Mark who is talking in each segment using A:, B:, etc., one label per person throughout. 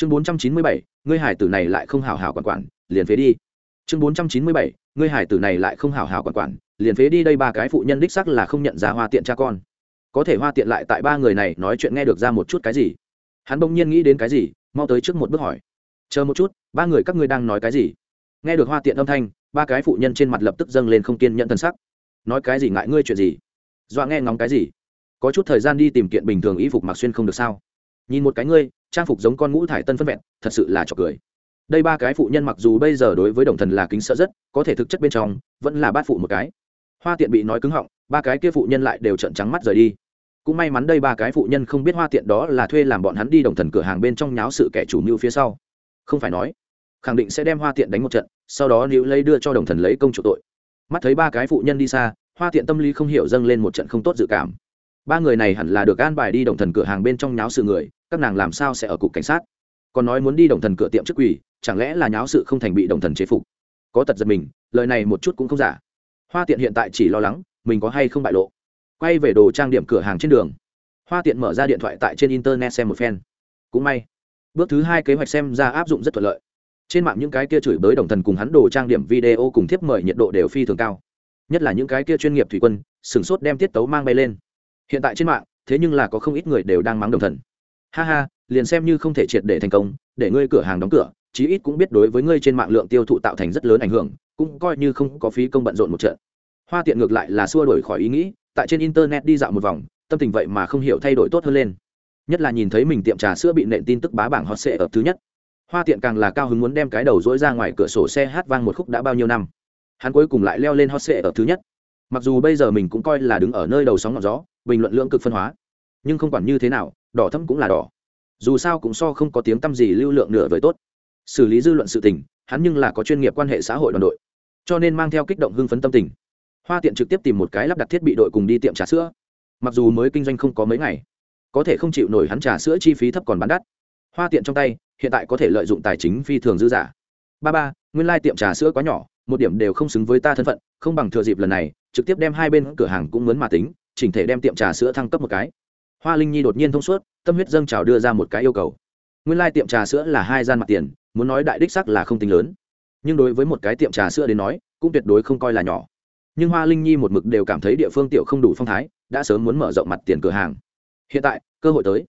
A: chương bốn trăm chín mươi bảy, ngươi hải tử này lại không hào hào quản quản, liền phế đi. Chương bốn trăm chín mươi bảy, ngươi hải tử này lại không hào hào quản quản, liền phế đi đây ba cái phụ nhân đích sắc là không nhận ra hoa tiện cha con. Có thể hoa tiện lại tại ba người này nói chuyện nghe được ra một chút cái gì? Hắn bỗng nhiên nghĩ đến cái gì, mau tới trước một bước hỏi. Chờ một chút, ba người các ngươi đang nói cái gì? Nghe được hoa tiện âm thanh, ba cái phụ nhân trên mặt lập tức dâng lên không kiên nhận thân sắc. Nói cái gì ngại ngươi chuyện gì? Dọa nghe ngóng cái gì? Có chút thời gian đi tìm kiện bình thường y phục mặc xuyên không được sao? Nhìn một cái ngươi trang phục giống con ngũ thải tân phân vẹn, thật sự là trọc cười. Đây ba cái phụ nhân mặc dù bây giờ đối với đồng thần là kính sợ rất, có thể thực chất bên trong, vẫn là bát phụ một cái. Hoa tiện bị nói cứng họng, ba cái kia phụ nhân lại đều trận trắng mắt rời đi. Cũng may mắn đây ba cái phụ nhân không biết hoa tiện đó là thuê làm bọn hắn đi đồng thần cửa hàng bên trong nháo sự kẻ chủ mưu phía sau. Không phải nói, khẳng định sẽ đem hoa tiện đánh một trận, sau đó nếu lấy đưa cho đồng thần lấy công chủ tội. Mắt thấy ba cái phụ nhân đi xa, hoa tiện tâm lý không hiểu dâng lên một trận không tốt dự cảm. Ba người này hẳn là được an bài đi đồng thần cửa hàng bên trong nháo sự người các nàng làm sao sẽ ở cục cảnh sát? Còn nói muốn đi đồng thần cửa tiệm trước quỷ, chẳng lẽ là nháo sự không thành bị đồng thần chế phục? Có tật giật mình, lời này một chút cũng không giả. Hoa tiện hiện tại chỉ lo lắng, mình có hay không bại lộ. Quay về đồ trang điểm cửa hàng trên đường. Hoa tiện mở ra điện thoại tại trên internet xem một phen. Cũng may, bước thứ hai kế hoạch xem ra áp dụng rất thuận lợi. Trên mạng những cái kia chửi bới đồng thần cùng hắn đồ trang điểm video cùng thiếp mời nhiệt độ đều phi thường cao. Nhất là những cái kia chuyên nghiệp thủy quân sửng sốt đem tiết tấu mang bay lên. Hiện tại trên mạng, thế nhưng là có không ít người đều đang mắng đồng thần ha ha, liền xem như không thể triệt để thành công, để ngươi cửa hàng đóng cửa, chí ít cũng biết đối với ngươi trên mạng lượng tiêu thụ tạo thành rất lớn ảnh hưởng, cũng coi như không có phí công bận rộn một trận. Hoa tiện ngược lại là xua đổi khỏi ý nghĩ, tại trên internet đi dạo một vòng, tâm tình vậy mà không hiểu thay đổi tốt hơn lên. Nhất là nhìn thấy mình tiệm trà sữa bị nện tin tức bá bảng hot sệ ở thứ nhất. Hoa tiện càng là cao hứng muốn đem cái đầu dỗi ra ngoài cửa sổ xe hát vang một khúc đã bao nhiêu năm. Hắn cuối cùng lại leo lên hot sệ ở thứ nhất. Mặc dù bây giờ mình cũng coi là đứng ở nơi đầu sóng ngọn gió, bình luận lưỡng cực phân hóa nhưng không quản như thế nào, đỏ thấm cũng là đỏ. Dù sao cũng so không có tiếng tăm gì lưu lượng nửa vời tốt. Xử lý dư luận sự tình, hắn nhưng là có chuyên nghiệp quan hệ xã hội đoàn đội, cho nên mang theo kích động hưng phấn tâm tình. Hoa tiện trực tiếp tìm một cái lắp đặt thiết bị đội cùng đi tiệm trà sữa. Mặc dù mới kinh doanh không có mấy ngày, có thể không chịu nổi hắn trà sữa chi phí thấp còn bán đắt. Hoa tiện trong tay, hiện tại có thể lợi dụng tài chính phi thường dư giả ba ba, nguyên lai tiệm trà sữa quá nhỏ, một điểm đều không xứng với ta thân phận, không bằng thừa dịp lần này, trực tiếp đem hai bên cửa hàng cũng mướn mà tính, chỉnh thể đem tiệm trà sữa thăng cấp một cái hoa linh nhi đột nhiên thông suốt, tâm huyết dâng trào đưa ra một cái yêu cầu. Nguyên lai tiệm trà sữa là hai gian mặt tiền, muốn nói đại đích sắc là không tính lớn. Nhưng đối với một cái tiệm trà sữa đến nói, cũng tuyệt đối không coi là nhỏ. Nhưng hoa linh nhi một mực đều cảm thấy địa phương tiểu không đủ phong thái, đã sớm muốn mở rộng mặt tiền cửa hàng. Hiện tại, cơ hội tới.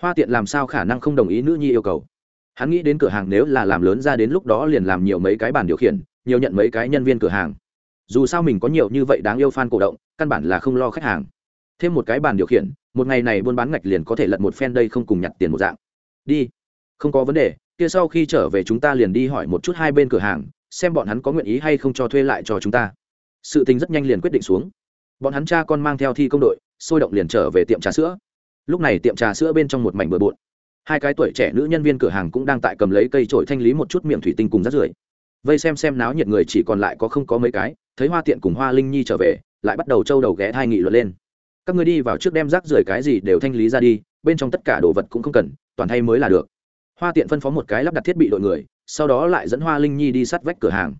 A: Hoa tiện làm sao khả năng không đồng ý nữ nhi yêu cầu? Hắn nghĩ đến cửa hàng nếu là làm lớn ra đến lúc đó liền làm nhiều mấy cái bàn điều khiển, nhiều nhận mấy cái nhân viên cửa hàng. Dù sao mình có nhiều như vậy đáng yêu f a n cổ động, căn bản là không lo khách hàng. Thêm một cái bàn điều khiển một ngày này buôn bán ngạch liền có thể lật một phen đây không cùng nhặt tiền một dạng. Đi. Không có vấn đề, kia sau khi trở về chúng ta liền đi hỏi một chút hai bên cửa hàng, xem bọn hắn có nguyện ý hay không cho thuê lại cho chúng ta. Sự tình rất nhanh liền quyết định xuống. Bọn hắn cha con mang theo thi công đội, sôi động liền trở về tiệm trà sữa. Lúc này tiệm trà sữa bên trong một mảnh bừa bộn. Hai cái tuổi trẻ nữ nhân viên cửa hàng cũng đang tại cầm lấy cây trổi thanh lý một chút miệng thủy tinh cùng rắt rưởi. Vây xem xem náo nhiệt người chỉ còn lại có không có mấy cái, thấy hoa tiện cùng hoa linh nhi trở về, lại bắt đầu trâu đầu ghé thai nghị luận lên các ngươi đi vào trước đem rác rưởi cái gì đều thanh lý ra đi, bên trong tất cả đồ vật cũng không cần, toàn thay mới là được. Hoa tiện phân phó một cái lắp đặt thiết bị đội người, sau đó lại dẫn hoa linh nhi đi sát vách cửa hàng.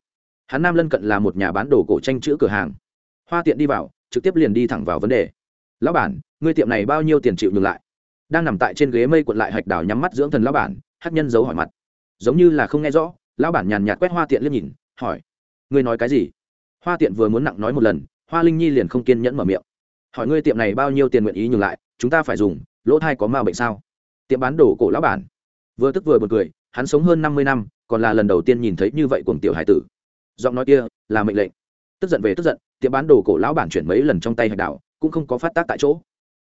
A: Hắn nam lân cận là một nhà bán đồ cổ tranh chữ cửa hàng. Hoa tiện đi vào, trực tiếp liền đi thẳng vào vấn đề. Lão bản, ngươi tiệm này bao nhiêu tiền chịu nhường lại? Đang nằm tại trên ghế mây cuộn lại hạch đảo nhắm mắt dưỡng thần lão bản, hắc nhân giấu hỏi mặt. Giống như là không nghe rõ, lão bản nhàn nhạt quét hoa tiện liếc nhìn, hỏi, ngươi nói cái gì? Hoa tiện vừa muốn nặng nói một lần, hoa linh nhi liền không kiên nhẫn mở miệng hỏi ngươi tiệm này bao nhiêu tiền nguyện ý nhường lại, chúng ta phải dùng, lỗ thai có ma bệnh sao? Tiệm bán đồ cổ lão bản. Vừa tức vừa bật cười, hắn sống hơn năm mươi năm, còn là lần đầu tiên nhìn thấy như vậy cùng tiểu hải tử. Giọng nói kia là mệnh lệnh. Tức giận về tức giận, tiệm bán đồ cổ lão bản chuyển mấy lần trong tay hạch đảo, cũng không có phát tác tại chỗ.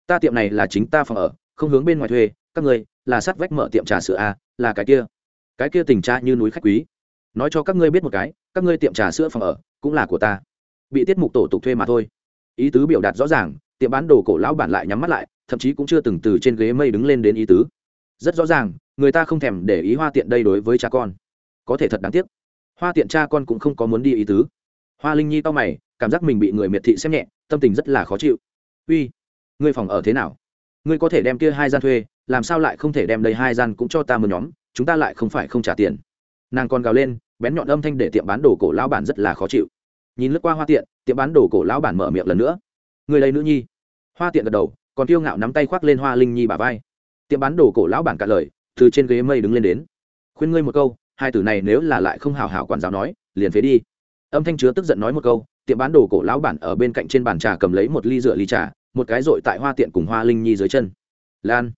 A: Ta tiệm này là chính ta phòng ở, không hướng bên ngoài thuê, các ngươi, là sát vách mở tiệm trà sữa a là cái kia. Cái kia tình tra như núi khách quý. Nói cho các ngươi biết một cái, các ngươi tiệm trà sữa phòng ở cũng là của ta. Bị tiết mục tổ tục thuê mà thôi. Ý tứ biểu đạt rõ ràng tiệm bán đồ cổ lão bản lại nhắm mắt lại, thậm chí cũng chưa từng từ trên ghế mây đứng lên đến ý tứ. Rất rõ ràng, người ta không thèm để ý hoa tiện đây đối với cha con. Có thể thật đáng tiếc. Hoa tiện cha con cũng không có muốn đi ý tứ. Hoa linh nhi to mày, cảm giác mình bị người miệt thị xem nhẹ, tâm tình rất là khó chịu. Uy, ngươi phòng ở thế nào? Ngươi có thể đem kia hai gian thuê, làm sao lại không thể đem đây hai gian cũng cho ta một nhóm, chúng ta lại không phải không trả tiền. Nàng còn gào lên, bén nhọn âm thanh để tiệm bán đồ cổ lão bản rất là khó chịu. Nhìn lướt qua hoa tiện, tiệm bán đồ cổ lão bản mở miệng lần nữa người đây nữ nhi. Hoa tiện gật đầu, còn tiêu ngạo nắm tay khoác lên hoa linh nhi bà vai. Tiệm bán đồ cổ lão bản cả lời, từ trên ghế mây đứng lên đến. Khuyên ngươi một câu, hai từ này nếu là lại không hào hảo quản giáo nói, liền phế đi. Âm thanh chứa tức giận nói một câu, tiệm bán đồ cổ lão bản ở bên cạnh trên bàn trà cầm lấy một ly rượu ly trà, một cái dội tại hoa tiện cùng hoa linh nhi dưới chân. Lan.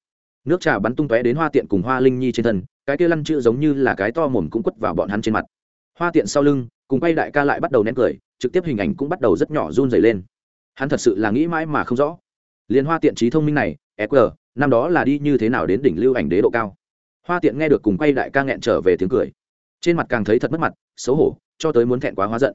A: Nước trà bắn tung tóe đến hoa tiện cùng hoa linh nhi trên thân, cái kia lăn chữ giống như là cái to mồm cũng quất vào bọn hắn trên mặt. Hoa tiện sau lưng, cùng quay đại ca lại bắt đầu nén cười, trực tiếp hình ảnh cũng bắt đầu rất nhỏ run dày lên hắn thật sự là nghĩ mãi mà không rõ. Liên hoa tiện trí thông minh này eq năm đó là đi như thế nào đến đỉnh lưu ảnh đế độ cao. Hoa tiện nghe được cùng quay đại ca nghẹn trở về tiếng cười. Trên mặt càng thấy thật mất mặt, xấu hổ, cho tới muốn thẹn quá hóa giận.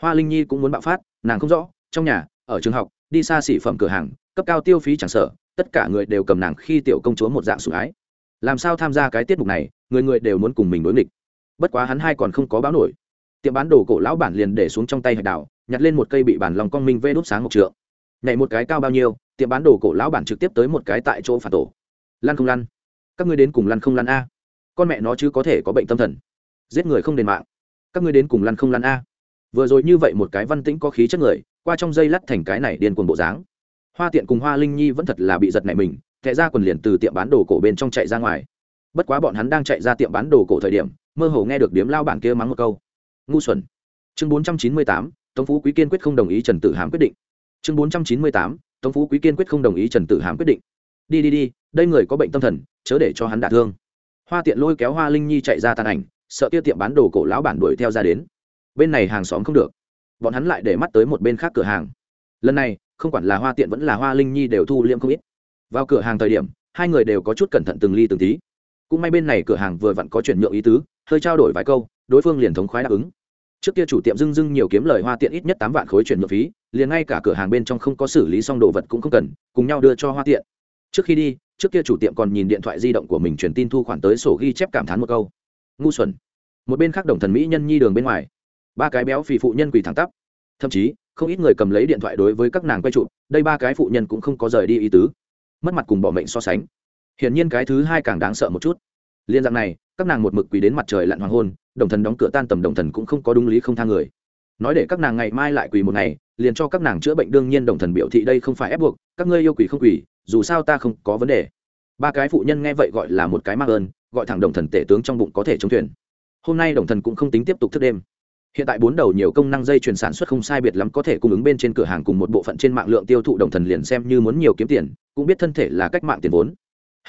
A: Hoa linh nhi cũng muốn bạo phát, nàng không rõ, trong nhà, ở trường học, đi xa xỉ phẩm cửa hàng, cấp cao tiêu phí chẳng sợ, tất cả người đều cầm nàng khi tiểu công chúa một dạng sủng ái. Làm sao tham gia cái tiết mục này, người người đều muốn cùng mình đối nghịch. Bất quá hắn hai còn không có báo nổi. Tiệm bán đồ cổ lão bản liền để xuống trong tay hạch đảo nhặt lên một cây bị bản lòng con minh vê đốt sáng một trượng. Nhảy một cái cao bao nhiêu, tiệm bán đồ cổ lão bản trực tiếp tới một cái tại chỗ phản tổ. Lăn không lăn. Các ngươi đến cùng lăn không lăn a? Con mẹ nó chứ có thể có bệnh tâm thần. Giết người không đền mạng. Các ngươi đến cùng lăn không lăn a? Vừa rồi như vậy một cái văn tĩnh có khí chất người, qua trong dây lắt thành cái này điên cuồng bộ dáng. Hoa tiện cùng hoa linh nhi vẫn thật là bị giật nảy mình thẹ ra quần liền từ tiệm bán đồ cổ bên trong chạy ra ngoài. Bất quá bọn hắn đang chạy ra tiệm bán đồ cổ thời điểm, mơ hồ nghe được điếm lao bản kia mắng một câu. Ngu xuẩn. Chương bốn trăm chín mươi tám tống phú quý kiên quyết không đồng ý trần tử hàm quyết định. Chương bốn trăm chín mươi tám, tống phú quý kiên quyết không đồng ý trần tử hàm quyết định. Đi đi đi, đây người có bệnh tâm thần, chớ để cho hắn đả thương. Hoa tiện lôi kéo hoa linh nhi chạy ra tàn ảnh, sợ kia tiệm bán đồ cổ lão bản đuổi theo ra đến. Bên này hàng xóm không được. Bọn hắn lại để mắt tới một bên khác cửa hàng. Lần này, không quản là hoa tiện vẫn là hoa linh nhi đều thu liêm không ít. Vào cửa hàng thời điểm, hai người đều có chút cẩn thận từng ly từng tí. Cũng may bên này cửa hàng vừa vặn có chuyển nhượng ý tứ, hơi trao đổi vài câu, đối phương liền thống khoái đáp ứng trước kia chủ tiệm dưng dưng nhiều kiếm lời hoa tiện ít nhất tám vạn khối chuyển nhượng phí, liền ngay cả cửa hàng bên trong không có xử lý xong đồ vật cũng không cần, cùng nhau đưa cho hoa tiện. Trước khi đi, trước kia chủ tiệm còn nhìn điện thoại di động của mình truyền tin thu khoản tới sổ ghi chép cảm thán một câu. Ngu xuẩn. Một bên khác đồng thần mỹ nhân nhi đường bên ngoài. Ba cái béo phì phụ nhân quỳ thẳng tắp. Thậm chí, không ít người cầm lấy điện thoại đối với các nàng quay trụ, đây ba cái phụ nhân cũng không có rời đi ý tứ. Mất mặt cùng bỏ mệnh so sánh. Hiển nhiên cái thứ hai càng đáng sợ một chút liên dạng này, các nàng một mực quỳ đến mặt trời lặn hoàng hôn, đồng thần đóng cửa tan tầm đồng thần cũng không có đúng lý không tha người. Nói để các nàng ngày mai lại quỳ một ngày, liền cho các nàng chữa bệnh đương nhiên đồng thần biểu thị đây không phải ép buộc, các ngươi yêu quỳ không quỳ, dù sao ta không có vấn đề. Ba cái phụ nhân nghe vậy gọi là một cái mắc ơn, gọi thẳng đồng thần tể tướng trong bụng có thể chống thuyền. Hôm nay đồng thần cũng không tính tiếp tục thức đêm. Hiện tại bốn đầu nhiều công năng dây chuyển sản xuất không sai biệt lắm có thể cung ứng bên trên cửa hàng cùng một bộ phận trên mạng lượng tiêu thụ đồng thần liền xem như muốn nhiều kiếm tiền, cũng biết thân thể là cách mạng tiền vốn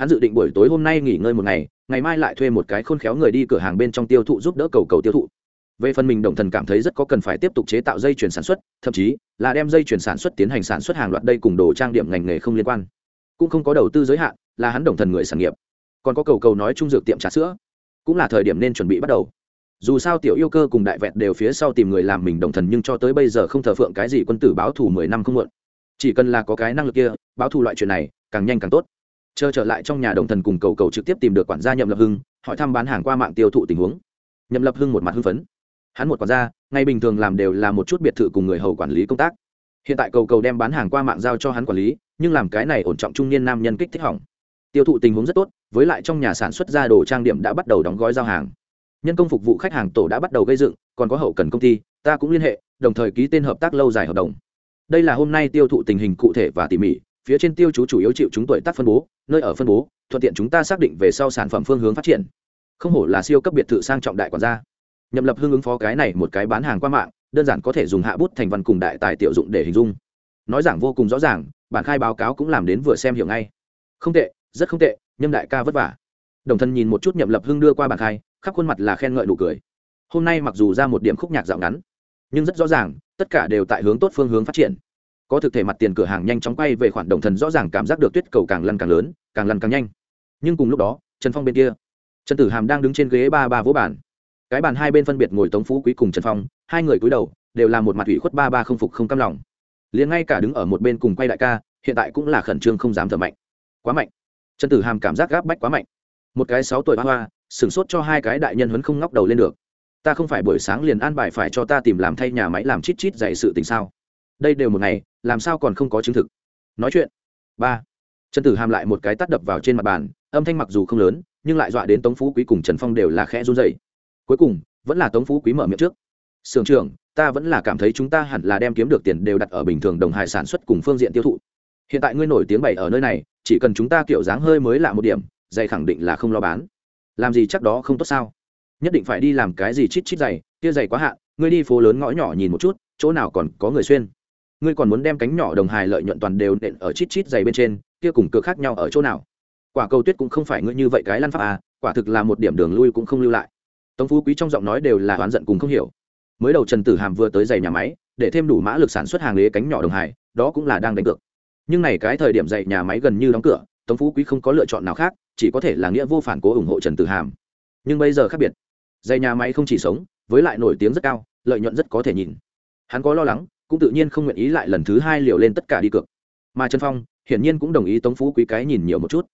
A: hắn dự định buổi tối hôm nay nghỉ ngơi một ngày ngày mai lại thuê một cái khôn khéo người đi cửa hàng bên trong tiêu thụ giúp đỡ cầu cầu tiêu thụ. Về phần mình, đồng thần cảm thấy rất có cần phải tiếp tục chế tạo dây chuyển sản xuất, thậm chí là đem dây chuyển sản xuất tiến hành sản xuất hàng loạt đây cùng đồ trang điểm ngành nghề không liên quan. Cũng không có đầu tư giới hạn, là hắn đồng thần người sản nghiệp. Còn có cầu cầu nói trung dược tiệm trà sữa, cũng là thời điểm nên chuẩn bị bắt đầu. Dù sao tiểu yêu cơ cùng đại vẹn đều phía sau tìm người làm mình đồng thần, nhưng cho tới bây giờ không thờ phượng cái gì quân tử báo thù mười năm không muộn. Chỉ cần là có cái năng lực kia, báo thù loại chuyện này, càng nhanh càng tốt chờ trở lại trong nhà đồng thần cùng cầu cầu trực tiếp tìm được quản gia nhậm lập hưng, hỏi thăm bán hàng qua mạng tiêu thụ tình huống. Nhậm lập hưng một mặt hưng phấn. Hắn một quản gia, ngày bình thường làm đều là một chút biệt thự cùng người hầu quản lý công tác. Hiện tại cầu cầu đem bán hàng qua mạng giao cho hắn quản lý, nhưng làm cái này ổn trọng trung niên nam nhân kích thích hỏng. Tiêu thụ tình huống rất tốt, với lại trong nhà sản xuất ra đồ trang điểm đã bắt đầu đóng gói giao hàng. Nhân công phục vụ khách hàng tổ đã bắt đầu gây dựng, còn có hậu cần công ty, ta cũng liên hệ, đồng thời ký tên hợp tác lâu dài hợp đồng. Đây là hôm nay tiêu thụ tình hình cụ thể và tỉ mỉ, phía trên tiêu chú chủ yếu chịu chúng tuổi tác phân bố nơi ở phân bố, thuận tiện chúng ta xác định về sau sản phẩm phương hướng phát triển. Không hổ là siêu cấp biệt thự sang trọng đại quản gia. Nhậm lập hương ứng phó cái này một cái bán hàng qua mạng, đơn giản có thể dùng hạ bút thành văn cùng đại tài tiểu dụng để hình dung. Nói giảng vô cùng rõ ràng, bản khai báo cáo cũng làm đến vừa xem hiểu ngay. Không tệ, rất không tệ, nhâm đại ca vất vả. Đồng thân nhìn một chút nhậm lập hưng đưa qua bản khai, khắp khuôn mặt là khen ngợi nụ cười. Hôm nay mặc dù ra một điểm khúc nhạc dạo ngắn, nhưng rất rõ ràng, tất cả đều tại hướng tốt phương hướng phát triển có thực thể mặt tiền cửa hàng nhanh chóng quay về khoản đồng thần rõ ràng cảm giác được tuyết cầu càng lăn càng lớn, càng lăn càng nhanh. Nhưng cùng lúc đó, trần phong bên kia, trần tử hàm đang đứng trên ghế ba ba vỗ bản cái bàn hai bên phân biệt ngồi tống phú quý cùng trần phong, hai người cúi đầu, đều là một mặt ủy khuất ba ba không phục không cam lòng. Liền ngay cả đứng ở một bên cùng quay đại ca, hiện tại cũng là khẩn trương không dám thở mạnh. Quá mạnh. Trần tử hàm cảm giác gáp bách quá mạnh. Một cái sáu tuổi ba hoa, sửng sốt cho hai cái đại nhân huấn không ngóc đầu lên được. Ta không phải buổi sáng liền an bài phải cho ta tìm làm thay nhà máy làm chít chít dạy sự tình sao? Đây đều một ngày làm sao còn không có chứng thực? Nói chuyện. Ba. Trần tử hàm lại một cái tắt đập vào trên mặt bàn âm thanh mặc dù không lớn nhưng lại dọa đến tống phú quý cùng trần phong đều là khẽ run dậy cuối cùng vẫn là tống phú quý mở miệng trước. Sưởng trưởng ta vẫn là cảm thấy chúng ta hẳn là đem kiếm được tiền đều đặt ở bình thường đồng hải sản xuất cùng phương diện tiêu thụ. Hiện tại ngươi nổi tiếng bày ở nơi này chỉ cần chúng ta kiểu dáng hơi mới lạ một điểm dày khẳng định là không lo bán. Làm gì chắc đó không tốt sao? Nhất định phải đi làm cái gì chít chít dày, kia dày quá hạn ngươi đi phố lớn ngõ nhỏ nhìn một chút chỗ nào còn có người xuyên ngươi còn muốn đem cánh nhỏ đồng hài lợi nhuận toàn đều nện ở chít chít giày bên trên, kia cùng cược khác nhau ở chỗ nào? Quả cầu tuyết cũng không phải ngươi như vậy cái lăn pháp à quả thực là một điểm đường lui cũng không lưu lại. Tống phú quý trong giọng nói đều là oán giận cùng không hiểu. Mới đầu trần tử hàm vừa tới giày nhà máy, để thêm đủ mã lực sản xuất hàng lế cánh nhỏ đồng hải đó cũng là đang đánh cược. Nhưng này cái thời điểm dạy nhà máy gần như đóng cửa, tống phú quý không có lựa chọn nào khác, chỉ có thể là nghĩa vô phản cố ủng hộ trần tử hàm. Nhưng bây giờ khác biệt. Dạy nhà máy không chỉ sống, với lại nổi tiếng rất cao, lợi nhuận rất có thể nhìn. Hắn có lo lắng cũng tự nhiên không nguyện ý lại lần thứ hai liều lên tất cả đi cược. Mà trần phong, hiển nhiên cũng đồng ý tống phú quý cái nhìn nhiều một chút.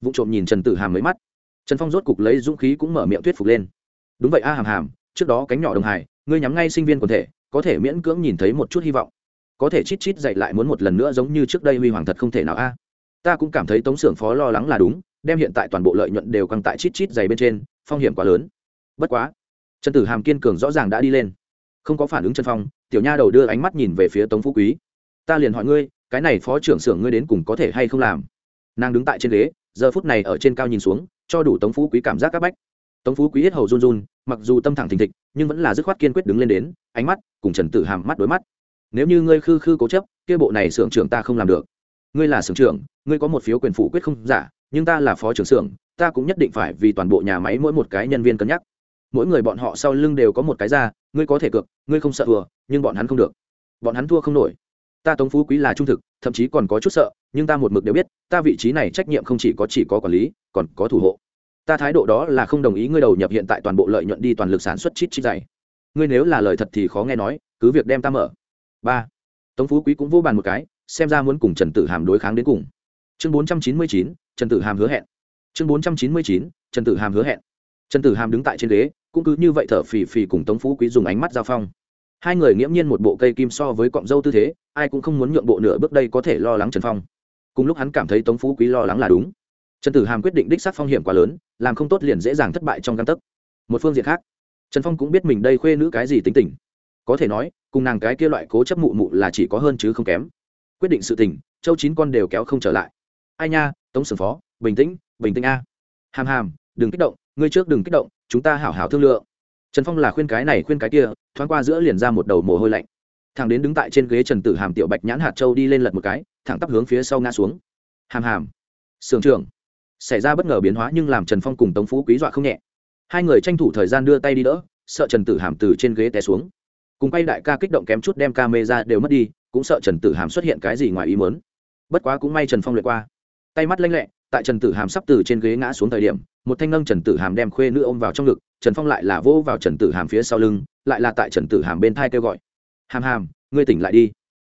A: Vụ trộm nhìn trần tử hàm mấy mắt. Trần phong rốt cục lấy dũng khí cũng mở miệng thuyết phục lên. Đúng vậy a hàm hàm, trước đó cánh nhỏ đồng hải, ngươi nhắm ngay sinh viên quần thể, có thể miễn cưỡng nhìn thấy một chút hy vọng. Có thể chít chít dậy lại muốn một lần nữa giống như trước đây huy hoàng thật không thể nào a. Ta cũng cảm thấy tống xưởng phó lo lắng là đúng, đem hiện tại toàn bộ lợi nhuận đều căng tại chít chít dày bên trên, phong hiểm quá lớn. Bất quá, trần tử hàm kiên cường rõ ràng đã đi lên. Không có phản ứng trần phong tiểu nha đầu đưa ánh mắt nhìn về phía tống phú quý. Ta liền hỏi ngươi, cái này phó trưởng xưởng ngươi đến cùng có thể hay không làm? Nàng đứng tại trên ghế, giờ phút này ở trên cao nhìn xuống, cho đủ tống phú quý cảm giác c áp bách. Tống phú quý hết hầu run run, mặc dù tâm thẳng thình thịch, nhưng vẫn là dứt khoát kiên quyết đứng lên đến, ánh mắt cùng trần tử hàm mắt đối mắt. Nếu như ngươi khư khư cố chấp, kia bộ này xưởng trưởng ta không làm được. Ngươi là xưởng trưởng, ngươi có một phiếu quyền phủ quyết không? Giả nhưng ta là phó trưởng xưởng, ta cũng nhất định phải vì toàn bộ nhà máy mỗi một cái nhân viên cân nhắc. Mỗi người bọn họ sau lưng đều có một cái ra ngươi có thể cược, ngươi không sợ thua, nhưng bọn hắn không được. Bọn hắn thua không nổi. Ta tống phú quý là trung thực, thậm chí còn có chút sợ, nhưng ta một mực đều biết, ta vị trí này trách nhiệm không chỉ có chỉ có quản lý, còn có thủ hộ. Ta thái độ đó là không đồng ý ngươi đầu nhập hiện tại toàn bộ lợi nhuận đi toàn lực sản xuất chít chít dày. Ngươi nếu là lời thật thì khó nghe nói, cứ việc đem ta mở. Ba. Tống phú quý cũng vô bàn một cái, xem ra muốn cùng trần tử hàm đối kháng đến cùng. Chương bốn trăm chín mươi chín, trần tử hàm hứa hẹn. Chương bốn trăm chín mươi chín, trần tử hàm hứa hẹn. Trần tử hàm đứng tại trên ghế cũng cứ như vậy thở phì phì cùng tống phú quý dùng ánh mắt giao phong. Hai người nghiễm nhiên một bộ cây kim so với cọng dâu tư thế, ai cũng không muốn nhượng bộ nửa bước đây có thể lo lắng trần phong. Cùng lúc hắn cảm thấy tống phú quý lo lắng là đúng. Trần tử hàm quyết định đích xác phong hiểm quá lớn, làm không tốt liền dễ dàng thất bại trong găng tấc. Một phương diện khác, trần phong cũng biết mình đây khuê nữ cái gì tính tình. Có thể nói, cùng nàng cái kia loại cố chấp mụ mụ là chỉ có hơn chứ không kém. Quyết định sự tình, châu chín con đều kéo không trở lại. Ai nha, tống sừng phó, bình tĩnh bình tĩnh a. Hàm hàm, đừng kích động ngươi trước đừng kích động, chúng ta hảo hảo thương lượng. Trần phong là khuyên cái này khuyên cái kia, thoáng qua giữa liền ra một đầu mồ hôi lạnh. Thằng đến đứng tại trên ghế trần tử hàm tiểu bạch nhãn hạt châu đi lên lật một cái, thẳng tắp hướng phía sau ngã xuống. Hàm hàm. Sưởng trưởng. Xảy ra bất ngờ biến hóa nhưng làm trần phong cùng tống phú quý dọa không nhẹ. Hai người tranh thủ thời gian đưa tay đi đỡ, sợ trần tử hàm từ trên ghế té xuống. Cùng quay đại ca kích động kém chút đem ca mê ra đều mất đi, cũng sợ trần tử hàm xuất hiện cái gì ngoài ý mớn bất quá cũng may trần phong luyện qua. Tay mắt lanh lẹ tại trần tử hàm sắp từ trên ghế ngã xuống thời điểm, một thanh nâng trần tử hàm đem khuê nữ ôm vào trong ngực, trần phong lại là vỗ vào trần tử hàm phía sau lưng, lại là tại trần tử hàm bên thai kêu gọi. Hàm hàm, ngươi tỉnh lại đi.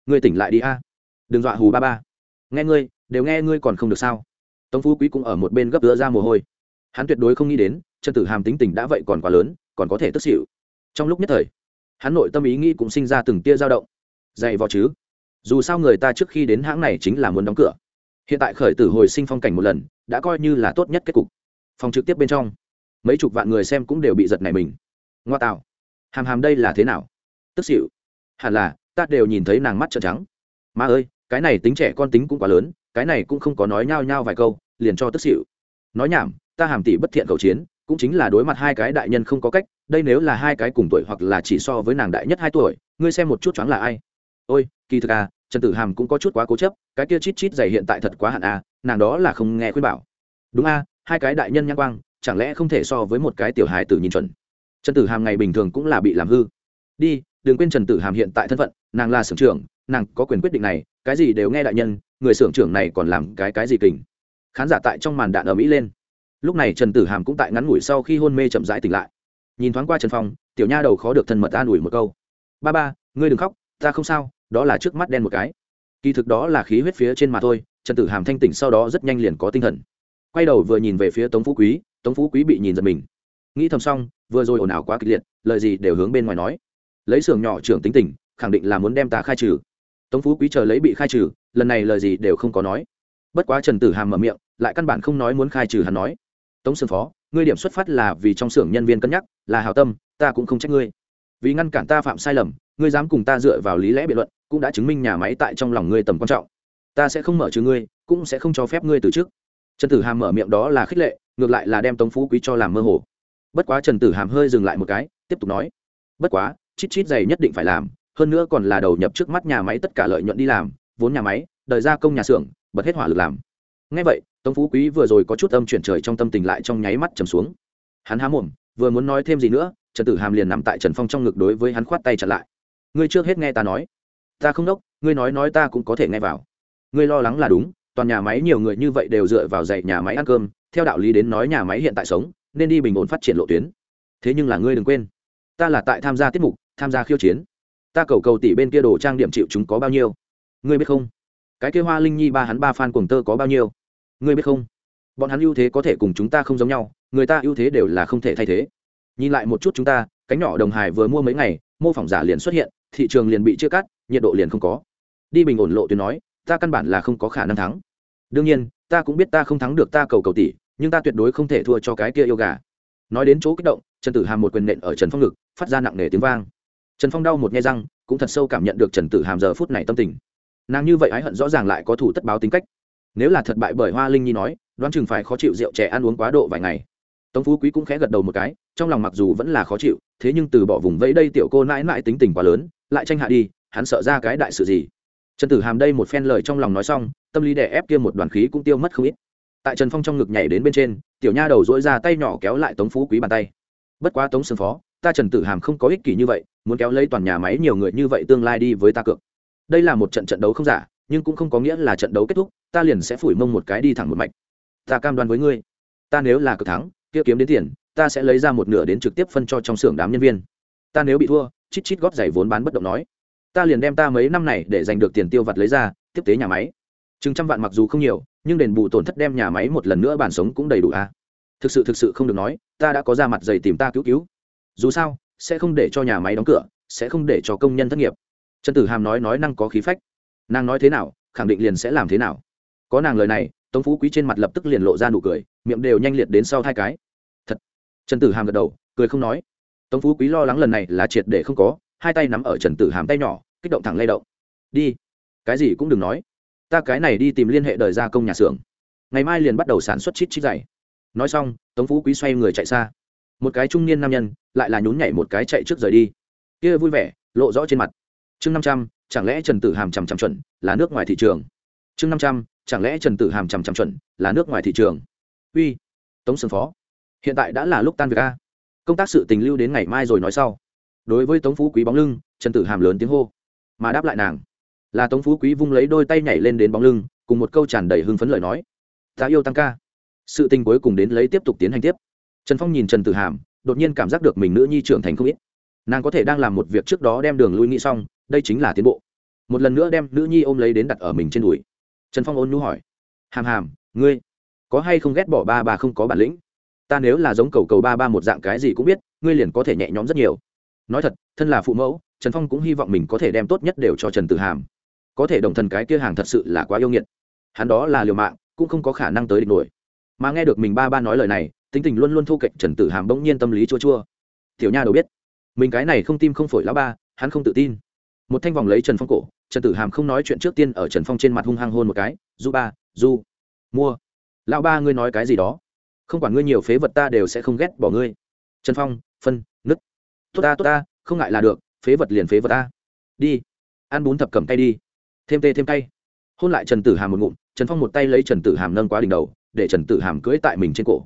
A: Ngươi tỉnh lại đi a. Đừng dọa hù ba ba. Nghe ngươi, đều nghe ngươi còn không được sao? Tống phú quý cũng ở một bên gấp đưa ra mồ hôi. Hắn tuyệt đối không nghĩ đến, trần tử hàm tính tình đã vậy còn quá lớn, còn có thể tức xịu trong lúc nhất thời, hắn nội tâm ý nghĩ cũng sinh ra từng tia dao động. Dạy vò chứ. Dù sao người ta trước khi đến hãng này chính là muốn đóng cửa hiện tại khởi tử hồi sinh phong cảnh một lần, đã coi như là tốt nhất kết cục. Phòng trực tiếp bên trong, mấy chục vạn người xem cũng đều bị giật này mình. Ngoa tạo. Hàm hàm đây là thế nào? Tức xỉu. Hẳn là, ta đều nhìn thấy nàng mắt trợn trắng. Ma ơi, cái này tính trẻ con tính cũng quá lớn, cái này cũng không có nói nhao nhao vài câu, liền cho tức xỉu. Nói nhảm, ta hàm tỷ bất thiện cầu chiến, cũng chính là đối mặt hai cái đại nhân không có cách, đây nếu là hai cái cùng tuổi hoặc là chỉ so với nàng đại nhất hai tuổi, ngươi xem một chút choáng là ai. Ôi, kỳ thực à trần tử hàm cũng có chút quá cố chấp, cái kia chít chít dày hiện tại thật quá hạn à nàng đó là không nghe khuyên bảo. Đúng a, hai cái đại nhân nhang quang, chẳng lẽ không thể so với một cái tiểu hài tử nhìn chuẩn. Trần tử hàm ngày bình thường cũng là bị làm hư. Đi, đừng quên trần tử hàm hiện tại thân phận, nàng là sưởng trưởng, nàng có quyền quyết định này, cái gì đều nghe đại nhân, người sưởng trưởng này còn làm cái cái gì kình. Khán giả tại trong màn đạn ở mỹ lên. Lúc này trần tử hàm cũng tại ngắn ngủi sau khi hôn mê chậm rãi tỉnh lại. Nhìn thoáng qua trần phong, tiểu nha đầu khó được thân mật an ủi một câu. Ba ba, ngươi đừng khóc, ta không sao đó là trước mắt đen một cái. Kỳ thực đó là khí huyết phía trên mà thôi, trần tử hàm thanh tỉnh sau đó rất nhanh liền có tinh thần. Quay đầu vừa nhìn về phía tống phú quý, tống phú quý bị nhìn giật mình. Nghĩ thầm xong, vừa rồi ồn ào quá kịch liệt, lời gì đều hướng bên ngoài nói. Lấy xưởng nhỏ trưởng tính tình, khẳng định là muốn đem ta khai trừ. Tống phú quý chờ lấy bị khai trừ, lần này lời gì đều không có nói. Bất quá trần tử hàm mở miệng, lại căn bản không nói muốn khai trừ hắn nói. Tống sưởng phó, ngươi điểm xuất phát là vì trong xưởng nhân viên cân nhắc, là hào tâm, ta cũng không trách ngươi. Vì ngăn cản ta phạm sai lầm, ngươi dám cùng ta dựa vào lý lẽ biện luận cũng đã chứng minh nhà máy tại trong lòng ngươi tầm quan trọng. Ta sẽ không mở trừ ngươi, cũng sẽ không cho phép ngươi từ chức. Trần tử hàm mở miệng đó là khích lệ, ngược lại là đem tống phú quý cho làm mơ hồ. Bất quá trần tử hàm hơi dừng lại một cái, tiếp tục nói, bất quá, chít chít giày nhất định phải làm, hơn nữa còn là đầu nhập trước mắt nhà máy tất cả lợi nhuận đi làm, vốn nhà máy đợi ra công nhà xưởng, bật hết hỏa lực làm. Ngay vậy, tống phú quý vừa rồi có chút âm chuyển trời trong tâm tình lại trong nháy mắt trầm xuống. Hắn há mồm, vừa muốn nói thêm gì nữa, trần tử hàm liền nằm tại trần phong trong ngực đối với hắn khoát tay chặn lại. Ngươi trước hết nghe ta nói ta không đốc, ngươi nói nói ta cũng có thể nghe vào. Ngươi lo lắng là đúng, toàn nhà máy nhiều người như vậy đều dựa vào dạy nhà máy ăn cơm, theo đạo lý đến nói nhà máy hiện tại sống, nên đi bình ổn phát triển lộ tuyến. Thế nhưng là ngươi đừng quên, ta là tại tham gia tiết mục, tham gia khiêu chiến. Ta cầu cầu tỷ bên kia đồ trang điểm chịu chúng có bao nhiêu? Ngươi biết không? Cái kia hoa linh nhi ba hắn ba fan cuồng tơ có bao nhiêu? Ngươi biết không? Bọn hắn ưu thế có thể cùng chúng ta không giống nhau, người ta ưu thế đều là không thể thay thế. Nhìn lại một chút chúng ta, cánh nhỏ đồng hải vừa mua mấy ngày, mô phỏng giả liền xuất hiện, thị trường liền bị chia cắt nhiệt độ liền không có. Đi bình ổn lộ tuyến nói, ta căn bản là không có khả năng thắng. Đương nhiên, ta cũng biết ta không thắng được ta cầu cầu tỷ, nhưng ta tuyệt đối không thể thua cho cái kia yêu gà. Nói đến chỗ kích động, trần tử hàm một quyền nện ở trần phong ngực, phát ra nặng nề tiếng vang. Trần phong đau một nghe răng, cũng thật sâu cảm nhận được trần tử hàm giờ phút này tâm tình. Nàng như vậy ái hận rõ ràng lại có thủ tất báo tính cách. Nếu là thất bại bởi hoa linh nhi nói, đoán chừng phải khó chịu rượu trẻ ăn uống quá độ vài ngày. Tống phú quý cũng khẽ gật đầu một cái, trong lòng mặc dù vẫn là khó chịu, thế nhưng từ bỏ vùng vẫy đây tiểu cô nãi nãi tính tình quá lớn, lại tranh hạ đi hắn sợ ra cái đại sự gì? Trần tử hàm đây một phen lời trong lòng nói xong, tâm lý đè ép kia một đoàn khí cũng tiêu mất không ít. Tại trần phong trong ngực nhảy đến bên trên, tiểu nha đầu dỗi ra tay nhỏ kéo lại tống phú quý bàn tay. Bất quá tống sương phó, ta trần tử hàm không có ích kỷ như vậy, muốn kéo lấy toàn nhà máy nhiều người như vậy tương lai đi với ta cược. Đây là một trận trận đấu không giả, nhưng cũng không có nghĩa là trận đấu kết thúc, ta liền sẽ phủi mông một cái đi thẳng một mạch. Ta cam đoan với ngươi, ta nếu là cực thắng, kia kiếm đến tiền, ta sẽ lấy ra một nửa đến trực tiếp phân cho trong xưởng đám nhân viên. Ta nếu bị thua, chít chít góp giày vốn bán bất động nói ta liền đem ta mấy năm này để giành được tiền tiêu vặt lấy ra, tiếp tế nhà máy. Chừng trăm vạn mặc dù không nhiều, nhưng đền bù tổn thất đem nhà máy một lần nữa bản sống cũng đầy đủ a à. thực sự thực sự không được nói, ta đã có ra mặt giày tìm ta cứu cứu. Dù sao, sẽ không để cho nhà máy đóng cửa, sẽ không để cho công nhân thất nghiệp. Trần tử hàm nói nói năng có khí phách. Nàng nói thế nào, khẳng định liền sẽ làm thế nào. Có nàng lời này, tống phú quý trên mặt lập tức liền lộ ra nụ cười, miệng đều nhanh liệt đến sau hai cái. Thật. Trần tử hàm gật đầu, cười không nói. Tống phú quý lo lắng lần này là triệt để không có hai tay nắm ở trần tử hàm tay nhỏ, kích động thẳng lay động. Đi. Cái gì cũng đừng nói. Ta cái này đi tìm liên hệ đời gia công nhà xưởng. Ngày mai liền bắt đầu sản xuất chít chít dày nói xong, tống phú quý xoay người chạy xa. Một cái trung niên nam nhân lại là nhún nhảy một cái chạy trước rời đi. Kia vui vẻ, lộ rõ trên mặt. Chương năm trăm, chẳng lẽ trần tử hàm chằm chằm chuẩn, là nước ngoài thị trường? Chương năm trăm, chẳng lẽ trần tử hàm chằm chằm chuẩn, là nước ngoài thị trường? Uy, tống sừng phó, hiện tại đã là lúc tan việc a. Công tác sự tình lưu đến ngày mai rồi nói sau đối với tống phú quý bóng lưng, trần tử hàm lớn tiếng hô. Mà đáp lại nàng, là tống phú quý vung lấy đôi tay nhảy lên đến bóng lưng, cùng một câu tràn đầy hưng phấn lời nói. Ta yêu tăng ca. Sự tình cuối cùng đến lấy tiếp tục tiến hành tiếp. Trần phong nhìn trần tử hàm, đột nhiên cảm giác được mình nữ nhi trưởng thành không ít. Nàng có thể đang làm một việc trước đó đem đường lui nghĩ xong, đây chính là tiến bộ. Một lần nữa đem nữ nhi ôm lấy đến đặt ở mình trên đùi. Trần phong ôn nhu hỏi. Hàm hàm, ngươi có hay không ghét bỏ ba bà không có bản lĩnh? Ta nếu là giống cầu cầu ba ba một dạng cái gì cũng biết, ngươi liền có thể nhẹ nhõm rất nhiều nói thật, thân là phụ mẫu, trần phong cũng hy vọng mình có thể đem tốt nhất đều cho trần tử hàm. Có thể đồng thần cái kia hàng thật sự là quá yêu nghiệt. Hắn đó là liều mạng, cũng không có khả năng tới địch nổi. Mà nghe được mình ba ba nói lời này, tính tình luôn luôn thu kệch trần tử hàm bỗng nhiên tâm lý chua chua. Tiểu nha đâu biết, mình cái này không tim không phổi lão ba, hắn không tự tin. Một thanh vòng lấy trần phong cổ, trần tử hàm không nói chuyện trước tiên ở trần phong trên mặt hung hăng hôn một cái du ba du mua. Lão ba ngươi nói cái gì đó? Không quản ngươi nhiều phế vật ta đều sẽ không ghét bỏ ngươi. Trần phong, phân tốt ta tốt ta, không ngại là được, phế vật liền phế vật ta. Đi. Ăn bún thập cầm tay đi. Thêm tê thêm tay hôn lại trần tử hàm một ngụm, trần phong một tay lấy trần tử hàm nâng qua đỉnh đầu, để trần tử hàm cưỡi tại mình trên cổ.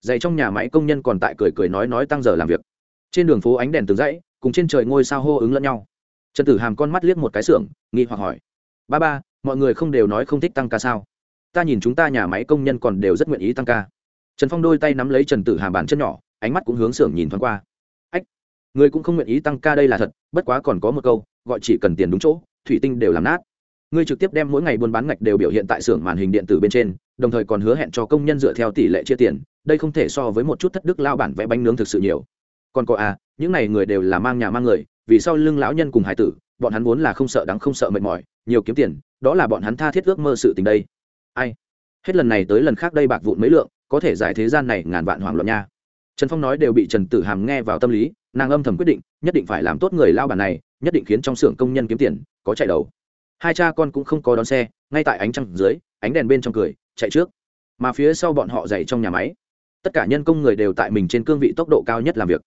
A: Dày trong nhà máy công nhân còn tại cười cười nói nói tăng giờ làm việc. Trên đường phố ánh đèn từng dãy, cùng trên trời ngôi sao hô ứng lẫn nhau. Trần tử hàm con mắt liếc một cái xưởng, nghi hoặc hỏi. Ba ba, mọi người không đều nói không thích tăng ca sao? Ta nhìn chúng ta nhà máy công nhân còn đều rất nguyện ý tăng ca. Trần phong đôi tay nắm lấy trần tử hàm bàn chân nhỏ, ánh mắt cũng hướng xưởng nhìn thoáng qua người cũng không nguyện ý tăng ca đây là thật, bất quá còn có một câu, gọi chỉ cần tiền đúng chỗ, thủy tinh đều làm nát. Ngươi trực tiếp đem mỗi ngày buôn bán ngạch đều biểu hiện tại xưởng màn hình điện tử bên trên, đồng thời còn hứa hẹn cho công nhân dựa theo tỷ lệ chia tiền, đây không thể so với một chút thất đức lao bản vẽ bánh nướng thực sự nhiều. Còn có à những n à y người đều là mang nhà mang người, vì sau lưng lão nhân cùng hải tử, bọn hắn vốn là không sợ đắng không sợ mệt mỏi, nhiều kiếm tiền, đó là bọn hắn tha thiết ước mơ sự tình đây. Ai? Hết lần này tới lần khác đây bạc vụn mấy lượng, có thể giải thế gian này ngàn vạn hoảng loạn nha trần phong nói đều bị trần tử hàm nghe vào tâm lý, nàng âm thầm quyết định, nhất định phải làm tốt người lao bản này, nhất định khiến trong xưởng công nhân kiếm tiền, có chạy đầu. Hai cha con cũng không có đón xe, ngay tại ánh trăng dưới, ánh đèn bên trong cười, chạy trước. Mà phía sau bọn họ dậy trong nhà máy. Tất cả nhân công người đều tại mình trên cương vị tốc độ cao nhất làm việc.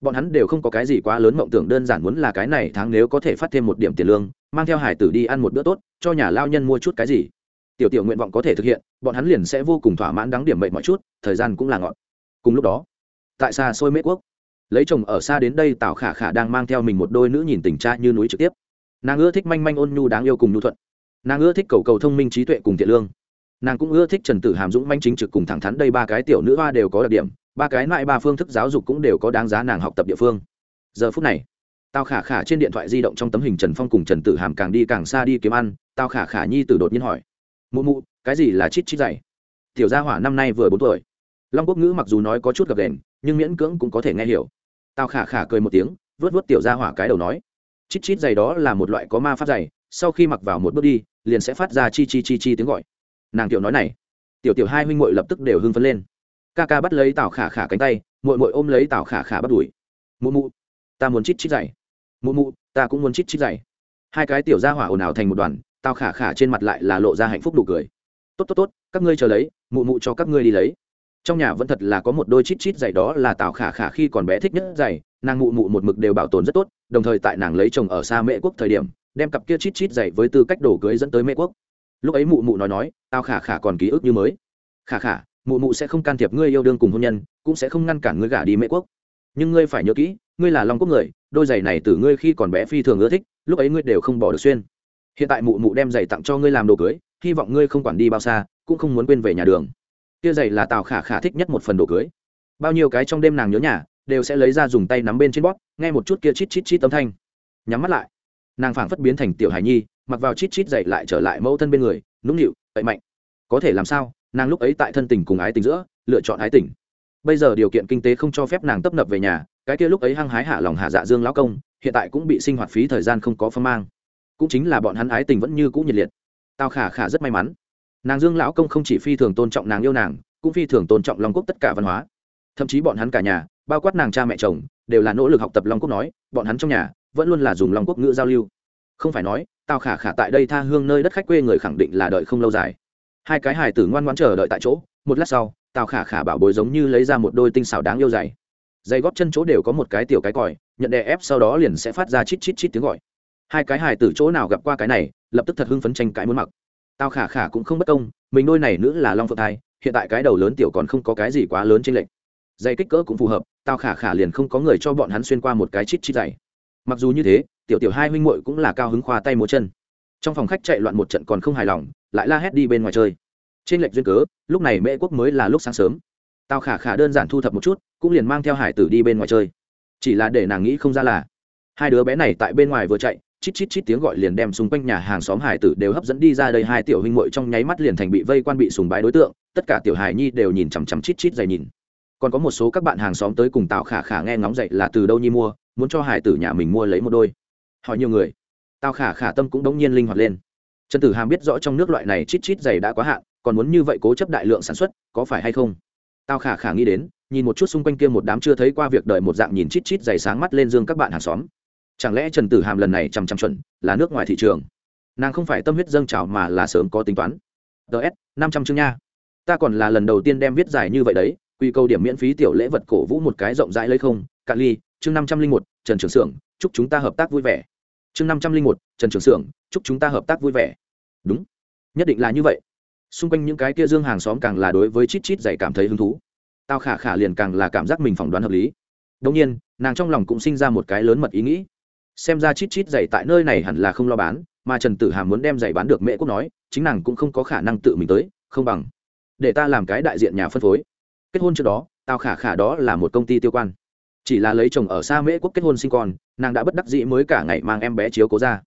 A: Bọn hắn đều không có cái gì quá lớn mộng tưởng đơn giản muốn là cái này tháng nếu có thể phát thêm một điểm tiền lương, mang theo hải tử đi ăn một bữa tốt, cho nhà lao nhân mua chút cái gì. Tiểu tiểu nguyện vọng có thể thực hiện, bọn hắn liền sẽ vô cùng thỏa mãn đáng điểm mệnh mọi chút, thời gian cũng là ngọn. Cùng lúc đó tại xa xôi mễ quốc. Lấy chồng ở xa đến đây, tào khả khả đang mang theo mình một đôi nữ nhìn tình cha như núi trực tiếp. Nàng ưa thích manh manh ôn nhu đáng yêu cùng nhu thuận. Nàng ưa thích cầu cầu thông minh trí tuệ cùng thiện lương. Nàng cũng ưa thích trần tử hàm dũng manh chính trực cùng thẳng thắn đây ba cái tiểu nữ hoa đều có đặc điểm, ba cái loại ba phương thức giáo dục cũng đều có đáng giá nàng học tập địa phương. Giờ phút này tao khả khả trên điện thoại di động trong tấm hình trần phong cùng trần tử hàm càng đi càng xa đi kiếm ăn tao khả khả nhi tử đột nhiên hỏi, mụ mụ, cái gì là chít chít dày tiểu gia hỏa năm nay vừa bốn tuổi long quốc ngữ mặc dù nói có chút gập đèn nhưng miễn cưỡng cũng có thể nghe hiểu. Tào khả khả cười một tiếng, vớt vớt tiểu gia hỏa cái đầu nói, chít chít giày đó là một loại có ma phát giày, sau khi mặc vào một bước đi, liền sẽ phát ra chi chi chi chi tiếng gọi. Nàng tiểu nói này, tiểu tiểu hai huynh muội lập tức đều hưng phấn lên. Ca ca bắt lấy tào khả khả cánh tay, muội muội ôm lấy tào khả khả bắt đuổi. Mụ mụ, ta muốn chít chít giày. Mụ mụ, ta cũng muốn chít chít giày. Hai cái tiểu gia hỏa ồn ào thành một đoàn, tào khả khả trên mặt lại là lộ ra hạnh phúc đủ cười. Tốt tốt tốt, các ngươi chờ lấy, mụ mụ cho các ngươi đi lấy trong nhà vẫn thật là có một đôi chít chít giày đó là tào khả khả khi còn bé thích nhất giày, nàng mụ mụ một mực đều bảo tồn rất tốt, đồng thời tại nàng lấy chồng ở xa mễ quốc thời điểm, đem cặp kia chít chít giày với tư cách đồ cưới dẫn tới mễ quốc. Lúc ấy mụ mụ nói nói tao khả khả còn ký ức như mới. Khả khả, mụ mụ sẽ không can thiệp ngươi yêu đương cùng hôn nhân, cũng sẽ không ngăn cản ngươi gả đi mễ quốc. Nhưng ngươi phải nhớ kỹ, ngươi là long quốc người, đôi giày này từ ngươi khi còn bé phi thường ưa thích, lúc ấy ngươi đều không bỏ được xuyên. Hiện tại mụ mụ đem giày tặng cho ngươi làm đồ cưới, hy vọng ngươi không quản đi bao xa, cũng không muốn quên về nhà đường kia giày là tào khả khả thích nhất một phần đồ cưới. Bao nhiêu cái trong đêm nàng nhớ nhà, đều sẽ lấy ra dùng tay nắm bên trên bót nghe một chút kia chít chít chít âm thanh. Nhắm mắt lại, nàng phảng phất biến thành tiểu hải nhi, mặc vào chít chít dậy lại trở lại mẫu thân bên người, nũng nịu, vậy mạnh. Có thể làm sao? Nàng lúc ấy tại thân tình cùng ái tình giữa, lựa chọn ái tình. Bây giờ điều kiện kinh tế không cho phép nàng tấp nập về nhà, cái kia lúc ấy hăng hái hạ lòng hạ dạ dương lão công, hiện tại cũng bị sinh hoạt phí thời gian không có phong mang. Cũng chính là bọn hắn ái tình vẫn như cũ nhiệt liệt. Tao khả khả rất may mắn nàng dương lão công không chỉ phi thường tôn trọng nàng yêu nàng, cũng phi thường tôn trọng long quốc tất cả văn hóa. Thậm chí bọn hắn cả nhà, bao quát nàng cha mẹ chồng, đều là nỗ lực học tập long quốc nói, bọn hắn trong nhà vẫn luôn là dùng long quốc ngữ giao lưu. Không phải nói tao khả khả tại đây tha hương nơi đất khách quê người khẳng định là đợi không lâu dài. Hai cái hài tử ngoan ngoãn chờ đợi tại chỗ, một lát sau tao khả khả bảo bối giống như lấy ra một đôi tinh xảo đáng yêu dày dày góp chân chỗ đều có một cái tiểu cái còi, nhận đè ép sau đó liền sẽ phát ra chít chít chít tiếng gọi. Hai cái hài tử chỗ nào gặp qua cái này, lập tức thật hưng phấn tranh cãi muốn mặc tao khả khả cũng không bất công, mình đôi này nữ là long phượng thai, hiện tại cái đầu lớn tiểu còn không có cái gì quá lớn trên lệnh dây kích cỡ cũng phù hợp tao khả khả liền không có người cho bọn hắn xuyên qua một cái chít chít dày. Mặc dù như thế, tiểu tiểu hai huynh muội cũng là cao hứng khoa tay múa chân. Trong phòng khách chạy loạn một trận còn không hài lòng, lại la hét đi bên ngoài chơi. Trên lệnh duyên cớ, lúc này mễ quốc mới là lúc sáng sớm. Tao khả khả đơn giản thu thập một chút, cũng liền mang theo hải tử đi bên ngoài chơi. Chỉ là để nàng nghĩ không ra là, hai đứa bé này tại bên ngoài vừa chạy chít chít chít tiếng gọi liền đem xung quanh nhà hàng xóm hải tử đều hấp dẫn đi ra đây. Hai tiểu huynh muội trong nháy mắt liền thành bị vây quan bị sùng bái đối tượng. Tất cả tiểu hải nhi đều nhìn chằm chằm chít chít dày nhìn. Còn có một số các bạn hàng xóm tới cùng tào khả khả nghe ngóng dậy là từ đâu nhi mua, muốn cho hải tử nhà mình mua lấy một đôi. Hỏi nhiều người. Tào khả khả tâm cũng đống nhiên linh hoạt lên. Trần tử hàm biết rõ trong nước loại này chít chít dày đã quá hạn, còn muốn như vậy cố chấp đại lượng sản xuất, có phải hay không? Tào khả khả nghĩ đến, nhìn một chút xung quanh kia một đám chưa thấy qua việc đợi một dạng nhìn chít chít dày sáng mắt lên dương các bạn hàng xóm chẳng lẽ trần tử hàm lần này chằm chằm chuẩn, là nước ngoài thị trường? Nàng không phải tâm huyết dâng trào mà là sớm có tính toán. Ts năm trăm chương nha. Ta còn là lần đầu tiên đem viết dài như vậy đấy, quy câu điểm miễn phí tiểu lễ vật cổ vũ một cái rộng rãi lấy không? Cạn ly, chương năm trăm linh một, trần trường xưởng chúc chúng ta hợp tác vui vẻ. Chương năm trăm linh một, trần trường xưởng chúc chúng ta hợp tác vui vẻ. Đúng. Nhất định là như vậy. Xung quanh những cái kia dương hàng xóm càng là đối với chít chít dày cảm thấy hứng thú. Tao khả khả liền càng là cảm giác mình phỏng đoán hợp lý. Đông nhiên, nàng trong lòng cũng sinh ra một cái lớn mật ý nghĩ xem ra chít chít giày tại nơi này hẳn là không lo bán, mà trần tử hàm muốn đem giày bán được mễ quốc nói, chính nàng cũng không có khả năng tự mình tới, không bằng để ta làm cái đại diện nhà phân phối. Kết hôn trước đó tao khả khả đó là một công ty tiêu quan. Chỉ là lấy chồng ở xa mễ quốc kết hôn sinh con, nàng đã bất đắc dĩ mới cả ngày mang em bé chiếu cố ra.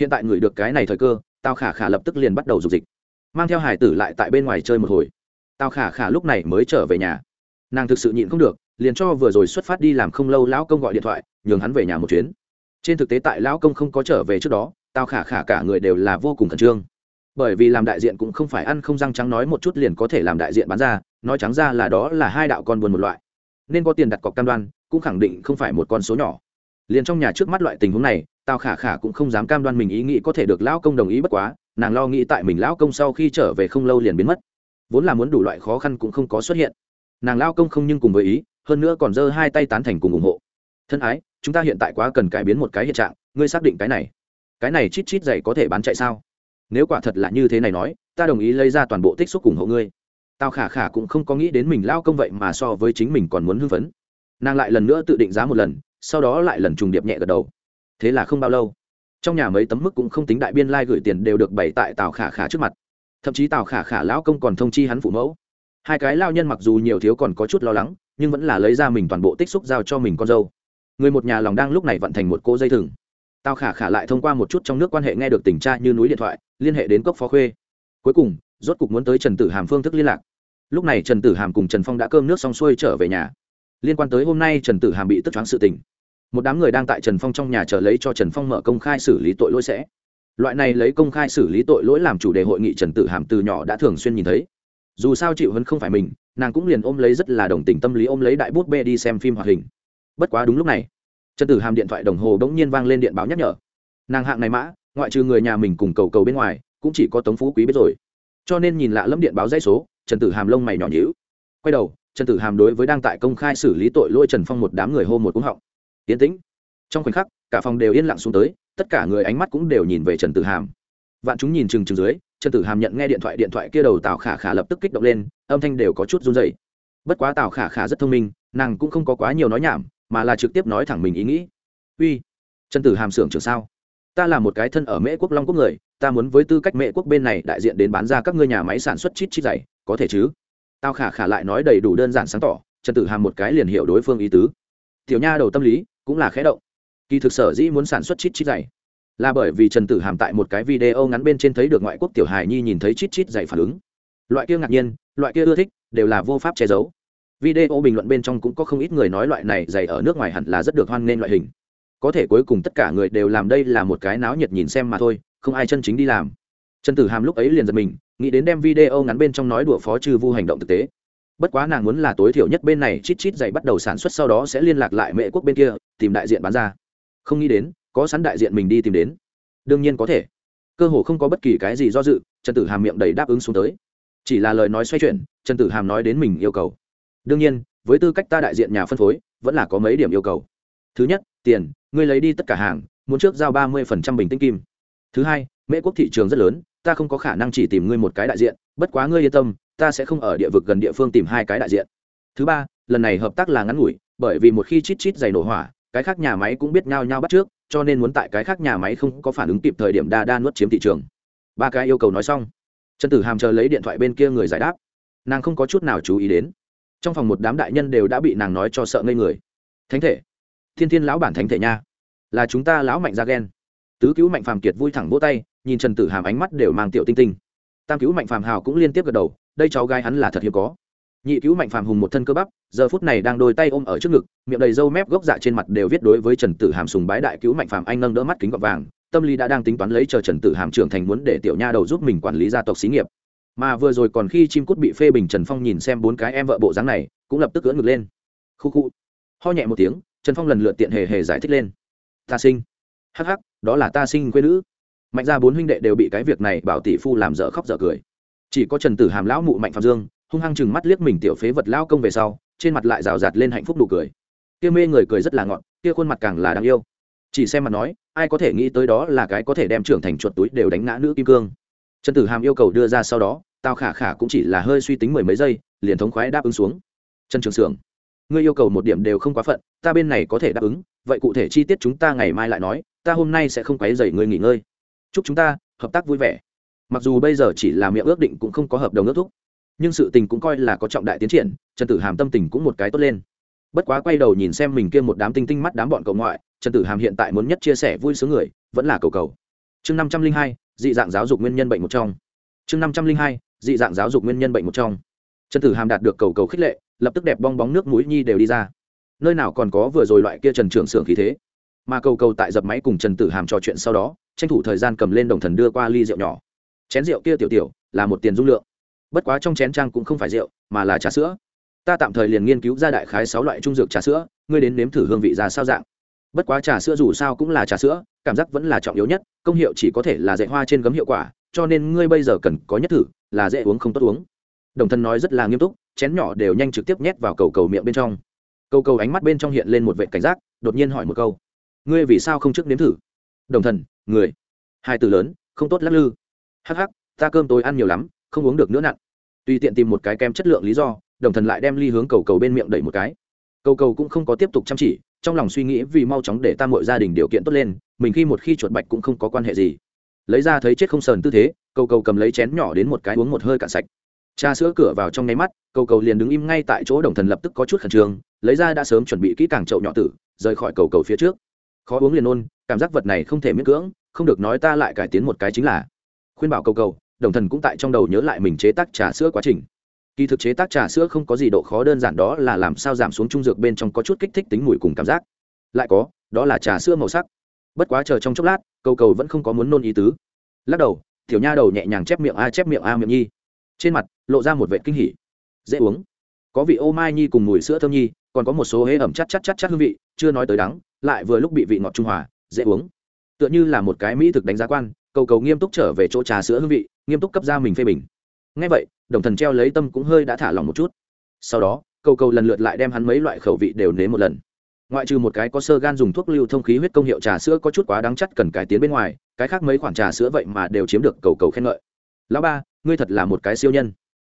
A: Hiện tại người được cái này thời cơ tao khả khả lập tức liền bắt đầu dục dịch. Mang theo hải tử lại tại bên ngoài chơi một hồi. Tao khả khả lúc này mới trở về nhà. Nàng thực sự nhịn không được, liền cho vừa rồi xuất phát đi làm không lâu lão công gọi điện thoại, nhường hắn về nhà một chuyến trên thực tế tại lão công không có trở về trước đó tao khả khả cả người đều là vô cùng khẩn trương. Bởi vì làm đại diện cũng không phải ăn không răng trắng nói một chút liền có thể làm đại diện bán ra, nói trắng ra là đó là hai đạo con buồn một loại. Nên có tiền đặt cọc cam đoan, cũng khẳng định không phải một con số nhỏ. Liền trong nhà trước mắt loại tình huống này tao khả khả cũng không dám cam đoan mình ý nghĩ có thể được lão công đồng ý bất quá, nàng lo nghĩ tại mình lão công sau khi trở về không lâu liền biến mất. Vốn là muốn đủ loại khó khăn cũng không có xuất hiện. Nàng lao công không nhưng cùng với ý, hơn nữa còn giơ hai tay tán thành cùng ủng hộ. Thân ái chúng ta hiện tại quá cần cải biến một cái hiện trạng, ngươi xác định cái này. Cái này chít chít dày có thể bán chạy sao? Nếu quả thật là như thế này nói, ta đồng ý lấy ra toàn bộ tích xúc ủng hộ ngươi. Tao khả khả cũng không có nghĩ đến mình lao công vậy mà so với chính mình còn muốn hưng phấn. Nàng lại lần nữa tự định giá một lần, sau đó lại lần trùng điệp nhẹ gật đầu. Thế là không bao lâu, trong nhà mấy tấm mức cũng không tính đại biên lai、like、gửi tiền đều được bày tại tào khả khả trước mặt. Thậm chí tào khả khả lão công còn thông chi hắn phụ mẫu. Hai cái lao nhân mặc dù nhiều thiếu còn có chút lo lắng, nhưng vẫn là lấy ra mình toàn bộ tích xúc giao cho mình con dâu người một nhà lòng đang lúc này vận thành một cô dây thừng. Tào khả khả lại thông qua một chút trong nước quan hệ nghe được tình tra như núi điện thoại, liên hệ đến cốc phó khuê. Cuối cùng, rốt cục muốn tới trần tử hàm phương thức liên lạc. Lúc này trần tử hàm cùng trần phong đã cơm nước xong xuôi trở về nhà. Liên quan tới hôm nay trần tử hàm bị tức choáng sự tình. Một đám người đang tại trần phong trong nhà chờ lấy cho trần phong mở công khai xử lý tội lỗi sẽ. Loại này lấy công khai xử lý tội lỗi làm chủ đề hội nghị trần tử hàm từ nhỏ đã thường xuyên nhìn thấy. Dù sao chịu hơn không phải mình, nàng cũng liền ôm lấy rất là đồng tình tâm lý ôm lấy đại bút bê đi xem phim hoạt hình bất quá đúng lúc này, trần tử hàm điện thoại đồng hồ đ ỗ n g nhiên vang lên điện báo nhắc nhở. Nàng hạng này mã, ngoại trừ người nhà mình cùng cầu cầu bên ngoài, cũng chỉ có tống phú quý biết rồi. Cho nên nhìn lạ lẫm điện báo dãy số, trần tử hàm lông mày nhỏ nhữ quay đầu, trần tử hàm đối với đang tại công khai xử lý tội lỗi trần phong một đám người hô một cúng họng. Yến tĩnh. Trong khoảnh khắc, cả phòng đều yên lặng xuống tới, tất cả người ánh mắt cũng đều nhìn về trần tử hàm. Vạn chúng nhìn chừng chừng dưới, trần tử hàm nhận nghe điện thoại điện thoại kia đầu tào khả khả lập tức kích động lên, âm thanh đều có chút run dày bất quá tào khả khả rất thông minh, nàng cũng không có quá nhiều nói nhảm mà là trực tiếp nói thẳng mình ý nghĩ. Uy, trần tử hàm xưởng trường sao? Ta là một cái thân ở mễ quốc long quốc người, ta muốn với tư cách mễ quốc bên này đại diện đến bán ra các ngươi nhà máy sản xuất chít chít dày, có thể chứ? Tao khả khả lại nói đầy đủ đơn giản sáng tỏ, trần tử hàm một cái liền hiểu đối phương ý tứ. Tiểu nha đầu tâm lý cũng là khẽ động. Kỳ thực sở dĩ muốn sản xuất chít chít dày là bởi vì trần tử hàm tại một cái video ngắn bên trên thấy được ngoại quốc tiểu hài nhi nhìn thấy chít chít dày phản ứng. Loại kia ngạc nhiên, loại kia ưa thích, đều là vô pháp che giấu video bình luận bên trong cũng có không ít người nói loại này dày ở nước ngoài hẳn là rất được hoan nghênh loại hình. Có thể cuối cùng tất cả người đều làm đây là một cái náo nhiệt nhìn xem mà thôi, không ai chân chính đi làm. Trần tử hàm lúc ấy liền giật mình, nghĩ đến đem video ngắn bên trong nói đùa phó trừ vu hành động thực tế. Bất quá nàng muốn là tối thiểu nhất bên này chít chít dày bắt đầu sản xuất sau đó sẽ liên lạc lại mẹ quốc bên kia, tìm đại diện bán ra. Không nghĩ đến, có sẵn đại diện mình đi tìm đến. Đương nhiên có thể. Cơ hồ không có bất kỳ cái gì do dự, trần tử hàm miệng đầy đáp ứng xuống tới. Chỉ là lời nói xoay chuyển, trần tử hàm nói đến mình yêu cầu đương nhiên, với tư cách ta đại diện nhà phân phối, vẫn là có mấy điểm yêu cầu. Thứ nhất, tiền, ngươi lấy đi tất cả hàng, muốn trước giao ba mươi bình tinh kim. Thứ hai, mễ quốc thị trường rất lớn, ta không có khả năng chỉ tìm ngươi một cái đại diện, bất quá ngươi yên tâm, ta sẽ không ở địa vực gần địa phương tìm hai cái đại diện. Thứ ba, lần này hợp tác là ngắn ngủi, bởi vì một khi chít chít dày nổ hỏa, cái khác nhà máy cũng biết nhau nhau bắt trước, cho nên muốn tại cái khác nhà máy không có phản ứng kịp thời điểm đa đa nuốt chiếm thị trường. Ba cái yêu cầu nói xong. Trần tử hàm chờ lấy điện thoại bên kia người giải đáp. Nàng không có chút nào chú ý đến trong phòng một đám đại nhân đều đã bị nàng nói cho sợ ngây người. Thánh thể, thiên thiên lão bản thánh thể nha, là chúng ta lão mạnh ra ghen tứ cứu mạnh phàm kiệt vui thẳng vỗ tay, nhìn trần tử hàm ánh mắt đều mang tiểu tinh tinh. Tam cứu mạnh phàm hào cũng liên tiếp gật đầu, đây cháu gái hắn là thật hiếm có. Nhị cứu mạnh phàm hùng một thân cơ bắp, giờ phút này đang đôi tay ôm ở trước ngực, miệng đầy râu mép gốc dạ trên mặt đều viết đối với trần tử hàm sùng bái đại cứu mạnh phàm anh nâng đỡ mắt kính gọt vàng, tâm lý đã đang tính toán lấy chờ trần tử hàm trưởng thành muốn để tiểu nha đầu giúp mình quản lý gia tộc xí nghiệp mà vừa rồi còn khi chim cút bị phê bình trần phong nhìn xem bốn cái em vợ bộ dáng này, cũng lập tức cưỡn ngực lên. Khu khu. Ho nhẹ một tiếng, trần phong lần lượt tiện hề hề giải thích lên. Ta sinh. Hắc hắc, đó là ta sinh quê nữ. Mạnh ra bốn huynh đệ đều bị cái việc này bảo tỷ phu làm dở khóc dở cười. Chỉ có trần tử hàm lão mụ mạnh phạm dương, hung hăng chừng mắt liếc mình tiểu phế vật lao công về sau, trên mặt lại rào rạt lên hạnh phúc đủ cười. Kia mê người cười rất là ngọn kia khuôn mặt càng là đáng yêu. Chỉ xem mặt nói, ai có thể nghĩ tới đó là cái có thể đem trưởng thành chuột túi đều đánh ngã nữ kim cương. Trần tử hàm yêu cầu đưa ra sau đó tao khả khả cũng chỉ là hơi suy tính mười mấy giây, liền thống khoái đáp ứng xuống. Trần trường sưởng, ngươi yêu cầu một điểm đều không quá phận, ta bên này có thể đáp ứng, vậy cụ thể chi tiết chúng ta ngày mai lại nói, ta hôm nay sẽ không quấy dày ngươi nghỉ ngơi. Chúc chúng ta hợp tác vui vẻ. Mặc dù bây giờ chỉ là miệng ước định cũng không có hợp đồng ước thúc, nhưng sự tình cũng coi là có trọng đại tiến triển, trần tử hàm tâm tình cũng một cái tốt lên. Bất quá quay đầu nhìn xem mình kia một đám tinh tinh mắt đám bọn cậu ngoại, trần tử hàm hiện tại muốn nhất chia sẻ vui sướng người, vẫn là cầu cầu. Chương năm trăm linh hai, dị dạng giáo dục nguyên nhân bệnh một trong. Chương năm trăm linh hai dị dạng giáo dục nguyên nhân bệnh một trong. Trần tử hàm đạt được cầu cầu khích lệ, lập tức đẹp bong bóng nước mũi nhi đều đi ra. Nơi nào còn có vừa rồi loại kia trần trưởng xưởng khí thế. Mà cầu cầu tại dập máy cùng trần tử hàm trò chuyện sau đó, tranh thủ thời gian cầm lên đồng thần đưa qua ly rượu nhỏ. Chén rượu kia tiểu tiểu, là một tiền dung lượng. Bất quá trong chén trang cũng không phải rượu, mà là trà sữa. Ta tạm thời liền nghiên cứu ra đại khái sáu loại trung dược trà sữa, ngươi đến nếm thử hương vị ra sao dạng. Bất quá trà sữa dù sao cũng là trà sữa, cảm giác vẫn là trọng yếu nhất, công hiệu chỉ có thể là dạy hoa trên gấm hiệu quả cho nên ngươi bây giờ cần có nhất thử, là dễ uống không tốt uống. Đồng thân nói rất là nghiêm túc, chén nhỏ đều nhanh trực tiếp nhét vào cầu cầu miệng bên trong. Cầu cầu ánh mắt bên trong hiện lên một vệ cảnh giác, đột nhiên hỏi một câu. Ngươi vì sao không trước nếm thử? Đồng thần người. Hai từ lớn, không tốt lắc lư. Hắc hắc, ta cơm tối ăn nhiều lắm, không uống được nữa nặng. Tùy tiện tìm một cái kem chất lượng lý do, đồng thần lại đem ly hướng cầu cầu bên miệng đẩy một cái. Cầu cầu cũng không có tiếp tục chăm chỉ, trong lòng suy nghĩ vì mau chóng để ta mọi gia đình điều kiện tốt lên, mình khi một khi chuột bạch cũng không có quan hệ gì lấy ra thấy chết không sờn tư thế, cầu cầu cầm lấy chén nhỏ đến một cái uống một hơi cạn sạch. Trà sữa cửa vào trong nháy mắt, cầu cầu liền đứng im ngay tại chỗ đồng thần lập tức có chút khẩn trương, lấy ra đã sớm chuẩn bị kỹ càng chậu nhỏ tử, rời khỏi cầu cầu phía trước. Khó uống liền ôn cảm giác vật này không thể miễn cưỡng, không được nói ta lại cải tiến một cái chính là. Khuyên bảo cầu cầu, đồng thần cũng tại trong đầu nhớ lại mình chế tác trà sữa quá trình. Kỳ thực chế tác trà sữa không có gì độ khó đơn giản đó là làm sao giảm xuống trung dược bên trong có chút kích thích tính mùi cùng cảm giác. Lại có, đó là trà sữa màu sắc bất quá chờ trong chốc lát, cầu cầu vẫn không có muốn nôn ý tứ. Lắc đầu, tiểu nha đầu nhẹ nhàng chép miệng a, chép miệng a miệng nhi. Trên mặt, lộ ra một vệ kinh hỉ. Dễ uống. Có vị ô mai nhi cùng mùi sữa thơm nhi, còn có một số hế ẩm chắc chắc chắc chắc hương vị, chưa nói tới đắng, lại vừa lúc bị vị ngọt trung hòa, dễ uống. Tựa như là một cái mỹ thực đánh giá quan, cầu cầu nghiêm túc trở về chỗ trà sữa hương vị, nghiêm túc cấp ra mình phê bình. Ngay vậy, đồng thần treo lấy tâm cũng hơi đã thả lòng một chút. Sau đó, cầu cầu lần lượt lại đem hắn mấy loại khẩu vị đều nếm một lần ngoại trừ một cái có sơ gan dùng thuốc lưu thông khí huyết công hiệu trà sữa có chút quá đáng chắc cần cải tiến bên ngoài, cái khác mấy khoản trà sữa vậy mà đều chiếm được cầu cầu khen ngợi. Lão ba, ngươi thật là một cái siêu nhân.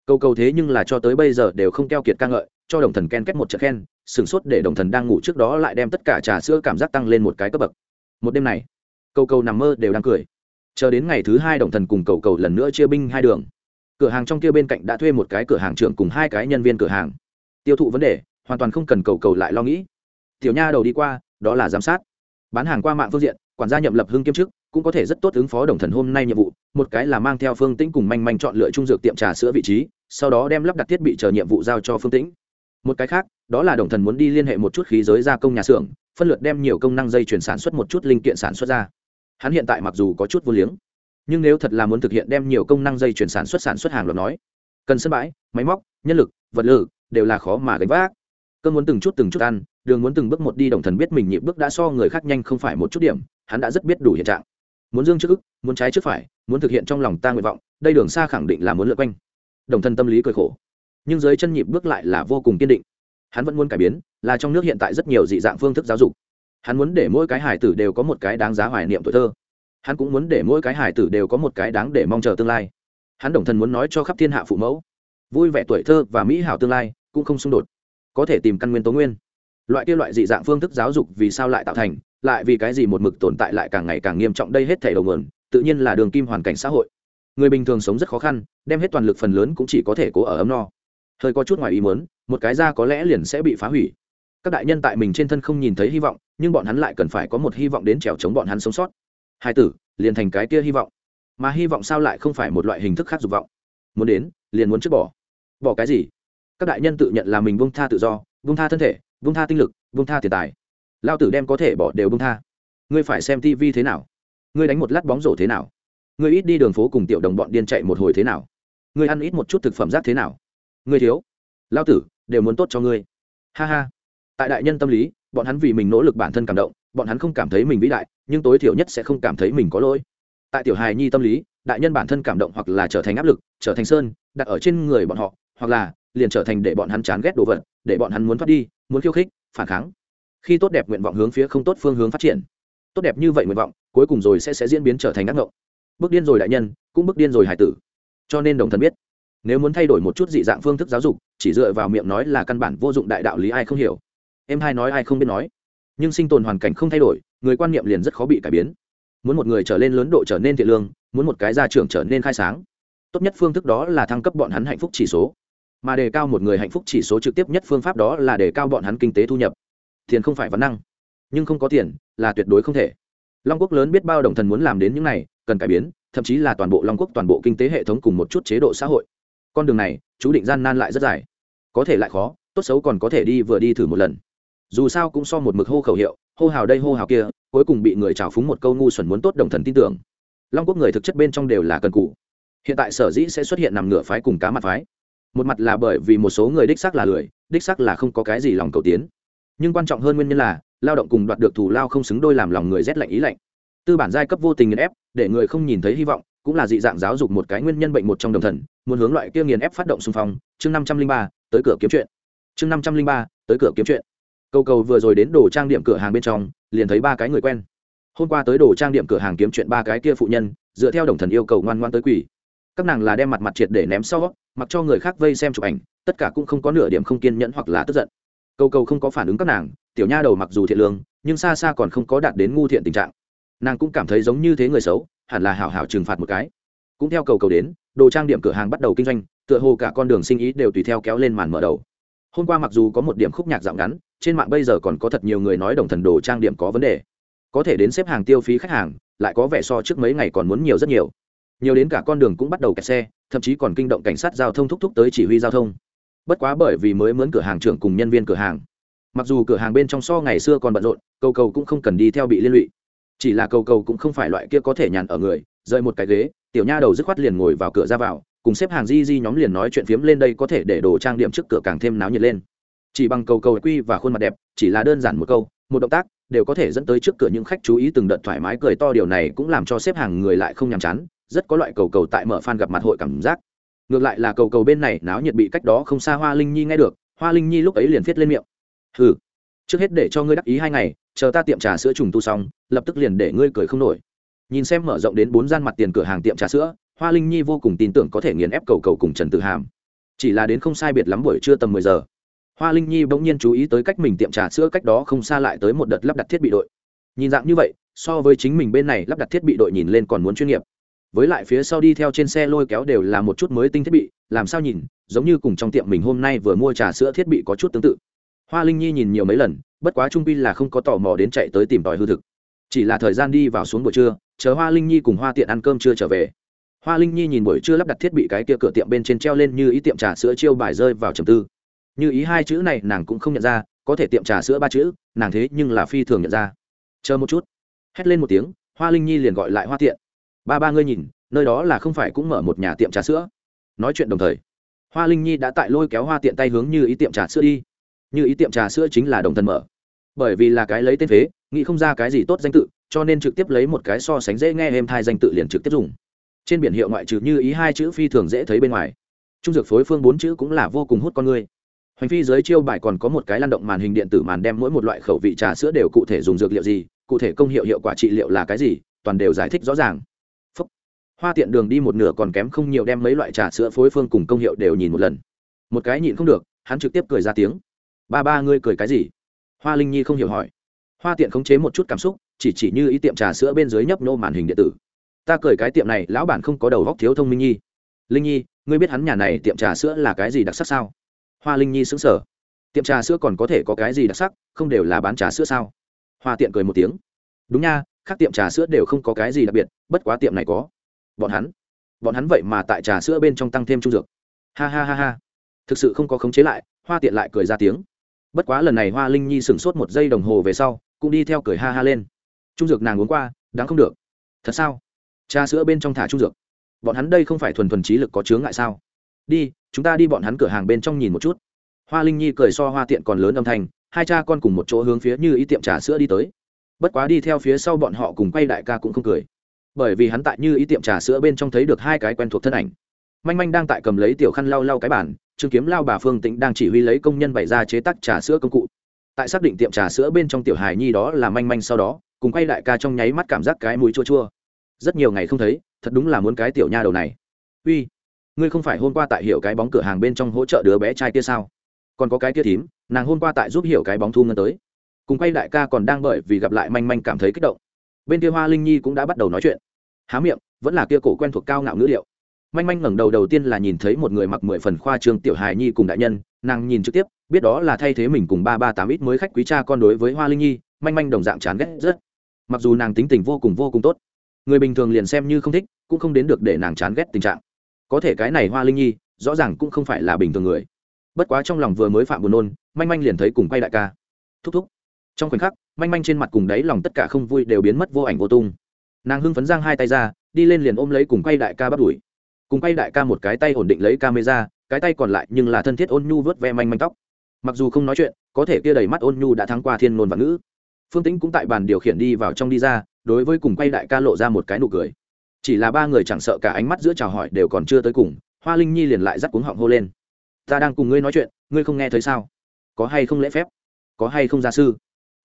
A: Cầu cầu thế nhưng là cho tới bây giờ đều không keo kiệt ca ngợi, cho đồng thần ken kết một trận khen, sửng sốt để đồng thần đang ngủ trước đó lại đem tất cả trà sữa cảm giác tăng lên một cái cấp bậc. Một đêm này, cầu cầu nằm mơ đều đang cười. Chờ đến ngày thứ hai đồng thần cùng cầu cầu lần nữa chia binh hai đường. Cửa hàng trong kia bên cạnh đã thuê một cái cửa hàng trưởng cùng hai cái nhân viên cửa hàng. Tiêu thụ vấn đề, hoàn toàn không cần cầu cầu lại lo nghĩ tiểu nha đầu đi qua, đó là giám sát. Bán hàng qua mạng phương diện, quản gia nhậm lập hưng kiêm chức, cũng có thể rất tốt ứng phó đồng thần hôm nay nhiệm vụ, một cái là mang theo phương tĩnh cùng manh manh chọn lựa trung dược tiệm trà sữa vị trí, sau đó đem lắp đặt thiết bị chờ nhiệm vụ giao cho phương tĩnh. Một cái khác, đó là đồng thần muốn đi liên hệ một chút khí giới gia công nhà xưởng, phân lượt đem nhiều công năng dây chuyển sản xuất một chút linh kiện sản xuất ra. Hắn hiện tại mặc dù có chút vô liếng, nhưng nếu thật là muốn thực hiện đem nhiều công năng dây chuyển sản xuất sản xuất hàng loạt nói, cần sân bãi, máy móc, nhân lực, vật lực đều là khó mà gánh vác. Cơn muốn từng chút từng chút ăn đường muốn từng bước một đi đồng thần biết mình nhịp bước đã so người khác nhanh không phải một chút điểm, hắn đã rất biết đủ hiện trạng. Muốn dương trước ức, muốn trái trước phải, muốn thực hiện trong lòng ta nguyện vọng, đây đường xa khẳng định là muốn lượt quanh. Đồng thân tâm lý cười khổ. Nhưng dưới chân nhịp bước lại là vô cùng kiên định. Hắn vẫn muốn cải biến, là trong nước hiện tại rất nhiều dị dạng phương thức giáo dục. Hắn muốn để mỗi cái hải tử đều có một cái đáng giá hoài niệm tuổi thơ. Hắn cũng muốn để mỗi cái hải tử đều có một cái đáng để mong chờ tương lai. Hắn đồng thân muốn nói cho khắp thiên hạ phụ mẫu, vui vẻ tuổi thơ và mỹ hảo tương lai cũng không xung đột, có thể tìm căn nguyên tố nguyên loại kia loại dị dạng phương thức giáo dục vì sao lại tạo thành, lại vì cái gì một mực tồn tại lại càng ngày càng nghiêm trọng đây hết thể đầu nguồn, tự nhiên là đường kim hoàn cảnh xã hội. Người bình thường sống rất khó khăn, đem hết toàn lực phần lớn cũng chỉ có thể cố ở ấm no. Hơi có chút ngoài ý muốn, một cái da có lẽ liền sẽ bị phá hủy. Các đại nhân tại mình trên thân không nhìn thấy hy vọng, nhưng bọn hắn lại cần phải có một hy vọng đến trèo chống bọn hắn sống sót. Hai tử, liền thành cái kia hy vọng. Mà hy vọng sao lại không phải một loại hình thức khác dục vọng? Muốn đến, liền muốn trước bỏ. Bỏ cái gì? Các đại nhân tự nhận là mình bông tha tự do bông tha thân thể vung tha tinh lực vung tha tiền tài. Lao tử đem có thể bỏ đều vung tha. Ngươi phải xem tv thế nào. Ngươi đánh một lát bóng rổ thế nào. Ngươi ít đi đường phố cùng tiểu đồng bọn điên chạy một hồi thế nào. Ngươi ăn ít một chút thực phẩm rác thế nào. Ngươi thiếu. Lao tử, đều muốn tốt cho ngươi. Ha ha. Tại đại nhân tâm lý, bọn hắn vì mình nỗ lực bản thân cảm động, bọn hắn không cảm thấy mình vĩ đại, nhưng tối thiểu nhất sẽ không cảm thấy mình có lỗi. Tại tiểu hài nhi tâm lý, đại nhân bản thân cảm động hoặc là trở thành áp lực, trở thành sơn, đặt ở trên người bọn họ, hoặc là liền trở thành để bọn hắn chán ghét đồ vật, để bọn hắn muốn thoát đi muốn khiêu khích, phản kháng. Khi tốt đẹp nguyện vọng hướng phía không tốt phương hướng phát triển. Tốt đẹp như vậy nguyện vọng, cuối cùng rồi sẽ sẽ diễn biến trở thành ác ngộng. Bước điên rồi đại nhân, cũng bước điên rồi hải tử. Cho nên đồng thần biết, nếu muốn thay đổi một chút dị dạng phương thức giáo dục, chỉ dựa vào miệng nói là căn bản vô dụng đại đạo lý ai không hiểu. Em hai nói ai không biết nói. Nhưng sinh tồn hoàn cảnh không thay đổi, người quan niệm liền rất khó bị cải biến. Muốn một người trở lên lớn độ trở nên thiện lương, muốn một cái gia trưởng trở nên khai sáng. Tốt nhất phương thức đó là thăng cấp bọn hắn hạnh phúc chỉ số mà đề cao một người hạnh phúc chỉ số trực tiếp nhất phương pháp đó là đề cao bọn hắn kinh tế thu nhập. Tiền không phải vấn năng, nhưng không có tiền là tuyệt đối không thể. Long quốc lớn biết bao đồng thần muốn làm đến những này, cần cải biến, thậm chí là toàn bộ long quốc toàn bộ kinh tế hệ thống cùng một chút chế độ xã hội. Con đường này, chú định gian nan lại rất dài. Có thể lại khó, tốt xấu còn có thể đi vừa đi thử một lần. Dù sao cũng so một mực hô khẩu hiệu, hô hào đây hô hào kia, cuối cùng bị người trào phúng một câu ngu xuẩn muốn tốt đồng thần tin tưởng. Long quốc người thực chất bên trong đều là cần cụ hiện tại sở dĩ sẽ xuất hiện nằm ngửa phái cùng cá mặt phái một mặt là bởi vì một số người đích sắc là lười, đích sắc là không có cái gì lòng cầu tiến. Nhưng quan trọng hơn nguyên nhân là, lao động cùng đoạt được thù lao không xứng đôi làm lòng người rét lạnh ý lạnh. Tư bản giai cấp vô tình nghiền ép, để người không nhìn thấy hy vọng, cũng là dị dạng giáo dục một cái nguyên nhân bệnh một trong đồng thần, muốn hướng loại kia nghiền ép phát động xung phong. Chương năm trăm linh ba, tới cửa kiếm chuyện. Chương năm trăm linh ba, tới cửa kiếm chuyện. Cầu cầu vừa rồi đến đồ trang điểm cửa hàng bên trong, liền thấy ba cái người quen. Hôm qua tới đồ trang điểm cửa hàng kiếm chuyện ba cái kia phụ nhân, dựa theo đồng thần yêu cầu ngoan ngoan tới quỷ các nàng là đem mặt mặt triệt để ném sau, mặc cho người khác vây xem chụp ảnh, tất cả cũng không có nửa điểm không kiên nhẫn hoặc là tức giận. Câu cầu không có phản ứng các nàng, tiểu nha đầu mặc dù thiện lương, nhưng xa xa còn không có đạt đến ngu thiện tình trạng. Nàng cũng cảm thấy giống như thế người xấu, hẳn là hảo hảo trừng phạt một cái. Cũng theo cầu cầu đến, đồ trang điểm cửa hàng bắt đầu kinh doanh, tựa hồ cả con đường sinh ý đều tùy theo kéo lên màn mở đầu. Hôm qua mặc dù có một điểm khúc nhạc dạo ngắn, trên mạng bây giờ còn có thật nhiều người nói đồng thần đồ trang điểm có vấn đề. Có thể đến xếp hàng tiêu phí khách hàng, lại có vẻ so trước mấy ngày còn muốn nhiều rất nhiều nhiều đến cả con đường cũng bắt đầu kẹt xe, thậm chí còn kinh động cảnh sát giao thông thúc thúc tới chỉ huy giao thông. Bất quá bởi vì mới mướn cửa hàng trưởng cùng nhân viên cửa hàng. Mặc dù cửa hàng bên trong so ngày xưa còn bận rộn, cầu cầu cũng không cần đi theo bị liên lụy. Chỉ là cầu cầu cũng không phải loại kia có thể nhàn ở người, rời một cái ghế, tiểu nha đầu dứt khoát liền ngồi vào cửa ra vào, cùng xếp hàng di di nhóm liền nói chuyện phiếm lên đây có thể để đồ trang điểm trước cửa càng thêm náo nhiệt lên. Chỉ bằng cầu cầu quy và khuôn mặt đẹp, chỉ là đơn giản một câu, một động tác, đều có thể dẫn tới trước cửa những khách chú ý từng đợt thoải mái cười to, điều này cũng làm cho xếp hàng người lại không nhàm chán rất có loại cầu cầu tại mở fan gặp mặt hội cảm giác. Ngược lại là cầu cầu bên này náo nhiệt bị cách đó không xa hoa linh nhi nghe được, hoa linh nhi lúc ấy liền viết lên miệng. Hừ, trước hết để cho ngươi đắc ý hai ngày, chờ ta tiệm trà sữa trùng tu xong, lập tức liền để ngươi cười không nổi. Nhìn xem mở rộng đến bốn gian mặt tiền cửa hàng tiệm trà sữa, hoa linh nhi vô cùng tin tưởng có thể nghiền ép cầu cầu cùng trần tự hàm. Chỉ là đến không sai biệt lắm buổi trưa tầm mười giờ, hoa linh nhi bỗng nhiên chú ý tới cách mình tiệm trà sữa cách đó không xa lại tới một đợt lắp đặt thiết bị đội. Nhìn dạng như vậy, so với chính mình bên này lắp đặt thiết bị đội nhìn lên còn muốn chuyên nghiệp với lại phía sau đi theo trên xe lôi kéo đều là một chút mới tinh thiết bị, làm sao nhìn, giống như cùng trong tiệm mình hôm nay vừa mua trà sữa thiết bị có chút tương tự. Hoa linh nhi nhìn nhiều mấy lần, bất quá trung pi là không có tò mò đến chạy tới tìm tòi hư thực. Chỉ là thời gian đi vào xuống buổi trưa, chờ hoa linh nhi cùng hoa tiện ăn cơm chưa trở về. Hoa linh nhi nhìn buổi trưa lắp đặt thiết bị cái kia cửa tiệm bên trên treo lên như ý tiệm trà sữa chiêu bài rơi vào trầm tư. Như ý hai chữ này nàng cũng không nhận ra, có thể tiệm trà sữa ba chữ, nàng thế nhưng là phi thường nhận ra. Chờ một chút. Hét lên một tiếng, hoa linh nhi liền gọi lại hoa tiện ba ba ngươi nhìn, nơi đó là không phải cũng mở một nhà tiệm trà sữa. Nói chuyện đồng thời, hoa linh nhi đã tại lôi kéo hoa tiện tay hướng như ý tiệm trà sữa đi. Như ý tiệm trà sữa chính là đồng thần mở. Bởi vì là cái lấy tên phế, nghĩ không ra cái gì tốt danh tự, cho nên trực tiếp lấy một cái so sánh dễ nghe êm thai danh tự liền trực tiếp dùng. Trên biển hiệu ngoại trừ như ý hai chữ phi thường dễ thấy bên ngoài. Trung dược phối phương bốn chữ cũng là vô cùng hút con người. Hành phi dưới chiêu bài còn có một cái lan động màn hình điện tử màn đem mỗi một loại khẩu vị trà sữa đều cụ thể dùng dược liệu gì, cụ thể công hiệu hiệu quả trị liệu là cái gì, toàn đều giải thích rõ ràng hoa tiện đường đi một nửa còn kém không nhiều đem mấy loại trà sữa phối phương cùng công hiệu đều nhìn một lần. Một cái nhịn không được, hắn trực tiếp cười ra tiếng. Ba ba ngươi cười cái gì? Hoa linh nhi không hiểu hỏi. Hoa tiện khống chế một chút cảm xúc, chỉ chỉ như ý tiệm trà sữa bên dưới nhấp nô màn hình điện tử. Ta cười cái tiệm này, lão bản không có đầu góc thiếu thông minh nhi. Linh nhi, ngươi biết hắn nhà này tiệm trà sữa là cái gì đặc sắc sao? Hoa linh nhi xứng sở tiệm trà sữa còn có thể có cái gì đặc sắc, không đều là bán trà sữa sao? Hoa tiện cười một tiếng. Đúng nha các tiệm trà sữa đều không có cái gì đặc biệt, bất quá tiệm này có bọn hắn bọn hắn vậy mà tại trà sữa bên trong tăng thêm trung dược. Ha ha ha ha. Thực sự không có khống chế lại, hoa tiện lại cười ra tiếng. Bất quá lần này hoa linh nhi sửng sốt một giây đồng hồ về sau, cũng đi theo cười ha ha lên. Trung dược nàng uống qua, đáng không được. Thật sao? Trà sữa bên trong thả trung dược. Bọn hắn đây không phải thuần thuần trí lực có chướng ngại sao? Đi, chúng ta đi bọn hắn cửa hàng bên trong nhìn một chút. Hoa linh nhi cười so hoa tiện còn lớn âm thanh, hai cha con cùng một chỗ hướng phía như ý tiệm trà sữa đi tới. Bất quá đi theo phía sau bọn họ cùng quay đại ca cũng không cười bởi vì hắn tại như ý tiệm trà sữa bên trong thấy được hai cái quen thuộc thân ảnh. Manh manh đang tại cầm lấy tiểu khăn lau lau cái bản chứng kiếm lao bà phương tĩnh đang chỉ huy lấy công nhân bày ra chế tác trà sữa công cụ. Tại xác định tiệm trà sữa bên trong tiểu hài nhi đó là manh manh sau đó, cùng quay đại ca trong nháy mắt cảm giác cái mũi chua chua. Rất nhiều ngày không thấy, thật đúng là muốn cái tiểu nha đầu này. Uy, ngươi không phải hôm qua tại hiểu cái bóng cửa hàng bên trong hỗ trợ đứa bé trai kia sao? Còn có cái kia thím, nàng hôm qua tại giúp hiểu cái bóng thu ngân tới. Cùng quay đại ca còn đang bởi vì gặp lại manh manh cảm thấy kích động bên kia hoa linh nhi cũng đã bắt đầu nói chuyện há miệng vẫn là kia cổ quen thuộc cao ngạo ngữ liệu manh manh ngẩng đầu đầu tiên là nhìn thấy một người mặc mười phần khoa trương tiểu hài nhi cùng đại nhân nàng nhìn trực tiếp biết đó là thay thế mình cùng ba ba tám ít mới khách quý cha con đối với hoa linh nhi manh manh đồng dạng chán ghét rất mặc dù nàng tính tình vô cùng vô cùng tốt người bình thường liền xem như không thích cũng không đến được để nàng chán ghét tình trạng có thể cái này hoa linh nhi rõ ràng cũng không phải là bình thường người bất quá trong lòng vừa mới phạm buồn nôn manh manh liền thấy cùng quay đại ca thúc thúc trong khoảnh khắc manh manh trên mặt cùng đáy lòng tất cả không vui đều biến mất vô ảnh vô tung. Nàng hưng phấn giang hai tay ra, đi lên liền ôm lấy cùng quay đại ca bắt đuổi cùng quay đại ca một cái tay ổn định lấy camera, cái tay còn lại nhưng là thân thiết ôn nhu vớt ve manh manh tóc. Mặc dù không nói chuyện, có thể kia đầy mắt ôn nhu đã thắng qua thiên nôn và ngữ. Phương tĩnh cũng tại bàn điều khiển đi vào trong đi ra, đối với cùng quay đại ca lộ ra một cái nụ cười. Chỉ là ba người chẳng sợ cả ánh mắt giữa chào hỏi đều còn chưa tới cùng, hoa linh nhi liền lại dắt cuống họng hô lên. Ta đang cùng ngươi nói chuyện, ngươi không nghe thấy sao? Có hay không lễ phép? Có hay không gia sư?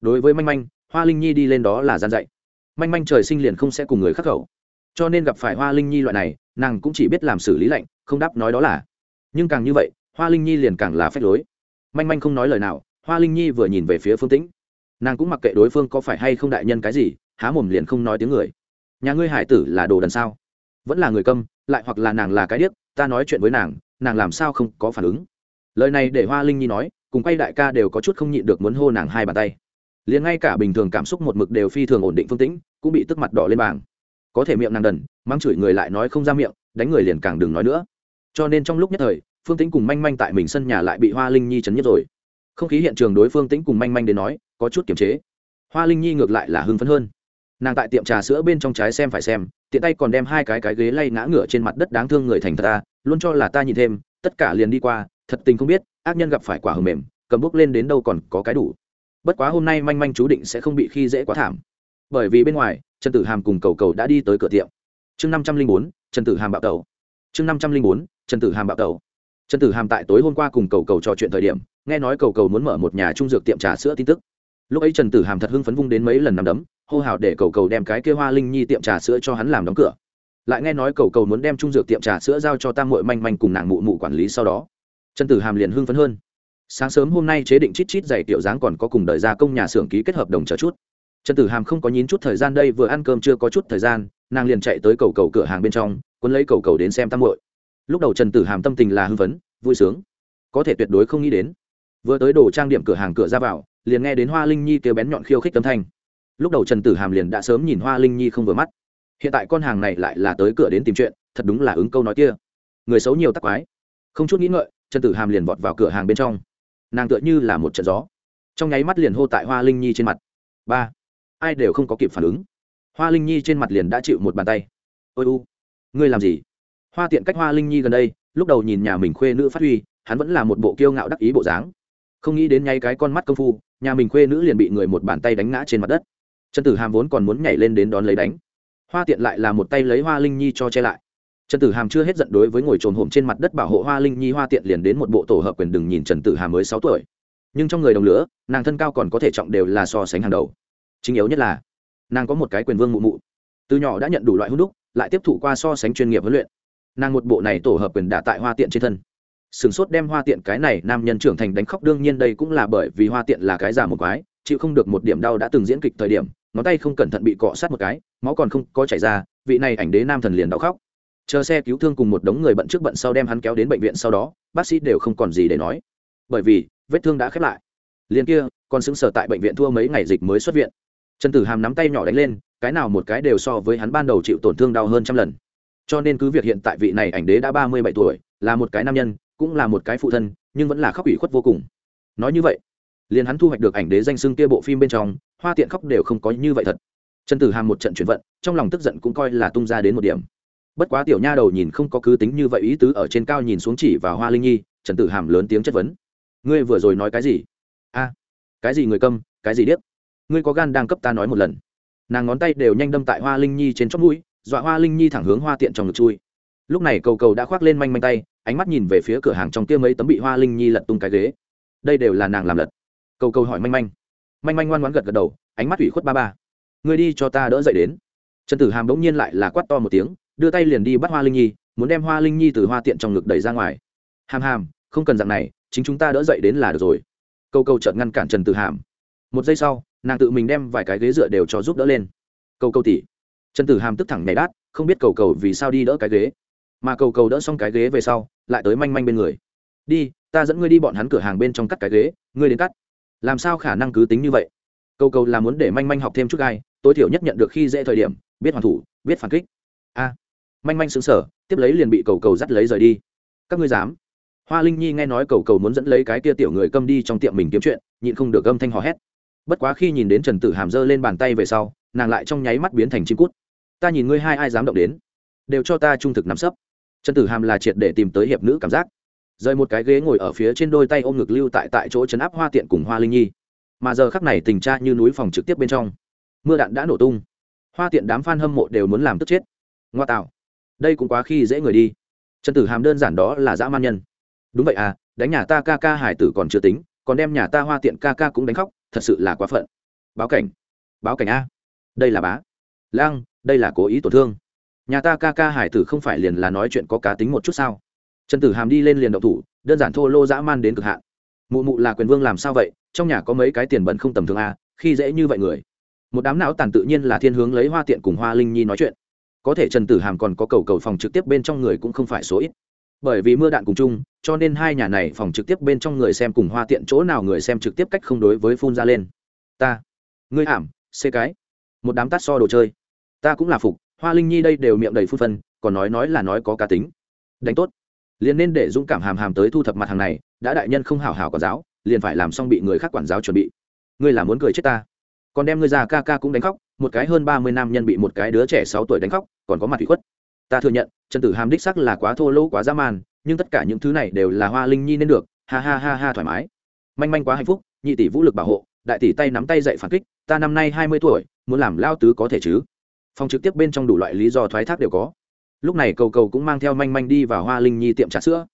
A: Đối với manh manh, hoa linh nhi đi lên đó là gian dạy. Manh manh trời sinh liền không sẽ cùng người khắc khẩu. Cho nên gặp phải hoa linh nhi loại này, nàng cũng chỉ biết làm xử lý lạnh, không đáp nói đó là. Nhưng càng như vậy, hoa linh nhi liền càng là phép lối. Manh manh không nói lời nào, hoa linh nhi vừa nhìn về phía phương tĩnh. Nàng cũng mặc kệ đối phương có phải hay không đại nhân cái gì, há mồm liền không nói tiếng người. Nhà ngươi hải tử là đồ đần sao? Vẫn là người câm, lại hoặc là nàng là cái điếc, ta nói chuyện với nàng nàng làm sao không có phản ứng? Lời này để hoa linh nhi nói, cùng quay đại ca đều có chút không nhịn được muốn hô nàng hai bàn tay liền ngay cả bình thường cảm xúc một mực đều phi thường ổn định phương tĩnh, cũng bị tức mặt đỏ lên bảng có thể miệng nàng đần, mang chửi người lại nói không ra miệng, đánh người liền càng đừng nói nữa. Cho nên trong lúc nhất thời, phương tĩnh cùng manh manh tại mình sân nhà lại bị hoa linh nhi chấn nhất rồi. Không khí hiện trường đối phương tĩnh cùng manh manh đến nói, có chút kiềm chế. Hoa linh nhi ngược lại là hưng phấn hơn. Nàng tại tiệm trà sữa bên trong trái xem phải xem, tiện tay còn đem hai cái cái ghế lay ngã ngửa trên mặt đất đáng thương người thành thật ta, luôn cho là ta nhìn thêm, tất cả liền đi qua, thật tình không biết, ác nhân gặp phải quả hầm mềm, cầm bước lên đến đâu còn có cái đủ bất quá hôm nay manh manh chú định sẽ không bị khi dễ quá thảm. Bởi vì bên ngoài, trần tử hàm cùng cầu cầu đã đi tới cửa tiệm. Chương năm trăm linh bốn, trần tử hàm bạo tàu chương năm trăm linh bốn, trần tử hàm bạo tàu trần tử hàm tại tối hôm qua cùng cầu cầu trò chuyện thời điểm, nghe nói cầu cầu muốn mở một nhà trung dược tiệm trà sữa tin tức. Lúc ấy trần tử hàm thật hưng phấn vung đến mấy lần nằm đấm, hô hào để cầu cầu đem cái kia hoa linh nhi tiệm trà sữa cho hắn làm đóng cửa. Lại nghe nói cầu cầu muốn đem trung dược tiệm trà sữa giao cho tam mội manh manh cùng nàng mụ mụ quản lý sau đó. Trần tử hàm liền hưng phấn hơn sáng sớm hôm nay chế định chít chít giày tiểu dáng còn có cùng đợi gia công nhà xưởng ký kết hợp đồng chờ chút. Trần tử hàm không có nhín chút thời gian đây, vừa ăn cơm chưa có chút thời gian, nàng liền chạy tới cầu cầu cửa hàng bên trong quân lấy cầu cầu đến xem tam hội lúc đầu trần tử hàm tâm tình là hưng phấn, vui sướng. Có thể tuyệt đối không nghĩ đến. Vừa tới đồ trang điểm cửa hàng cửa ra vào, liền nghe đến hoa linh nhi kêu bén nhọn khiêu khích tâm thanh. Lúc đầu trần tử hàm liền đã sớm nhìn hoa linh nhi không vừa mắt. Hiện tại con hàng này lại là tới cửa đến tìm chuyện, thật đúng là ứng câu nói kia. Người xấu nhiều tắc quái. Không chút nghĩ ngợi, trần tử hàm liền vọt vào cửa hàng bên trong nàng tựa như là một trận gió. Trong nháy mắt liền hô tại hoa linh nhi trên mặt. Ba, ai đều không có kịp phản ứng. Hoa linh nhi trên mặt liền đã chịu một bàn tay. Ôi u, ngươi làm gì? Hoa tiện cách hoa linh nhi gần đây, lúc đầu nhìn nhà mình khuê nữ phát huy, hắn vẫn là một bộ kiêu ngạo đắc ý bộ dáng. Không nghĩ đến nháy cái con mắt công phu, nhà mình khuê nữ liền bị người một bàn tay đánh ngã trên mặt đất. Trần tử hàm vốn còn muốn nhảy lên đến đón lấy đánh. Hoa tiện lại là một tay lấy hoa linh nhi cho che lại trần tử hàm chưa hết giận đối với ngồi trồn hổm trên mặt đất bảo hộ hoa linh nhi hoa tiện liền đến một bộ tổ hợp quyền đừng nhìn trần tử hàm mới sáu tuổi. Nhưng trong người đồng lửa, nàng thân cao còn có thể trọng đều là so sánh hàng đầu. Chính yếu nhất là, nàng có một cái quyền vương mụ mụ. Từ nhỏ đã nhận đủ loại hút đúc, lại tiếp thụ qua so sánh chuyên nghiệp huấn luyện. Nàng một bộ này tổ hợp quyền đả tại hoa tiện trên thân. Sửng sốt đem hoa tiện cái này nam nhân trưởng thành đánh khóc đương nhiên đây cũng là bởi vì hoa tiện là cái già một quái, chịu không được một điểm đau đã từng diễn kịch thời điểm, ngón tay không cẩn thận bị cọ sát một cái, máu còn không có chảy ra, vị này ảnh đế nam thần liền đau khóc chờ xe cứu thương cùng một đống người bận trước bận sau đem hắn kéo đến bệnh viện sau đó, bác sĩ đều không còn gì để nói. Bởi vì, vết thương đã khép lại. Liền kia, còn xứng sở tại bệnh viện thua mấy ngày dịch mới xuất viện. Trần tử hàm nắm tay nhỏ đánh lên, cái nào một cái đều so với hắn ban đầu chịu tổn thương đau hơn trăm lần. Cho nên cứ việc hiện tại vị này ảnh đế đã ba mươi bảy tuổi, là một cái nam nhân, cũng là một cái phụ thân, nhưng vẫn là khóc ủy khuất vô cùng. Nói như vậy, liền hắn thu hoạch được ảnh đế danh xưng kia bộ phim bên trong, hoa tiện khóc đều không có như vậy thật. Trần tử hàm một trận chuyển vận, trong lòng tức giận cũng coi là tung ra đến một điểm bất quá tiểu nha đầu nhìn không có cứ tính như vậy ý tứ ở trên cao nhìn xuống chỉ vào hoa linh nhi, trần tử hàm lớn tiếng chất vấn. Ngươi vừa rồi nói cái gì? A, cái gì người câm, cái gì điếc? Ngươi có gan đang cấp ta nói một lần. Nàng ngón tay đều nhanh đâm tại hoa linh nhi trên chót mũi, dọa hoa linh nhi thẳng hướng hoa tiện trong ngực chui. Lúc này cầu cầu đã khoác lên manh manh tay, ánh mắt nhìn về phía cửa hàng trong kia mấy tấm bị hoa linh nhi lật tung cái ghế. Đây đều là nàng làm lật. Cầu cầu hỏi manh manh. Manh manh ngoan ngoãn gật gật đầu, ánh mắt ủy khuất ba ba. Ngươi đi cho ta đỡ dậy đến. Trần tử hàm bỗng nhiên lại là quát to một tiếng đưa tay liền đi bắt hoa linh nhi, muốn đem hoa linh nhi từ hoa tiện trong ngực đẩy ra ngoài. Hàm hàm, không cần dạng này, chính chúng ta đỡ dậy đến là được rồi. Câu câu chợt ngăn cản trần tử hàm. Một giây sau, nàng tự mình đem vài cái ghế dựa đều cho giúp đỡ lên. Câu câu tỉ. Trần tử hàm tức thẳng nhảy đát, không biết cầu cầu vì sao đi đỡ cái ghế. Mà cầu cầu đỡ xong cái ghế về sau, lại tới manh manh bên người. Đi, ta dẫn ngươi đi bọn hắn cửa hàng bên trong cắt cái ghế, ngươi đến cắt. Làm sao khả năng cứ tính như vậy? Cầu cầu là muốn để manh manh học thêm chút gai tối thiểu nhất nhận được khi dễ thời điểm, biết hoàn thủ, biết phản kích. A manh manh xứng sở tiếp lấy liền bị cầu cầu dắt lấy rời đi. Các ngươi dám? Hoa linh nhi nghe nói cầu cầu muốn dẫn lấy cái kia tiểu người câm đi trong tiệm mình kiếm chuyện, nhịn không được âm thanh hò hét. Bất quá khi nhìn đến trần tử hàm giơ lên bàn tay về sau, nàng lại trong nháy mắt biến thành chim cút. Ta nhìn ngươi hai ai dám động đến, đều cho ta trung thực nắm sấp. Trần tử hàm là triệt để tìm tới hiệp nữ cảm giác. Rời một cái ghế ngồi ở phía trên đôi tay ôm ngực lưu tại tại chỗ chấn áp hoa tiện cùng hoa linh nhi. Mà giờ khắc này tình tra như núi phòng trực tiếp bên trong, mưa đạn đã nổ tung. Hoa tiện đám f a n hâm mộ đều muốn làm tức chết. Ngoa tạo đây cũng quá khi dễ người đi. Trần tử hàm đơn giản đó là dã man nhân. Đúng vậy à đánh nhà ta ca ca hải tử còn chưa tính, còn đem nhà ta hoa tiện ca ca cũng đánh khóc, thật sự là quá phận. Báo cảnh. Báo cảnh a. Đây là bá. Lang, đây là cố ý tổn thương. Nhà ta ca ca hải tử không phải liền là nói chuyện có cá tính một chút sao? Trần tử hàm đi lên liền động thủ, đơn giản thô lô dã man đến cực hạn. Mụ mụ là quyền vương làm sao vậy? Trong nhà có mấy cái tiền bẩn không tầm thường a khi dễ như vậy người. Một đám não tàn tự nhiên là thiên hướng lấy hoa tiện cùng hoa linh nhi nói chuyện có thể trần tử hàm còn có cầu cầu phòng trực tiếp bên trong người cũng không phải số ít. Bởi vì mưa đạn cùng chung cho nên hai nhà này phòng trực tiếp bên trong người xem cùng hoa tiện chỗ nào người xem trực tiếp cách không đối với phun ra lên. Ta ngươi ảm, xê cái. Một đám tát so đồ chơi. Ta cũng là phục hoa linh nhi đây đều miệng đầy phun phân còn nói nói là nói có cá tính. Đánh tốt. Liền nên để dũng cảm hàm hàm tới thu thập mặt hàng này đã đại nhân không hảo hảo quản giáo liền phải làm xong bị người khác quản giáo chuẩn bị. Ngươi là muốn cười chết ta. Còn đem ngươi già ca ca cũng đánh khóc một cái hơn ba mươi nam nhân bị một cái đứa trẻ sáu tuổi đánh khóc, còn có mặt bị khuất. Ta thừa nhận, trần tử hàm đích sắc là quá thô lỗ, quá dã man, nhưng tất cả những thứ này đều là hoa linh nhi nên được. Ha ha ha ha, thoải mái. Manh manh quá hạnh phúc, nhị tỷ vũ lực bảo hộ, đại tỷ tay nắm tay dậy phản kích, ta năm nay hai mươi tuổi, muốn làm lao tứ có thể chứ? Phòng trực tiếp bên trong đủ loại lý do thoái thác đều có. Lúc này cầu cầu cũng mang theo manh manh đi vào hoa linh nhi tiệm trà sữa.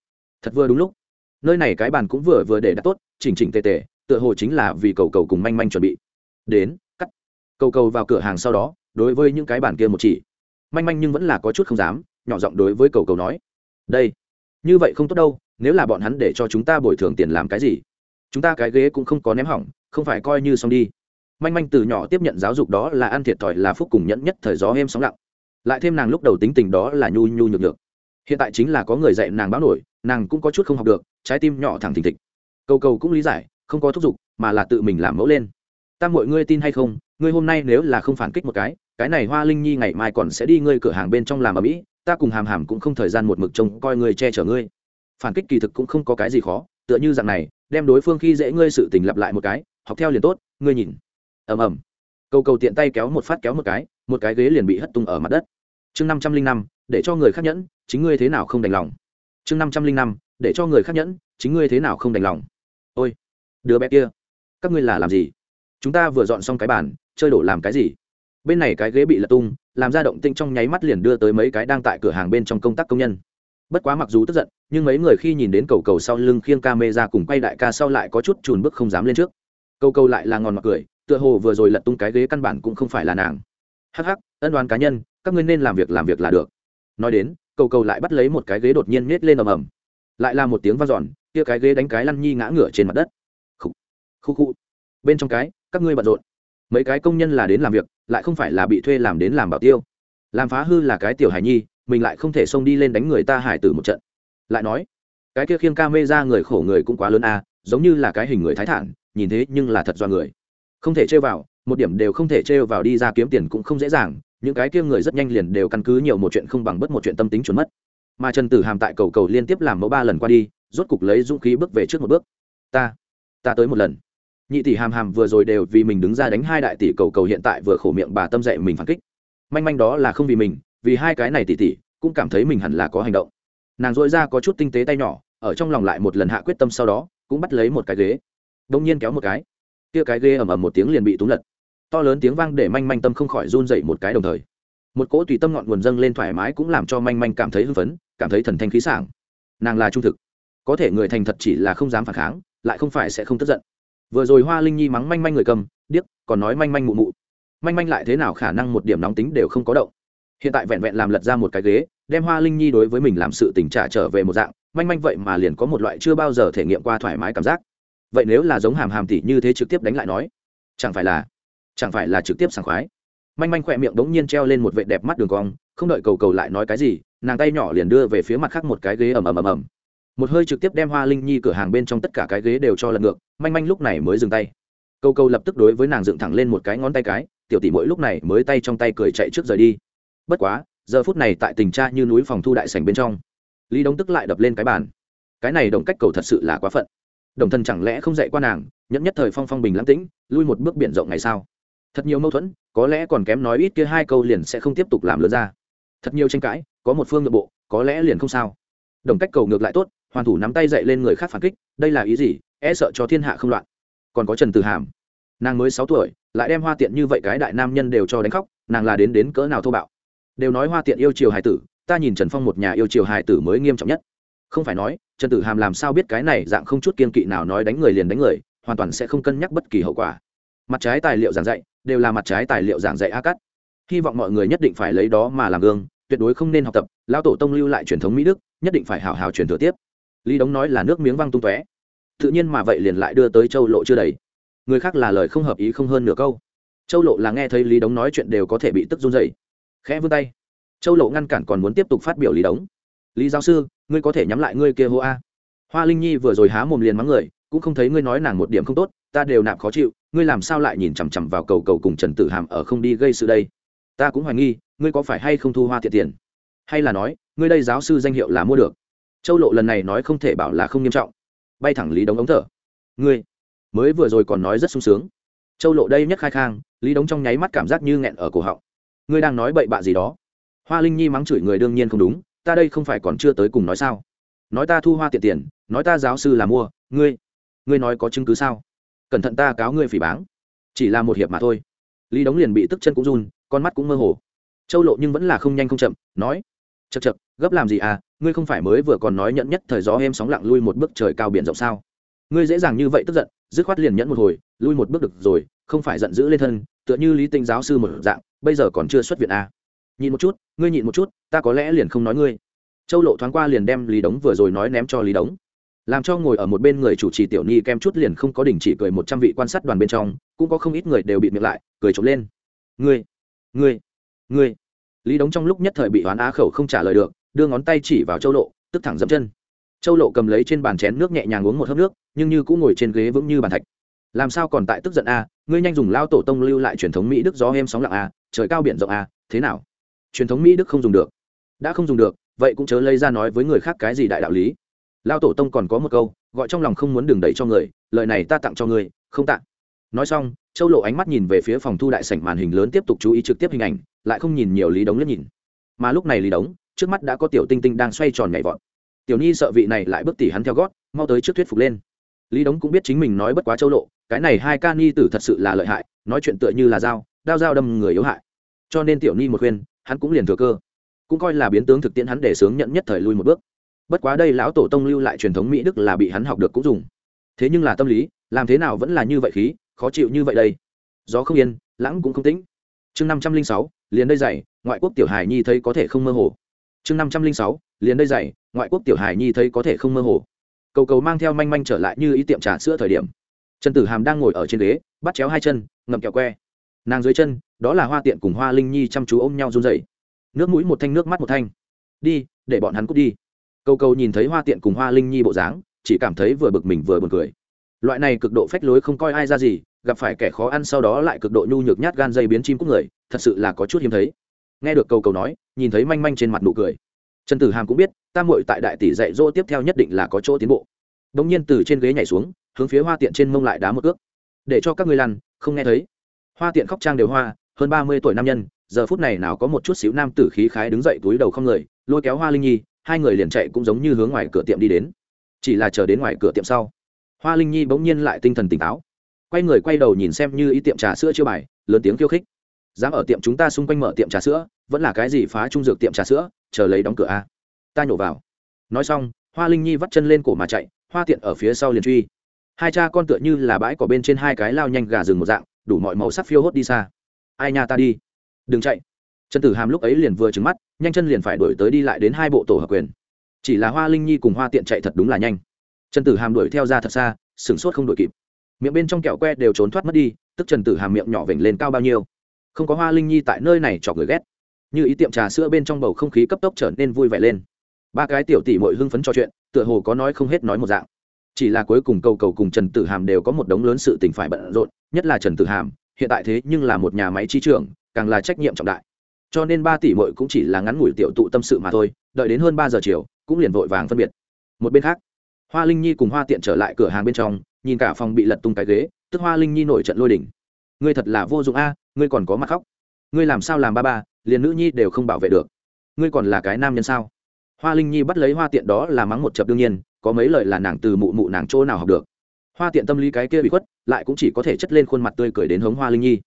A: Thật vừa đúng lúc, nơi này cái bàn cũng vừa vừa để đặt tốt, chỉnh chỉnh tề tề, tựa hồ chính là vì cầu cầu cùng manh manh chuẩn bị. Đến cầu cầu vào cửa hàng sau đó, đối với những cái bàn kia một chỉ. Manh manh nhưng vẫn là có chút không dám, nhỏ giọng đối với cầu cầu nói. Đây, như vậy không tốt đâu, nếu là bọn hắn để cho chúng ta bồi thường tiền làm cái gì? Chúng ta cái ghế cũng không có ném hỏng, không phải coi như xong đi. Manh manh từ nhỏ tiếp nhận giáo dục đó là ăn thiệt thòi là phúc cùng nhẫn nhất thời gió êm sóng lặng. Lại thêm nàng lúc đầu tính tình đó là nhu nhu nhược nhược. Hiện tại chính là có người dạy nàng báo nổi, nàng cũng có chút không học được, trái tim nhỏ thẳng thình thịch. Cầu cầu cũng lý giải, không có thúc giục, mà là tự mình làm mẫu lên. Ta, mọi ngươi tin hay không ngươi hôm nay nếu là không phản kích một cái cái này hoa linh nhi ngày mai còn sẽ đi ngươi cửa hàng bên trong làm ở mỹ, ta cùng hàm hàm cũng không thời gian một mực trông coi ngươi che chở ngươi. Phản kích kỳ thực cũng không có cái gì khó, tựa như dạng này, đem đối phương khi dễ ngươi sự tình lặp lại một cái, học theo liền tốt, ngươi nhìn. Ầm ầm. Cầu cầu tiện tay kéo một phát kéo một cái một cái ghế liền bị hất tung ở mặt đất. Chương năm trăm linh năm, để cho người khác nhẫn, chính ngươi thế nào không đành lòng. Chương năm trăm linh năm, để cho người khác nhẫn, chính ngươi thế nào không đành lòng. Ôi, đứa bé kia, các ngươi là làm gì? Chúng ta vừa dọn xong cái bàn, chơi đổ làm cái gì? Bên này cái ghế bị lật tung, làm ra động tinh trong nháy mắt liền đưa tới mấy cái đang tại cửa hàng bên trong công tác công nhân. Bất quá mặc dù tức giận, nhưng mấy người khi nhìn đến cầu cầu sau lưng khiêng ca mê ra cùng quay đại ca sau lại có chút chùn bước không dám lên trước. Cầu cầu lại là ngòn mặc cười, tựa hồ vừa rồi lật tung cái ghế căn bản cũng không phải là nàng. Hắc hắc, ân đoán cá nhân, các ngươi nên làm việc làm việc là được. Nói đến, cầu cầu lại bắt lấy một cái ghế đột nhiên nết lên ầm ầm. Lại là một tiếng vang dọn, kia cái ghế đánh cái lăn nhi ngã ngửa trên mặt đất. Khu khu khu bên trong cái các ngươi bận rộn. Mấy cái công nhân là đến làm việc, lại không phải là bị thuê làm đến làm bảo tiêu. Làm phá hư là cái tiểu hải nhi, mình lại không thể xông đi lên đánh người ta hải tử một trận. Lại nói, cái kia khiêng ca mê ra người khổ người cũng quá lớn a, giống như là cái hình người thái thản, nhìn thế nhưng là thật do người. Không thể chơi vào, một điểm đều không thể trêu vào đi ra kiếm tiền cũng không dễ dàng, những cái kia người rất nhanh liền đều căn cứ nhiều một chuyện không bằng bất một chuyện tâm tính chuẩn mất. Mà trần tử hàm tại cầu cầu liên tiếp làm mẫu ba lần qua đi, rốt cục lấy dũng khí bước về trước một bước. Ta ta tới một lần nhị tỷ hàm hàm vừa rồi đều vì mình đứng ra đánh hai đại tỷ cầu cầu hiện tại vừa khổ miệng bà tâm dạy mình phản kích. Manh manh đó là không vì mình, vì hai cái này tỷ tỷ, cũng cảm thấy mình hẳn là có hành động. Nàng dội ra có chút tinh tế tay nhỏ, ở trong lòng lại một lần hạ quyết tâm sau đó, cũng bắt lấy một cái ghế. Đông nhiên kéo một cái. Kia cái ghế ầm ầm một tiếng liền bị túng lật. To lớn tiếng vang để manh manh tâm không khỏi run dậy một cái đồng thời. Một cỗ tùy tâm ngọn nguồn dâng lên thoải mái cũng làm cho manh manh cảm thấy hưng phấn, cảm thấy thần thanh khí sảng. Nàng là trung thực. Có thể người thành thật chỉ là không dám phản kháng, lại không phải sẽ không tức giận vừa rồi hoa linh nhi mắng manh manh người cầm, điếc, còn nói manh manh mụ mụ. Manh manh lại thế nào khả năng một điểm nóng tính đều không có động. Hiện tại vẹn vẹn làm lật ra một cái ghế, đem hoa linh nhi đối với mình làm sự tình trả trở về một dạng, manh manh vậy mà liền có một loại chưa bao giờ thể nghiệm qua thoải mái cảm giác. Vậy nếu là giống hàm hàm tỉ như thế trực tiếp đánh lại nói, chẳng phải là, chẳng phải là trực tiếp sảng khoái. Manh manh khỏe miệng đống nhiên treo lên một vệ đẹp mắt đường cong, không đợi cầu cầu lại nói cái gì, nàng tay nhỏ liền đưa về phía mặt khác một cái ghế ầm ầm ầm ầm một hơi trực tiếp đem hoa linh nhi cửa hàng bên trong tất cả cái ghế đều cho lật ngược, manh manh lúc này mới dừng tay. Câu câu lập tức đối với nàng dựng thẳng lên một cái ngón tay cái, tiểu tỷ mỗi lúc này mới tay trong tay cười chạy trước rời đi. Bất quá, giờ phút này tại tình tra như núi phòng thu đại sành bên trong, lý đống tức lại đập lên cái bàn. Cái này đồng cách cầu thật sự là quá phận. Đồng thân chẳng lẽ không dạy qua nàng, nhẫn nhất thời phong phong bình lãng tĩnh, lui một bước biển rộng ngày sao thật nhiều mâu thuẫn, có lẽ còn kém nói ít kia hai câu liền sẽ không tiếp tục làm lớn ra. Thật nhiều tranh cãi, có một phương nội bộ, có lẽ liền không sao. Đồng cách cầu ngược lại tốt hoàn thủ nắm tay dậy lên người khác phản kích, đây là ý gì? E sợ cho thiên hạ không loạn. Còn có trần tử hàm. Nàng mới sáu tuổi, lại đem hoa tiện như vậy cái đại nam nhân đều cho đánh khóc, nàng là đến đến cỡ nào thô bạo? Đều nói hoa tiện yêu chiều hài tử, ta nhìn trần phong một nhà yêu chiều hài tử mới nghiêm trọng nhất. Không phải nói, trần tử hàm làm sao biết cái này dạng không chút kiên kỵ nào nói đánh người liền đánh người, hoàn toàn sẽ không cân nhắc bất kỳ hậu quả. Mặt trái tài liệu giảng dạy, đều là mặt trái tài liệu giảng dạy a cắt hy vọng mọi người nhất định phải lấy đó mà làm gương, tuyệt đối không nên học tập, lão tổ tông lưu lại truyền thống mỹ đức, nhất định phải hào hào truyền thừa tiếp lý đống nói là nước miếng văng tung tóe. Tự nhiên mà vậy liền lại đưa tới châu lộ chưa đầy. Người khác là lời không hợp ý không hơn nửa câu. Châu lộ là nghe thấy lý đống nói chuyện đều có thể bị tức run dày khẽ vươn tay. Châu lộ ngăn cản còn muốn tiếp tục phát biểu lý đống. Lý giáo sư, ngươi có thể nhắm lại ngươi kia hô a. Hoa linh nhi vừa rồi há mồm liền mắng người, cũng không thấy ngươi nói nàng một điểm không tốt, ta đều nạp khó chịu, ngươi làm sao lại nhìn chằm chằm vào cầu cầu cùng trần tử hàm ở không đi gây sự đây? Ta cũng hoài nghi, ngươi có phải hay không thu hoa thiệt tiền? Hay là nói, ngươi đây giáo sư danh hiệu là mua được? Châu lộ lần này nói không thể bảo là không nghiêm trọng. Bay thẳng lý đống ống thở. Ngươi, mới vừa rồi còn nói rất sung sướng. Châu lộ đây nhất khai khang, lý đống trong nháy mắt cảm giác như nghẹn ở cổ họng. Ngươi đang nói bậy bạ gì đó? Hoa linh nhi mắng chửi người đương nhiên không đúng, ta đây không phải còn chưa tới cùng nói sao? Nói ta thu hoa tiện tiền, nói ta giáo sư là mua, ngươi ngươi nói có chứng cứ sao? Cẩn thận ta cáo ngươi phỉ báng. Chỉ là một hiệp mà thôi. Lý đống liền bị tức chân cũng run, con mắt cũng mơ hồ. Châu lộ nhưng vẫn là không nhanh không chậm, nói chật chật gấp làm gì à? Ngươi không phải mới vừa còn nói nhẫn nhất thời gió êm sóng lặng lui một bước trời cao biển rộng sao? Ngươi dễ dàng như vậy tức giận, dứt khoát liền nhẫn một hồi, lui một bước được rồi, không phải giận dữ lên thân, tựa như lý tinh giáo sư một dạng, bây giờ còn chưa xuất viện à. nhịn một chút, ngươi nhịn một chút, ta có lẽ liền không nói ngươi. Châu lộ thoáng qua liền đem lý đống vừa rồi nói ném cho lý đống. Làm cho ngồi ở một bên người chủ trì tiểu ni kem chút liền không có đình chỉ cười một trăm vị quan sát đoàn bên trong, cũng có không ít người đều bị miệng lại, cười trộm lên. Ngươi ngươi ngươi. Lý đống trong lúc nhất thời bị oán á khẩu không trả lời được đưa ngón tay chỉ vào châu lộ, tức thẳng dẫm chân. Châu lộ cầm lấy trên bàn chén nước nhẹ nhàng uống một hớp nước, nhưng như cũng ngồi trên ghế vững như bàn thạch. Làm sao còn tại tức giận a ngươi nhanh dùng lao tổ tông lưu lại truyền thống mỹ đức gió êm sóng lặng a trời cao biển rộng a thế nào? Truyền thống mỹ đức không dùng được. Đã không dùng được, vậy cũng chớ lấy ra nói với người khác cái gì đại đạo lý. Lao tổ tông còn có một câu, gọi trong lòng không muốn đừng đẩy cho người, lời này ta tặng cho người không tặng nói xong, châu lộ ánh mắt nhìn về phía phòng thu đại sảnh màn hình lớn tiếp tục chú ý trực tiếp hình ảnh, lại không nhìn nhiều lý đống liếc nhìn. Mà lúc này lý đống trước mắt đã có tiểu tinh tinh đang xoay tròn nhảy vọt. Tiểu nhi sợ vị này lại bước tỉ hắn theo gót, mau tới trước thuyết phục lên. Lý đống cũng biết chính mình nói bất quá châu lộ, cái này hai ca ni tử thật sự là lợi hại, nói chuyện tựa như là dao, đao dao đâm người yếu hại. Cho nên tiểu ni một khuyên, hắn cũng liền thừa cơ. Cũng coi là biến tướng thực tiễn hắn để sướng nhận nhất thời lui một bước. Bất quá đây lão tổ tông lưu lại truyền thống mỹ đức là bị hắn học được cũng dùng. Thế nhưng là tâm lý, làm thế nào vẫn là như vậy khí, khó chịu như vậy đây. Gió không yên lãng cũng không tĩnh. Chương năm trăm linh sáu, liền đây dày ngoại quốc tiểu hài nhi thấy có thể không mơ hồ chương năm trăm linh sáu, liền đây dày ngoại quốc tiểu hài nhi thấy có thể không mơ hồ. Cầu cầu mang theo manh manh trở lại như ý tiệm trà sữa thời điểm. Trần tử hàm đang ngồi ở trên ghế, bắt chéo hai chân, ngậm kẹo que. Nàng dưới chân, đó là hoa tiện cùng hoa linh nhi chăm chú ôm nhau run dậy nước mũi một thanh, nước mắt một thanh. Đi, để bọn hắn cút đi. Cầu cầu nhìn thấy hoa tiện cùng hoa linh nhi bộ dáng, chỉ cảm thấy vừa bực mình vừa buồn cười. Loại này cực độ phách lối không coi ai ra gì, gặp phải kẻ khó ăn sau đó lại cực độ nhu nhược nhát gan dây biến chim cúc người, thật sự là có chút hiếm thấy nghe được câu cầu nói, nhìn thấy manh manh trên mặt nụ cười. Trần tử hàm cũng biết tam muội tại đại tỷ dạy dỗ tiếp theo nhất định là có chỗ tiến bộ. Đ ỗ n g nhiên từ trên ghế nhảy xuống, hướng phía hoa tiện trên mông lại đá một ước để cho các ngươi lăn, không nghe thấy. Hoa tiện khóc trang đều hoa, hơn ba mươi tuổi nam nhân, giờ phút này nào có một chút xíu nam tử khí khái đứng dậy túi đầu không người, lôi kéo hoa linh nhi, hai người liền chạy cũng giống như hướng ngoài cửa tiệm đi đến. Chỉ là chờ đến ngoài cửa tiệm sau, hoa linh nhi bỗng nhiên lại tinh thần tỉnh táo. Quay người quay đầu nhìn xem như ý tiệm trà sữa chưa bài, lớn tiếng khiêu khích dám ở tiệm chúng ta xung quanh mở tiệm trà sữa, vẫn là cái gì phá trung dược tiệm trà sữa, chờ lấy đóng cửa a. Ta nhổ vào. Nói xong, hoa linh nhi vắt chân lên cổ mà chạy, hoa tiện ở phía sau liền truy. Hai cha con tựa như là bãi cỏ bên trên hai cái lao nhanh gà rừng một dạng, đủ mọi màu sắc phiêu hốt đi xa. Ai nha ta đi. Đừng chạy. Trần tử hàm lúc ấy liền vừa trứng mắt, nhanh chân liền phải đuổi tới đi lại đến hai bộ tổ hợp quyền. Chỉ là hoa linh nhi cùng hoa tiện chạy thật đúng là nhanh. Trần tử hàm đuổi theo ra thật xa, sửng sốt không đuổi kịp. Miệng bên trong kẹo que đều trốn thoát mất đi, tức trần tử hàm miệng nhỏ vểnh lên cao bao nhiêu không có hoa linh nhi tại nơi này chọc người ghét. Như ý tiệm trà sữa bên trong bầu không khí cấp tốc trở nên vui vẻ lên. Ba cái tiểu tỷ mội hưng phấn trò chuyện, tựa hồ có nói không hết nói một dạng. Chỉ là cuối cùng cầu cầu cùng trần tử hàm đều có một đống lớn sự tình phải bận rộn, nhất là trần tử hàm, hiện tại thế nhưng là một nhà máy trí trưởng, càng là trách nhiệm trọng đại. Cho nên ba tỷ mội cũng chỉ là ngắn ngủi tiểu tụ tâm sự mà thôi, đợi đến hơn ba giờ chiều, cũng liền vội vàng phân biệt. Một bên khác, hoa linh nhi cùng hoa tiện trở lại cửa hàng bên trong, nhìn cả phòng bị lật tung cái ghế, tức hoa linh nhi nổi trận lôi đỉnh ngươi thật là vô dụng a ngươi còn có mặt khóc. Ngươi làm sao làm ba ba, liền nữ nhi đều không bảo vệ được. Ngươi còn là cái nam nhân sao? Hoa linh nhi bắt lấy hoa tiện đó là mắng một chập đương nhiên, có mấy lời là nàng từ mụ mụ nàng chỗ nào học được. Hoa tiện tâm lý cái kia bị khuất, lại cũng chỉ có thể chất lên khuôn mặt tươi cười đến hống hoa linh nhi.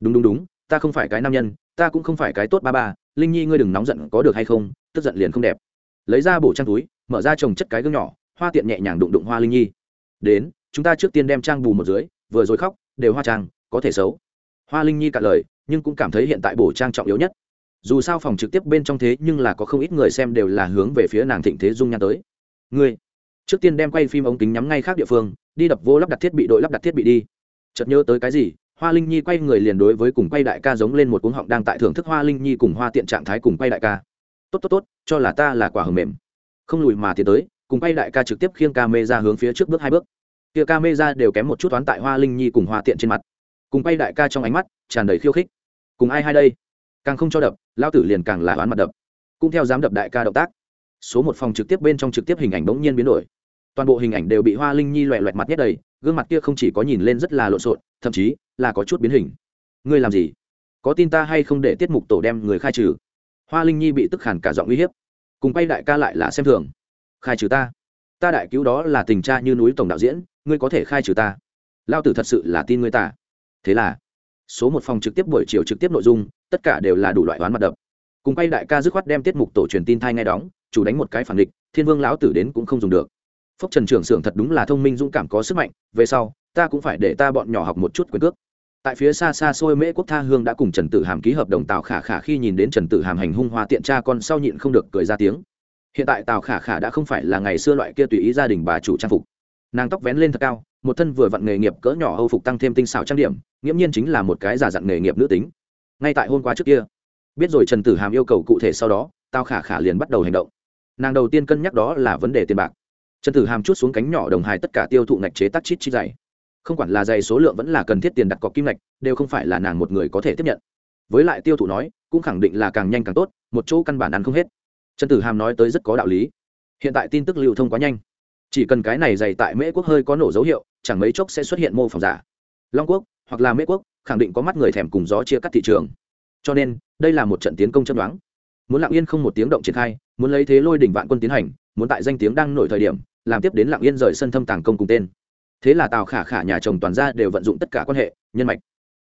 A: Đúng đúng đúng, ta không phải cái nam nhân, ta cũng không phải cái tốt ba ba, linh nhi ngươi đừng nóng giận có được hay không, tức giận liền không đẹp. Lấy ra bổ trang túi, mở ra trồng chất cái gương nhỏ, hoa tiện nhẹ nhàng đụng đụng hoa linh nhi. Đến, chúng ta trước tiên đem trang bù một dưới, vừa rồi khóc, đều hoa trang, có thể xấu hoa linh nhi cả lời, nhưng cũng cảm thấy hiện tại bổ trang trọng yếu nhất. Dù sao phòng trực tiếp bên trong thế nhưng là có không ít người xem đều là hướng về phía nàng thịnh thế dung nhan tới. Ngươi, trước tiên đem quay phim ống kính nhắm ngay khác địa phương, đi đập vô lắp đặt thiết bị đội lắp đặt thiết bị đi. Chợt nhớ tới cái gì, hoa linh nhi quay người liền đối với cùng quay đại ca giống lên một cuống họng đang tại thưởng thức hoa linh nhi cùng hoa tiện trạng thái cùng quay đại ca. Tốt tốt tốt, cho là ta là quả hầm mềm. Không lùi mà tiến tới, cùng quay đại ca trực tiếp khiêng ca mê ra hướng phía trước bước hai bước. Kia ca mê ra đều kém một chút toán tại hoa linh nhi cùng hoa tiện trên mặt cùng quay đại ca trong ánh mắt tràn đầy khiêu khích. Cùng ai hai đây? Càng không cho đập lao tử liền càng là oán mặt đập. Cũng theo dám đập đại ca động tác. Số một phòng trực tiếp bên trong trực tiếp hình ảnh bỗng nhiên biến đổi. Toàn bộ hình ảnh đều bị hoa linh nhi loẹ loẹt mặt nhét đầy, gương mặt kia không chỉ có nhìn lên rất là lộn xộn, thậm chí là có chút biến hình. Ngươi làm gì? Có tin ta hay không để tiết mục tổ đem người khai trừ? Hoa linh nhi bị tức khản cả giọng uy hiếp. Cùng quay đại ca lại là xem thường. Khai trừ ta? Ta đại cứu đó là tình cha như núi tổng đạo diễn, ngươi có thể khai trừ ta. Lao tử thật sự là tin ngươi ta thế là, số một phòng trực tiếp buổi chiều trực tiếp nội dung, tất cả đều là đủ loại oán mặt đập. Cùng quay đại ca dứt khoát đem tiết mục tổ truyền tin thai ngay đóng, chủ đánh một cái phản địch thiên vương lão tử đến cũng không dùng được. Phúc trần trưởng xưởng thật đúng là thông minh dũng cảm có sức mạnh, về sau, ta cũng phải để ta bọn nhỏ học một chút quyền cước. Tại phía xa xa xôi mễ quốc tha hương đã cùng trần tử hàm ký hợp đồng tào khả khả khi nhìn đến trần tử hàm hành hung hoa tiện cha con sau nhịn không được cười ra tiếng. Hiện tại tào khả khả đã không phải là ngày xưa loại kia tùy ý gia đình bà chủ trang phục. Nàng tóc vén lên thật cao một thân vừa vặn nghề nghiệp cỡ nhỏ hầu phục tăng thêm tinh xảo trang điểm, nghiễm nhiên chính là một cái giả dặn nghề nghiệp nữ tính. Ngay tại hôm qua trước kia, biết rồi trần tử hàm yêu cầu cụ thể sau đó, tao khả khả liền bắt đầu hành động. Nàng đầu tiên cân nhắc đó là vấn đề tiền bạc. Trần tử hàm chút xuống cánh nhỏ đồng hài tất cả tiêu thụ ngạch chế tắc chít chít dày. Không quản là dày số lượng vẫn là cần thiết tiền đặt cọc kim ngạch, đều không phải là nàng một người có thể tiếp nhận. Với lại tiêu thụ nói, cũng khẳng định là càng nhanh càng tốt, một chỗ căn bản ăn không hết. Trần tử hàm nói tới rất có đạo lý. Hiện tại tin tức lưu thông quá nhanh. Chỉ cần cái này dày tại mễ quốc hơi có nổ dấu hiệu chẳng mấy chốc sẽ xuất hiện mô phỏng giả. Long quốc hoặc là mễ quốc khẳng định có mắt người thèm cùng gió chia cắt thị trường. Cho nên, đây là một trận tiến công chân đoán muốn lặng yên không một tiếng động triển khai, muốn lấy thế lôi đỉnh vạn quân tiến hành, muốn tại danh tiếng đang nổi thời điểm, làm tiếp đến lặng yên rời sân thâm tàng công cùng tên. Thế là tào khả khả nhà chồng toàn ra đều vận dụng tất cả quan hệ, nhân mạch,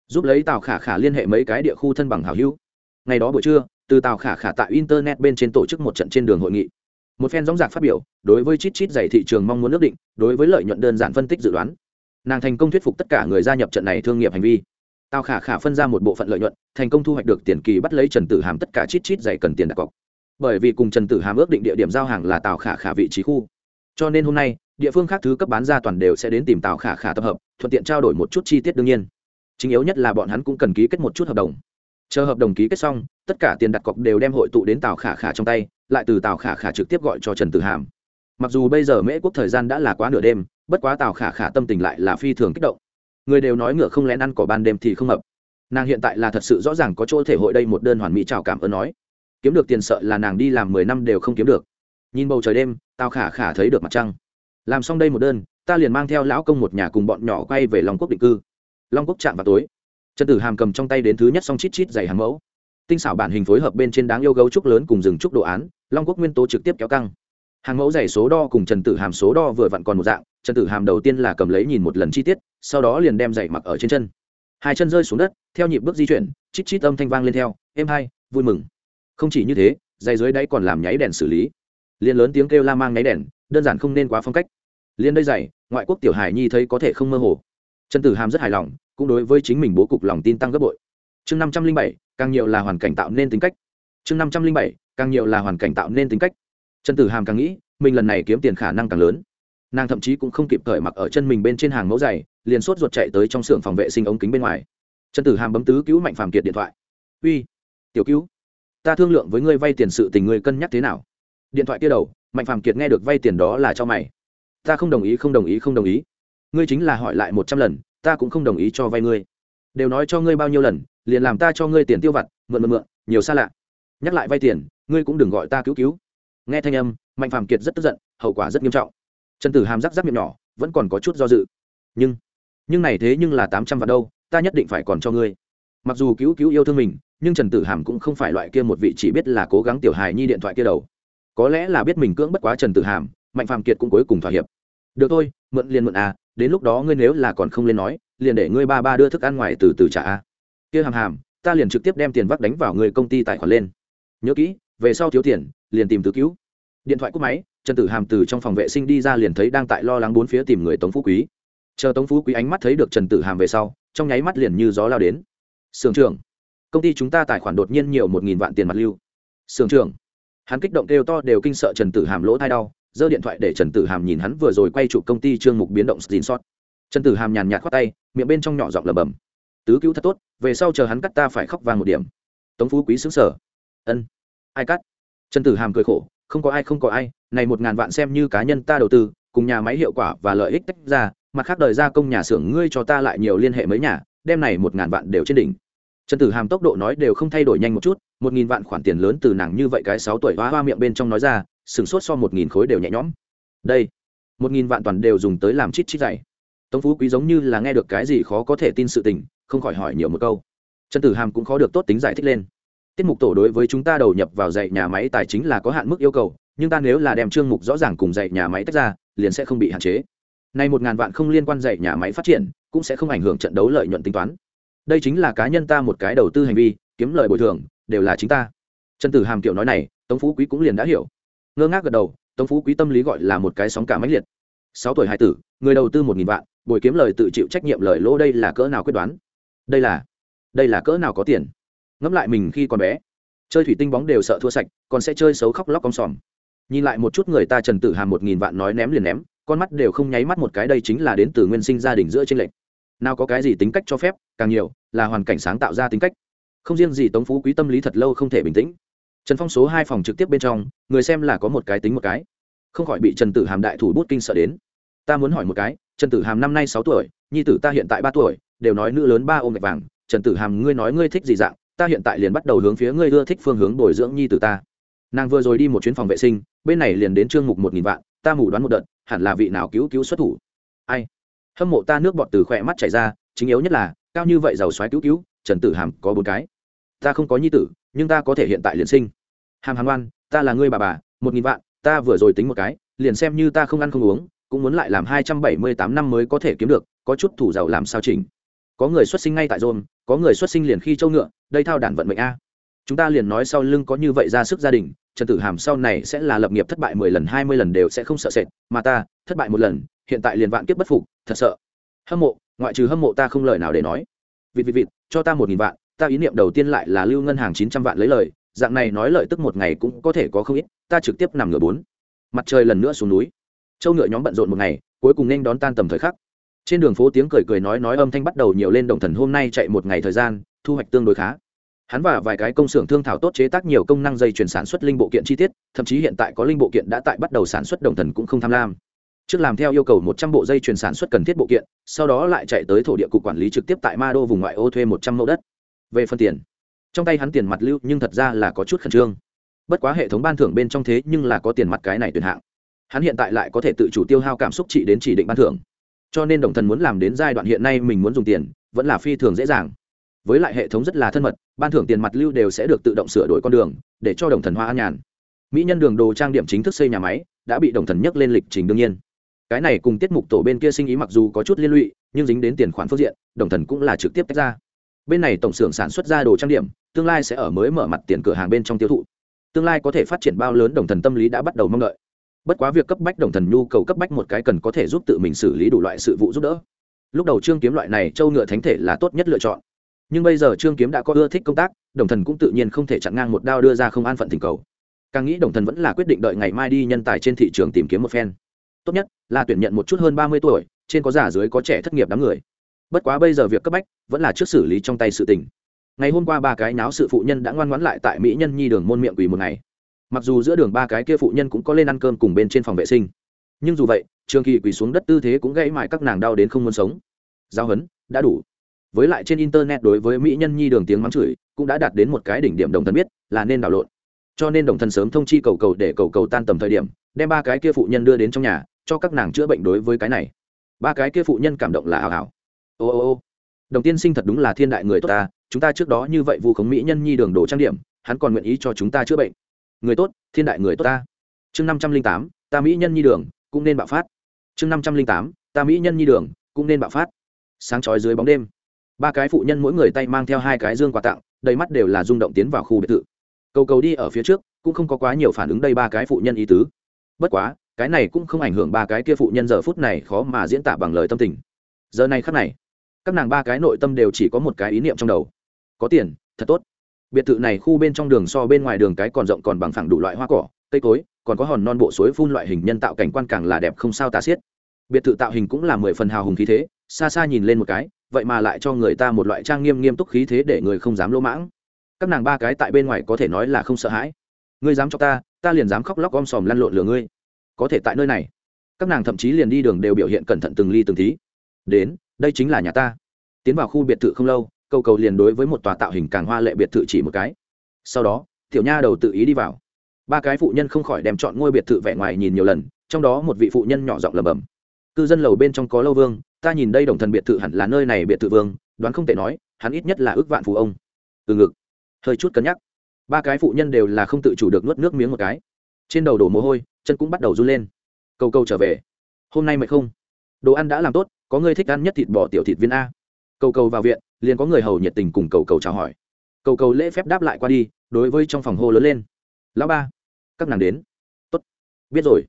A: giúp lấy tào khả khả liên hệ mấy cái địa khu thân bằng hảo hữu. Ngày đó buổi trưa, từ tào khả khả tại internet bên trên tổ chức một trận trên đường hội nghị một phen gióng dạc phát biểu, đối với chít chít dày thị trường mong muốn ước định, đối với lợi nhuận đơn giản phân tích dự đoán. Nàng thành công thuyết phục tất cả người gia nhập trận này thương nghiệp hành vi. Tào khả khả phân ra một bộ phận lợi nhuận, thành công thu hoạch được tiền kỳ bắt lấy trần tử hàm tất cả chít chít dày cần tiền đặt cọc. Bởi vì cùng trần tử hàm ước định địa điểm giao hàng là tào khả khả vị trí khu. Cho nên hôm nay, địa phương khác thứ cấp bán ra toàn đều sẽ đến tìm tào khả khả tập hợp, thuận tiện trao đổi một chút chi tiết đương nhiên. Chính yếu nhất là bọn hắn cũng cần ký kết một chút hợp đồng chờ hợp đồng ký kết xong, tất cả tiền đặt cọc đều đem hội tụ đến tào khả khả trong tay, lại từ tào khả khả trực tiếp gọi cho trần tử hàm. Mặc dù bây giờ mễ quốc thời gian đã là quá nửa đêm, bất quá tào khả khả tâm tình lại là phi thường kích động. Người đều nói ngựa không lén ăn cỏ ban đêm thì không hợp. Nàng hiện tại là thật sự rõ ràng có chỗ thể hội đây một đơn hoàn mỹ chào cảm ơn nói. Kiếm được tiền sợ là nàng đi làm mười năm đều không kiếm được. Nhìn bầu trời đêm, tào khả khả thấy được mặt trăng. Làm xong đây một đơn, ta liền mang theo lão công một nhà cùng bọn nhỏ quay về long quốc định cư. Long quốc chạm vào tối trần tử hàm cầm trong tay đến thứ nhất xong chít chít dày hàng mẫu. Tinh xảo bản hình phối hợp bên trên đáng yêu gấu trúc lớn cùng rừng trúc đồ án, long quốc nguyên tố trực tiếp kéo căng. Hàng mẫu dày số đo cùng trần tử hàm số đo vừa vặn còn một dạng, trần tử hàm đầu tiên là cầm lấy nhìn một lần chi tiết, sau đó liền đem giày mặc ở trên chân. Hai chân rơi xuống đất, theo nhịp bước di chuyển, chít chít âm thanh vang lên theo êm hai, vui mừng. Không chỉ như thế, giày dưới đáy còn làm nháy đèn xử lý. Liền lớn tiếng kêu la mang nháy đèn, đơn giản không nên quá phong cách. Liền đây giày, ngoại quốc tiểu hải nhi thấy có thể không mơ hồ. Trần tử hàm rất hài lòng cũng đối với chính mình bố cục lòng tin tăng gấp bội. Chương năm trăm linh bảy, càng nhiều là hoàn cảnh tạo nên tính cách. Chương năm trăm linh bảy, càng nhiều là hoàn cảnh tạo nên tính cách. Trần tử hàm càng nghĩ, mình lần này kiếm tiền khả năng càng lớn. Nàng thậm chí cũng không kịp cởi mặc ở chân mình bên trên hàng mẫu giày, liền sốt ruột chạy tới trong xưởng phòng vệ sinh ống kính bên ngoài. Trần tử hàm bấm tứ cứu mạnh phàm kiệt điện thoại. Uy, tiểu cứu, ta thương lượng với ngươi vay tiền sự tình ngươi cân nhắc thế nào? Điện thoại kia đầu, mạnh phàm kiệt nghe được vay tiền đó là cho mày. Ta không đồng ý, không đồng ý, không đồng ý. Ngươi chính là hỏi lại một trăm lần ta cũng không đồng ý cho vay ngươi. Đều nói cho ngươi bao nhiêu lần, liền làm ta cho ngươi tiền tiêu vặt, mượn mượn mượn, nhiều xa lạ. Nhắc lại vay tiền, ngươi cũng đừng gọi ta cứu cứu. Nghe thanh âm, mạnh phàm kiệt rất tức giận, hậu quả rất nghiêm trọng. Trần tử hàm rắc rắc miệng nhỏ, vẫn còn có chút do dự. Nhưng nhưng này thế nhưng là tám trăm vạn đâu, ta nhất định phải còn cho ngươi. Mặc dù cứu cứu yêu thương mình, nhưng trần tử hàm cũng không phải loại kia một vị chỉ biết là cố gắng tiểu hài nhi điện thoại kia đầu. Có lẽ là biết mình cưỡng bất quá trần tử hàm, mạnh phàm kiệt cũng cuối cùng thỏa hiệp. Được thôi, mượn liền mượn à đến lúc đó ngươi nếu là còn không lên nói, liền để ngươi ba ba đưa thức ăn ngoài từ từ trả a. Kia hàm hàm, ta liền trực tiếp đem tiền vắt đánh vào người công ty tài khoản lên. Nhớ kỹ, về sau thiếu tiền, liền tìm tứ cứu. Điện thoại cúp máy, trần tử hàm từ trong phòng vệ sinh đi ra liền thấy đang tại lo lắng bốn phía tìm người tống phú quý. Chờ tống phú quý ánh mắt thấy được trần tử hàm về sau, trong nháy mắt liền như gió lao đến. Sưởng trưởng, công ty chúng ta tài khoản đột nhiên nhiều một nghìn vạn tiền mặt lưu. Sưởng trưởng. Hắn kích động kêu to đều kinh sợ trần tử hàm lỗ thai đau giơ điện thoại để trần tử hàm nhìn hắn vừa rồi quay chụp công ty trương mục biến động xin sót trần tử hàm nhàn nhạt khoát tay, miệng bên trong nhỏ giọng lầm bầm tứ cứu thật tốt, về sau chờ hắn cắt ta phải khóc vàng một điểm. Tống phú quý xứng sở ân, ai cắt? Trần tử hàm cười khổ, không có ai, không có ai, này một ngàn vạn xem như cá nhân ta đầu tư, cùng nhà máy hiệu quả và lợi ích tách ra, mặt khác đời gia công nhà xưởng ngươi cho ta lại nhiều liên hệ mấy nhà, đem này một ngàn vạn đều trên đỉnh. Trần tử hàm tốc độ nói đều không thay đổi nhanh một chút, một nghìn vạn khoản tiền lớn từ nàng như vậy cái sáu tuổi hoa hoa miệng bên trong nói ra sửng sốt so một nghìn khối đều nhẹ nhõm. Đây, một nghìn vạn toàn đều dùng tới làm chít chít dày tống phú quý giống như là nghe được cái gì khó có thể tin sự tình, không khỏi hỏi nhiều một câu. Trần tử hàm cũng khó được tốt tính giải thích lên. Tiết mục tổ đối với chúng ta đầu nhập vào dạy nhà máy tài chính là có hạn mức yêu cầu, nhưng ta nếu là đem chương mục rõ ràng cùng dạy nhà máy tách ra, liền sẽ không bị hạn chế. Nay một ngàn vạn không liên quan dạy nhà máy phát triển, cũng sẽ không ảnh hưởng trận đấu lợi nhuận tính toán. Đây chính là cá nhân ta một cái đầu tư hành vi, kiếm lời bồi thường, đều là chính ta. Trần tử hàm kiểu nói này, tống phú quý cũng liền đã hiểu ngơ ngác gật đầu, tống phú quý tâm lý gọi là một cái sóng cả mãnh liệt. Sáu tuổi hai tử, người đầu tư một nghìn vạn, bồi kiếm lời tự chịu trách nhiệm lời lỗ đây là cỡ nào quyết đoán? Đây là đây là cỡ nào có tiền? Ngẫm lại mình khi còn bé, chơi thủy tinh bóng đều sợ thua sạch, còn sẽ chơi xấu khóc lóc con sòm. Nhìn lại một chút người ta trần tử hàm một nghìn vạn nói ném liền ném, con mắt đều không nháy mắt một cái đây chính là đến từ nguyên sinh gia đình giữa tranh lệch. Nào có cái gì tính cách cho phép, càng nhiều là hoàn cảnh sáng tạo ra tính cách. Không riêng gì tống phú quý tâm lý thật lâu không thể bình tĩnh trần phong số hai phòng trực tiếp bên trong, người xem là có một cái tính một cái. Không khỏi bị trần tử hàm đại thủ bút kinh sợ đến. Ta muốn hỏi một cái, trần tử hàm năm nay sáu tuổi, nhi tử ta hiện tại ba tuổi, đều nói nữ lớn ba ôm gạch vàng. Trần tử hàm, ngươi nói ngươi thích gì dạng, ta hiện tại liền bắt đầu hướng phía ngươi ưa thích phương hướng bồi dưỡng nhi tử ta. Nàng vừa rồi đi một chuyến phòng vệ sinh, bên này liền đến trương mục một nghìn vạn, ta mù đoán một đợt, hẳn là vị nào cứu cứu xuất thủ. Ai? Hâm mộ ta nước bọt từ khỏe mắt chảy ra, chính yếu nhất là, cao như vậy giàu xoáy cứu cứu, trần tử hàm có bốn cái. Ta không có nhi tử, nhưng ta có thể hiện tại liền sinh hàm hàm oan, ta là ngươi bà bà, một nghìn vạn, ta vừa rồi tính một cái, liền xem như ta không ăn không uống, cũng muốn lại làm hai trăm bảy mươi tám năm mới có thể kiếm được, có chút thủ giàu làm sao chỉnh. Có người xuất sinh ngay tại rôn có người xuất sinh liền khi châu ngựa, đây thao đản vận mệnh a. Chúng ta liền nói sau lưng có như vậy ra sức gia đình, trần tử hàm sau này sẽ là lập nghiệp thất bại mười lần, hai mươi lần đều sẽ không sợ sệt, mà ta, thất bại một lần, hiện tại liền vạn kiếp bất phục, thật sợ. Hâm mộ, ngoại trừ hâm mộ ta không lời nào để nói. Vịt vịt vịt, cho ta một nghìn vạn, ta ý niệm đầu tiên lại là lưu ngân hàng chín trăm vạn lấy lời dạng này nói lợi tức một ngày cũng có thể có không ít, ta trực tiếp nằm ngửa bốn. Mặt trời lần nữa xuống núi. Châu ngựa nhóm bận rộn một ngày, cuối cùng nên đón tan tầm thời khắc. Trên đường phố tiếng cười cười nói nói âm thanh bắt đầu nhiều lên đồng thần hôm nay chạy một ngày thời gian, thu hoạch tương đối khá. Hắn và vài cái công xưởng thương thảo tốt chế tác nhiều công năng dây chuyển sản xuất linh bộ kiện chi tiết, thậm chí hiện tại có linh bộ kiện đã tại bắt đầu sản xuất đồng thần cũng không tham lam. Trước làm theo yêu cầu một trăm bộ dây chuyển sản xuất cần thiết bộ kiện, sau đó lại chạy tới thổ địa cục quản lý trực tiếp tại ma đô vùng ngoại ô thuê một trăm mẫu đất. Về phần tiền trong tay hắn tiền mặt lưu nhưng thật ra là có chút khẩn trương. Bất quá hệ thống ban thưởng bên trong thế nhưng là có tiền mặt cái này tuyệt hạng. Hắn hiện tại lại có thể tự chủ tiêu hao cảm xúc trị đến chỉ định ban thưởng. Cho nên đồng thần muốn làm đến giai đoạn hiện nay mình muốn dùng tiền, vẫn là phi thường dễ dàng. Với lại hệ thống rất là thân mật, ban thưởng tiền mặt lưu đều sẽ được tự động sửa đổi con đường, để cho đồng thần hoa an nhàn. Mỹ nhân đường đồ trang điểm chính thức xây nhà máy, đã bị đồng thần nhắc lên lịch trình đương nhiên. Cái này cùng tiết mục tổ bên kia sinh ý mặc dù có chút liên lụy, nhưng dính đến tiền khoản phương diện, đồng thần cũng là trực tiếp tách ra. Bên này tổng xưởng sản xuất ra đồ trang điểm tương lai sẽ ở mới mở mặt tiền cửa hàng bên trong tiêu thụ. Tương lai có thể phát triển bao lớn đồng thần tâm lý đã bắt đầu mong đợi. Bất quá việc cấp bách đồng thần nhu cầu cấp bách một cái cần có thể giúp tự mình xử lý đủ loại sự vụ giúp đỡ. Lúc đầu trương kiếm loại này châu ngựa thánh thể là tốt nhất lựa chọn. Nhưng bây giờ trương kiếm đã có ưa thích công tác, đồng thần cũng tự nhiên không thể chặn ngang một đao đưa ra không an phận tình cầu. Càng nghĩ đồng thần vẫn là quyết định đợi ngày mai đi nhân tài trên thị trường tìm kiếm một phen. Tốt nhất là tuyển nhận một chút hơn ba mươi tuổi, trên có già dưới có trẻ thất nghiệp đám người. Bất quá bây giờ việc cấp bách vẫn là trước xử lý trong tay sự tình ngày hôm qua ba cái náo sự phụ nhân đã ngoan ngoãn lại tại mỹ nhân nhi đường môn miệng quỳ một ngày. Mặc dù giữa đường ba cái kia phụ nhân cũng có lên ăn cơm cùng bên trên phòng vệ sinh. Nhưng dù vậy, trường kỳ quỳ xuống đất tư thế cũng gãy mãi các nàng đau đến không muốn sống. Giao hấn, đã đủ. Với lại trên internet đối với mỹ nhân nhi đường tiếng mắng chửi, cũng đã đạt đến một cái đỉnh điểm đồng thần biết, là nên đảo lộn. Cho nên đồng thần sớm thông chi cầu cầu để cầu cầu tan tầm thời điểm, đem ba cái kia phụ nhân đưa đến trong nhà, cho các nàng chữa bệnh đối với cái này. Ba cái kia phụ nhân cảm động là hào hào. Ô ô ô đồng tiên sinh thật đúng là thiên đại người tốt ta, chúng ta trước đó như vậy vu khống mỹ nhân nhi đường đồ trang điểm, hắn còn nguyện ý cho chúng ta chữa bệnh. Người tốt, thiên đại người tốt ta. Chương năm trăm linh tám, ta mỹ nhân nhi đường, cũng nên bạo phát. Chương năm trăm linh tám, ta mỹ nhân nhi đường, cũng nên bạo phát. Sáng trói dưới bóng đêm, ba cái phụ nhân mỗi người tay mang theo hai cái dương quà tặng, đầy mắt đều là rung động tiến vào khu biệt thự. Cầu cầu đi ở phía trước, cũng không có quá nhiều phản ứng đây ba cái phụ nhân ý tứ. Bất quá, cái này cũng không ảnh hưởng ba cái kia phụ nhân giờ phút này khó mà diễn tả bằng lời tâm tình. Giờ này khắc này các nàng ba cái nội tâm đều chỉ có một cái ý niệm trong đầu. Có tiền, thật tốt. Biệt thự này khu bên trong đường so bên ngoài đường cái còn rộng còn bằng phẳng đủ loại hoa cỏ, cây cối, còn có hòn non bộ suối phun loại hình nhân tạo cảnh quan càng là đẹp không sao tả xiết. Biệt thự tạo hình cũng là mười phần hào hùng khí thế, xa xa nhìn lên một cái, vậy mà lại cho người ta một loại trang nghiêm nghiêm túc khí thế để người không dám lỗ mãng. Các nàng ba cái tại bên ngoài có thể nói là không sợ hãi. Ngươi dám cho ta ta liền dám khóc lóc om sòm lăn lộn lừa ngươi. Có thể tại nơi này. Các nàng thậm chí liền đi đường đều biểu hiện cẩn thận từng ly từng tí. Đến đây chính là nhà ta. Tiến vào khu biệt thự không lâu, cầu cầu liền đối với một tòa tạo hình càng hoa lệ biệt thự chỉ một cái. Sau đó, tiểu nha đầu tự ý đi vào. Ba cái phụ nhân không khỏi đem chọn ngôi biệt thự vẻ ngoài nhìn nhiều lần, trong đó một vị phụ nhân nhỏ giọng lầm bầm cư dân lầu bên trong có lâu vương, ta nhìn đây đồng thần biệt thự hẳn là nơi này biệt thự vương, đoán không thể nói, hắn ít nhất là ước vạn phù ông. Từ ngực. Hơi chút cân nhắc. Ba cái phụ nhân đều là không tự chủ được nuốt nước miếng một cái. Trên đầu đổ mồ hôi, chân cũng bắt đầu run lên. Câu câu trở về. Hôm nay mày không? Đồ ăn đã làm tốt có người thích ăn nhất thịt bò tiểu thịt viên a. Cầu cầu vào viện, liền có người hầu nhiệt tình cùng cầu cầu chào hỏi. Cầu cầu lễ phép đáp lại qua đi, đối với trong phòng hô lớn lên. Lão ba, các nàng đến. Tốt. Biết rồi.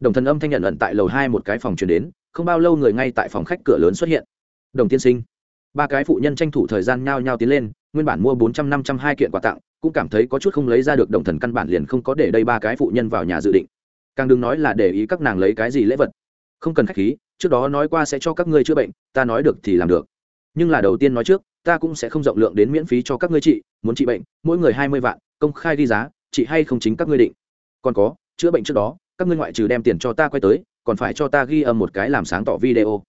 A: Đồng thần âm thanh nhận ẩn tại lầu hai một cái phòng chuyển đến, không bao lâu người ngay tại phòng khách cửa lớn xuất hiện. Đồng tiên sinh. Ba cái phụ nhân tranh thủ thời gian nhao nhao tiến lên, nguyên bản mua bốn trăm năm trăm hai kiện quà tặng, cũng cảm thấy có chút không lấy ra được đồng thần căn bản liền không có để đây ba cái phụ nhân vào nhà dự định. Càng đừng nói là để ý các nàng lấy cái gì lễ vật. Không cần khách khí trước đó nói qua sẽ cho các ngươi chữa bệnh, ta nói được thì làm được. Nhưng là đầu tiên nói trước, ta cũng sẽ không rộng lượng đến miễn phí cho các ngươi trị, muốn trị bệnh, mỗi người hai mươi vạn, công khai ghi giá, trị hay không chính các ngươi định. Còn có, chữa bệnh trước đó, các ngươi ngoại trừ đem tiền cho ta quay tới, còn phải cho ta ghi âm một cái làm sáng tỏ video.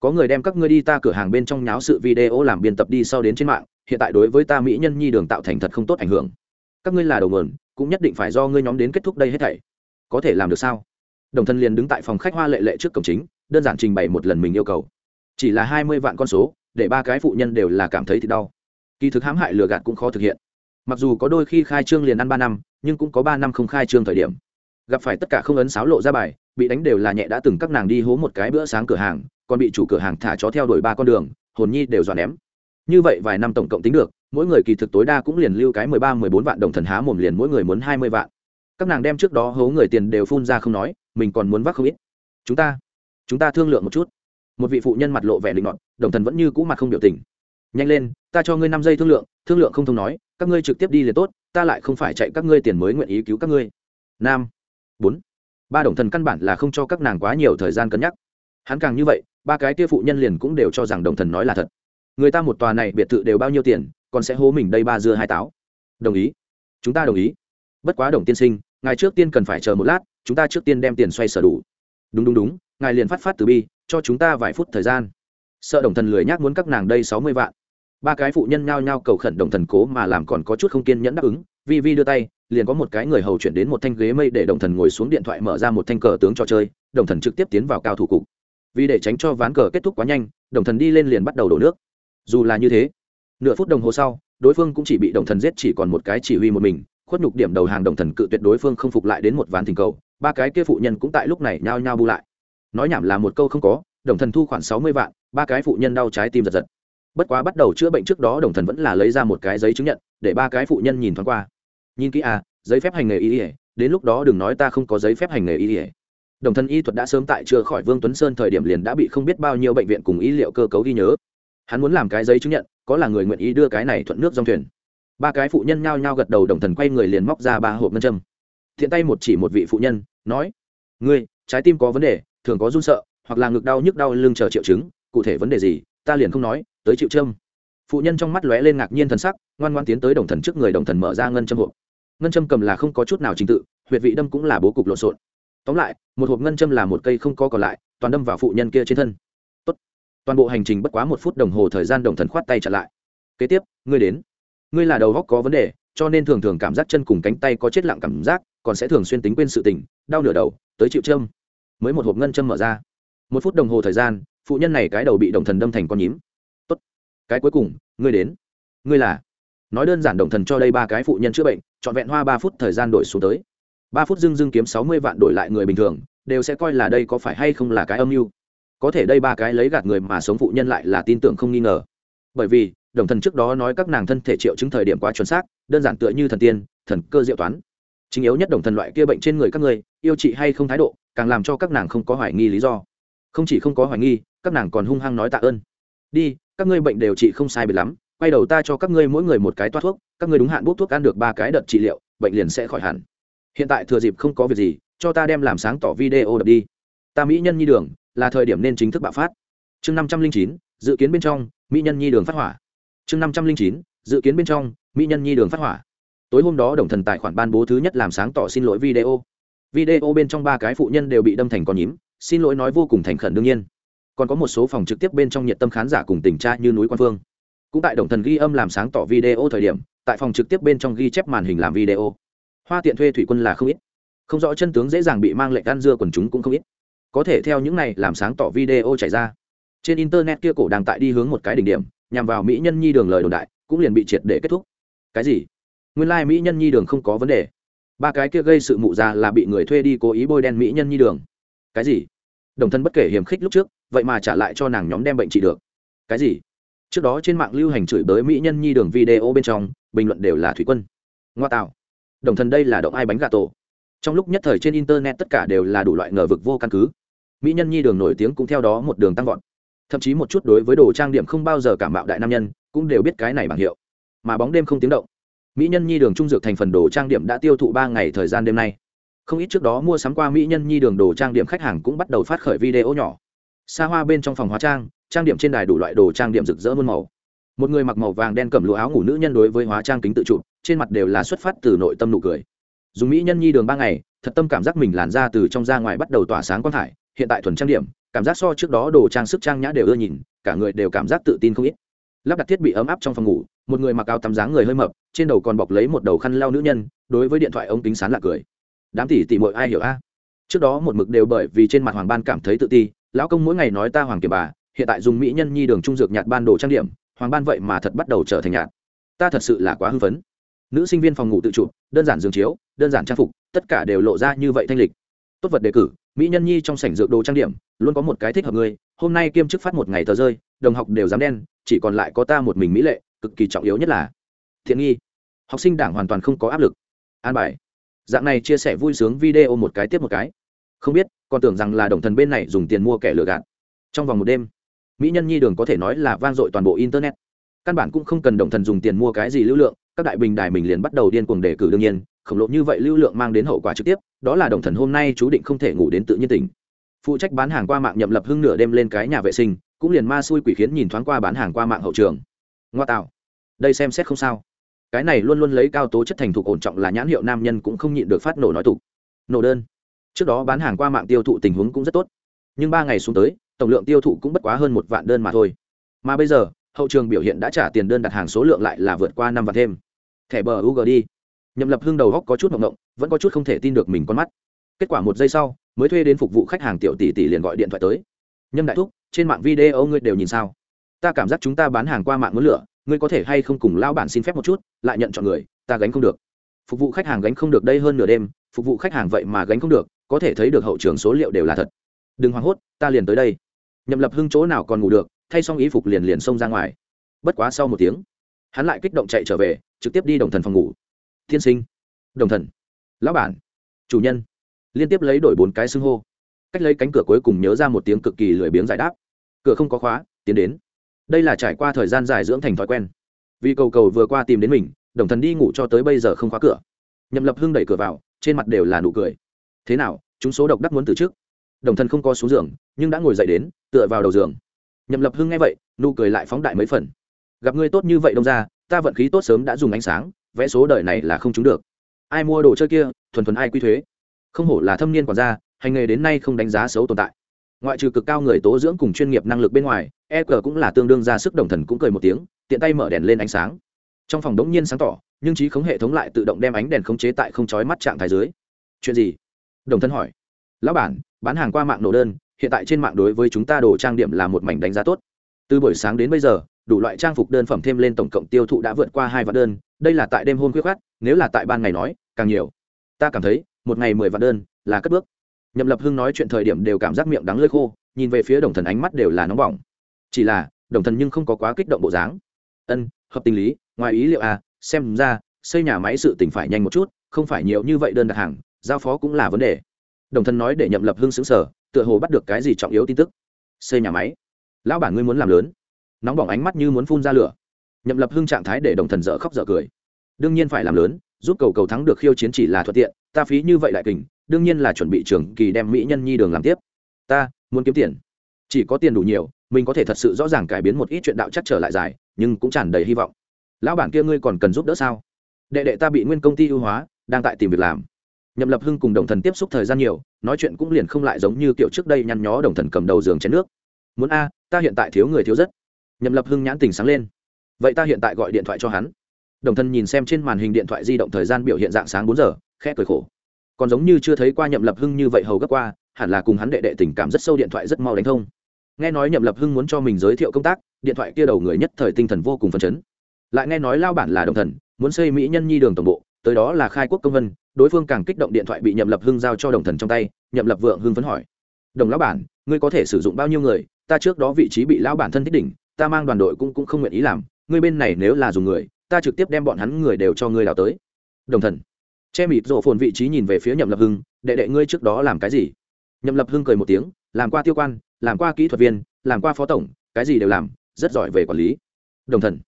A: Có người đem các ngươi đi ta cửa hàng bên trong nháo sự video làm biên tập đi sau đến trên mạng, hiện tại đối với ta mỹ nhân nhi đường tạo thành thật không tốt ảnh hưởng. Các ngươi là đầu nguồn, cũng nhất định phải do ngươi nhóm đến kết thúc đây hết thảy. Có thể làm được sao? Đồng thân liền đứng tại phòng khách hoa lệ lệ trước cổng chính đơn giản trình bày một lần mình yêu cầu. Chỉ là hai mươi vạn con số, để ba cái phụ nhân đều là cảm thấy thì đau. Kỳ thực hãm hại lừa gạt cũng khó thực hiện. Mặc dù có đôi khi khai trương liền ăn ba năm, nhưng cũng có ba năm không khai trương thời điểm. Gặp phải tất cả không ấn sáo lộ ra bài, bị đánh đều là nhẹ đã từng các nàng đi hố một cái bữa sáng cửa hàng, còn bị chủ cửa hàng thả chó theo đuổi ba con đường, hồn nhi đều dọn ném. Như vậy vài năm tổng cộng tính được, mỗi người kỳ thực tối đa cũng liền lưu cái mười ba, mười bốn vạn đồng thần há mồm liền mỗi người muốn hai mươi vạn. Các nàng đem trước đó hố người tiền đều phun ra không nói, mình còn muốn vác không ít. Chúng ta chúng ta thương lượng một chút. Một vị phụ nhân mặt lộ vẻ định ngọn đồng thần vẫn như cũ mặt không biểu tình. Nhanh lên, ta cho ngươi năm giây thương lượng thương lượng không thông nói, các ngươi trực tiếp đi liền tốt, ta lại không phải chạy các ngươi tiền mới nguyện ý cứu các ngươi. Nam, bốn. Ba đồng thần căn bản là không cho các nàng quá nhiều thời gian cân nhắc. Hắn càng như vậy, ba cái kia phụ nhân liền cũng đều cho rằng đồng thần nói là thật. Người ta một tòa này biệt thự đều bao nhiêu tiền, còn sẽ hố mình đây ba dưa hai táo. Đồng ý. Chúng ta đồng ý. Bất quá đồng tiên sinh, ngài trước tiên cần phải chờ một lát, chúng ta trước tiên đem tiền xoay sở đủ. Đúng đúng đúng ngài liền phát phát từ bi, cho chúng ta vài phút thời gian. Sợ đồng thần lười nhác muốn các nàng đây sáu mươi vạn. Ba cái phụ nhân nhao nhao cầu khẩn đồng thần cố mà làm còn có chút không kiên nhẫn đáp ứng. Vi vi đưa tay, liền có một cái người hầu chuyển đến một thanh ghế mây để đồng thần ngồi xuống điện thoại mở ra một thanh cờ tướng trò chơi, đồng thần trực tiếp tiến vào cao thủ cục. Vì để tránh cho ván cờ kết thúc quá nhanh, đồng thần đi lên liền bắt đầu đổ nước. Dù là như thế, nửa phút đồng hồ sau, đối phương cũng chỉ bị đồng thần giết chỉ còn một cái chỉ huy một mình, khuất nhục điểm đầu hàng đồng thần cự tuyệt đối phương không phục lại đến một ván thình cầu. Ba cái kia phụ nhân cũng tại lúc này nhao nhao bu lại nói nhảm là một câu không có, đồng thần thu khoảng sáu mươi vạn, ba cái phụ nhân đau trái tim giật giật. Bất quá bắt đầu chữa bệnh trước đó đồng thần vẫn là lấy ra một cái giấy chứng nhận, để ba cái phụ nhân nhìn thoáng qua. Nhìn kỹ à giấy phép hành nghề y ỉa đến lúc đó đừng nói ta không có giấy phép hành nghề y ỉa đồng thần y thuật đã sớm tại chữa khỏi vương tuấn sơn thời điểm liền đã bị không biết bao nhiêu bệnh viện cùng y liệu cơ cấu ghi nhớ. Hắn muốn làm cái giấy chứng nhận, có là người nguyện ý đưa cái này thuận nước dòng thuyền. Ba cái phụ nhân nhao nhao gật đầu đồng thần quay người liền móc ra ba hộp ngân châm. Thiện tay một chỉ một vị phụ nhân, nói, ngươi, trái tim có vấn đề thường có run sợ, hoặc là ngực đau nhức đau lưng chờ triệu chứng, cụ thể vấn đề gì, ta liền không nói, tới chịu châm. Phụ nhân trong mắt lóe lên ngạc nhiên thần sắc, ngoan ngoan tiến tới đồng thần trước người đồng thần mở ra ngân châm hộp. Ngân châm cầm là không có chút nào trình tự, huyệt vị đâm cũng là bố cục lộn xộn. Tóm lại, một hộp ngân châm là một cây không có còn lại, toàn đâm vào phụ nhân kia trên thân. Tốt. toàn bộ hành trình bất quá một phút đồng hồ thời gian đồng thần khoát tay trả lại. Kế tiếp, ngươi đến. Ngươi là đầu góc có vấn đề, cho nên thường thường cảm giác chân cùng cánh tay có chết lặng cảm giác, còn sẽ thường xuyên tính quên sự tình, đau nửa đầu, tới chịu châm mới một hộp ngân châm mở ra. Một phút đồng hồ thời gian, phụ nhân này cái đầu bị đồng thần đâm thành con nhím. Tốt, cái cuối cùng, ngươi đến. Ngươi là? Nói đơn giản đồng thần cho đây ba cái phụ nhân chữa bệnh, trọn vẹn hoa ba phút thời gian đổi xuống tới. Ba phút dưng dưng kiếm sáu mươi vạn đổi lại người bình thường, đều sẽ coi là đây có phải hay không là cái âm mưu. Có thể đây ba cái lấy gạt người mà sống phụ nhân lại là tin tưởng không nghi ngờ. Bởi vì, đồng thần trước đó nói các nàng thân thể triệu chứng thời điểm quá chuẩn xác, đơn giản tựa như thần tiên, thần cơ diệu toán. Chính yếu nhất đồng thần loại kia bệnh trên người các người, yêu trị hay không thái độ càng làm cho các nàng không có hoài nghi lý do. Không chỉ không có hoài nghi, các nàng còn hung hăng nói tạ ơn. Đi, các ngươi bệnh đều trị không sai biệt lắm, quay đầu ta cho các ngươi mỗi người một cái toát thuốc, các ngươi đúng hạn bút thuốc ăn được ba cái đợt trị liệu, bệnh liền sẽ khỏi hẳn. Hiện tại thừa dịp không có việc gì, cho ta đem làm sáng tỏ video đập đi. Ta mỹ nhân nhi đường, là thời điểm nên chính thức bạo phát. Chương năm trăm linh chín, dự kiến bên trong, mỹ nhân nhi đường phát hỏa. Chương năm trăm linh chín, dự kiến bên trong, mỹ nhân nhi đường phát hỏa. Tối hôm đó đồng thần tài khoản ban bố thứ nhất làm sáng tỏ xin lỗi video video bên trong ba cái phụ nhân đều bị đâm thành con nhím, xin lỗi nói vô cùng thành khẩn đương nhiên. Còn có một số phòng trực tiếp bên trong nhiệt tâm khán giả cùng tình tra như núi quan phương. Cũng tại đồng thần ghi âm làm sáng tỏ video thời điểm, tại phòng trực tiếp bên trong ghi chép màn hình làm video. Hoa tiện thuê thủy quân là không ít. Không rõ chân tướng dễ dàng bị mang lệnh ăn dưa quần chúng cũng không ít. Có thể theo những này làm sáng tỏ video chạy ra. Trên internet kia cổ đang tại đi hướng một cái đỉnh điểm, nhằm vào mỹ nhân nhi đường lời đồn đại, cũng liền bị triệt để kết thúc. Cái gì? Nguyên lai、like、mỹ nhân nhi đường không có vấn đề ba cái kia gây sự mụ già là bị người thuê đi cố ý bôi đen mỹ nhân nhi đường. Cái gì? Đồng thân bất kể hiềm khích lúc trước, vậy mà trả lại cho nàng nhóm đem bệnh trị được. Cái gì? Trước đó trên mạng lưu hành chửi bới mỹ nhân nhi đường video bên trong, bình luận đều là thủy quân. Ngoa tạo. Đồng thân đây là động ai bánh gà tổ? Trong lúc nhất thời trên internet tất cả đều là đủ loại ngờ vực vô căn cứ. Mỹ nhân nhi đường nổi tiếng cũng theo đó một đường tăng vọt. Thậm chí một chút đối với đồ trang điểm không bao giờ cảm bạo đại nam nhân, cũng đều biết cái này bằng hiệu. Mà bóng đêm không tiếng động mỹ nhân nhi đường trung dược thành phần đồ trang điểm đã tiêu thụ ba ngày thời gian đêm nay. Không ít trước đó mua sắm qua mỹ nhân nhi đường đồ trang điểm khách hàng cũng bắt đầu phát khởi video nhỏ. Xa hoa bên trong phòng hóa trang trang điểm trên đài đủ loại đồ trang điểm rực rỡ muôn màu. Một người mặc màu vàng đen cầm lụa áo ngủ nữ nhân đối với hóa trang kính tự chụp, trên mặt đều là xuất phát từ nội tâm nụ cười. Dùng mỹ nhân nhi đường ba ngày, thật tâm cảm giác mình làn ra từ trong ra ngoài bắt đầu tỏa sáng quang thải, hiện tại thuần trang điểm, cảm giác so trước đó đồ trang sức trang nhã đều ưa nhìn, cả người đều cảm giác tự tin không ít. Lắp đặt thiết bị ấm áp trong phòng ngủ một người mặc áo tắm dáng người hơi mập, trên đầu còn bọc lấy một đầu khăn lau nữ nhân, đối với điện thoại ống kính sán lạc cười. Đám tỷ tỷ mội ai hiểu a? Trước đó một mực đều bởi vì trên mặt hoàng ban cảm thấy tự ti, lão công mỗi ngày nói ta hoàng kiệt bà, hiện tại dùng mỹ nhân nhi đường trung dược nhạt ban đồ trang điểm, hoàng ban vậy mà thật bắt đầu trở thành nhạt. Ta thật sự là quá hư vấn. nữ sinh viên phòng ngủ tự chụp, đơn giản giường chiếu, đơn giản trang phục, tất cả đều lộ ra như vậy thanh lịch. Tốt vật đề cử, mỹ nhân nhi trong sảnh dược đồ trang điểm, luôn có một cái thích hợp người. Hôm nay kiêm chức phát một ngày tờ rơi, đồng học đều dám đen, chỉ còn lại có ta một mình mỹ lệ cực kỳ trọng yếu nhất là, thiện nghi. Học sinh đảng hoàn toàn không có áp lực. An bài. Dạng này chia sẻ vui sướng video một cái tiếp một cái. Không biết, còn tưởng rằng là đồng thần bên này dùng tiền mua kẻ lừa gạt. Trong vòng một đêm, mỹ nhân nhi đường có thể nói là vang dội toàn bộ internet. Căn bản cũng không cần đồng thần dùng tiền mua cái gì lưu lượng, các đại bình đài mình liền bắt đầu điên cuồng đề cử đương nhiên, khổng lồ như vậy lưu lượng mang đến hậu quả trực tiếp, đó là đồng thần hôm nay chú định không thể ngủ đến tự nhiên tỉnh. Phụ trách bán hàng qua mạng nhậm lập hưng nửa đêm lên cái nhà vệ sinh, cũng liền ma xui quỷ khiến nhìn thoáng qua bán hàng qua mạng hậu trường ngoa tạo. Đây xem xét không sao. Cái này luôn luôn lấy cao tố chất thành thục ổn trọng là nhãn hiệu nam nhân cũng không nhịn được phát nổ nói tục. Nổ đơn. Trước đó bán hàng qua mạng tiêu thụ tình huống cũng rất tốt. Nhưng ba ngày xuống tới, tổng lượng tiêu thụ cũng bất quá hơn một vạn đơn mà thôi. Mà bây giờ, hậu trường biểu hiện đã trả tiền đơn đặt hàng số lượng lại là vượt qua năm vạn thêm. Thẻ bờ ug đi. Nhậm lập hưng đầu góc có chút mộng động vẫn có chút không thể tin được mình con mắt. Kết quả một giây sau, mới thuê đến phục vụ khách hàng tiểu tỷ tỷ liền gọi điện thoại tới. Nhâm đại thúc, trên mạng video ngươi đều nhìn sao? Ta cảm giác chúng ta bán hàng qua mạng muốn lửa, ngươi có thể hay không cùng lao bản xin phép một chút, lại nhận chọn người, ta gánh không được. Phục vụ khách hàng gánh không được đây hơn nửa đêm, phục vụ khách hàng vậy mà gánh không được, có thể thấy được hậu trường số liệu đều là thật. Đừng hoảng hốt, ta liền tới đây. Nhậm lập hưng chỗ nào còn ngủ được, thay xong ý phục liền liền xông ra ngoài. Bất quá sau một tiếng, hắn lại kích động chạy trở về, trực tiếp đi đồng thần phòng ngủ. Thiên sinh, đồng thần, lão bản, chủ nhân. Liên tiếp lấy đổi bốn cái xưng hô. Cách lấy cánh cửa cuối cùng nhớ ra một tiếng cực kỳ lười biếng giải đáp. Cửa không có khóa, tiến đến đây là trải qua thời gian dài dưỡng thành thói quen. Vì cầu cầu vừa qua tìm đến mình, đồng thần đi ngủ cho tới bây giờ không khóa cửa. Nhậm lập hưng đẩy cửa vào, trên mặt đều là nụ cười. Thế nào, chúng số độc đắc muốn từ trước? Đồng thần không có xuống giường, nhưng đã ngồi dậy đến, tựa vào đầu giường. Nhậm lập hưng nghe vậy, nụ cười lại phóng đại mấy phần. Gặp ngươi tốt như vậy đông ra, ta vận khí tốt sớm đã dùng ánh sáng, vẽ số đời này là không trúng được. Ai mua đồ chơi kia, thuần thuần ai quy thuế. Không hổ là thâm niên quản gia, hành nghề đến nay không đánh giá xấu tồn tại ngoại trừ cực cao người tố dưỡng cùng chuyên nghiệp năng lực bên ngoài e cờ cũng là tương đương ra sức đồng thần cũng cười một tiếng, tiện tay mở đèn lên ánh sáng. Trong phòng đống nhiên sáng tỏ, nhưng trí khống hệ thống lại tự động đem ánh đèn khống chế tại không chói mắt trạng thái dưới. Chuyện gì? Đồng thân hỏi. Lão bản, bán hàng qua mạng nổ đơn, hiện tại trên mạng đối với chúng ta đồ trang điểm là một mảnh đánh giá tốt. Từ buổi sáng đến bây giờ, đủ loại trang phục đơn phẩm thêm lên tổng cộng tiêu thụ đã vượt qua hai vạn đơn, đây là tại đêm hôn quyết khát nếu là tại ban ngày nói, càng nhiều. Ta cảm thấy, một ngày mười vạn đơn là cất bước nhậm lập hưng nói chuyện thời điểm đều cảm giác miệng đắng lơi khô, nhìn về phía đồng thần ánh mắt đều là nóng bỏng. Chỉ là, đồng thần nhưng không có quá kích động bộ dáng. Ân, hợp tình lý, ngoài ý liệu à xem ra, xây nhà máy sự tỉnh phải nhanh một chút, không phải nhiều như vậy đơn đặt hàng, giao phó cũng là vấn đề. Đồng thần nói để nhậm lập hưng xứng sở tựa hồ bắt được cái gì trọng yếu tin tức. Xây nhà máy? Lão bản ngươi muốn làm lớn. Nóng bỏng ánh mắt như muốn phun ra lửa. Nhậm lập hưng trạng thái để đồng thần dở khóc dở cười. Đương nhiên phải làm lớn, giúp cầu cầu thắng được khiêu chiến chỉ là thuận tiện, ta phí như vậy lại kình đương nhiên là chuẩn bị trường kỳ đem mỹ nhân nhi đường làm tiếp. Ta, muốn kiếm tiền. Chỉ có tiền đủ nhiều, mình có thể thật sự rõ ràng cải biến một ít chuyện đạo chắc trở lại dài, nhưng cũng tràn đầy hy vọng. Lão bản kia ngươi còn cần giúp đỡ sao? Đệ đệ ta bị nguyên công ty ưu hóa, đang tại tìm việc làm. Nhậm lập hưng cùng đồng thần tiếp xúc thời gian nhiều, nói chuyện cũng liền không lại giống như kiểu trước đây nhăn nhó đồng thần cầm đầu giường chén nước. Muốn a, ta hiện tại thiếu người thiếu rất. Nhậm lập hưng nhãn tình sáng lên. Vậy ta hiện tại gọi điện thoại cho hắn. Đồng thần nhìn xem trên màn hình điện thoại di động thời gian biểu hiện dạng sáng bốn giờ, khẽ cười khổ còn giống như chưa thấy qua nhậm lập hưng như vậy hầu gấp qua, hẳn là cùng hắn đệ đệ tình cảm rất sâu điện thoại rất mau đánh thông. Nghe nói nhậm lập hưng muốn cho mình giới thiệu công tác, điện thoại kia đầu người nhất thời tinh thần vô cùng phấn chấn. Lại nghe nói lao bản là đồng thần, muốn xây mỹ nhân nhi đường tổng bộ, tới đó là khai quốc công vân, đối phương càng kích động điện thoại bị nhậm lập hưng giao cho đồng thần trong tay, nhậm lập vượng hưng phấn hỏi. Đồng lão bản, ngươi có thể sử dụng bao nhiêu người? Ta trước đó vị trí bị lão bản thân thích đỉnh, ta mang đoàn đội cũng cũng không nguyện ý làm, ngươi bên này nếu là dùng người, ta trực tiếp đem bọn hắn người đều cho ngươi đào tới. Đồng thần che mịt rộ phồn vị trí nhìn về phía nhậm lập hưng, đệ đệ ngươi trước đó làm cái gì? Nhậm lập hưng cười một tiếng, làm qua tiêu quan, làm qua kỹ thuật viên, làm qua phó tổng, cái gì đều làm, rất giỏi về quản lý. Đồng thần.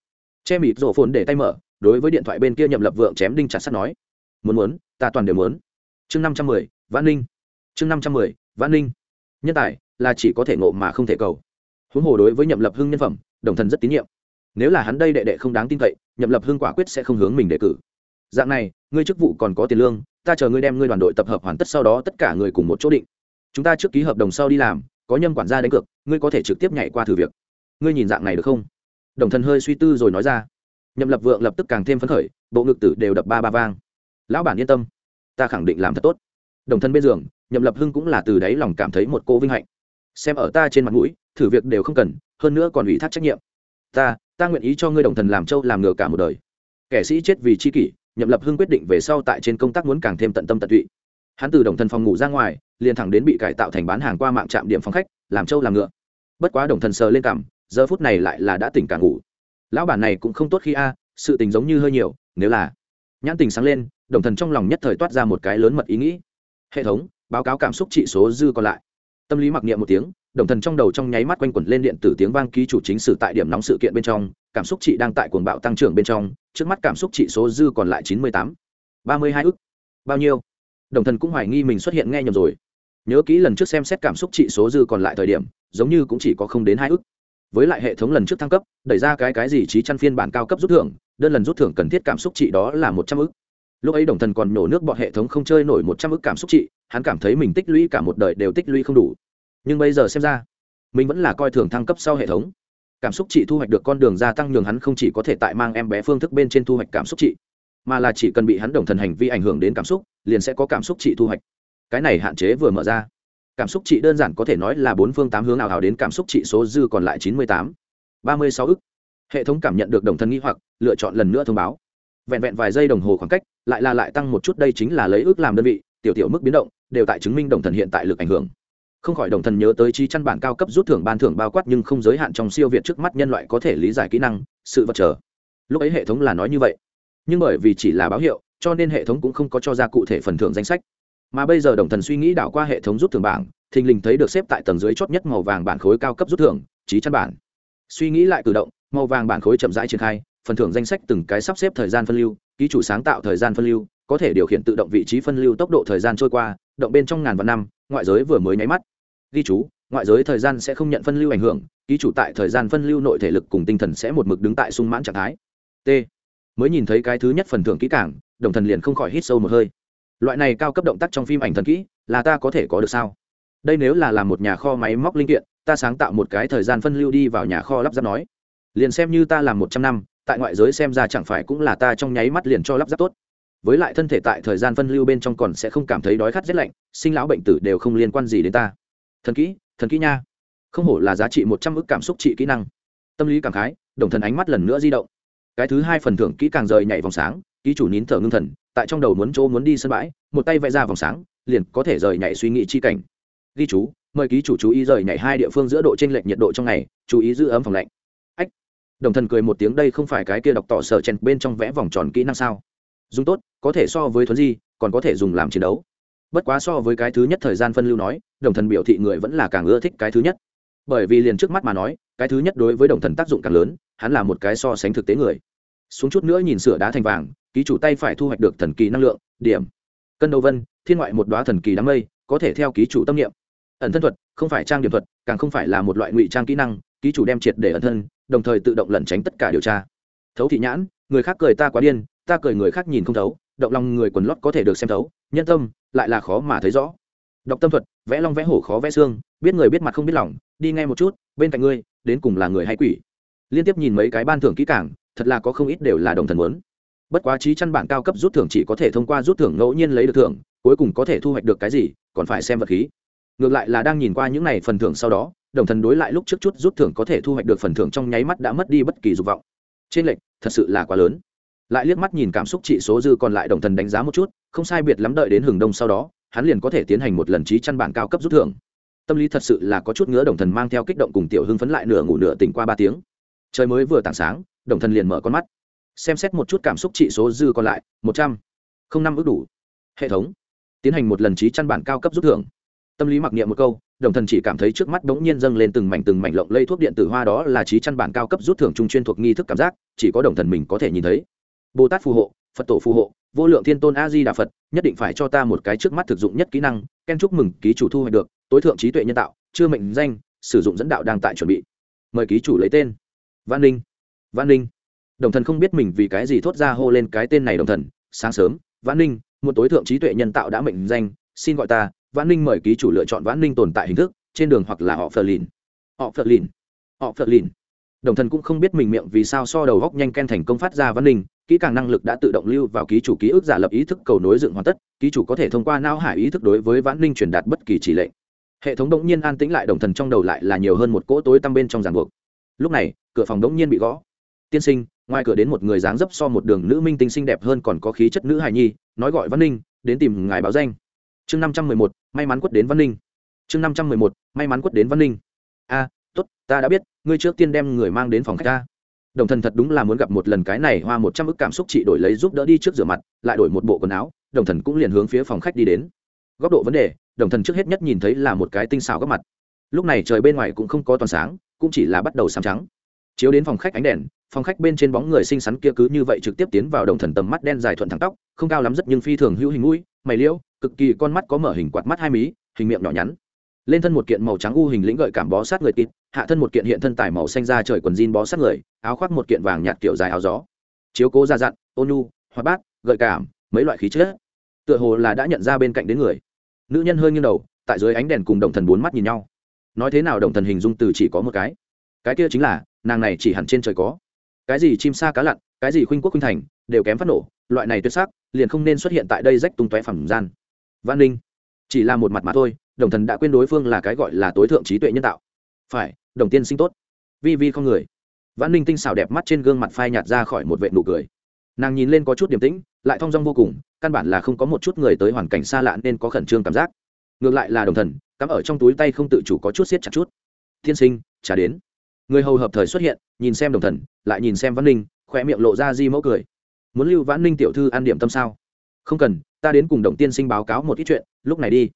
A: Che mịt rộ phồn để tay mở, đối với điện thoại bên kia nhậm lập vượng chém đinh chặt sắt nói, muốn muốn, ta toàn đều muốn. Chương năm trăm mười, vãn ninh. Chương năm trăm mười, vãn ninh. Nhân tài là chỉ có thể ngộ mà không thể cầu. Huống hồ đối với nhậm lập hưng nhân phẩm, đồng thần rất tín nhiệm. Nếu là hắn đây đệ đệ không đáng tin cậy, nhậm lập hưng quả quyết sẽ không hướng mình đề cử dạng này, ngươi chức vụ còn có tiền lương, ta chờ ngươi đem ngươi đoàn đội tập hợp hoàn tất sau đó tất cả người cùng một chỗ định. Chúng ta trước ký hợp đồng sau đi làm, có nhân quản gia đánh cược, ngươi có thể trực tiếp nhảy qua thử việc. Ngươi nhìn dạng này được không? Đồng thần hơi suy tư rồi nói ra. Nhậm lập vượng lập tức càng thêm phấn khởi, bộ ngực tử đều đập ba ba vang. Lão bản yên tâm, ta khẳng định làm thật tốt. Đồng thân bên giường, nhậm lập hưng cũng là từ đáy lòng cảm thấy một cô vinh hạnh. Xem ở ta trên mặt mũi, thử việc đều không cần, hơn nữa còn ủy thác trách nhiệm. Ta ta nguyện ý cho ngươi đồng thần làm châu làm ngựa cả một đời. Kẻ sĩ chết vì chi kỷ nhậm lập hưng quyết định về sau tại trên công tác muốn càng thêm tận tâm tận tụy. Hắn từ đồng thần phòng ngủ ra ngoài, liền thẳng đến bị cải tạo thành bán hàng qua mạng trạm điểm phòng khách, làm trâu làm ngựa. Bất quá đồng thần sờ lên cảm, giờ phút này lại là đã tỉnh cả ngủ. Lão bản này cũng không tốt khi a, sự tình giống như hơi nhiều, nếu là nhãn tình sáng lên, đồng thần trong lòng nhất thời toát ra một cái lớn mật ý nghĩ. Hệ thống, báo cáo cảm xúc trị số dư còn lại. Tâm lý mặc niệm một tiếng đồng thần trong đầu trong nháy mắt quanh quẩn lên điện tử tiếng vang ký chủ chính sử tại điểm nóng sự kiện bên trong, cảm xúc chị đang tại cuồng bạo tăng trưởng bên trong, trước mắt cảm xúc chị số dư còn lại chín mươi tám, ba mươi hai ức. Bao nhiêu? Đồng thần cũng hoài nghi mình xuất hiện nghe nhầm rồi. Nhớ kỹ lần trước xem xét cảm xúc trị số dư còn lại thời điểm, giống như cũng chỉ có không đến hai ức. Với lại hệ thống lần trước thăng cấp, đẩy ra cái cái gì trí chăn phiên bản cao cấp rút thưởng, đơn lần rút thưởng cần thiết cảm xúc trị đó là một trăm ức. Lúc ấy đồng thần còn nổ nước bọn hệ thống không chơi nổi một trăm ức cảm xúc trị hắn cảm thấy mình tích lũy cả một đời đều tích lũy không đủ nhưng bây giờ xem ra, mình vẫn là coi thường thăng cấp sau hệ thống. Cảm xúc trị thu hoạch được con đường gia tăng nhường hắn không chỉ có thể tại mang em bé phương thức bên trên thu hoạch cảm xúc trị mà là chỉ cần bị hắn đồng thần hành vi ảnh hưởng đến cảm xúc, liền sẽ có cảm xúc trị thu hoạch. Cái này hạn chế vừa mở ra. Cảm xúc trị đơn giản có thể nói là bốn phương tám hướng ảo hào đến cảm xúc trị số dư còn lại chín mươi tám, ba mươi sáu ức. Hệ thống cảm nhận được đồng thần nghi hoặc, lựa chọn lần nữa thông báo. Vẹn vẹn vài giây đồng hồ khoảng cách, lại là lại tăng một chút, đây chính là lấy ước làm đơn vị, tiểu tiểu mức biến động, đều tại chứng minh đồng thần hiện tại lực ảnh hưởng không khỏi đồng thần nhớ tới chi chăn bản cao cấp rút thưởng ban thưởng bao quát nhưng không giới hạn trong siêu việt trước mắt nhân loại có thể lý giải kỹ năng, sự vật trở lúc ấy hệ thống là nói như vậy. Nhưng bởi vì chỉ là báo hiệu, cho nên hệ thống cũng không có cho ra cụ thể phần thưởng danh sách. Mà bây giờ đồng thần suy nghĩ đảo qua hệ thống rút thưởng bảng, thình lình thấy được xếp tại tầng dưới chót nhất màu vàng bản khối cao cấp rút thưởng, trí chăn bản. Suy nghĩ lại cử động, màu vàng bản khối chậm rãi triển khai, phần thưởng danh sách từng cái sắp xếp thời gian phân lưu, ký chủ sáng tạo thời gian phân lưu, có thể điều khiển tự động vị trí phân lưu tốc độ thời gian trôi qua, động bên trong ngàn vạn năm, ngoại giới vừa mới nháy mắt ghi chú, ngoại giới thời gian sẽ không nhận phân lưu ảnh hưởng, ký chủ tại thời gian phân lưu nội thể lực cùng tinh thần sẽ một mực đứng tại sung mãn trạng thái. T. Mới nhìn thấy cái thứ nhất phần thưởng kỹ cảng đồng thần liền không khỏi hít sâu một hơi. Loại này cao cấp động tác trong phim ảnh thần kỹ, là ta có thể có được sao? Đây nếu là làm một nhà kho máy móc linh kiện, ta sáng tạo một cái thời gian phân lưu đi vào nhà kho lắp ráp nói. Liền xem như ta làm một trăm năm, tại ngoại giới xem ra chẳng phải cũng là ta trong nháy mắt liền cho lắp ráp tốt. Với lại thân thể tại thời gian phân lưu bên trong còn sẽ không cảm thấy đói khát rét lạnh, sinh lão bệnh tử đều không liên quan gì đến ta thần kỹ thần kỹ nha. Không hổ là giá trị một trăm ước cảm xúc trị kỹ năng. Tâm lý cảm khái, đồng thần ánh mắt lần nữa di động. Cái thứ hai phần thưởng kỹ càng rời nhảy vòng sáng, ký chủ nín thở ngưng thần, tại trong đầu muốn chỗ muốn đi sân bãi, một tay vẽ ra vòng sáng, liền có thể rời nhảy suy nghĩ chi cảnh. Ghi chú, mời ký chủ chú ý rời nhảy hai địa phương giữa độ t r ê n lệch nhiệt độ trong ngày, chú ý giữ ấm phòng lạnh. Ách. Đồng thần cười một tiếng, đây không phải cái kia đọc tỏ sở chèn bên trong vẽ vòng tròn kỹ năng sao? Dùng tốt, có thể so với thuấn di, còn có thể dùng làm chiến đấu bất quá so với cái thứ nhất thời gian phân lưu nói, đồng thần biểu thị người vẫn là càng ưa thích cái thứ nhất. Bởi vì liền trước mắt mà nói, cái thứ nhất đối với đồng thần tác dụng càng lớn, hắn là một cái so sánh thực tế người. Xuống chút nữa nhìn sửa đá thành vàng, ký chủ tay phải thu hoạch được thần kỳ năng lượng, điểm. Cân đầu vân, thiên ngoại một đoá thần kỳ đám mây, có thể theo ký chủ tâm niệm. Ẩn thân thuật, không phải trang điểm thuật, càng không phải là một loại ngụy trang kỹ năng, ký chủ đem triệt để ẩn thân, đồng thời tự động lẩn tránh tất cả điều tra. Thấu thị nhãn, người khác cười ta quá điên, ta cười người khác nhìn không thấu, động lòng người quần lót có thể được xem thấu nhân tâm, lại là khó mà thấy rõ. Đọc tâm thuật, vẽ long vẽ hổ khó vẽ xương, biết người biết mặt không biết lòng, đi ngay một chút, bên cạnh ngươi, đến cùng là người hay quỷ. Liên tiếp nhìn mấy cái ban thưởng kỹ cảng thật là có không ít đều là đồng thần muốn. Bất quá trí chăn bản cao cấp rút thưởng chỉ có thể thông qua rút thưởng ngẫu nhiên lấy được thưởng, cuối cùng có thể thu hoạch được cái gì, còn phải xem vật khí. Ngược lại là đang nhìn qua những này phần thưởng sau đó, đồng thần đối lại lúc trước chút rút thưởng có thể thu hoạch được phần thưởng trong nháy mắt đã mất đi bất kỳ dục vọng. Trên lệch, thật sự là quá lớn lại liếc mắt nhìn cảm xúc trị số dư còn lại đồng thần đánh giá một chút, không sai biệt lắm đợi đến hừng đông sau đó, hắn liền có thể tiến hành một lần trí chăn bản cao cấp rút thưởng. Tâm lý thật sự là có chút ngứa đồng thần mang theo kích động cùng tiểu hưng phấn lại nửa ngủ nửa tỉnh qua ba tiếng. Trời mới vừa tảng sáng, đồng thần liền mở con mắt. Xem xét một chút cảm xúc trị số dư còn lại, một trăm không năm ước đủ. Hệ thống. Tiến hành một lần trí chăn bản cao cấp rút thưởng. Tâm lý mặc niệm một câu, đồng thần chỉ cảm thấy trước mắt bỗng nhiên dâng lên từng mảnh từng mảnh lộng lây thuốc điện tử hoa đó là trí chăn bản cao cấp rút thưởng trung chuyên thuộc nghi thức cảm giác, chỉ có đồng thần mình có thể nhìn thấy bồ tát phù hộ, phật tổ phù hộ, vô lượng thiên tôn a di đà phật, nhất định phải cho ta một cái trước mắt thực dụng nhất kỹ năng, ken chúc mừng, ký chủ thu hoạch được, tối thượng trí tuệ nhân tạo, chưa mệnh danh, sử dụng dẫn đạo đang tại chuẩn bị. Mời ký chủ lấy tên. Văn ninh. Văn ninh. Đồng thần không biết mình vì cái gì thốt ra hô lên cái tên này đồng thần, sáng sớm, văn ninh, một tối thượng trí tuệ nhân tạo đã mệnh danh, xin gọi ta, văn ninh mời ký chủ lựa chọn văn ninh tồn tại hình thức, trên đường hoặc là họ phờ lìn. Họ phờ lìn. Họ phờ lìn. Đồng thần cũng không biết mình miệng vì sao so đầu góc nhanh ken thành công phát ra văn ninh kỹ càng năng lực đã tự động lưu vào ký chủ ký ức giả lập ý thức cầu nối dựng hoàn tất ký chủ có thể thông qua não hải ý thức đối với vãn ninh truyền đạt bất kỳ chỉ lệnh. Hệ thống đống nhiên an tĩnh lại đồng thần trong đầu lại là nhiều hơn một cỗ tối tăm bên trong ràng buộc. Lúc này cửa phòng đống nhiên bị gõ. Tiên sinh ngoài cửa đến một người dáng dấp so một đường nữ minh tinh xinh đẹp hơn còn có khí chất nữ hài nhi nói gọi văn ninh đến tìm ngài báo danh. Chương năm trăm mười một may mắn quất đến văn ninh. Chương năm trăm mười một may mắn quất đến văn ninh. A à, t ố t ta đã biết ngươi trước tiên đem người mang đến phòng khách ta đồng thần thật đúng là muốn gặp một lần cái này hoa một trăm ức cảm xúc chị đổi lấy giúp đỡ đi trước rửa mặt, lại đổi một bộ quần áo, đồng thần cũng liền hướng phía phòng khách đi đến. Góc độ vấn đề, đồng thần trước hết nhất nhìn thấy là một cái tinh xào góc mặt. Lúc này trời bên ngoài cũng không có toàn sáng, cũng chỉ là bắt đầu sáng trắng. Chiếu đến phòng khách ánh đèn, phòng khách bên trên bóng người xinh xắn kia cứ như vậy trực tiếp tiến vào đồng thần tầm mắt đen dài thuận thẳng tóc, không cao lắm rất nhưng phi thường hữu hình mũi, mày liễu cực kỳ con mắt có mở hình quạt mắt hai mí, hình miệng nhỏ nhắn lên thân một kiện màu trắng u hình lĩnh gợi cảm bó sát người tịt hạ thân một kiện hiện thân tải màu xanh ra trời quần jean bó sát người, áo khoác một kiện vàng nhạt kiểu dài áo gió. Chiếu cố ra dặn, ôn nhu hoa bát, gợi cảm, mấy loại khí chất. Tựa hồ là đã nhận ra bên cạnh đến người. Nữ nhân hơi nghiêng đầu, tại dưới ánh đèn cùng đồng thần bốn mắt nhìn nhau. Nói thế nào đồng thần hình dung từ chỉ có một cái. Cái kia chính là, nàng này chỉ hẳn trên trời có. Cái gì chim sa cá lặn, cái gì khuynh quốc khuynh thành, đều kém phát nổ, loại này tuyệt sắc, liền không nên xuất hiện tại đây rách tung tóe phẩm gian. Văn ninh, chỉ là một mặt mà thôi đồng thần đã quên đối phương là cái gọi là tối thượng trí tuệ nhân tạo. Phải, đồng tiên sinh tốt. Vi vi không người. Văn ninh tinh xảo đẹp mắt trên gương mặt phai nhạt ra khỏi một vệ nụ cười. Nàng nhìn lên có chút điềm tĩnh, lại thong dong vô cùng, căn bản là không có một chút người tới hoàn cảnh xa lạ nên có khẩn trương cảm giác. Ngược lại là đồng thần, cắm ở trong túi tay không tự chủ có chút siết chặt chút. Tiên sinh trả đến. Người hầu hợp thời xuất hiện, nhìn xem đồng thần, lại nhìn xem văn ninh khoe miệng lộ ra di mẫu cười. Muốn lưu vãn ninh tiểu thư an điểm tâm sao? Không cần, ta đến cùng đồng tiên sinh báo cáo một ít chuyện, lúc này đi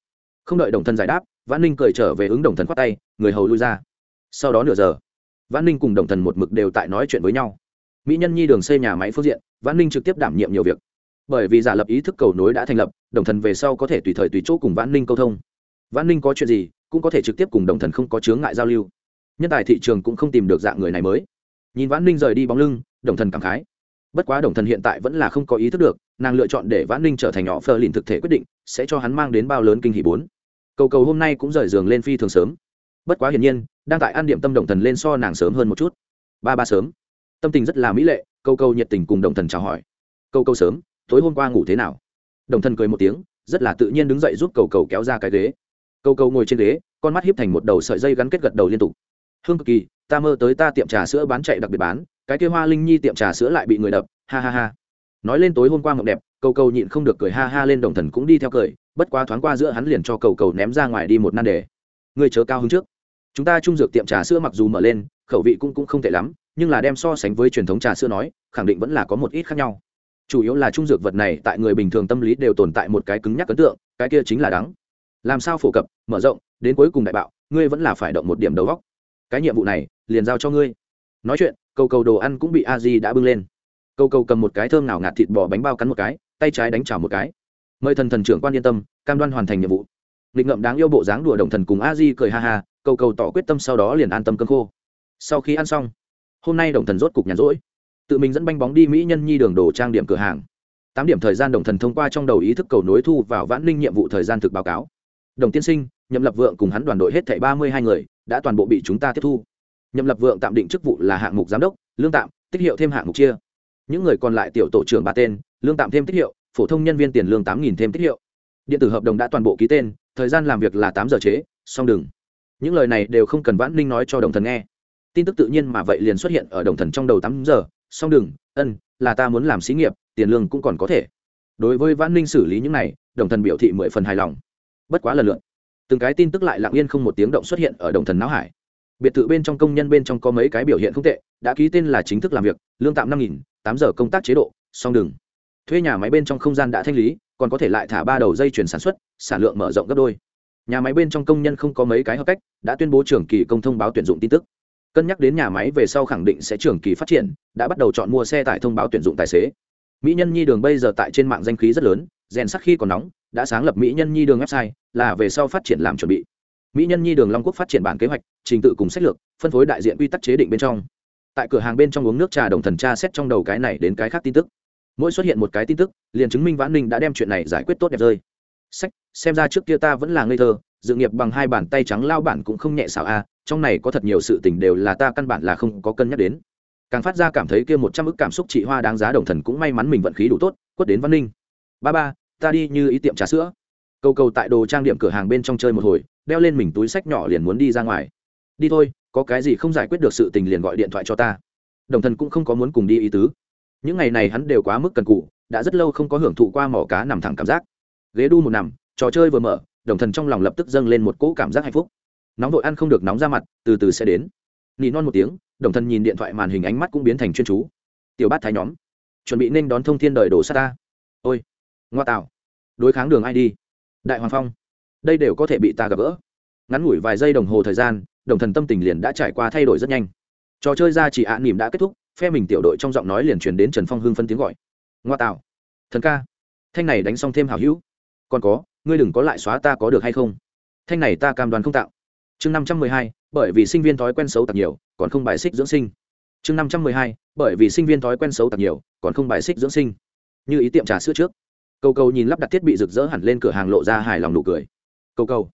A: không đợi đồng thần giải đáp, vãn ninh cười trở về ứng đồng thần khoát tay, người hầu lui ra. Sau đó nửa giờ, vãn ninh cùng đồng thần một mực đều tại nói chuyện với nhau. Mỹ nhân nhi đường xây nhà máy phương diện, vãn ninh trực tiếp đảm nhiệm nhiều việc. Bởi vì giả lập ý thức cầu nối đã thành lập, đồng thần về sau có thể tùy thời tùy chỗ cùng vãn ninh câu thông. Vãn ninh có chuyện gì, cũng có thể trực tiếp cùng đồng thần không có chướng ngại giao lưu. Nhân tài thị trường cũng không tìm được dạng người này mới. Nhìn vãn ninh rời đi bóng lưng, đồng thần cảm khái. Bất quá đồng thần hiện tại vẫn là không có ý thức được, nàng lựa chọn để vãn ninh trở thành nhỏ phờ lìn thực thể quyết định, sẽ cho hắn mang đến bao lớn kinh hỷ bốn cầu cầu hôm nay cũng rời giường lên phi thường sớm. Bất quá hiển nhiên, đang tại ăn điểm tâm đồng thần lên so nàng sớm hơn một chút. Ba ba sớm. Tâm tình rất là mỹ lệ câu câu nhiệt tình cùng đồng thần chào hỏi. Câu câu sớm, tối hôm qua ngủ thế nào? Đồng thần cười một tiếng, rất là tự nhiên đứng dậy giúp cầu cầu kéo ra cái ghế. Cầu cầu ngồi trên ghế, con mắt hiếp thành một đầu sợi dây gắn kết gật đầu liên tục. Hương cực kỳ, ta mơ tới ta tiệm trà sữa bán chạy đặc biệt bán, cái kia hoa linh nhi tiệm trà sữa lại bị người đập, ha ha ha. Nói lên tối hôm qua ngọc đẹp cầu cầu nhịn không được cười ha ha lên đồng thần cũng đi theo cười, bất quá thoáng qua giữa hắn liền cho cầu cầu ném ra ngoài đi một nan đề. Người chớ cao hứng trước. Chúng ta trung dược tiệm trà sữa mặc dù mở lên, khẩu vị cũng cũng không tệ lắm, nhưng là đem so sánh với truyền thống trà sữa nói, khẳng định vẫn là có một ít khác nhau. Chủ yếu là trung dược vật này tại người bình thường tâm lý đều tồn tại một cái cứng nhắc ấn tượng, cái kia chính là đắng. Làm sao phổ cập, mở rộng, đến cuối cùng đại bạo, ngươi vẫn là phải động một điểm đầu góc cái nhiệm vụ này, liền giao cho ngươi. Nói chuyện, cầu cầu đồ ăn cũng bị a di đã bưng lên. Cầu cầu cầm một cái thơm nào ngạt thịt bò bánh bao cắn một cái tay trái đánh chảo một cái. Mời thần thần trưởng quan yên tâm, cam đoan hoàn thành nhiệm vụ. Nghịch ngậm đáng yêu bộ dáng đùa đồng thần cùng a di cười ha ha, cầu cầu tỏ quyết tâm sau đó liền an tâm cơm khô. Sau khi ăn xong, hôm nay đồng thần rốt cục nhàn rỗi. Tự mình dẫn banh bóng đi mỹ nhân nhi đường đồ trang điểm cửa hàng. Tám điểm thời gian đồng thần thông qua trong đầu ý thức cầu nối thu vào vãn linh nhiệm vụ thời gian thực báo cáo. Đồng tiên sinh, nhậm lập vượng cùng hắn đoàn đội hết thảy ba mươi hai người, đã toàn bộ bị chúng ta tiếp thu. Nhậm lập vượng tạm định chức vụ là hạng mục giám đốc, lương tạm, tích hiệu thêm hạng mục chia. Những người còn lại tiểu tổ trưởng ba tên lương tạm thêm tích hiệu, phổ thông nhân viên tiền lương tám nghìn thêm tích hiệu. Điện tử hợp đồng đã toàn bộ ký tên, thời gian làm việc là tám giờ chế song đừng. Những lời này đều không cần vãn ninh nói cho đồng thần nghe. Tin tức tự nhiên mà vậy liền xuất hiện ở đồng thần trong đầu tám giờ song đừng, ân, là ta muốn làm xí nghiệp, tiền lương cũng còn có thể. Đối với vãn ninh xử lý những này, đồng thần biểu thị mười phần hài lòng. Bất quá lần lượt, từng cái tin tức lại lặng yên không một tiếng động xuất hiện ở đồng thần não hải. Biệt thự bên trong công nhân bên trong có mấy cái biểu hiện không tệ, đã ký tên là chính thức làm việc, lương tạm năm nghìn, tám giờ công tác chế độ song đừng thuê nhà máy bên trong không gian đã thanh lý, còn có thể lại thả ba đầu dây chuyển sản xuất, sản lượng mở rộng gấp đôi. Nhà máy bên trong công nhân không có mấy cái hợp cách, đã tuyên bố trưởng kỳ công thông báo tuyển dụng tin tức. Cân nhắc đến nhà máy về sau khẳng định sẽ trưởng kỳ phát triển, đã bắt đầu chọn mua xe tải thông báo tuyển dụng tài xế. Mỹ nhân nhi đường bây giờ tại trên mạng danh khí rất lớn, rèn sắc khi còn nóng, đã sáng lập mỹ nhân nhi đường website, là về sau phát triển làm chuẩn bị. Mỹ nhân nhi đường long quốc phát triển bản kế hoạch, trình tự cùng sách lược, phân phối đại diện quy tắc chế định bên trong. Tại cửa hàng bên trong uống nước trà đồng thần tra xét trong đầu cái này đến cái khác tin tức mỗi xuất hiện một cái tin tức, liền chứng minh vãn ninh đã đem chuyện này giải quyết tốt đẹp rơi. Sách, xem ra trước kia ta vẫn là ngây thơ, dự nghiệp bằng hai bàn tay trắng lao bản cũng không nhẹ xảo a, trong này có thật nhiều sự tình đều là ta căn bản là không có cân nhắc đến. Càng phát ra cảm thấy kia một trăm ức cảm xúc chị hoa đáng giá đồng thần cũng may mắn mình vận khí đủ tốt, quất đến văn ninh. Ba ba, ta đi như ý tiệm trà sữa. Câu cầu tại đồ trang điểm cửa hàng bên trong chơi một hồi, đeo lên mình túi sách nhỏ liền muốn đi ra ngoài. Đi thôi, có cái gì không giải quyết được sự tình liền gọi điện thoại cho ta. Đồng thần cũng không có muốn cùng đi ý tứ những ngày này hắn đều quá mức cần cụ, đã rất lâu không có hưởng thụ qua mỏ cá nằm thẳng cảm giác. Ghế đu một nằm, trò chơi vừa mở, đồng thần trong lòng lập tức dâng lên một cỗ cảm giác hạnh phúc. Nóng vội ăn không được nóng ra mặt, từ từ sẽ đến. Nỉ non một tiếng, đồng thần nhìn điện thoại màn hình ánh mắt cũng biến thành chuyên chú. Tiểu bát thái nhóm, chuẩn bị nên đón thông thiên đời đổ sát ta. Ôi, ngoa tạo. Đối kháng đường ai đi? Đại hoàng phong, đây đều có thể bị ta gặp gỡ. Ngắn ngủi vài giây đồng hồ thời gian, đồng thần tâm tình liền đã trải qua thay đổi rất nhanh. Trò chơi ra chỉ ạ à nỉm đã kết thúc phe mình tiểu đội trong giọng nói liền truyền đến trần phong hưng phân tiếng gọi. Ngoa tạo. Thần ca. Thanh này đánh xong thêm hảo hữu. Còn có, ngươi đừng có lại xóa ta có được hay không? Thanh này ta cam đoan không tạo. Chương năm trăm mười hai, bởi vì sinh viên thói quen xấu tặc nhiều, còn không bài xích dưỡng sinh. Chương năm trăm mười hai, bởi vì sinh viên thói quen xấu tặc nhiều, còn không bài xích dưỡng sinh. Như ý tiệm trà sữa trước. Cầu cầu nhìn lắp đặt thiết bị rực rỡ hẳn lên cửa hàng lộ ra hài lòng nụ cười. Cầu cầu,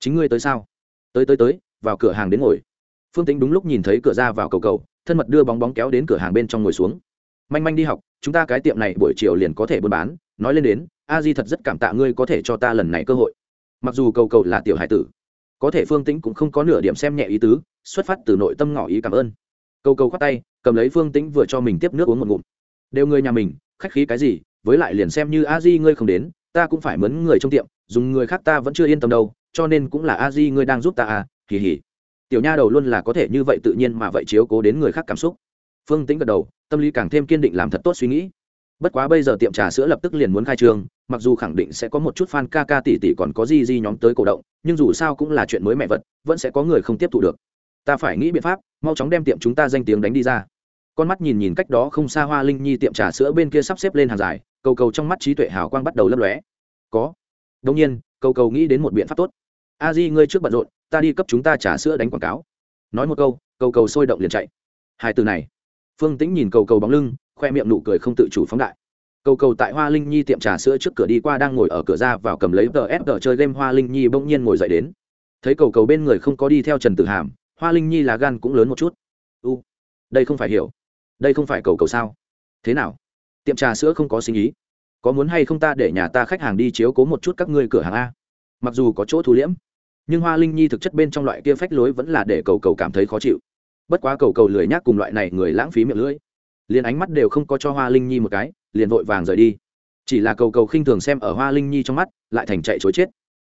A: chính ngươi tới sao? Tới tới tới, vào cửa hàng đến ngồi phương tính đúng lúc nhìn thấy cửa ra vào cầu cầu, thân mật đưa bóng bóng kéo đến cửa hàng bên trong ngồi xuống. Manh manh đi học, chúng ta cái tiệm này buổi chiều liền có thể buôn bán, nói lên đến, a di thật rất cảm tạ ngươi có thể cho ta lần này cơ hội. Mặc dù cầu cầu là tiểu hải tử, có thể phương tĩnh cũng không có nửa điểm xem nhẹ ý tứ, xuất phát từ nội tâm ngỏ ý cảm ơn. Cầu cầu khoát tay, cầm lấy phương tĩnh vừa cho mình tiếp nước uống một ngụm. Đều người nhà mình, khách khí cái gì, với lại liền xem như a di ngươi không đến, ta cũng phải mướn người trong tiệm, dùng người khác ta vẫn chưa yên tâm đâu, cho nên cũng là a di ngươi đang giúp ta à kỳ hỉ tiểu nha đầu luôn là có thể như vậy tự nhiên mà vậy chiếu cố đến người khác cảm xúc. Phương tĩnh gật đầu, tâm lý càng thêm kiên định làm thật tốt suy nghĩ. Bất quá bây giờ tiệm trà sữa lập tức liền muốn khai trương, mặc dù khẳng định sẽ có một chút fan ca ca tỷ tỷ còn có gì gì nhóm tới cổ động, nhưng dù sao cũng là chuyện mới mẹ vật, vẫn sẽ có người không tiếp thu được. Ta phải nghĩ biện pháp, mau chóng đem tiệm chúng ta danh tiếng đánh đi ra. Con mắt nhìn nhìn cách đó không xa hoa linh nhi tiệm trà sữa bên kia sắp xếp lên hàng dài, cầu cầu trong mắt trí tuệ hào quang bắt đầu lấp lóe. Có. Đông nhiên, cầu cầu nghĩ đến một biện pháp tốt. A di, ngươi trước bận rộn ta đi cấp chúng ta trà sữa đánh quảng cáo. Nói một câu, cầu cầu sôi động liền chạy. Hai từ này, phương tĩnh nhìn cầu cầu bóng lưng, khoe miệng nụ cười không tự chủ phóng đại. Cầu cầu tại hoa linh nhi tiệm trà sữa trước cửa đi qua đang ngồi ở cửa ra vào cầm lấy tờ ép tờ chơi game, hoa linh nhi bỗng nhiên ngồi dậy đến. Thấy cầu cầu bên người không có đi theo trần tử hàm, hoa linh nhi là gan cũng lớn một chút. U, đây không phải hiểu. Đây không phải cầu cầu sao? Thế nào? Tiệm trà sữa không có sinh ý. Có muốn hay không ta để nhà ta khách hàng đi chiếu cố một chút các ngươi cửa hàng a? Mặc dù có chỗ thu liễm nhưng hoa linh nhi thực chất bên trong loại kia phách lối vẫn là để cầu cầu cảm thấy khó chịu. Bất quá cầu cầu lười nhác cùng loại này người lãng phí miệng lưỡi. Liền ánh mắt đều không có cho hoa linh nhi một cái, liền vội vàng rời đi. Chỉ là cầu cầu khinh thường xem ở hoa linh nhi trong mắt, lại thành chạy chối chết.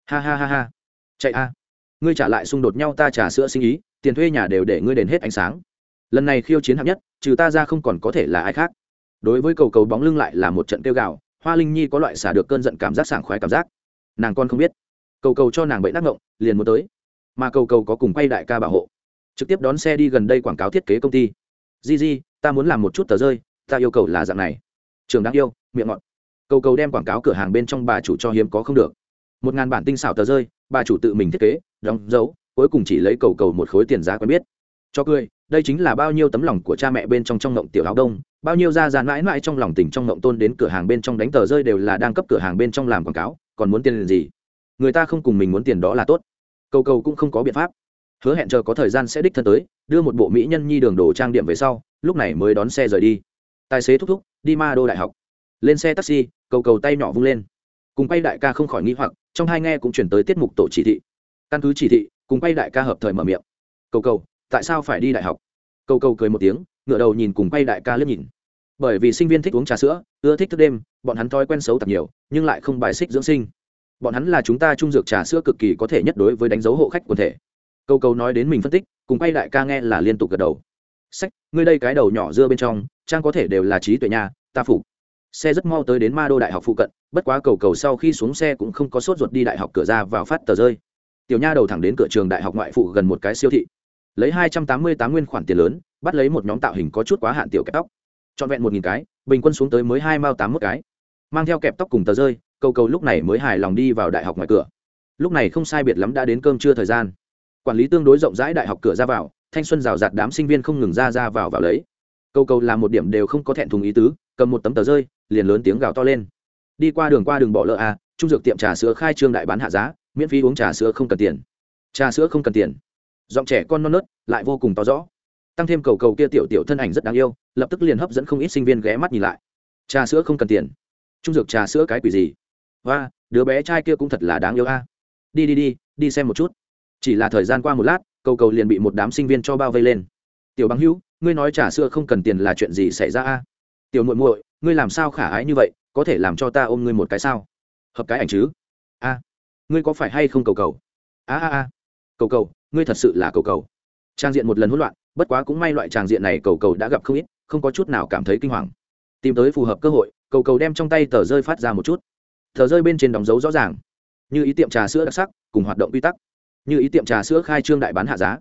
A: Ha ha ha ha. Chạy a. Ngươi trả lại xung đột nhau ta trả sữa sinh ý, tiền thuê nhà đều để ngươi đền hết ánh sáng. Lần này khiêu chiến hạng nhất, trừ ta ra không còn có thể là ai khác. Đối với cầu cầu bóng lưng lại là một trận kêu gào, hoa linh nhi có loại xả được cơn giận cảm giác sảng khoái cảm giác. Nàng con không biết cầu cầu cho nàng bậy đắc ngộng, liền muốn tới. Mà cầu cầu có cùng quay đại ca bảo hộ. Trực tiếp đón xe đi gần đây quảng cáo thiết kế công ty. Di di, ta muốn làm một chút tờ rơi, ta yêu cầu là dạng này. Trường đáng yêu, miệng ngọt. Cầu cầu đem quảng cáo cửa hàng bên trong bà chủ cho hiếm có không được. Một ngàn bản tinh xảo tờ rơi, bà chủ tự mình thiết kế, đóng dấu, cuối cùng chỉ lấy cầu cầu một khối tiền giá quen biết. Cho cười, đây chính là bao nhiêu tấm lòng của cha mẹ bên trong trong ngộng tiểu áo đông, bao nhiêu ra dàn mãi mãi trong lòng tỉnh trong ngộng tôn đến cửa hàng bên trong đánh tờ rơi đều là đang cấp cửa hàng bên trong làm quảng cáo, còn muốn tiền gì? Người ta không cùng mình muốn tiền đó là tốt. Cầu cầu cũng không có biện pháp. Hứa hẹn chờ có thời gian sẽ đích thân tới, đưa một bộ mỹ nhân nhi đường đồ trang điểm về sau, lúc này mới đón xe rời đi. Tài xế thúc thúc, đi ma đô đại học. Lên xe taxi, cầu cầu tay nhỏ vung lên. Cùng quay đại ca không khỏi nghi hoặc, trong hai nghe cũng chuyển tới tiết mục tổ chỉ thị. Căn cứ chỉ thị, cùng quay đại ca hợp thời mở miệng. Cầu cầu, tại sao phải đi đại học? Cầu cầu cười một tiếng ngựa đầu nhìn cùng quay đại ca liếc nhìn. Bởi vì sinh viên thích uống trà sữa, ưa thích thức đêm, bọn hắn thói quen xấu tập nhiều, nhưng lại không bài xích dưỡng sinh bọn hắn là chúng ta trung dược trà sữa cực kỳ có thể nhất đối với đánh dấu hộ khách quần thể. Câu câu nói đến mình phân tích, cùng quay đại ca nghe là liên tục gật đầu. Sách, ngươi đây cái đầu nhỏ dưa bên trong, trang có thể đều là trí tuệ nhà ta phục. Xe rất mau tới đến ma đô đại học phụ cận, bất quá cầu cầu sau khi xuống xe cũng không có sốt ruột đi đại học cửa ra vào phát tờ rơi. Tiểu nha đầu thẳng đến cửa trường đại học ngoại phụ gần một cái siêu thị. Lấy hai trăm tám mươi tám nguyên khoản tiền lớn, bắt lấy một nhóm tạo hình có chút quá hạn tiểu kẹp tóc. Trọn vẹn một nghìn cái, bình quân xuống tới mới hai mao tám một cái. Mang theo kẹp tóc cùng tờ rơi cầu cầu lúc này mới hài lòng đi vào đại học ngoài cửa. Lúc này không sai biệt lắm đã đến cơm trưa thời gian. Quản lý tương đối rộng rãi đại học cửa ra vào, thanh xuân rào rạt đám sinh viên không ngừng ra ra vào vào lấy. Cầu cầu làm một điểm đều không có thẹn thùng ý tứ, cầm một tấm tờ rơi, liền lớn tiếng gào to lên. Đi qua đường qua đường bỏ lỡ à trung dược tiệm trà sữa khai trương đại bán hạ giá, miễn phí uống trà sữa không cần tiền. Trà sữa không cần tiền. Giọng trẻ con non nớt, lại vô cùng to rõ. Tăng thêm cầu cầu kia tiểu tiểu thân ảnh rất đáng yêu, lập tức liền hấp dẫn không ít sinh viên ghé mắt nhìn lại. Trà sữa không cần tiền. Trung dược trà sữa cái quỷ gì? Và đứa bé trai kia cũng thật là đáng yêu a. Đi đi đi đi xem một chút. Chỉ là thời gian qua một lát, cầu cầu liền bị một đám sinh viên cho bao vây lên. Tiểu bằng hữu, ngươi nói trả xưa không cần tiền là chuyện gì xảy ra a? Tiểu muội muội, ngươi làm sao khả ái như vậy, có thể làm cho ta ôm ngươi một cái sao? Hợp cái ảnh chứ? A, ngươi có phải hay không cầu cầu? A a a. Cầu cầu, ngươi thật sự là cầu cầu. Trang diện một lần hỗn loạn, bất quá cũng may loại tràng diện này cầu cầu đã gặp không ít, không có chút nào cảm thấy kinh hoàng. Tìm tới phù hợp cơ hội, cầu cầu đem trong tay tờ rơi phát ra một chút tờ rơi bên trên đóng dấu rõ ràng. Như ý tiệm trà sữa đặc sắc, cùng hoạt động quy tắc. Như ý tiệm trà sữa khai trương đại bán hạ giá.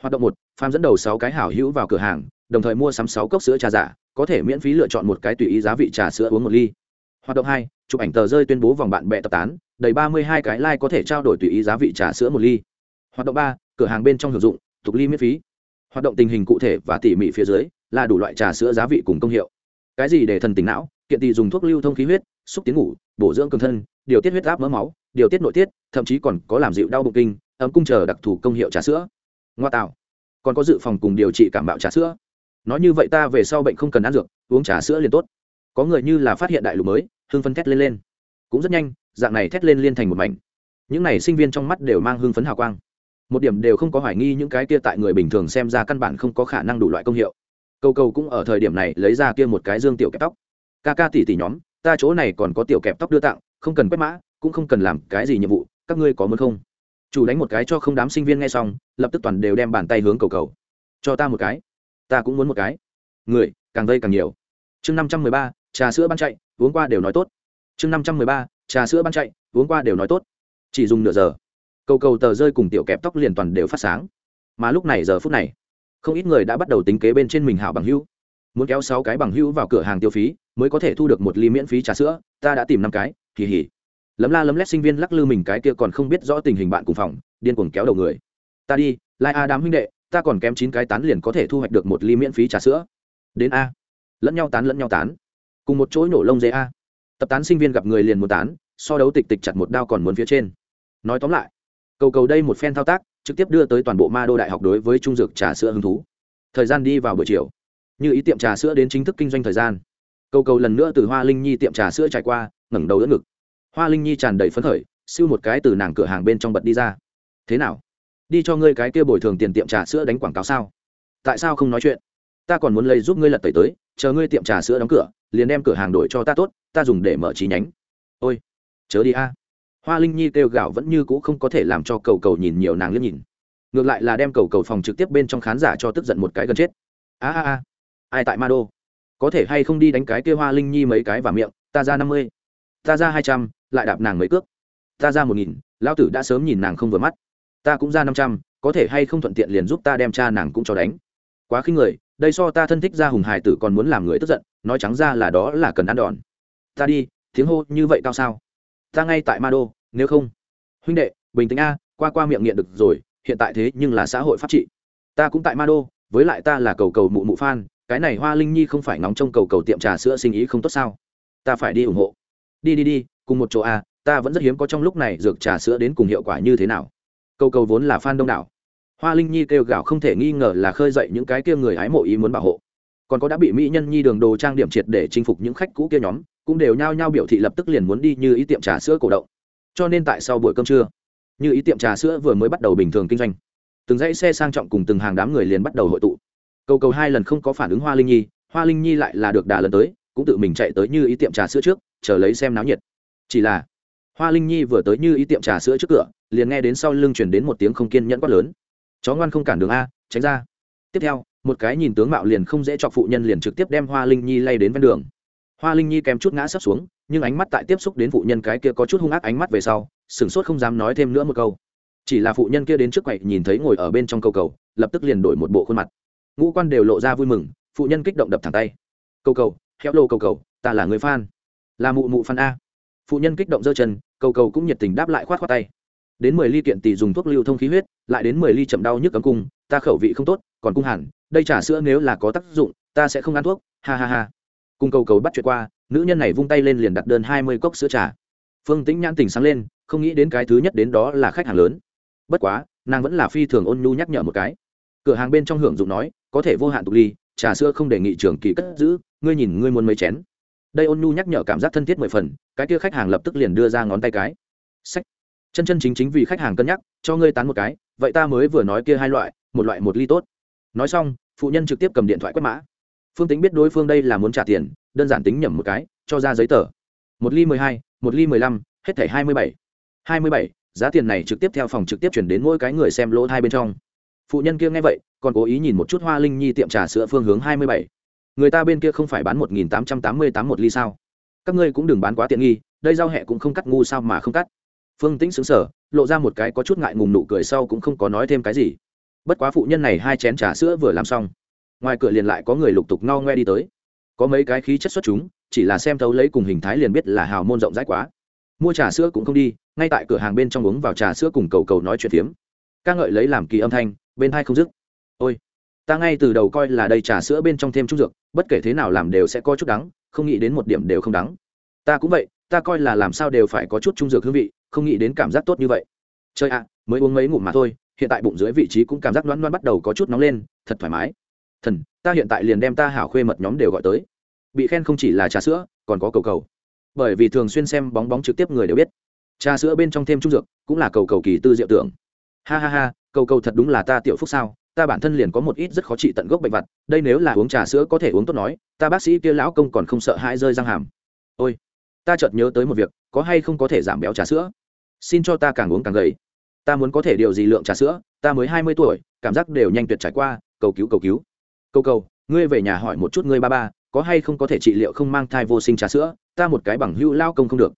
A: Hoạt động một pham dẫn đầu sáu cái hảo hữu vào cửa hàng, đồng thời mua sắm sáu cốc sữa trà giả, có thể miễn phí lựa chọn một cái tùy ý giá vị trà sữa uống một ly. Hoạt động hai, chụp ảnh tờ rơi tuyên bố vòng bạn bè tập tán, đầy ba mươi hai cái like có thể trao đổi tùy ý giá vị trà sữa một ly. Hoạt động ba, cửa hàng bên trong hưởng dụng, tục ly miễn phí. Hoạt động tình hình cụ thể và tỉ mỉ phía dưới là đủ loại trà sữa giá vị cùng công hiệu. Cái gì để thần tính não? Kiện tỳ dùng thuốc lưu thông khí huyết xúc tiến ngủ, bổ dưỡng cường thân, điều tiết huyết áp mỡ máu, điều tiết nội tiết, thậm chí còn có làm dịu đau bụng kinh, ấm cung chờ đặc thù công hiệu trà sữa. Ngoa tạo. Còn có dự phòng cùng điều trị cảm bạo trà sữa. Nói như vậy ta về sau bệnh không cần ăn dược, uống trà sữa liền tốt. Có người như là phát hiện đại lục mới, hưng phấn thét lên lên. Cũng rất nhanh, dạng này thét lên liên thành một mảnh. Những n à y sinh viên trong mắt đều mang hưng phấn hào quang. Một điểm đều không có hoài nghi những cái kia tại người bình thường xem ra căn bản không có khả năng đủ loại công hiệu. Câu câu cũng ở thời điểm này lấy ra kia một cái dương tiểu kẹp tóc. Ca ca tỉ tỉ nhóm ta chỗ này còn có tiểu kẹp tóc đưa tặng, không cần quét mã, cũng không cần làm cái gì nhiệm vụ, các ngươi có muốn không? Chủ đánh một cái cho không đám sinh viên nghe xong, lập tức toàn đều đem bàn tay hướng cầu cầu. Cho ta một cái. Ta cũng muốn một cái. Người, càng vây càng nhiều. Chương năm trăm mười ba, trà sữa ban chạy, uống qua đều nói tốt. Chương năm trăm mười ba, trà sữa ban chạy, uống qua đều nói tốt. Chỉ dùng nửa giờ. Cầu cầu tờ rơi cùng tiểu kẹp tóc liền toàn đều phát sáng. Mà lúc này giờ phút này, không ít người đã bắt đầu tính kế bên trên mình hảo bằng hữu muốn kéo sáu cái bằng hữu vào cửa hàng tiêu phí, mới có thể thu được một ly miễn phí trà sữa, ta đã tìm năm cái kỳ hỉ lấm la lấm lét sinh viên lắc lư mình cái kia còn không biết rõ tình hình bạn cùng phòng, điên cuồng kéo đầu người. Ta đi, lai a đám huynh đệ, ta còn kém chín cái tán liền có thể thu hoạch được một ly miễn phí trà sữa. Đến a. Lẫn nhau tán lẫn nhau tán. Cùng một chỗ nổ lông dây a. Tập tán sinh viên gặp người liền muốn tán, so đấu tịch tịch chặt một đao còn muốn phía trên. Nói tóm lại, cầu cầu đây một phen thao tác, trực tiếp đưa tới toàn bộ ma đô đại học đối với trung dược trà sữa hứng thú. Thời gian đi vào buổi chiều như ý tiệm trà sữa đến chính thức kinh doanh thời gian. Cầu cầu lần nữa từ hoa linh nhi tiệm trà sữa trải qua, ngẩng đầu đỡ ngực. Hoa linh nhi tràn đầy phấn khởi, siêu một cái từ nàng cửa hàng bên trong bật đi ra. Thế nào? Đi cho ngươi cái kia bồi thường tiền tiệm trà sữa đánh quảng cáo sao? Tại sao không nói chuyện? Ta còn muốn lấy giúp ngươi lật tẩy tới, chờ ngươi tiệm trà sữa đóng cửa, liền đem cửa hàng đổi cho ta tốt, ta dùng để mở chi nhánh. Ôi, chớ đi a. Hoa linh nhi kêu gạo vẫn như c ũ không có thể làm cho cầu cầu nhìn nhiều nàng liếc nhìn. Ngược lại là đem cầu cầu phòng trực tiếp bên trong khán giả cho tức giận một cái gần chết. A a a ai tại ma đô? Có thể hay không đi đánh cái kia hoa linh nhi mấy cái vào miệng, ta ra năm mươi, ta ra hai trăm, lại đạp nàng mấy cước. Ta ra một nghìn, lão tử đã sớm nhìn nàng không vừa mắt. Ta cũng ra năm trăm, có thể hay không thuận tiện liền giúp ta đem cha nàng cũng cho đánh. Quá khinh người, đây so ta thân thích ra hùng hải tử còn muốn làm người tức giận, nói trắng ra là đó là cần ăn đòn. Ta đi, tiếng hô như vậy cao sao? Ta ngay tại ma đô, nếu không. Huynh đệ, bình tĩnh a, qua qua miệng nghiện được rồi, hiện tại thế nhưng là xã hội pháp trị. Ta cũng tại ma đô, với lại ta là cầu cầu mụ mụ phan cái này hoa linh nhi không phải nóng trong cầu cầu tiệm trà sữa sinh ý không tốt sao? Ta phải đi ủng hộ. Đi đi đi, cùng một chỗ a ta vẫn rất hiếm có trong lúc này dược trà sữa đến cùng hiệu quả như thế nào. Cầu cầu vốn là fan đông đảo. Hoa linh nhi kêu gào không thể nghi ngờ là khơi dậy những cái kia người hái mộ ý muốn bảo hộ. Còn có đã bị mỹ nhân nhi đường đồ trang điểm triệt để chinh phục những khách cũ kia nhóm, cũng đều nhao nhao biểu thị lập tức liền muốn đi như ý tiệm trà sữa cổ động. Cho nên tại sau buổi cơm trưa, như ý tiệm trà sữa vừa mới bắt đầu bình thường kinh doanh. Từng dãy xe sang trọng cùng từng hàng đám người liền bắt đầu hội tụ cầu cầu hai lần không có phản ứng hoa linh nhi, hoa linh nhi lại là được đà lần tới, cũng tự mình chạy tới như ý tiệm trà sữa trước, chờ lấy xem náo nhiệt. Chỉ là, hoa linh nhi vừa tới như ý tiệm trà sữa trước cửa, liền nghe đến sau lưng chuyển đến một tiếng không kiên nhẫn quát lớn. Chó ngoan không cản đường a, tránh ra. Tiếp theo, một cái nhìn tướng mạo liền không dễ chọc phụ nhân liền trực tiếp đem hoa linh nhi lay đến ven đường. Hoa linh nhi kèm chút ngã sấp xuống, nhưng ánh mắt tại tiếp xúc đến phụ nhân cái kia có chút hung ác ánh mắt về sau, sửng sốt không dám nói thêm nữa một câu. Chỉ là phụ nhân kia đến trước quậy nhìn thấy ngồi ở bên trong cầu cầu, lập tức liền đổi một bộ khuôn mặt ngũ quan đều lộ ra vui mừng phụ nhân kích động đập thẳng tay. Cầu cầu héo lô cầu cầu ta là người phan, là mụ mụ phan a. Phụ nhân kích động giơ chân cầu cầu cũng nhiệt tình đáp lại khoát khoát tay. Đến mười ly kiện tỷ dùng thuốc lưu thông khí huyết lại đến mười ly chậm đau nhức cấm cung ta khẩu vị không tốt còn cung hẳn đây trà sữa nếu là có tác dụng ta sẽ không ăn thuốc ha ha ha. Cùng cầu cầu bắt chuyện qua nữ nhân này vung tay lên liền đặt đơn hai mươi cốc sữa trà. Phương tĩnh nhãn tỉnh sáng lên không nghĩ đến cái thứ nhất đến đó là khách hàng lớn. Bất quá nàng vẫn là phi thường ôn nhu nhắc nhở một cái. Cửa hàng bên trong hưởng dụng nói có thể vô hạn tục ly, trà sữa không đề nghị trường kỳ cất giữ, ngươi nhìn ngươi muốn mấy chén. Đây ôn nhu nhắc nhở cảm giác thân thiết mười phần, cái kia khách hàng lập tức liền đưa ra ngón tay cái. Sách. Chân chân chính chính vì khách hàng cân nhắc, cho ngươi tán một cái, vậy ta mới vừa nói kia hai loại, một loại một ly tốt. Nói xong, phụ nhân trực tiếp cầm điện thoại quét mã. Phương tính biết đối phương đây là muốn trả tiền, đơn giản tính nhẩm một cái, cho ra giấy tờ. Một ly mười hai, một ly mười lăm, hết thẻ hai mươi bảy. Hai mươi bảy, giá tiền này trực tiếp theo phòng trực tiếp chuyển đến mỗi cái người xem lỗ hai bên trong. Phụ nhân kia nghe vậy còn cố ý nhìn một chút hoa linh nhi tiệm trà sữa phương hướng hai mươi bảy. Người ta bên kia không phải bán một nghìn tám trăm tám mươi tám một ly sao? Các ngươi cũng đừng bán quá tiện nghi, đây giao hẹ cũng không cắt ngu sao mà không cắt. Phương tĩnh xứng sở lộ ra một cái có chút ngại ngùng nụ cười sau cũng không có nói thêm cái gì. Bất quá phụ nhân này hai chén trà sữa vừa làm xong, ngoài cửa liền lại có người lục tục no ngoe đi tới. Có mấy cái khí chất xuất chúng, chỉ là xem thấu lấy cùng hình thái liền biết là hào môn rộng rãi quá. Mua trà sữa cũng không đi, ngay tại cửa hàng bên trong uống vào trà sữa cùng cầu cầu nói chuyện phiếm. Ca ngợi lấy làm kỳ âm thanh, bên hai không dứt ôi, ta ngay từ đầu coi là đây trà sữa bên trong thêm trung dược, bất kể thế nào làm đều sẽ có chút đắng, không nghĩ đến một điểm đều không đắng. Ta cũng vậy, ta coi là làm sao đều phải có chút trung dược hương vị, không nghĩ đến cảm giác tốt như vậy. Chơi ạ, mới uống mấy ngụm mà thôi, hiện tại bụng dưới vị trí cũng cảm giác loãn loãn bắt đầu có chút nóng lên, thật thoải mái. Thần, ta hiện tại liền đem ta hảo khuê mật nhóm đều gọi tới. Bị khen không chỉ là trà sữa, còn có cầu cầu. Bởi vì thường xuyên xem bóng bóng trực tiếp người đều biết, trà sữa bên trong thêm trung dược cũng là cầu cầu kỳ tư diệu tưởng. Ha ha ha, cầu cầu thật đúng là ta tiểu phúc sao? Ta bản thân liền có một ít rất khó trị tận gốc bệnh vặt, đây nếu là uống trà sữa có thể uống tốt nói, ta bác sĩ kia lão công còn không sợ hãi rơi răng hàm. Ôi, ta chợt nhớ tới một việc, có hay không có thể giảm béo trà sữa? Xin cho ta càng uống càng gầy. Ta muốn có thể điều gì lượng trà sữa, ta mới hai mươi tuổi, cảm giác đều nhanh tuyệt trải qua, cầu cứu cầu cứu. Cầu cầu, ngươi về nhà hỏi một chút ngươi ba ba, có hay không có thể trị liệu không mang thai vô sinh trà sữa, ta một cái bằng hữu lao công không được.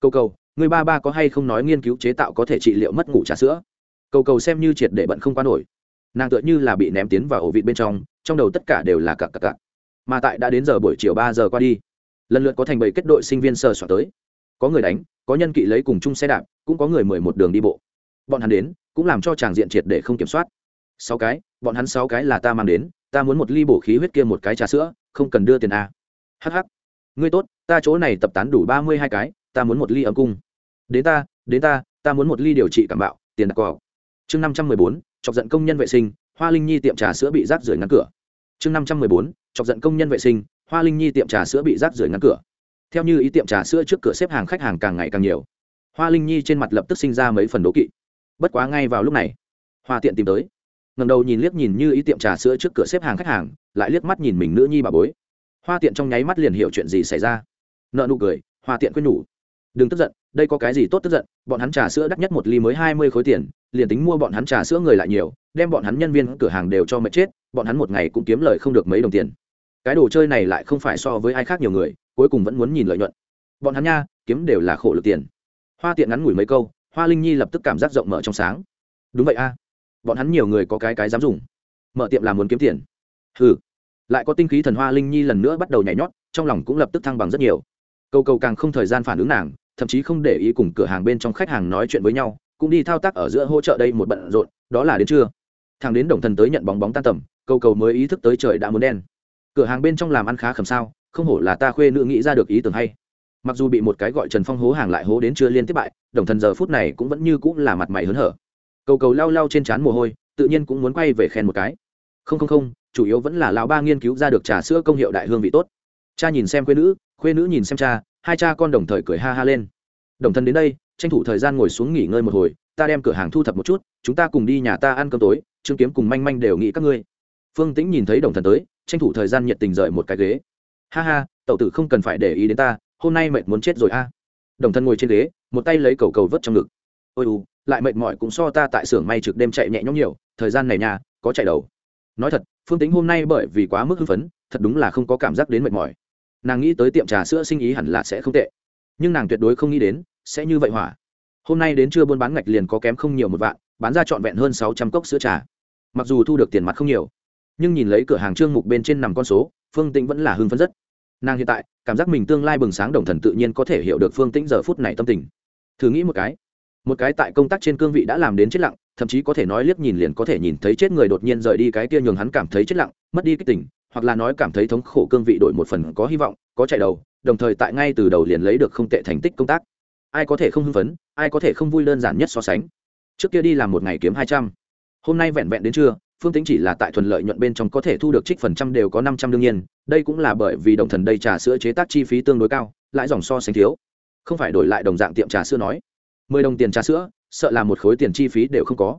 A: Cầu cầu, ngươi ba ba có hay không nói nghiên cứu chế tạo có thể trị liệu mất ngủ trà sữa? Cầu cầu xem như triệt để bận không qua nổi nàng tựa như là bị ném tiến vào ổ vịt bên trong trong đầu tất cả đều là cặp cặp cặp mà tại đã đến giờ buổi chiều ba giờ qua đi, lần lượt có thành bầy kết đội sinh viên sơ soạn tới. Có người đánh, có nhân kỵ lấy cùng chung xe đạp, cũng có người mười một đường đi bộ. Bọn hắn đến, cũng làm cho tràng diện triệt để không kiểm soát. Sáu cái, bọn hắn sáu cái là ta mang đến, ta muốn một ly bổ khí huyết kia một cái trà sữa, không cần đưa tiền a. Hh ngươi tốt, ta chỗ này tập tán đủ ba mươi hai cái, ta muốn một ly ấm cung. Đến ta đến ta ta muốn một ly điều trị cảm bạo, tiền đặt cọc. Chương năm trăm mười bốn chọc giận công nhân vệ sinh, hoa linh nhi tiệm trà sữa bị rác rưởi ngăn cửa. Chương năm trăm mười bốn, chọc giận công nhân vệ sinh, hoa linh nhi tiệm trà sữa bị rác rưởi ngăn cửa. Theo như ý tiệm trà sữa trước cửa xếp hàng khách hàng càng ngày càng nhiều, hoa linh nhi trên mặt lập tức sinh ra mấy phần đố kỵ. Bất quá ngay vào lúc này, hoa tiện tìm tới. Ngầm đầu nhìn liếc nhìn như ý tiệm trà sữa trước cửa xếp hàng khách hàng, lại liếc mắt nhìn mình nữ nhi bà bối. Hoa tiện trong nháy mắt liền hiểu chuyện gì xảy ra. Nợ nụ cười, hoa tiện quyết nhủ. Đừng tức giận đây có cái gì tốt tức giận, bọn hắn trà sữa đắt nhất một ly mới hai mươi khối tiền, liền tính mua bọn hắn trà sữa người lại nhiều, đem bọn hắn nhân viên cửa hàng đều cho mệt chết, bọn hắn một ngày cũng kiếm lời không được mấy đồng tiền. Cái đồ chơi này lại không phải so với ai khác nhiều người, cuối cùng vẫn muốn nhìn lợi nhuận. Bọn hắn nha, kiếm đều là khổ lực tiền. Hoa tiện ngắn ngủi mấy câu, hoa linh nhi lập tức cảm giác rộng mở trong sáng. Đúng vậy a, bọn hắn nhiều người có cái cái dám dùng. Mở tiệm là muốn kiếm tiền. Ừ lại có tinh khí thần hoa linh nhi lần nữa bắt đầu nhảy nhót, trong lòng cũng lập tức thăng bằng rất nhiều. Câu câu càng không thời gian phản ứng nàng thậm chí không để ý cùng cửa hàng bên trong khách hàng nói chuyện với nhau, cũng đi thao tác ở giữa hỗ trợ đây một bận rộn, đó là đến trưa. Thằng đến đồng thần tới nhận bóng bóng tan tầm, câu cầu mới ý thức tới trời đã muốn đen. Cửa hàng bên trong làm ăn khá khẩm sao, không hổ là ta khuê nữ nghĩ ra được ý tưởng hay. Mặc dù bị một cái gọi trần phong hố hàng lại hố đến chưa liên tiếp bại, đồng thần giờ phút này cũng vẫn như cũng là mặt mày hớn hở. Cầu cầu lau lau trên trán mồ hôi, tự nhiên cũng muốn quay về khen một cái. Không không không, chủ yếu vẫn là lão ba nghiên cứu ra được trà sữa công hiệu đại hương vị tốt. Cha nhìn xem khuê nữ khuê nữ nhìn xem cha hai cha con đồng thời cười ha ha lên. Đồng thân đến đây, tranh thủ thời gian ngồi xuống nghỉ ngơi một hồi, ta đem cửa hàng thu thập một chút, chúng ta cùng đi nhà ta ăn cơm tối, trương kiếm cùng manh manh đều nghĩ các ngươi. Phương tĩnh nhìn thấy đồng thần tới, tranh thủ thời gian nhiệt tình rời một cái ghế. Ha ha tậu tử không cần phải để ý đến ta, hôm nay mệt muốn chết rồi a. Đồng thân ngồi trên ghế, một tay lấy cầu cầu vớt trong ngực. Ôi u, lại mệt mỏi cũng so ta tại xưởng may trực đêm chạy nhẹ nhõm nhiều, thời gian này nhà, có chạy đầu. Nói thật, phương tính hôm nay bởi vì quá mức hưng phấn, thật đúng là không có cảm giác đến mệt mỏi nàng nghĩ tới tiệm trà sữa sinh ý hẳn là sẽ không tệ. Nhưng nàng tuyệt đối không nghĩ đến, sẽ như vậy hỏa. Hôm nay đến trưa buôn bán ngạch liền có kém không nhiều một vạn, bán ra trọn vẹn hơn sáu trăm cốc sữa trà. Mặc dù thu được tiền mặt không nhiều, nhưng nhìn lấy cửa hàng trương mục bên trên nằm con số, phương tĩnh vẫn là hưng phấn rất. Nàng hiện tại, cảm giác mình tương lai bừng sáng đồng thần tự nhiên có thể hiểu được phương tĩnh giờ phút này tâm tình. Thử nghĩ một cái một cái tại công tác trên cương vị đã làm đến chết lặng, thậm chí có thể nói liếc nhìn liền có thể nhìn thấy chết người đột nhiên rời đi cái kia nhường hắn cảm thấy chết lặng, mất đi cái tình hoặc là nói cảm thấy thống khổ cương vị đổi một phần có hy vọng, có chạy đầu, đồng thời tại ngay từ đầu liền lấy được không tệ thành tích công tác. Ai có thể không hưng phấn, ai có thể không vui đơn giản nhất so sánh. Trước kia đi làm một ngày kiếm hai trăm. Hôm nay vẹn vẹn đến trưa, phương tính chỉ là tại thuần lợi nhuận bên trong có thể thu được trích phần trăm đều có năm trăm đương nhiên, đây cũng là bởi vì đồng thần đây trà sữa chế tác chi phí tương đối cao, lãi dòng so sánh thiếu. Không phải đổi lại đồng dạng tiệm trà sữa nói. Mười đồng tiền trà sữa, sợ là một khối tiền chi phí đều không có.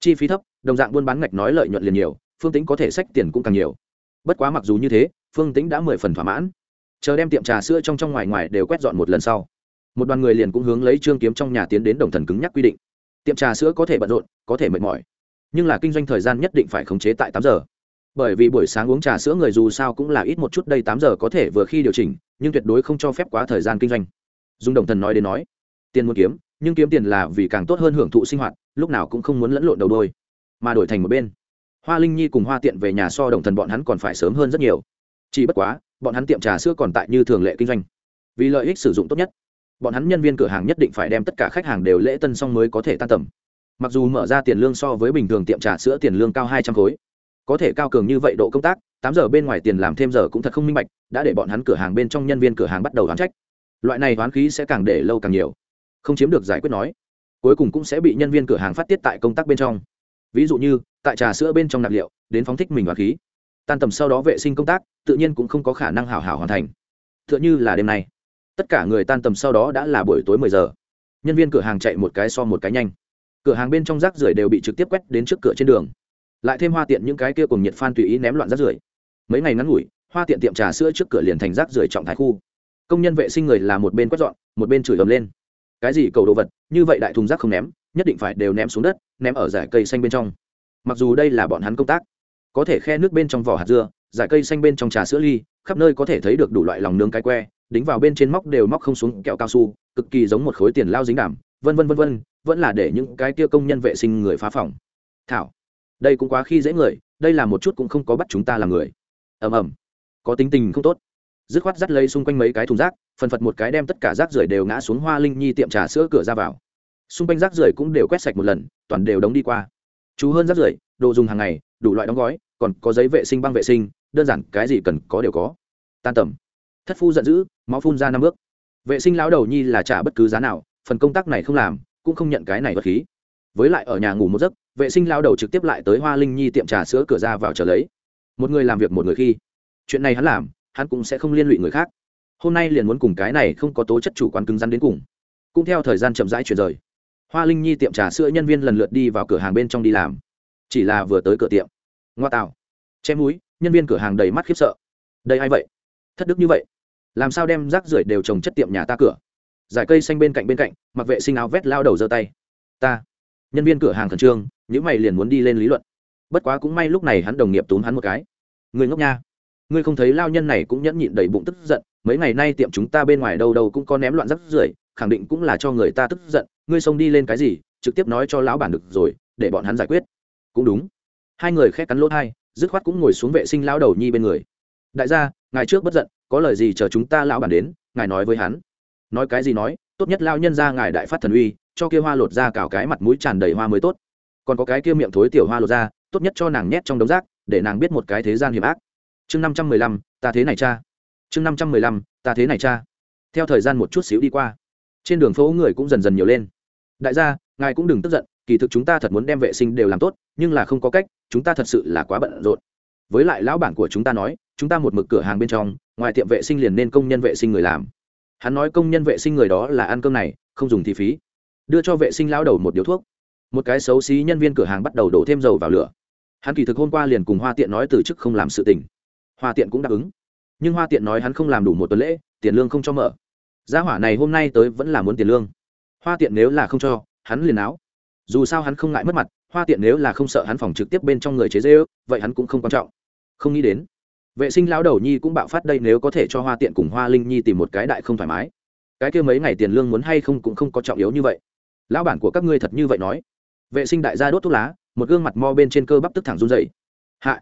A: Chi phí thấp, đồng dạng buôn bán ngạch nói lợi nhuận liền nhiều, phương tính có thể sách tiền cũng càng nhiều bất quá mặc dù như thế, phương Tĩnh đã mười phần thỏa mãn. Chờ đem tiệm trà sữa trong trong ngoài ngoài đều quét dọn một lần sau, một đoàn người liền cũng hướng lấy trương kiếm trong nhà tiến đến đồng thần cứng nhắc quy định. Tiệm trà sữa có thể bận rộn, có thể mệt mỏi, nhưng là kinh doanh thời gian nhất định phải khống chế tại tám giờ. Bởi vì buổi sáng uống trà sữa người dù sao cũng là ít một chút, đây tám giờ có thể vừa khi điều chỉnh, nhưng tuyệt đối không cho phép quá thời gian kinh doanh. Dung đồng thần nói đến nói, tiền muốn kiếm, nhưng kiếm tiền là vì càng tốt hơn hưởng thụ sinh hoạt, lúc nào cũng không muốn lẫn lộn đầu đôi, mà đổi thành một bên hoa linh nhi cùng hoa tiện về nhà so đồng thần bọn hắn còn phải sớm hơn rất nhiều. Chỉ bất quá, bọn hắn tiệm trà sữa còn tại như thường lệ kinh doanh. Vì lợi ích sử dụng tốt nhất, bọn hắn nhân viên cửa hàng nhất định phải đem tất cả khách hàng đều lễ tân xong mới có thể tan tầm. Mặc dù mở ra tiền lương so với bình thường tiệm trà sữa tiền lương cao hai trăm khối, có thể cao cường như vậy độ công tác, tám giờ bên ngoài tiền làm thêm giờ cũng thật không minh bạch, đã để bọn hắn cửa hàng bên trong nhân viên cửa hàng bắt đầu đoán trách. Loại này đoán khí sẽ càng để lâu càng nhiều. Không chiếm được giải quyết nói, cuối cùng cũng sẽ bị nhân viên cửa hàng phát tiết tại công tác bên trong. Ví dụ như tại trà sữa bên trong nạp liệu, đến phóng thích mình và khí. Tan tầm sau đó vệ sinh công tác, tự nhiên cũng không có khả năng hảo hảo hoàn thành. T h ư ợ n h ư là đêm nay. Tất cả người tan tầm sau đó đã là buổi tối mười giờ. Nhân viên cửa hàng chạy một cái so một cái nhanh. Cửa hàng bên trong rác rưởi đều bị trực tiếp quét đến trước cửa trên đường. Lại thêm hoa tiện những cái kia cùng nhiệt phan tùy ý ném loạn rác rưởi. Mấy ngày ngắn ngủi, hoa tiện tiệm trà sữa trước cửa liền thành rác rưởi trọng thái khu. Công nhân vệ sinh người là một bên quét dọn, một bên chửi ầm lên. Cái gì cầu đồ vật, như vậy đại thùng rác không ném, nhất định phải đều ném xuống đất, ném ở giải cây xanh bên trong mặc dù đây là bọn hắn công tác, có thể khe nước bên trong vỏ hạt dưa, giải cây xanh bên trong trà sữa ly, khắp nơi có thể thấy được đủ loại lòng nướng cái que, đính vào bên trên móc đều móc không xuống kẹo cao su, cực kỳ giống một khối tiền lao dính đảm vân vân vân vân, vẫn là để những cái kia công nhân vệ sinh người phá phòng. Thảo, đây cũng quá khi dễ người, đây là một chút cũng không có bắt chúng ta làm người. Ầm ầm, có tính tình không tốt. Dứt khoát dắt lấy xung quanh mấy cái thùng rác, phần phật một cái đem tất cả rác rưởi đều ngã xuống hoa linh nhi tiệm trà sữa cửa ra vào. Xung quanh rác rưởi cũng đều quét sạch một lần, toàn đều đóng đi qua chú hơn rác rưởi, đồ dùng hàng ngày, đủ loại đóng gói, còn có giấy vệ sinh, băng vệ sinh, đơn giản, cái gì cần có đều có. Tan tầm. Thất phu giận dữ, máu phun ra năm bước. Vệ sinh lão đầu nhi là trả bất cứ giá nào, phần công tác này không làm, cũng không nhận cái này bất khí. Với lại ở nhà ngủ một giấc, vệ sinh lão đầu trực tiếp lại tới hoa linh nhi tiệm trà sữa cửa ra vào trở lấy. Một người làm việc một người khi. Chuyện này hắn làm, hắn cũng sẽ không liên lụy người khác. Hôm nay liền muốn cùng cái này không có tố chất chủ quan cứng rắn đến cùng. Cũng theo thời gian chậm rãi chuyển rời hoa linh nhi tiệm trà sữa nhân viên lần lượt đi vào cửa hàng bên trong đi làm. Chỉ là vừa tới cửa tiệm. Ngoa tạo. Che múi nhân viên cửa hàng đầy mắt khiếp sợ. Đây ai vậy? Thất đức như vậy. Làm sao đem rác rưởi đều trồng chất tiệm nhà ta cửa? Giải cây xanh bên cạnh bên cạnh, mặc vệ sinh áo vét lao đầu giơ tay. Ta. Nhân viên cửa hàng khẩn trương những mày liền muốn đi lên lý luận. Bất quá cũng may lúc này hắn đồng nghiệp túm hắn một cái. Người ngốc nha. Ngươi không thấy lao nhân này cũng nhẫn nhịn đầy bụng tức giận, mấy ngày nay tiệm chúng ta bên ngoài đâu đâu cũng có ném loạn rác rưởi khẳng định cũng là cho người ta tức giận, ngươi xông đi lên cái gì, trực tiếp nói cho lão bản được rồi, để bọn hắn giải quyết. Cũng đúng. Hai người khét cắn lỗ thai, dứt khoát cũng ngồi xuống vệ sinh lão đầu nhi bên người. Đại gia, ngài trước bất giận, có lời gì chờ chúng ta lão bản đến, ngài nói với hắn. Nói cái gì nói, tốt nhất lao nhân ra ngài đại phát thần uy, cho kia hoa lột ra cào cái mặt mũi tràn đầy hoa mới tốt. Còn có cái kia miệng thối tiểu hoa lột ra tốt nhất cho nàng nhét trong đống rác, để nàng biết một cái thế gian hiểm ác. Chương năm trăm mười lăm, ta thế này cha. Chương năm trăm mười lăm, ta thế này cha. Theo thời gian một chút xíu đi qua trên đường phố người cũng dần dần nhiều lên. Đại gia, ngài cũng đừng tức giận, kỳ thực chúng ta thật muốn đem vệ sinh đều làm tốt, nhưng là không có cách, chúng ta thật sự là quá bận rộn. Với lại lão bản của chúng ta nói, chúng ta một mực cửa hàng bên trong, ngoài tiệm vệ sinh liền nên công nhân vệ sinh người làm. Hắn nói công nhân vệ sinh người đó là ăn cơm này, không dùng thì phí. Đưa cho vệ sinh lão đầu một điếu thuốc. Một cái xấu xí nhân viên cửa hàng bắt đầu đổ thêm dầu vào lửa. Hắn kỳ thực hôm qua liền cùng hoa tiện nói từ chức không làm sự tình. Hoa tiện cũng đáp ứng. Nhưng hoa tiện nói hắn không làm đủ một tuần lễ, tiền lương không cho mở gia hỏa này hôm nay tới vẫn là muốn tiền lương. Hoa tiện nếu là không cho, hắn liền áo. Dù sao hắn không ngại mất mặt, hoa tiện nếu là không sợ hắn phòng trực tiếp bên trong người chế dê vậy hắn cũng không quan trọng. Không nghĩ đến, vệ sinh lão đầu nhi cũng bạo phát đây nếu có thể cho hoa tiện cùng hoa linh nhi tìm một cái đại không thoải mái. Cái kia mấy ngày tiền lương muốn hay không cũng không có trọng yếu như vậy. Lão bản của các ngươi thật như vậy nói. Vệ sinh đại gia đốt thuốc lá, một gương mặt mo bên trên cơ bắp tức thẳng run dậy hạ,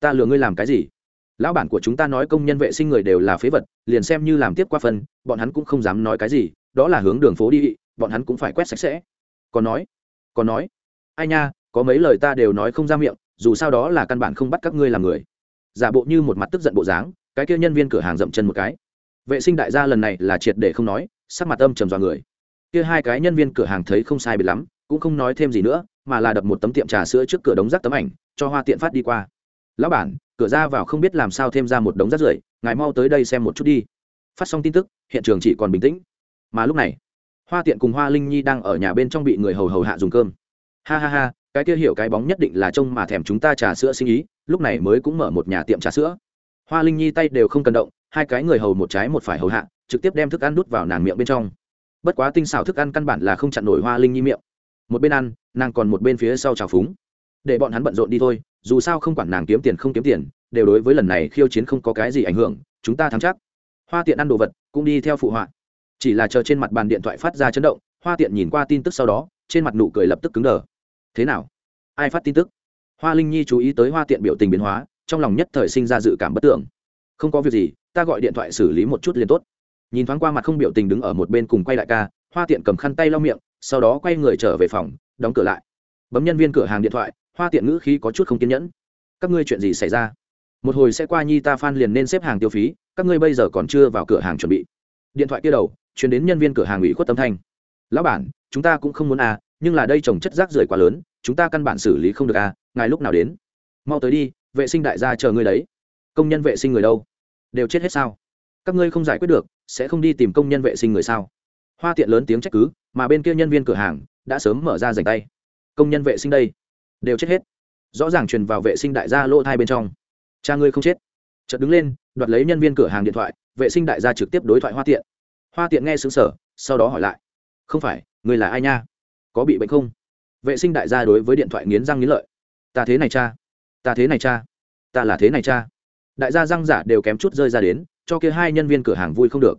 A: ta lừa ngươi làm cái gì? Lão bản của chúng ta nói công nhân vệ sinh người đều là phế vật, liền xem như làm tiếp qua phân, bọn hắn cũng không dám nói cái gì, đó là hướng đường phố đi, bọn hắn cũng phải quét sạch sẽ. Còn nói còn nói. Ai nha, có mấy lời ta đều nói không ra miệng, dù sao đó là căn bản không bắt các ngươi làm người. Giả bộ như một mặt tức giận bộ dáng, cái kia nhân viên cửa hàng dậm chân một cái. Vệ sinh đại gia lần này là triệt để không nói, sắc mặt âm trầm dọa người. Kia hai cái nhân viên cửa hàng thấy không sai biệt lắm, cũng không nói thêm gì nữa, mà là đập một tấm tiệm trà sữa trước cửa đống rác tấm ảnh, cho hoa tiện phát đi qua lão bản, cửa ra vào không biết làm sao thêm ra một đống rác rưởi, ngài mau tới đây xem một chút đi. Phát xong tin tức, hiện trường chỉ còn bình tĩnh. Mà lúc này, hoa tiện cùng hoa linh nhi đang ở nhà bên trong bị người hầu hầu hạ dùng cơm. Ha ha ha, cái kia hiểu cái bóng nhất định là trông mà thèm chúng ta trà sữa sinh ý, lúc này mới cũng mở một nhà tiệm trà sữa. Hoa linh nhi tay đều không cần động, hai cái người hầu một trái một phải hầu hạ, trực tiếp đem thức ăn đút vào nàng miệng bên trong. Bất quá tinh xảo thức ăn căn bản là không chặn nổi hoa linh nhi miệng. Một bên ăn, nàng còn một bên phía sau trào phúng. Để bọn hắn bận rộn đi thôi dù sao không quản nàng kiếm tiền không kiếm tiền, đều đối với lần này khiêu chiến không có cái gì ảnh hưởng, chúng ta thắng chắc. Hoa tiện ăn đồ vật, cũng đi theo phụ họa. Chỉ là chờ trên mặt bàn điện thoại phát ra chấn động, hoa tiện nhìn qua tin tức sau đó, trên mặt nụ cười lập tức cứng đờ. Thế nào? Ai phát tin tức? Hoa linh nhi chú ý tới hoa tiện biểu tình biến hóa, trong lòng nhất thời sinh ra dự cảm bất tưởng. Không có việc gì, ta gọi điện thoại xử lý một chút liền tốt. Nhìn thoáng qua mặt không biểu tình đứng ở một bên cùng quay lại ca, hoa tiện cầm khăn tay lau miệng, sau đó quay người trở về phòng, đóng cửa lại. Bấm nhân viên cửa hàng điện thoại hoa tiện ngữ khí có chút không kiên nhẫn. Các ngươi chuyện gì xảy ra? Một hồi sẽ qua nhi ta phan liền nên xếp hàng tiêu phí, các ngươi bây giờ còn chưa vào cửa hàng chuẩn bị. Điện thoại kia đầu chuyển đến nhân viên cửa hàng ủy khuất tâm thanh. Lão bản, chúng ta cũng không muốn à nhưng là đây trồng chất rác rưởi quá lớn, chúng ta căn bản xử lý không được à ngài lúc nào đến? Mau tới đi, vệ sinh đại gia chờ ngươi đấy. Công nhân vệ sinh người đâu? Đều chết hết sao? Các ngươi không giải quyết được, sẽ không đi tìm công nhân vệ sinh người sao? Hoa tiện lớn tiếng trách cứ, mà bên kia nhân viên cửa hàng đã sớm mở ra dành tay. Công nhân vệ sinh đây đều chết hết. Rõ ràng truyền vào vệ sinh đại gia lỗ thai bên trong. Cha ngươi không chết. Chợt đứng lên, đoạt lấy nhân viên cửa hàng điện thoại, vệ sinh đại gia trực tiếp đối thoại hoa tiện. Hoa tiện nghe xứng sở sau đó hỏi lại. Không phải người là ai nha? Có bị bệnh không? Vệ sinh đại gia đối với điện thoại nghiến răng nghiến lợi. Ta thế này cha. Ta thế này cha. Ta là thế này cha. Đại gia răng giả đều kém chút rơi ra đến, cho kia hai nhân viên cửa hàng vui không được.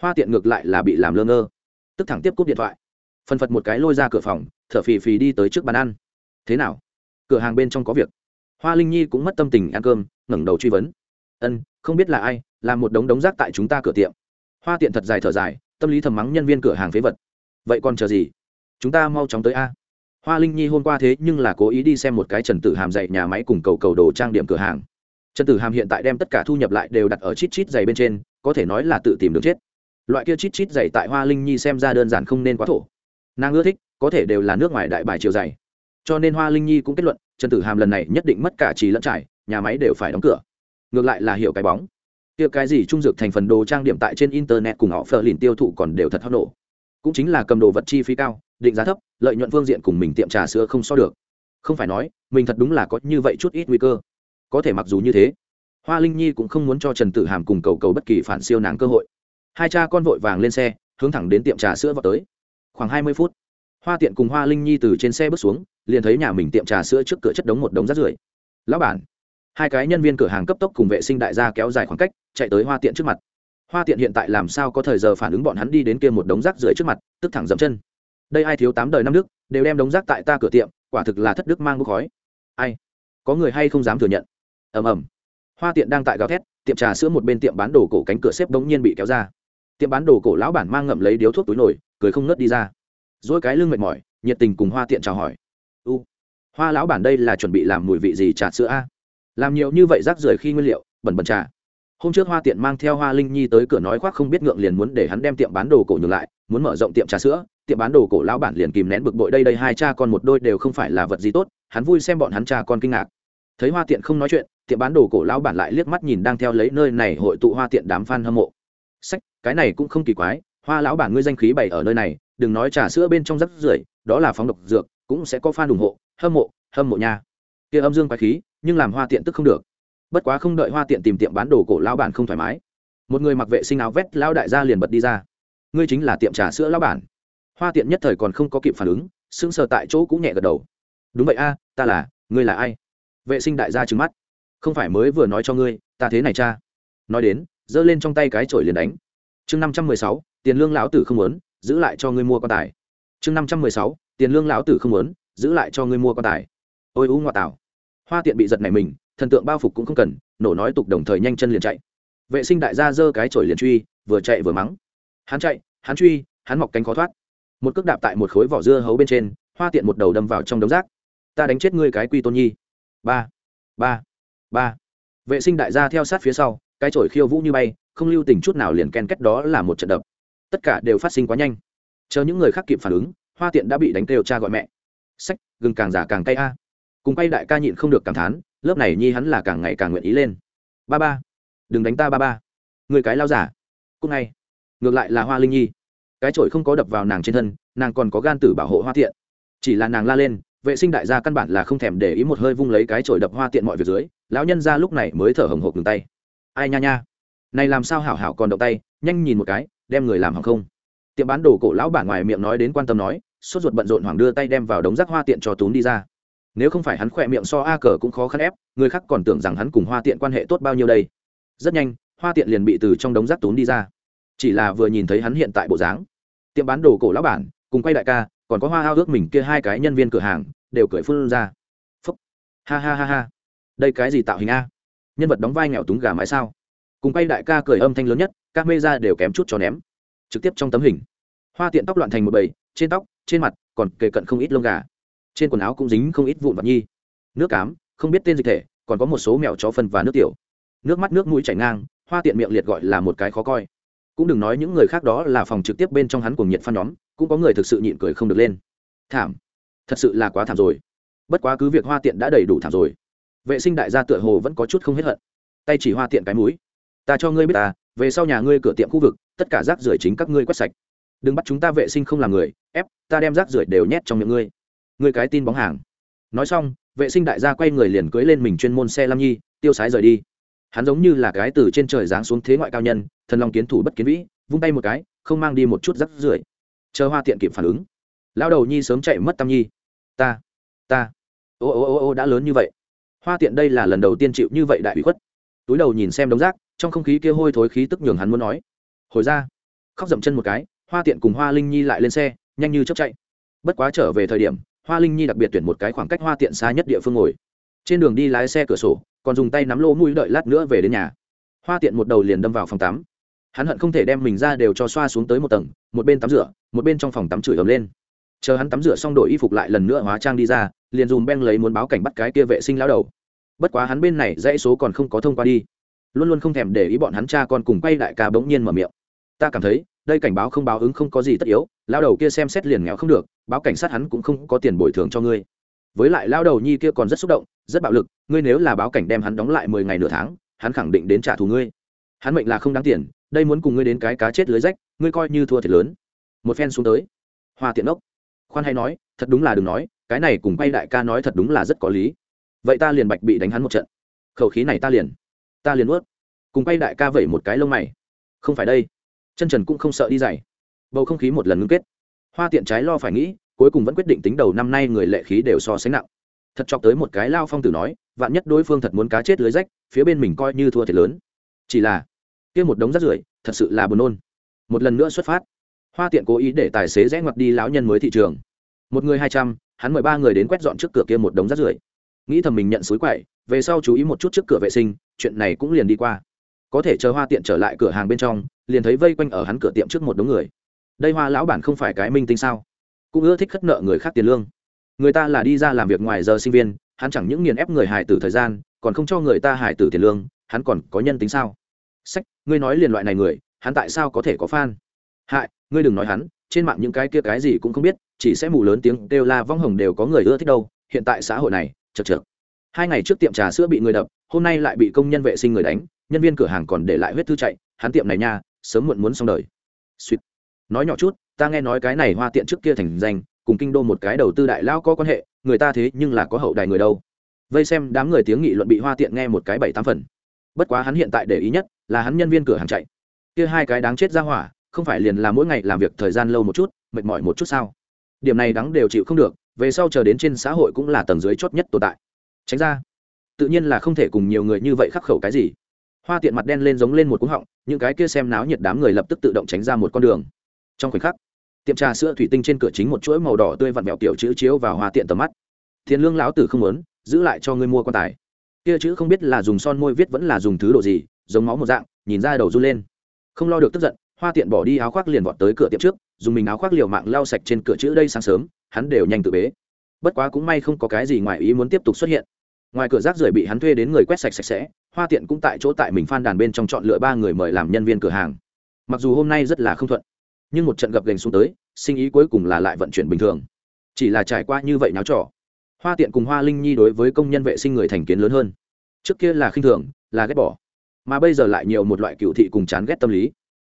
A: Hoa tiện ngược lại là bị làm lơ ngơ. Tức thẳng tiếp cúp điện thoại. Phân phật một cái lôi ra cửa phòng, thở phì phì đi tới trước bàn ăn thế nào? Cửa hàng bên trong có việc. Hoa linh nhi cũng mất tâm tình ăn cơm, ngẩng đầu truy vấn. Ân, không biết là ai làm một đống đống rác tại chúng ta cửa tiệm. Hoa tiện thật dài thở dài, tâm lý thầm mắng nhân viên cửa hàng phế vật. Vậy còn chờ gì? Chúng ta mau chóng tới a. Hoa linh nhi hôm qua thế nhưng là cố ý đi xem một cái trần tử hàm dạy nhà máy cùng cầu cầu đồ trang điểm cửa hàng. Trần tử hàm hiện tại đem tất cả thu nhập lại đều đặt ở chít chít giày bên trên, có thể nói là tự tìm được chết. Loại kia chít chít giày tại hoa linh nhi xem ra đơn giản không nên quá thổ. Nàng ưa thích, có thể đều là nước ngoài đại bài chiều giày cho nên hoa linh nhi cũng kết luận, trần tử hàm lần này nhất định mất cả trì lẫn trải, nhà máy đều phải đóng cửa. Ngược lại là hiểu cái bóng. Kia cái gì trung dược thành phần đồ trang điểm tại trên internet cùng họ phờ lìn tiêu thụ còn đều thật hot nổ cũng chính là cầm đồ vật chi phí cao, định giá thấp, lợi nhuận phương diện cùng mình tiệm trà sữa không so được. Không phải nói, mình thật đúng là có như vậy chút ít nguy cơ. Có thể mặc dù như thế, hoa linh nhi cũng không muốn cho trần tử hàm cùng cầu cầu bất kỳ phản siêu nàng cơ hội. Hai cha con vội vàng lên xe, hướng thẳng đến tiệm trà sữa vào tới. Khoảng hai mươi phút, hoa tiện cùng hoa linh nhi từ trên xe bước xuống liền thấy nhà mình tiệm trà sữa trước cửa chất đống một đống rác rưởi. Lão bản. Hai cái nhân viên cửa hàng cấp tốc cùng vệ sinh đại gia kéo dài khoảng cách, chạy tới hoa tiện trước mặt. Hoa tiện hiện tại làm sao có thời giờ phản ứng bọn hắn đi đến kia một đống rác rưởi trước mặt, tức thẳng dậm chân. Đây ai thiếu tám đời năm đức, đều đem đống rác tại ta cửa tiệm, quả thực là thất đức mang bốc khói. Ai? Có người hay không dám thừa nhận? Ầm ầm. Hoa tiện đang tại gào thét, tiệm trà sữa một bên tiệm bán đồ cổ cánh cửa xếp đống nhiên bị kéo ra. Tiệm bán đồ cổ lão bản mang ngậm lấy điếu thuốc túi nổi cười không ngớt đi ra. Dỗi cái lưng mệt mỏi, nhiệt tình cùng hoa tiện chào hỏi u. Hoa lão bản đây là chuẩn bị làm mùi vị gì trà sữa a? Làm nhiều như vậy rác rưởi khi nguyên liệu, bẩn bẩn trà. Hôm trước hoa tiện mang theo hoa linh nhi tới cửa nói khoác không biết ngượng liền muốn để hắn đem tiệm bán đồ cổ nhường lại, muốn mở rộng tiệm trà sữa, tiệm bán đồ cổ lão bản liền kìm nén bực bội, đây đây, hai cha con một đôi đều không phải là vật gì tốt. Hắn vui xem bọn hắn cha con kinh ngạc. Thấy hoa tiện không nói chuyện, tiệm bán đồ cổ lão bản lại liếc mắt nhìn đang theo lấy nơi này hội tụ hoa tiện đám f a n hâm mộ. Sách, cái này cũng không kỳ quái, hoa lão bản ngươi danh khí bày ở nơi này, đừng nói trà sữa bên trong rắc rưởi, đó là phóng độc dược cũng sẽ có fan ủng hộ, hâm mộ hâm mộ nha. Kia âm dương quái khí, nhưng làm hoa tiện tức không được. Bất quá không đợi hoa tiện tìm tiệm bán đồ cổ lão bản không thoải mái. Một người mặc vệ sinh áo vét, lão đại gia liền bật đi ra. Ngươi chính là tiệm trà sữa lão bản. Hoa tiện nhất thời còn không có kịp phản ứng, sững sờ tại chỗ cũng nhẹ gật đầu. Đúng vậy a, ta là, ngươi là ai? Vệ sinh đại gia trừng mắt. Không phải mới vừa nói cho ngươi, ta thế này cha. Nói đến, giơ lên trong tay cái chổi liền đánh. Chương năm trăm mười sáu, tiền lương lão tử không muốn, giữ lại cho ngươi mua quan tài. Chương năm trăm mười sáu tiền lương lão tử không muốn, giữ lại cho ngươi mua quan tài. Ôi u ngoại tảo. Hoa tiện bị giật này mình, thần tượng bao phục cũng không cần, nổ nói tục đồng thời nhanh chân liền chạy. Vệ sinh đại gia giơ cái chổi liền truy, vừa chạy vừa mắng. Hắn chạy, hắn truy, hắn mọc cánh khó thoát. Một cước đạp tại một khối vỏ dưa hấu bên trên, hoa tiện một đầu đâm vào trong đống rác. Ta đánh chết ngươi cái quy tôn nhi. Ba ba ba. Vệ sinh đại gia theo sát phía sau, cái chổi khiêu vũ như bay, không lưu tình chút nào liền ken kết đó là một trận đập. Tất cả đều phát sinh quá nhanh. Chờ những người khác kịp phản ứng hoa tiện đã bị đánh kêu cha gọi mẹ. Sách, gừng càng giả càng cay a. Cùng quay đại ca nhịn không được cảm thán, lớp này nhi hắn là càng ngày càng nguyện ý lên. Ba ba, đừng đánh ta ba ba. Người cái lao giả. Cúc ngay. Ngược lại là hoa linh nhi. Cái chổi không có đập vào nàng trên thân, nàng còn có gan tử bảo hộ hoa tiện. Chỉ là nàng la lên, vệ sinh đại gia căn bản là không thèm để ý một hơi vung lấy cái chổi đập hoa tiện mọi việc dưới, lão nhân ra lúc này mới thở hồng hộc ngừng tay. Ai nha nha. Này làm sao hảo hảo còn động tay, nhanh nhìn một cái, đem người làm hàng không? Tiệm bán đồ cổ lão bản ngoài miệng nói đến quan tâm nói, sốt ruột bận rộn hoàng đưa tay đem vào đống rác hoa tiện cho tún đi ra. Nếu không phải hắn khỏe miệng so a cờ cũng khó khăn ép, người khác còn tưởng rằng hắn cùng hoa tiện quan hệ tốt bao nhiêu đây. Rất nhanh, hoa tiện liền bị từ trong đống rác tún đi ra. Chỉ là vừa nhìn thấy hắn hiện tại bộ dáng. Tiệm bán đồ cổ lão bản, cùng quay đại ca, còn có hoa ao ước mình kia hai cái nhân viên cửa hàng, đều cười phun ra. Phúc. Ha ha ha ha. Đây cái gì tạo hình a? Nhân vật đóng vai nghèo túng gà mái sao? Cùng quay đại ca cười âm thanh lớn nhất các mê ra đều kém chút cho ném trực tiếp trong tấm hình. Hoa tiện tóc loạn thành một bầy, trên tóc, trên mặt, còn kề cận không ít lông gà. Trên quần áo cũng dính không ít vụn vặt nhi. Nước cám, không biết tên dịch thể, còn có một số mèo chó phân và nước tiểu. Nước mắt nước mũi chảy ngang, hoa tiện miệng liệt gọi là một cái khó coi. Cũng đừng nói những người khác đó là phòng trực tiếp bên trong hắn cùng nhiệt phan nhóm, cũng có người thực sự nhịn cười không được lên. Thảm. Thật sự là quá thảm rồi. Bất quá cứ việc hoa tiện đã đầy đủ thảm rồi. Vệ sinh đại gia tựa hồ vẫn có chút không hết hận. Tay chỉ hoa tiện cái mũi. Ta cho ngươi biết ta, về sau nhà ngươi cửa tiệm khu vực tất cả rác rưởi chính các ngươi quét sạch. Đừng bắt chúng ta vệ sinh không làm người, ép, ta đem rác rưởi đều nhét trong miệng ngươi. Ngươi cái tin bóng hàng. Nói xong, vệ sinh đại gia quay người liền cưới lên mình chuyên môn xe lam nhi, tiêu sái rời đi. Hắn giống như là cái từ trên trời giáng xuống thế ngoại cao nhân, thần long kiến thủ bất kiến vĩ, vung tay một cái, không mang đi một chút rắc rưởi. Chờ hoa tiện kịp phản ứng. Lao đầu nhi sớm chạy mất tâm nhi. Ta ta. Ô ô ô ô, đã lớn như vậy. Hoa tiện đây là lần đầu tiên chịu như vậy đại bị khuất. Túi đầu nhìn xem đống rác, trong không khí kia hôi thối khí tức nhường hắn muốn nói hồi ra, khóc dậm chân một cái, hoa tiện cùng hoa linh nhi lại lên xe, nhanh như chấp chạy. Bất quá trở về thời điểm, hoa linh nhi đặc biệt tuyển một cái khoảng cách hoa tiện xa nhất địa phương ngồi. Trên đường đi lái xe cửa sổ, còn dùng tay nắm lô mũi đợi lát nữa về đến nhà. Hoa tiện một đầu liền đâm vào phòng tắm. Hắn hận không thể đem mình ra đều cho xoa xuống tới một tầng, một bên tắm rửa, một bên trong phòng tắm chửi ấm lên. Chờ hắn tắm rửa xong đổi y phục lại lần nữa hóa trang đi ra, liền dùm beng lấy muốn báo cảnh bắt cái kia vệ sinh lao đầu. Bất quá hắn bên này dãy số còn không có thông qua đi luôn luôn không thèm để ý bọn hắn cha con cùng quay đại ca bỗng nhiên mở miệng. Ta cảm thấy, đây cảnh báo không báo ứng không có gì tất yếu, lao đầu kia xem xét liền nghèo không được, báo cảnh sát hắn cũng không có tiền bồi thường cho ngươi. Với lại lao đầu nhi kia còn rất xúc động, rất bạo lực, ngươi nếu là báo cảnh đem hắn đóng lại mười ngày nửa tháng, hắn khẳng định đến trả thù ngươi. Hắn mệnh là không đáng tiền, đây muốn cùng ngươi đến cái cá chết lưới rách, ngươi coi như thua thiệt lớn. Một phen xuống tới. Hoa tiện ốc. Khoan hay nói, thật đúng là đừng nói, cái này cùng quay đại ca nói thật đúng là rất có lý. Vậy ta liền bạch bị đánh hắn một trận. Khẩu khí này ta liền ta liền ướt cùng quay đại ca vẩy một cái lông mày. Không phải đây. Chân trần cũng không sợ đi dày bầu không khí một lần ngưng kết. Hoa tiện trái lo phải nghĩ, cuối cùng vẫn quyết định tính đầu năm nay người lệ khí đều so sánh nặng. Thật chọc tới một cái lao phong tử nói, vạn nhất đối phương thật muốn cá chết lưới rách, phía bên mình coi như thua thiệt lớn. Chỉ là, kia một đống rác rưởi, thật sự là buồn nôn. Một lần nữa xuất phát. Hoa tiện cố ý để tài xế rẽ ngoặt đi lão nhân mới thị trường. Một người hai trăm, hắn mời ba người đến quét dọn trước cửa kia một đống rác rưởi. Nghĩ thầm mình nhận suối quậy, về sau chú ý một chút trước cửa vệ sinh chuyện này cũng liền đi qua. Có thể chờ hoa tiện trở lại cửa hàng bên trong, liền thấy vây quanh ở hắn cửa tiệm trước một đống người. Đây hoa lão bản không phải cái minh tinh sao? Cũng ưa thích khất nợ người khác tiền lương. Người ta là đi ra làm việc ngoài giờ sinh viên, hắn chẳng những nghiền ép người hài tử thời gian, còn không cho người ta hài tử tiền lương, hắn còn có nhân tính sao? Sách, ngươi nói liền loại này người, hắn tại sao có thể có fan? Hại, ngươi đừng nói hắn, trên mạng những cái kia cái gì cũng không biết, chỉ sẽ mù lớn tiếng kêu la vong hồng đều có người ưa thích đâu, hiện tại xã hội này, chật chật hai ngày trước tiệm trà sữa bị người đập, hôm nay lại bị công nhân vệ sinh người đánh, nhân viên cửa hàng còn để lại huyết thư chạy, hắn tiệm này nha, sớm muộn muốn xong đời. Suýt nói nhỏ chút, ta nghe nói cái này hoa tiện trước kia thành danh, cùng kinh đô một cái đầu tư đại lao có quan hệ, người ta thế nhưng là có hậu đài người đâu. Vây xem đám người tiếng nghị luận bị hoa tiện nghe một cái bảy tám phần. Bất quá hắn hiện tại để ý nhất là hắn nhân viên cửa hàng chạy. Kia hai cái đáng chết ra hỏa, không phải liền là mỗi ngày làm việc thời gian lâu một chút, mệt mỏi một chút sao? Điểm này đáng đều chịu không được, về sau chờ đến trên xã hội cũng là tầng dưới chót nhất tồn tại tránh ra. Tự nhiên là không thể cùng nhiều người như vậy khắc khẩu cái gì. Hoa tiện mặt đen lên giống lên một cúng họng, những cái kia xem náo nhiệt đám người lập tức tự động tránh ra một con đường. Trong khoảnh khắc, tiệm trà sữa thủy tinh trên cửa chính một chuỗi màu đỏ tươi vặn vẹo tiểu chữ chiếu vào hoa tiện tầm mắt. Thiên lương lão tử không muốn, giữ lại cho ngươi mua quan tài. Kia chữ không biết là dùng son môi viết vẫn là dùng thứ đồ gì, giống máu một dạng, nhìn ra đầu run lên. Không lo được tức giận, hoa tiện bỏ đi áo khoác liền vọt tới cửa tiệm trước, dùng mình áo khoác liều mạng lau sạch trên cửa chữ đây sáng sớm, hắn đều nhanh tự bế bất quá cũng may không có cái gì ngoài ý muốn tiếp tục xuất hiện. Ngoài cửa rác rưởi bị hắn thuê đến người quét sạch sạch sẽ, hoa tiện cũng tại chỗ tại mình phan đàn bên trong chọn lựa ba người mời làm nhân viên cửa hàng. Mặc dù hôm nay rất là không thuận, nhưng một trận gập gành xuống tới, sinh ý cuối cùng là lại vận chuyển bình thường. Chỉ là trải qua như vậy náo trò, hoa tiện cùng hoa linh nhi đối với công nhân vệ sinh người thành kiến lớn hơn. Trước kia là khinh thường, là ghét bỏ, mà bây giờ lại nhiều một loại cựu thị cùng chán ghét tâm lý.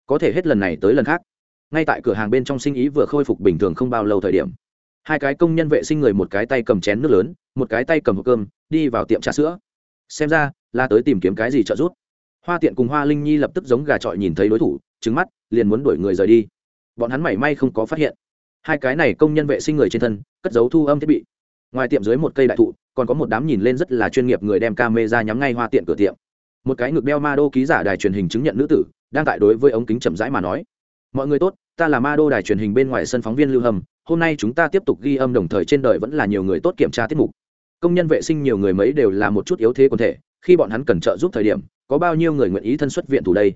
A: Có thể hết lần này tới lần khác, ngay tại cửa hàng bên trong sinh ý vừa khôi phục bình thường không bao lâu thời điểm hai cái công nhân vệ sinh người một cái tay cầm chén nước lớn, một cái tay cầm hộp cơm, đi vào tiệm trà sữa. Xem ra, là tới tìm kiếm cái gì trợ giúp. Hoa tiện cùng hoa linh nhi lập tức giống gà trọi nhìn thấy đối thủ trứng mắt, liền muốn đuổi người rời đi. Bọn hắn mảy may không có phát hiện. Hai cái này công nhân vệ sinh người trên thân, cất dấu thu âm thiết bị. Ngoài tiệm dưới một cây đại thụ, còn có một đám nhìn lên rất là chuyên nghiệp người đem camera nhắm ngay hoa tiện cửa tiệm. Một cái ngực đeo ma đô ký giả đài truyền hình chứng nhận nữ tử, đang tại đối với ống kính chậm rãi mà nói. Mọi người tốt, ta là ma đô đài truyền hình bên ngoài sân phóng viên lưu hầm hôm nay chúng ta tiếp tục ghi âm đồng thời trên đời vẫn là nhiều người tốt kiểm tra tiết mục. Công nhân vệ sinh nhiều người mấy đều là một chút yếu thế quân thể, khi bọn hắn cần trợ giúp thời điểm, có bao nhiêu người nguyện ý thân xuất viện thủ đây?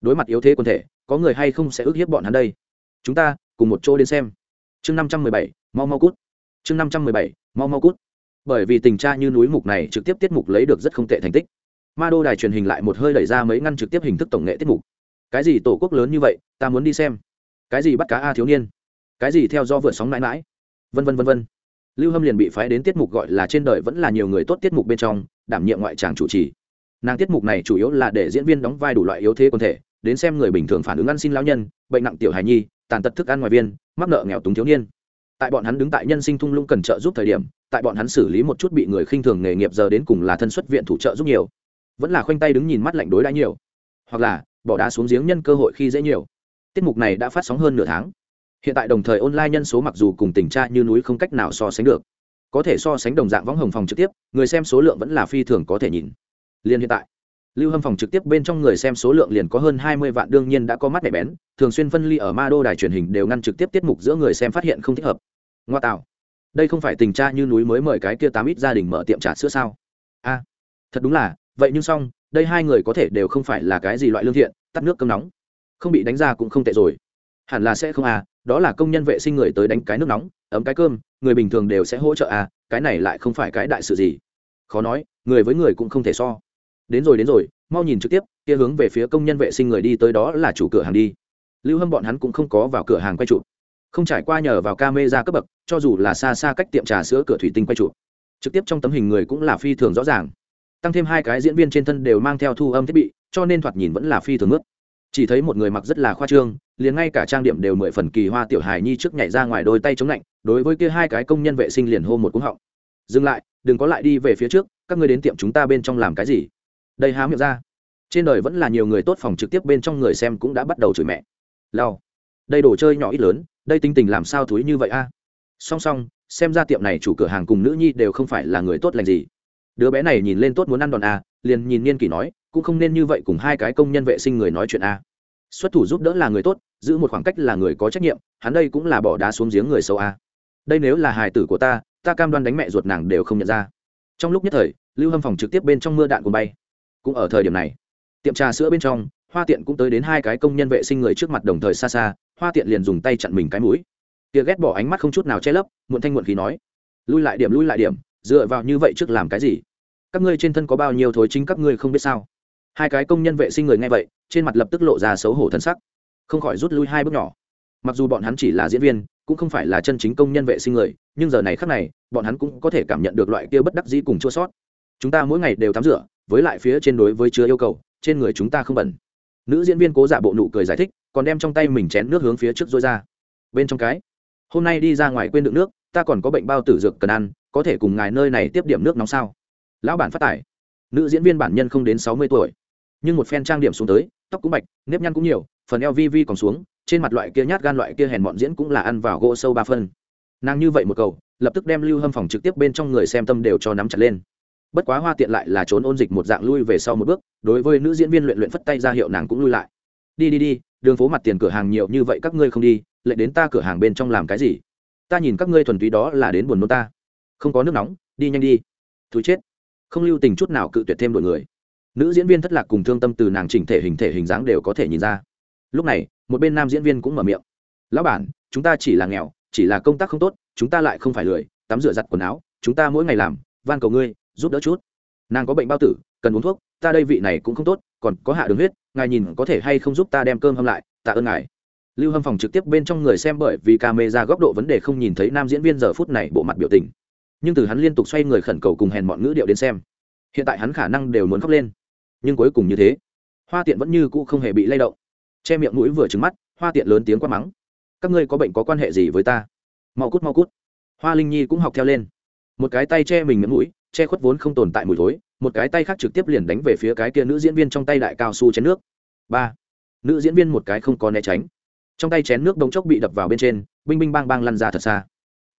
A: Đối mặt yếu thế quân thể, có người hay không sẽ ức hiếp bọn hắn đây? Chúng ta, cùng một chỗ đến xem. Chương năm trăm mười bảy, mau mau cút. Chương năm trăm mười bảy, mau mau cút. Bởi vì tình tra như núi mục này trực tiếp tiết mục lấy được rất không tệ thành tích. Ma đô đài truyền hình lại một hơi đẩy ra mấy ngăn trực tiếp hình thức tổng nghệ tiết mục. Cái gì tổ quốc lớn như vậy, ta muốn đi xem. Cái gì bắt cá a thiếu niên? Cái gì theo do vượt sóng mãi mãi? Vân vân vân vân. Lưu hâm liền bị phái đến tiết mục gọi là trên đời vẫn là nhiều người tốt tiết mục bên trong, đảm nhiệm ngoại tràng chủ trì. Nàng tiết mục này chủ yếu là để diễn viên đóng vai đủ loại yếu thế quân thể, đến xem người bình thường phản ứng ăn xin lao nhân, bệnh nặng tiểu hài nhi, tàn tật thức ăn ngoài viên, mắc nợ nghèo túng thiếu niên. Tại bọn hắn đứng tại nhân sinh thung lũng cần trợ giúp thời điểm, tại bọn hắn xử lý một chút bị người khinh thường nghề nghiệp giờ đến cùng là thân xuất viện thủ trợ giúp nhiều. Vẫn là khoanh tay đứng nhìn mắt lạnh đối đã nhiều. Hoặc là, bỏ đá xuống giếng nhân cơ hội khi dễ nhiều. Tiết mục này đã phát sóng hơn nửa tháng hiện tại đồng thời online nhân số mặc dù cùng tình tra như núi không cách nào so sánh được, có thể so sánh đồng dạng võng hồng phòng trực tiếp, người xem số lượng vẫn là phi thường có thể nhìn. Liền hiện tại, lưu hâm phòng trực tiếp bên trong người xem số lượng liền có hơn hai mươi vạn, đương nhiên đã có mắt mẻ bén, thường xuyên phân ly ở ma đô đài truyền hình đều ngăn trực tiếp tiết mục giữa người xem phát hiện không thích hợp. Ngoa tạo, đây không phải tình cha như núi mới mời cái kia tám ít gia đình mở tiệm trà sữa sao? A, thật đúng là, vậy nhưng xong, đây hai người có thể đều không phải là cái gì loại lương thiện, tắt nước cơm nóng. Không bị đánh ra cũng không tệ rồi. Hẳn là sẽ không à đó là công nhân vệ sinh người tới đánh cái nước nóng, ấm cái cơm, người bình thường đều sẽ hỗ trợ à cái này lại không phải cái đại sự gì. Khó nói, người với người cũng không thể so. Đến rồi đến rồi, mau nhìn trực tiếp, kia hướng về phía công nhân vệ sinh người đi tới đó là chủ cửa hàng đi. Lưu hâm bọn hắn cũng không có vào cửa hàng quay chụp. Không trải qua nhờ vào ca mê ra cấp bậc, cho dù là xa xa cách tiệm trà sữa cửa thủy tinh quay chụp. Trực tiếp trong tấm hình người cũng là phi thường rõ ràng. Tăng thêm hai cái diễn viên trên thân đều mang theo thu âm thiết bị, cho nên thoạt nhìn vẫn là phi thường ướt chỉ thấy một người mặc rất là khoa trương, liền ngay cả trang điểm đều mười phần kỳ hoa tiểu hài nhi trước nhảy ra ngoài đôi tay chống lạnh, đối với kia hai cái công nhân vệ sinh liền hô một cúng họng. Dừng lại, đừng có lại đi về phía trước, các ngươi đến tiệm chúng ta bên trong làm cái gì? Đây há miệng ra. Trên đời vẫn là nhiều người tốt phòng trực tiếp bên trong người xem cũng đã bắt đầu chửi mẹ. Lao đây đồ chơi nhỏ ít lớn, đây tinh tình làm sao thúi như vậy a? Song song, xem ra tiệm này chủ cửa hàng cùng nữ nhi đều không phải là người tốt lành gì. Đứa bé này nhìn lên tốt muốn ăn đòn a liền nhìn niên kỷ nói cũng không nên như vậy cùng hai cái công nhân vệ sinh người nói chuyện a. Xuất thủ giúp đỡ là người tốt, giữ một khoảng cách là người có trách nhiệm, hắn đây cũng là bỏ đá xuống giếng người sâu a. Đây nếu là hài tử của ta ta cam đoan đánh mẹ ruột nàng đều không nhận ra. Trong lúc nhất thời, lưu hâm phòng trực tiếp bên trong mưa đạn cùng bay. Cũng ở thời điểm này, tiệm trà sữa bên trong, hoa tiện cũng tới đến hai cái công nhân vệ sinh người trước mặt đồng thời xa xa, hoa tiện liền dùng tay chặn mình cái mũi. Kia ghét bỏ ánh mắt không chút nào che lấp, muộn thanh muộn khí nói, lui lại điểm, lui lại điểm, dựa vào như vậy trước làm cái gì? Các ngươi trên thân có bao nhiêu thối chính các ngươi không biết sao? Hai cái công nhân vệ sinh người nghe vậy, trên mặt lập tức lộ ra xấu hổ thân sắc. Không khỏi rút lui hai bước nhỏ. Mặc dù bọn hắn chỉ là diễn viên, cũng không phải là chân chính công nhân vệ sinh người, nhưng giờ này khác này, bọn hắn cũng có thể cảm nhận được loại kia bất đắc dĩ cùng chua sót. Chúng ta mỗi ngày đều tắm rửa, với lại phía trên đối với chứa yêu cầu, trên người chúng ta không bẩn. Nữ diễn viên cố giả bộ nụ cười giải thích, còn đem trong tay mình chén nước hướng phía trước dối ra. Bên trong cái, hôm nay đi ra ngoài quên đựng nước, ta còn có bệnh bao tử dược cần ăn, có thể cùng ngài nơi này tiếp điểm nước nóng sao? Lão bản phát tải. Nữ diễn viên bản nhân không đến sáu mươi tuổi nhưng một phen trang điểm xuống tới, tóc cũng bạch, nếp nhăn cũng nhiều, phần eo vi vi còn xuống, trên mặt loại kia nhát gan loại kia hèn mọn diễn cũng là ăn vào gỗ sâu ba phân. Nàng như vậy một cầu, lập tức đem lưu hâm phòng trực tiếp bên trong người xem tâm đều cho nắm chặt lên. Bất quá hoa tiện lại là trốn ôn dịch một dạng lui về sau một bước, đối với nữ diễn viên luyện luyện phất tay ra hiệu nàng cũng lui lại. Đi đi đi, đường phố mặt tiền cửa hàng nhiều như vậy các ngươi không đi, lại đến ta cửa hàng bên trong làm cái gì? Ta nhìn các ngươi thuần túy đó là đến buồn nôn ta. Không có nước nóng, đi nhanh đi. Thú chết. Không lưu tình chút nào cự tuyệt thêm đội người nữ diễn viên thất lạc cùng thương tâm từ nàng chỉnh thể hình thể hình dáng đều có thể nhìn ra. Lúc này, một bên nam diễn viên cũng mở miệng. Lão bản, chúng ta chỉ là nghèo, chỉ là công tác không tốt, chúng ta lại không phải lười, tắm rửa giặt quần áo, chúng ta mỗi ngày làm, van cầu ngươi, giúp đỡ chút. Nàng có bệnh bao tử, cần uống thuốc, ta đây vị này cũng không tốt, còn có hạ đường huyết, ngài nhìn có thể hay không giúp ta đem cơm hâm lại, tạ ơn ngài. Lưu hâm phòng trực tiếp bên trong người xem bởi vì ca mê ra góc độ vấn đề không nhìn thấy nam diễn viên giờ phút này bộ mặt biểu tình. Nhưng từ hắn liên tục xoay người khẩn cầu cùng hèn mọi ngữ điệu đến xem, hiện tại hắn khả năng đều muốn khóc lên nhưng cuối cùng như thế. Hoa tiện vẫn như cũ không hề bị lay động. Che miệng mũi vừa trứng mắt, hoa tiện lớn tiếng quát mắng. Các ngươi có bệnh có quan hệ gì với ta? Mau cút mau cút. Hoa linh nhi cũng học theo lên. Một cái tay che mình miệng mũi, che khuất vốn không tồn tại mùi thối, một cái tay khác trực tiếp liền đánh về phía cái kia nữ diễn viên trong tay đại cao su chén nước. Ba. Nữ diễn viên một cái không có né tránh. Trong tay chén nước đống chốc bị đập vào bên trên, binh binh bang bang lăn ra thật xa.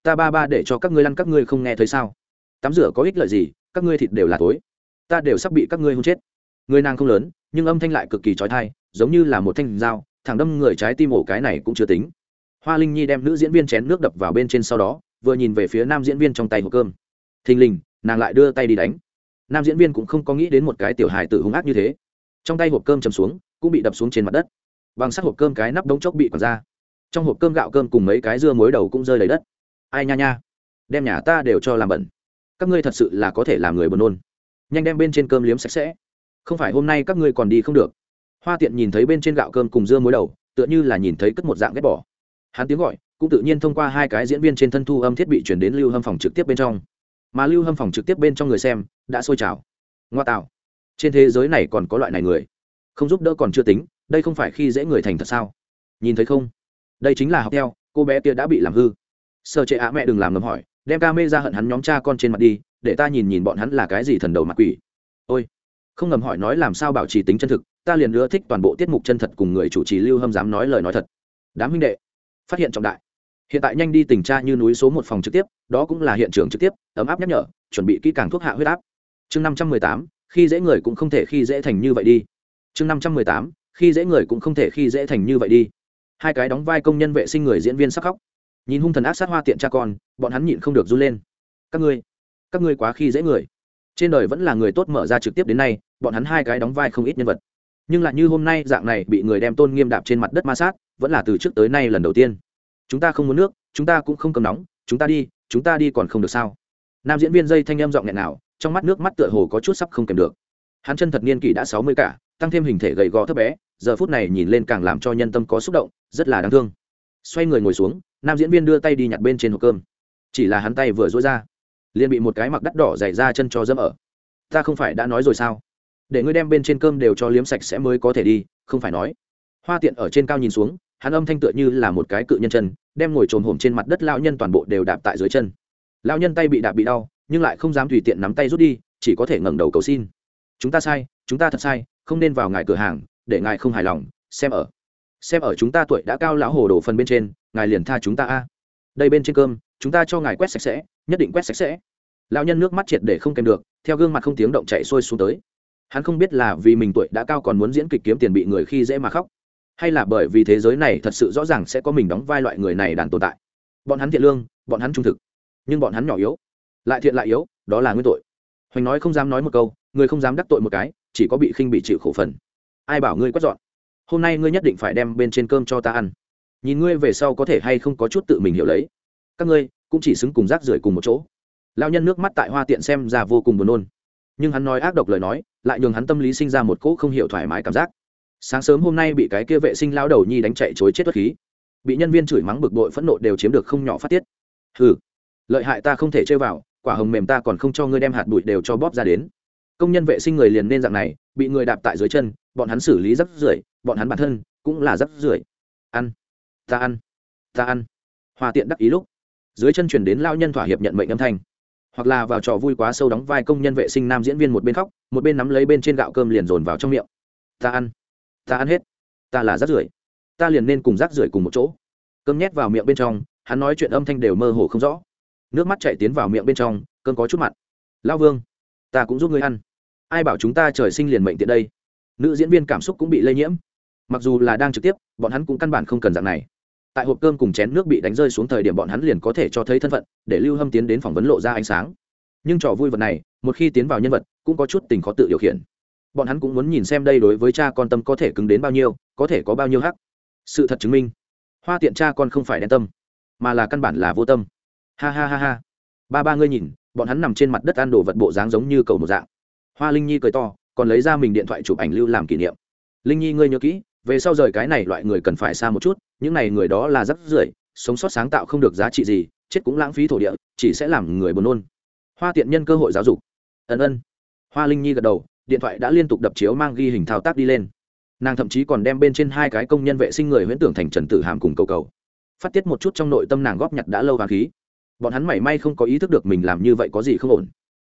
A: Ta ba ba để cho các ngươi lăn, các ngươi không nghe thấy sao? Tắm rửa có ích lợi gì? Các ngươi thịt đều là tối ta đều sắp bị các ngươi hôn chết người nàng không lớn, nhưng âm thanh lại cực kỳ trói thai giống như là một thanh dao, thẳng đâm người trái tim ổ cái này cũng chưa tính. Hoa linh nhi đem nữ diễn viên chén nước đập vào bên trên sau đó, vừa nhìn về phía nam diễn viên trong tay hộp cơm. Thình lình, nàng lại đưa tay đi đánh. Nam diễn viên cũng không có nghĩ đến một cái tiểu hài tử hung ác như thế. Trong tay hộp cơm chầm xuống, cũng bị đập xuống trên mặt đất. Bằng sắt hộp cơm cái nắp đống chốc bị quẳng ra. Trong hộp cơm gạo cơm cùng mấy cái dưa muối đầu cũng rơi lấy đất. Ai nha nha, đem nhà ta đều cho làm bẩn. Các ngươi thật sự là có thể làm người buồn nôn. Nhanh đem bên trên cơm liếm sạch sẽ không phải hôm nay các ngươi còn đi không được. Hoa tiện nhìn thấy bên trên gạo cơm cùng dưa muối đầu, tựa như là nhìn thấy cất một dạng ghét bỏ. Hắn tiếng gọi, cũng tự nhiên thông qua hai cái diễn viên trên thân thu âm thiết bị chuyển đến lưu hâm phòng trực tiếp bên trong. Mà lưu hâm phòng trực tiếp bên trong người xem, đã sôi trào. Ngoa tạo. Trên thế giới này còn có loại này người. Không giúp đỡ còn chưa tính, đây không phải khi dễ người thành thật sao? Nhìn thấy không? Đây chính là học theo, cô bé kia đã bị làm hư. Sợ trệ ạ mẹ đừng làm ngầm hỏi, đem ca mê ra hận hắn nhóm cha con trên mặt đi, để ta nhìn nhìn bọn hắn là cái gì thần đầu mặt quỷ. Ôi không ngầm hỏi nói làm sao bảo trì tính chân thực, ta liền ưa thích toàn bộ tiết mục chân thật cùng người chủ trì lưu hâm dám nói lời nói thật. Đám huynh đệ, phát hiện trọng đại. Hiện tại nhanh đi tình tra như núi số một phòng trực tiếp, đó cũng là hiện trường trực tiếp, ấm áp nhắc nhở, chuẩn bị kỹ càng thuốc hạ huyết áp. Chương năm trăm mười tám, khi dễ người cũng không thể khi dễ thành như vậy đi. Chương năm trăm mười tám, khi dễ người cũng không thể khi dễ thành như vậy đi. Hai cái đóng vai công nhân vệ sinh người diễn viên sắc khóc. Nhìn hung thần ác sát hoa tiện cha con, bọn hắn nhịn không được run lên. Các ngươi các ngươi quá khi dễ người. Trên đời vẫn là người tốt mở ra trực tiếp đến nay bọn hắn hai cái đóng vai không ít nhân vật. Nhưng lại như hôm nay, dạng này bị người đem tôn nghiêm đạp trên mặt đất ma sát, vẫn là từ trước tới nay lần đầu tiên. Chúng ta không muốn nước, chúng ta cũng không cầm nóng, chúng ta đi, chúng ta đi còn không được sao? Nam diễn viên dây thanh em giọng nghẹn nào trong mắt nước mắt tựa hồ có chút sắp không kèm được. Hắn chân thật niên kỷ đã sáu mươi cả, tăng thêm hình thể gầy gò thấp bé, giờ phút này nhìn lên càng làm cho nhân tâm có xúc động, rất là đáng thương. Xoay người ngồi xuống, nam diễn viên đưa tay đi nhặt bên trên hộp cơm. Chỉ là hắn tay vừa dối ra, liền bị một cái mặc đắt đỏ dày ra chân cho dẫm ở. Ta không phải đã nói rồi sao? Để ngươi đem bên trên cơm đều cho liếm sạch sẽ mới có thể đi, không phải nói. Hoa tiện ở trên cao nhìn xuống, hắn âm thanh tựa như là một cái cự nhân chân, đem ngồi trồm hổm trên mặt đất lao nhân toàn bộ đều đạp tại dưới chân. Lao nhân tay bị đạp bị đau, nhưng lại không dám tùy tiện nắm tay rút đi, chỉ có thể ngẩng đầu cầu xin. Chúng ta sai, chúng ta thật sai, không nên vào ngài cửa hàng, để ngài không hài lòng, xem ở. Xem ở chúng ta tuổi đã cao lão hồ đồ phần bên trên, ngài liền tha chúng ta a. Đây bên trên cơm, chúng ta cho ngài quét sạch sẽ, nhất định quét sạch sẽ. Lão nhân nước mắt triệt để không kèm được, theo gương mặt không tiếng động chạy sôi xuống tới hắn không biết là vì mình tuổi đã cao còn muốn diễn kịch kiếm tiền bị người khi dễ mà khóc, hay là bởi vì thế giới này thật sự rõ ràng sẽ có mình đóng vai loại người này đàn tồn tại. Bọn hắn thiện lương, bọn hắn trung thực, nhưng bọn hắn nhỏ yếu. Lại thiện lại yếu, đó là nguyên tội. Hoành nói không dám nói một câu, người không dám đắc tội một cái, chỉ có bị khinh bị chịu khổ phần. Ai bảo ngươi quét dọn? Hôm nay ngươi nhất định phải đem bên trên cơm cho ta ăn. Nhìn ngươi về sau có thể hay không có chút tự mình hiểu lấy. Các ngươi cũng chỉ xứng cùng rác rưởi cùng một chỗ. Lao nhân nước mắt tại hoa tiện xem ra vô cùng buồn nôn nhưng hắn nói ác độc lời nói, lại nhường hắn tâm lý sinh ra một cỗ không hiểu thoải mái cảm giác. Sáng sớm hôm nay bị cái kia vệ sinh lao đầu nhi đánh chạy chối chết bất khí. Bị nhân viên chửi mắng bực bội phẫn nộ đều chiếm được không nhỏ phát tiết. Hừ, lợi hại ta không thể chơi vào, quả hồng mềm ta còn không cho ngươi đem hạt bụi đều cho bóp ra đến. Công nhân vệ sinh người liền nên dạng này, bị người đạp tại dưới chân, bọn hắn xử lý rắc rưởi, bọn hắn bản thân cũng là rắc rưởi. Ăn, ta ăn ta ăn. Hòa tiện đắc ý lúc, dưới chân chuyển đến lao nhân thỏa hiệp nhận mệnh âm thanh hoặc là vào trò vui quá sâu đóng vai công nhân vệ sinh nam diễn viên một bên khóc, một bên nắm lấy bên trên gạo cơm liền dồn vào trong miệng. Ta ăn. Ta ăn hết. Ta là rác rưởi. Ta liền nên cùng rác rưởi cùng một chỗ. Cơm nhét vào miệng bên trong, hắn nói chuyện âm thanh đều mơ hồ không rõ. Nước mắt chạy tiến vào miệng bên trong, cơm có chút mặn. Lao vương, ta cũng giúp ngươi ăn. Ai bảo chúng ta trời sinh liền mệnh tiện đây? Nữ diễn viên cảm xúc cũng bị lây nhiễm. Mặc dù là đang trực tiếp, bọn hắn cũng căn bản không cần dạng này tại hộp cơm cùng chén nước bị đánh rơi xuống thời điểm bọn hắn liền có thể cho thấy thân phận, để lưu hâm tiến đến phỏng vấn lộ ra ánh sáng. Nhưng trò vui vật này, một khi tiến vào nhân vật, cũng có chút tình khó tự điều khiển. Bọn hắn cũng muốn nhìn xem đây đối với cha con tâm có thể cứng đến bao nhiêu, có thể có bao nhiêu hắc. Sự thật chứng minh, hoa tiện cha con không phải đen tâm, mà là căn bản là vô tâm. Ha ha ha ha. Ba ba ngươi nhìn, bọn hắn nằm trên mặt đất ăn đồ vật bộ dáng giống như cầu một dạng. Hoa linh nhi cười to, còn lấy ra mình điện thoại chụp ảnh lưu làm kỷ niệm. Linh nhi ngươi nhớ kỹ về sau rời cái này loại người cần phải xa một chút, những này người đó là rất rưởi, sống sót sáng tạo không được giá trị gì, chết cũng lãng phí thổ địa, chỉ sẽ làm người buồn nôn. Hoa tiện nhân cơ hội giáo dục. Ân ân. Hoa linh nhi gật đầu, điện thoại đã liên tục đập chiếu mang ghi hình thao tác đi lên. Nàng thậm chí còn đem bên trên hai cái công nhân vệ sinh người huyễn tưởng thành trần tử hàm cùng cầu cầu. Phát tiết một chút trong nội tâm nàng góp nhặt đã lâu hoàng khí. Bọn hắn mảy may không có ý thức được mình làm như vậy có gì không ổn.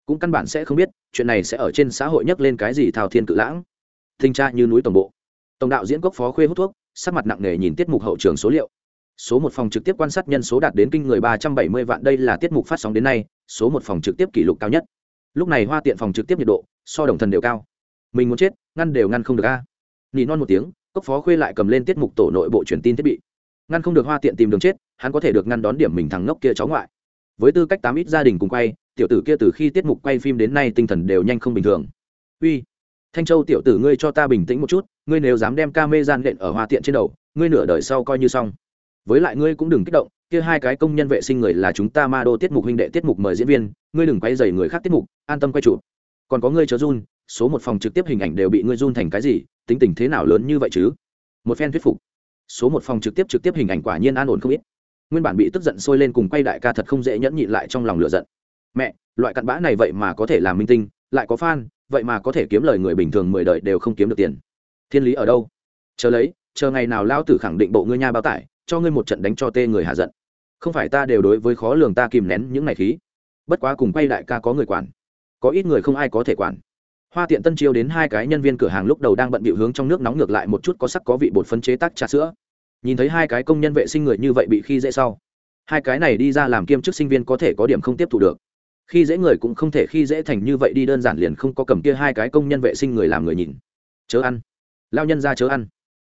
A: Cũng căn bản sẽ không biết, chuyện này sẽ ở trên xã hội nhắc lên cái gì thao thiên cự lãng. Thinh tra như núi tổng bộ tổng đạo diễn cốc phó khuê hút thuốc, sắc mặt nặng nề nhìn tiết mục hậu trường số liệu. Số một phòng trực tiếp quan sát nhân số đạt đến kinh người ba trăm bảy mươi vạn, đây là tiết mục phát sóng đến nay, số một phòng trực tiếp kỷ lục cao nhất. Lúc này hoa tiện phòng trực tiếp nhiệt độ, so đồng thần đều cao. Mình muốn chết, ngăn đều ngăn không được a. À. nỉ non một tiếng, cốc phó khuê lại cầm lên tiết mục tổ nội bộ truyền tin thiết bị. Ngăn không được hoa tiện tìm đường chết, hắn có thể được ngăn đón điểm mình thằng ngốc kia cháu ngoại. Với tư cách tám ít gia đình cùng quay, tiểu tử kia từ khi tiết mục quay phim đến nay tinh thần đều nhanh không bình thường. Uy thanh châu tiểu tử ngươi cho ta bình tĩnh một chút, ngươi nếu dám đem ca mê gian lện ở hoa tiện trên đầu, ngươi nửa đời sau coi như xong. Với lại ngươi cũng đừng kích động, kia hai cái công nhân vệ sinh người là chúng ta ma đô tiết mục huynh đệ tiết mục mời diễn viên, ngươi đừng quay dày người khác tiết mục, an tâm quay chụp. Còn có ngươi chớ run, số một phòng trực tiếp hình ảnh đều bị ngươi run thành cái gì, tính tình thế nào lớn như vậy chứ? Một phen thuyết phục. Số một phòng trực tiếp trực tiếp hình ảnh quả nhiên an ổn không ít. Nguyên bản bị tức giận sôi lên cùng quay đại ca thật không dễ nhẫn nhịn lại trong lòng lửa giận. Mẹ, loại cặn bã này vậy mà có thể làm minh tinh, lại có fan vậy mà có thể kiếm lời người bình thường mười đời đều không kiếm được tiền. Thiên lý ở đâu? Chờ lấy, chờ ngày nào lao tử khẳng định bộ ngươi nha bao tải, cho ngươi một trận đánh cho tê người hạ giận. Không phải ta đều đối với khó lường ta kìm nén những ngày khí. Bất quá cùng quay đại ca có người quản. Có ít người không ai có thể quản. Hoa tiện tân chiêu đến hai cái nhân viên cửa hàng lúc đầu đang bận bịu hướng trong nước nóng ngược lại một chút có sắc có vị bột phân chế tác trà sữa. Nhìn thấy hai cái công nhân vệ sinh người như vậy bị khi dễ sau. Hai cái này đi ra làm kiêm chức sinh viên có thể có điểm không tiếp thu được khi dễ người cũng không thể khi dễ thành như vậy đi, đơn giản liền không có cầm kia hai cái công nhân vệ sinh người làm người nhìn. Chớ ăn. Lao nhân ra chớ ăn.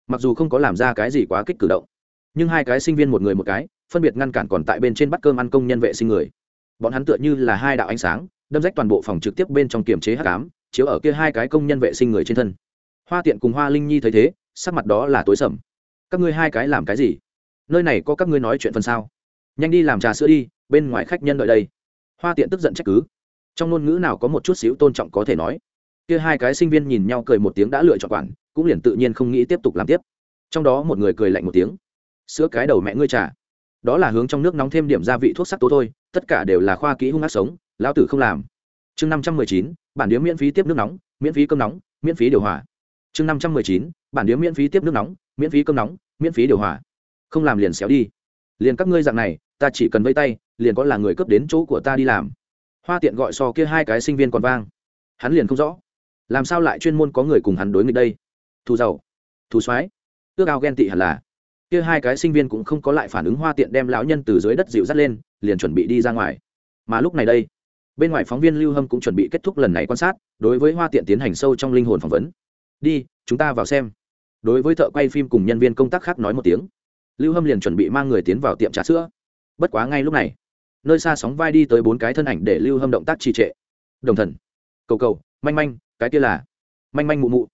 A: Mặc dù không có làm ra cái gì quá kích cử động, nhưng hai cái sinh viên một người một cái, phân biệt ngăn cản còn tại bên trên bắt cơm ăn công nhân vệ sinh người. Bọn hắn tựa như là hai đạo ánh sáng, đâm rách toàn bộ phòng trực tiếp bên trong kiểm chế hát ám, chiếu ở kia hai cái công nhân vệ sinh người trên thân. Hoa tiện cùng hoa linh nhi thấy thế, sắc mặt đó là tối sầm. Các ngươi hai cái làm cái gì? Nơi này có các ngươi nói chuyện phần sao nhanh đi làm trà sữa đi, bên ngoài khách nhân đợi đây hoa tiện tức giận trách cứ. Trong ngôn ngữ nào có một chút xíu tôn trọng có thể nói. Kia hai cái sinh viên nhìn nhau cười một tiếng đã lựa chọn quản, cũng liền tự nhiên không nghĩ tiếp tục làm tiếp. Trong đó một người cười lạnh một tiếng. Sữa cái đầu mẹ ngươi trả. đó là hướng trong nước nóng thêm điểm gia vị thuốc sắc tố thôi, tất cả đều là khoa kỹ hung ác sống, lão tử không làm. Chương năm trăm mười chín, bản điếm miễn phí tiếp nước nóng, miễn phí cơm nóng, miễn phí điều hòa. Chương năm trăm mười chín, bản điếm miễn phí tiếp nước nóng, miễn phí cơm nóng, miễn phí điều hòa. Không làm liền xéo đi. Liền các ngươi dạng này, ta chỉ cần vây tay liền có là người cấp đến chỗ của ta đi làm. Hoa tiện gọi so kia hai cái sinh viên còn vang. Hắn liền không rõ. Làm sao lại chuyên môn có người cùng hắn đối nghịch đây? Thù giàu. Thù soái. Ước ao ghen tị hẳn là. Kia hai cái sinh viên cũng không có lại phản ứng hoa tiện đem lão nhân từ dưới đất dịu dắt lên, liền chuẩn bị đi ra ngoài. Mà lúc này đây, bên ngoài phóng viên lưu hâm cũng chuẩn bị kết thúc lần này quan sát, đối với hoa tiện tiến hành sâu trong linh hồn phỏng vấn. Đi, chúng ta vào xem. Đối với thợ quay phim cùng nhân viên công tác khác nói một tiếng, lưu hâm liền chuẩn bị mang người tiến vào tiệm trà sữa. Bất quá ngay lúc này nơi xa sóng vai đi tới bốn cái thân ảnh để lưu hâm động tác trì trệ. Đồng thần. Cầu cầu, manh manh, cái kia là manh manh mụ mụ.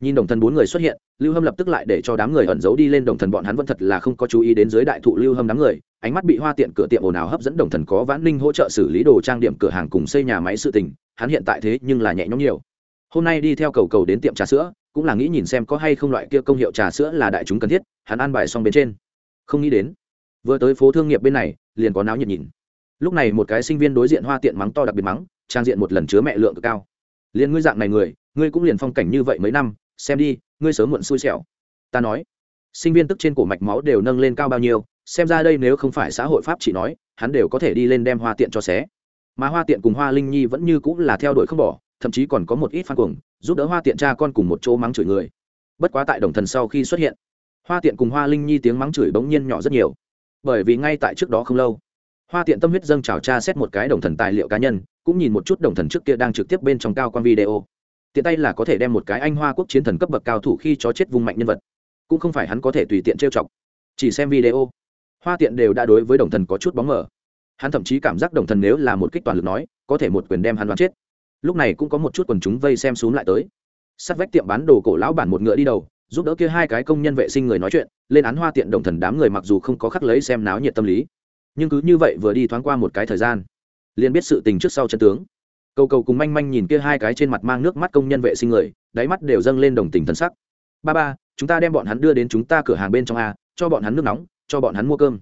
A: Nhìn đồng thần bốn người xuất hiện, lưu hâm lập tức lại để cho đám người ẩn giấu đi lên đồng thần, bọn hắn vẫn thật là không có chú ý đến dưới đại thụ lưu hâm đám người, ánh mắt bị hoa tiện cửa tiệm ồn ào hấp dẫn đồng thần có vãn ninh hỗ trợ xử lý đồ trang điểm cửa hàng cùng xây nhà máy sự tình, hắn hiện tại thế nhưng là nhẹ nhõm nhiều. Hôm nay đi theo cầu cầu đến tiệm trà sữa, cũng là nghĩ nhìn xem có hay không loại kia công hiệu trà sữa là đại chúng cần thiết, hắn ăn bài xong bên trên. Không nghĩ đến. Vừa tới phố thương nghiệp bên này, liền có náo nhiệt nhìn lúc này một cái sinh viên đối diện hoa tiện mắng to đặc biệt mắng, trang diện một lần chứa mẹ lượng cực cao. Liền ngươi dạng này người, ngươi cũng liền phong cảnh như vậy mấy năm, xem đi, ngươi sớm muộn xui xẻo. Ta nói, sinh viên tức trên cổ mạch máu đều nâng lên cao bao nhiêu, xem ra đây nếu không phải xã hội pháp chỉ nói, hắn đều có thể đi lên đem hoa tiện cho xé. Mà hoa tiện cùng hoa linh nhi vẫn như cũng là theo đuổi không bỏ, thậm chí còn có một ít phan cuồng, giúp đỡ hoa tiện cha con cùng một chỗ mắng chửi người. Bất quá tại đồng thần sau khi xuất hiện, hoa tiện cùng hoa linh nhi tiếng mắng chửi bỗng nhiên nhỏ rất nhiều. Bởi vì ngay tại trước đó không lâu hoa tiện tâm huyết dâng trào cha xét một cái đồng thần tài liệu cá nhân, cũng nhìn một chút đồng thần trước kia đang trực tiếp bên trong cao quan video. Tiện tay là có thể đem một cái anh hoa quốc chiến thần cấp bậc cao thủ khi chó chết vung mạnh nhân vật, cũng không phải hắn có thể tùy tiện trêu chọc. Chỉ xem video. Hoa tiện đều đã đối với đồng thần có chút bóng mờ. Hắn thậm chí cảm giác đồng thần nếu là một kích toàn lực nói, có thể một quyền đem hắn đoán chết. Lúc này cũng có một chút quần chúng vây xem xuống lại tới. Sát vách tiệm bán đồ cổ lão bản một ngựa đi đầu, giúp đỡ kia hai cái công nhân vệ sinh người nói chuyện, lên án hoa tiện đồng thần đám người mặc dù không có khắc lấy xem náo nhiệt tâm lý nhưng cứ như vậy vừa đi thoáng qua một cái thời gian, liền biết sự tình trước sau chân tướng. Cầu cầu cùng manh manh nhìn kia hai cái trên mặt mang nước mắt công nhân vệ sinh người, đáy mắt đều dâng lên đồng tình thân sắc. Ba ba, chúng ta đem bọn hắn đưa đến chúng ta cửa hàng bên trong a, cho bọn hắn nước nóng, cho bọn hắn mua cơm.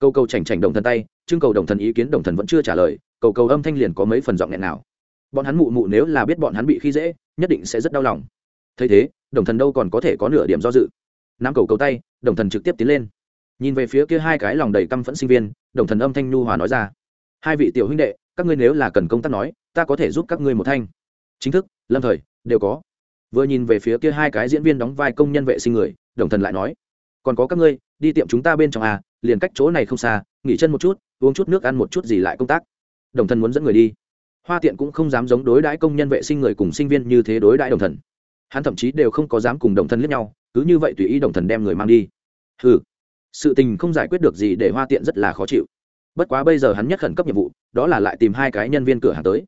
A: Cầu cầu chảnh chảnh đồng thần tay trưng cầu đồng thần ý kiến đồng thần vẫn chưa trả lời, cầu cầu âm thanh liền có mấy phần giọng nghẹn nào. Bọn hắn mụ mụ nếu là biết bọn hắn bị khi dễ, nhất định sẽ rất đau lòng. Thấy thế, đồng thần đâu còn có thể có nửa điểm do dự. Nắm cầu cầu tay, đồng thần trực tiếp tiến lên nhìn về phía kia hai cái lòng đầy căm phẫn sinh viên, đồng thần âm thanh nhu hòa nói ra. Hai vị tiểu huynh đệ, các ngươi nếu là cần công tác nói, ta có thể giúp các ngươi một thanh. Chính thức, lâm thời, đều có. Vừa nhìn về phía kia hai cái diễn viên đóng vai công nhân vệ sinh người, đồng thần lại nói, còn có các ngươi, đi tiệm chúng ta bên trong à liền cách chỗ này không xa, nghỉ chân một chút, uống chút nước ăn một chút gì lại công tác. Đồng thần muốn dẫn người đi. Hoa tiện cũng không dám giống đối đãi công nhân vệ sinh người cùng sinh viên như thế đối đãi đồng thần. Hắn thậm chí đều không có dám cùng đồng thần liếc nhau, cứ như vậy tùy ý đồng thần đem người mang đi. Ừ sự tình không giải quyết được gì để hoa tiện rất là khó chịu. Bất quá bây giờ hắn nhất khẩn cấp nhiệm vụ, đó là lại tìm hai cái nhân viên cửa hàng tới.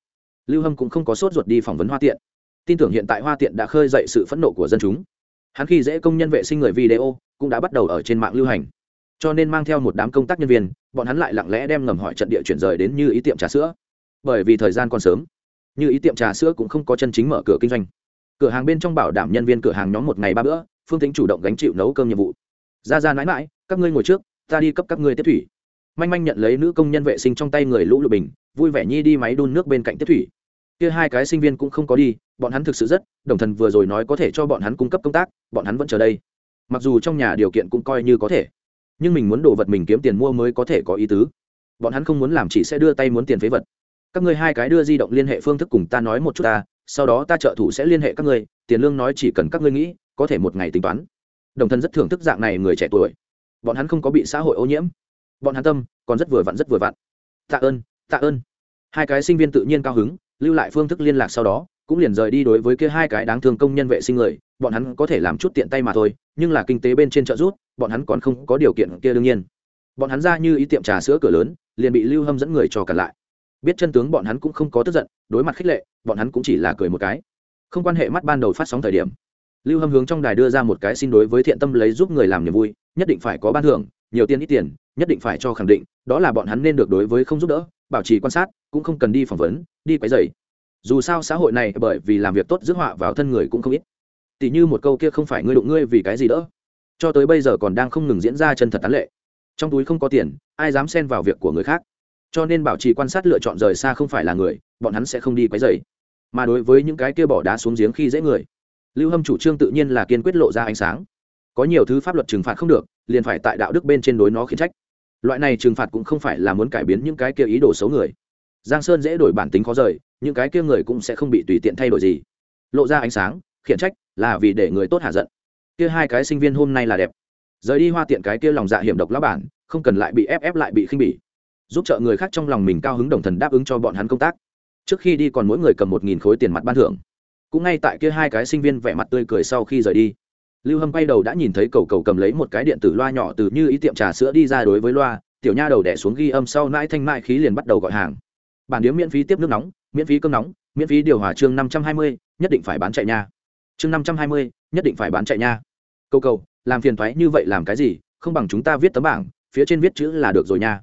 A: Lưu hâm cũng không có sốt ruột đi phỏng vấn hoa tiện. Tin tưởng hiện tại hoa tiện đã khơi dậy sự phẫn nộ của dân chúng. Hắn khi dễ công nhân vệ sinh người video, cũng đã bắt đầu ở trên mạng lưu hành. Cho nên mang theo một đám công tác nhân viên, bọn hắn lại lặng lẽ đem ngầm hỏi trận địa chuyển rời đến như ý tiệm trà sữa. Bởi vì thời gian còn sớm, như ý tiệm trà sữa cũng không có chân chính mở cửa kinh doanh. Cửa hàng bên trong bảo đảm nhân viên cửa hàng nhóm một ngày ba bữa, phương tính chủ động gánh chịu nấu cơm nhiệm vụ. Ra ra mãi mãi các ngươi ngồi trước, ta đi cấp các ngươi tiếp thủy. Manh manh nhận lấy nữ công nhân vệ sinh trong tay người lũ lụt bình, vui vẻ nhi đi máy đun nước bên cạnh tiếp thủy. Kia hai cái sinh viên cũng không có đi, bọn hắn thực sự rất đồng thần vừa rồi nói có thể cho bọn hắn cung cấp công tác, bọn hắn vẫn chờ đây. Mặc dù trong nhà điều kiện cũng coi như có thể, nhưng mình muốn đồ vật mình kiếm tiền mua mới có thể có ý tứ. Bọn hắn không muốn làm chỉ sẽ đưa tay muốn tiền phế vật. Các ngươi hai cái đưa di động liên hệ phương thức cùng ta nói một chút ta, sau đó ta trợ thủ sẽ liên hệ các ngươi, tiền lương nói chỉ cần các ngươi nghĩ, có thể một ngày tính toán. Đồng thân rất thưởng thức dạng này người trẻ tuổi bọn hắn không có bị xã hội ô nhiễm. Bọn hắn tâm còn rất vừa vặn, rất vừa vặn. Tạ ơn tạ ơn. Hai cái sinh viên tự nhiên cao hứng, lưu lại phương thức liên lạc sau đó, cũng liền rời đi đối với kia hai cái đáng thương công nhân vệ sinh người. Bọn hắn có thể làm chút tiện tay mà thôi, nhưng là kinh tế bên trên trợ rút bọn hắn còn không có điều kiện kia đương nhiên. Bọn hắn ra như ý tiệm trà sữa cửa lớn, liền bị lưu hâm dẫn người cho cản lại. Biết chân tướng bọn hắn cũng không có tức giận, đối mặt khích lệ, bọn hắn cũng chỉ là cười một cái. Không quan hệ mắt ban đầu phát sóng thời điểm, lưu hâm hướng trong đài đưa ra một cái xin đối với thiện tâm lấy giúp người làm niềm vui nhất định phải có ban thưởng, nhiều tiền ít tiền, nhất định phải cho khẳng định, đó là bọn hắn nên được đối với không giúp đỡ, bảo trì quan sát, cũng không cần đi phỏng vấn, đi quấy dày dù sao xã hội này bởi vì làm việc tốt rước họa vào thân người cũng không ít. Tỷ như một câu kia không phải ngươi đụng ngươi vì cái gì đỡ. Cho tới bây giờ còn đang không ngừng diễn ra chân thật tán lệ. Trong túi không có tiền, ai dám xen vào việc của người khác. Cho nên bảo trì quan sát lựa chọn rời xa không phải là người, bọn hắn sẽ không đi quấy dày mà đối với những cái kia bỏ đá xuống giếng khi dễ người, lưu hâm chủ trương tự nhiên là kiên quyết lộ ra ánh sáng có nhiều thứ pháp luật trừng phạt không được, liền phải tại đạo đức bên trên đối nó khiến trách. Loại này trừng phạt cũng không phải là muốn cải biến những cái kia ý đồ xấu người. Giang sơn dễ đổi bản tính khó rời, những cái kia người cũng sẽ không bị tùy tiện thay đổi gì. Lộ ra ánh sáng, khiển trách là vì để người tốt hạ giận. Kia hai cái sinh viên hôm nay là đẹp. Rời đi hoa tiện cái kia lòng dạ hiểm độc lá bản, không cần lại bị ép ép lại bị khinh bỉ. Giúp trợ người khác trong lòng mình cao hứng đồng thần đáp ứng cho bọn hắn công tác. Trước khi đi còn mỗi người cầm một nghìn khối tiền mặt ban thưởng. Cũng ngay tại kia hai cái sinh viên vẻ mặt tươi cười sau khi rời đi lưu hâm quay đầu đã nhìn thấy cầu cầu cầm lấy một cái điện tử loa nhỏ từ như ý tiệm trà sữa đi ra đối với loa, tiểu nha đầu đẻ xuống ghi âm sau mãi thanh mại khí liền bắt đầu gọi hàng. Bản điếm miễn phí tiếp nước nóng, miễn phí cơm nóng, miễn phí điều hòa chương năm trăm hai mươi, nhất định phải bán chạy nha. Chương năm trăm hai mươi, nhất định phải bán chạy nha. Cầu cầu, làm phiền thoái như vậy làm cái gì, không bằng chúng ta viết tấm bảng, phía trên viết chữ là được rồi nha.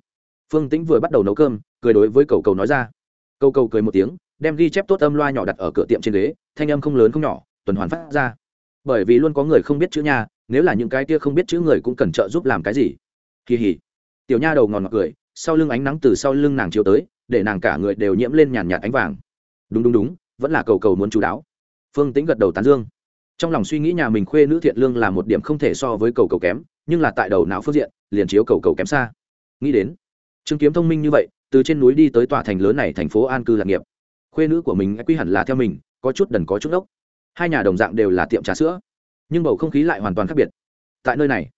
A: Phương tĩnh vừa bắt đầu nấu cơm, cười đối với cầu cầu nói ra. Cầu cầu cười một tiếng, đem ghi chép tốt âm loa nhỏ đặt ở cửa tiệm trên ghế, thanh âm không lớn không nhỏ, tuần hoàn phát ra bởi vì luôn có người không biết chữ nha, nếu là những cái kia không biết chữ người cũng cần trợ giúp làm cái gì. Kỳ hỉ. Tiểu nha đầu ngòn ngọt cười, sau lưng ánh nắng từ sau lưng nàng chiếu tới, để nàng cả người đều nhiễm lên nhàn nhạt ánh vàng. Đúng đúng đúng, vẫn là cầu cầu muốn chú đáo. Phương tĩnh gật đầu tán dương. Trong lòng suy nghĩ nhà mình khuê nữ thiện lương là một điểm không thể so với cầu cầu kém, nhưng là tại đầu não phương diện, liền chiếu cầu cầu kém xa. Nghĩ đến, chứng kiếm thông minh như vậy, từ trên núi đi tới tòa thành lớn này thành phố an cư lạc nghiệp. Khuê nữ của mình quy hẳn là theo mình, có chút đần có chút ốc hai nhà đồng dạng đều là tiệm trà sữa, nhưng bầu không khí lại hoàn toàn khác biệt. Tại nơi này,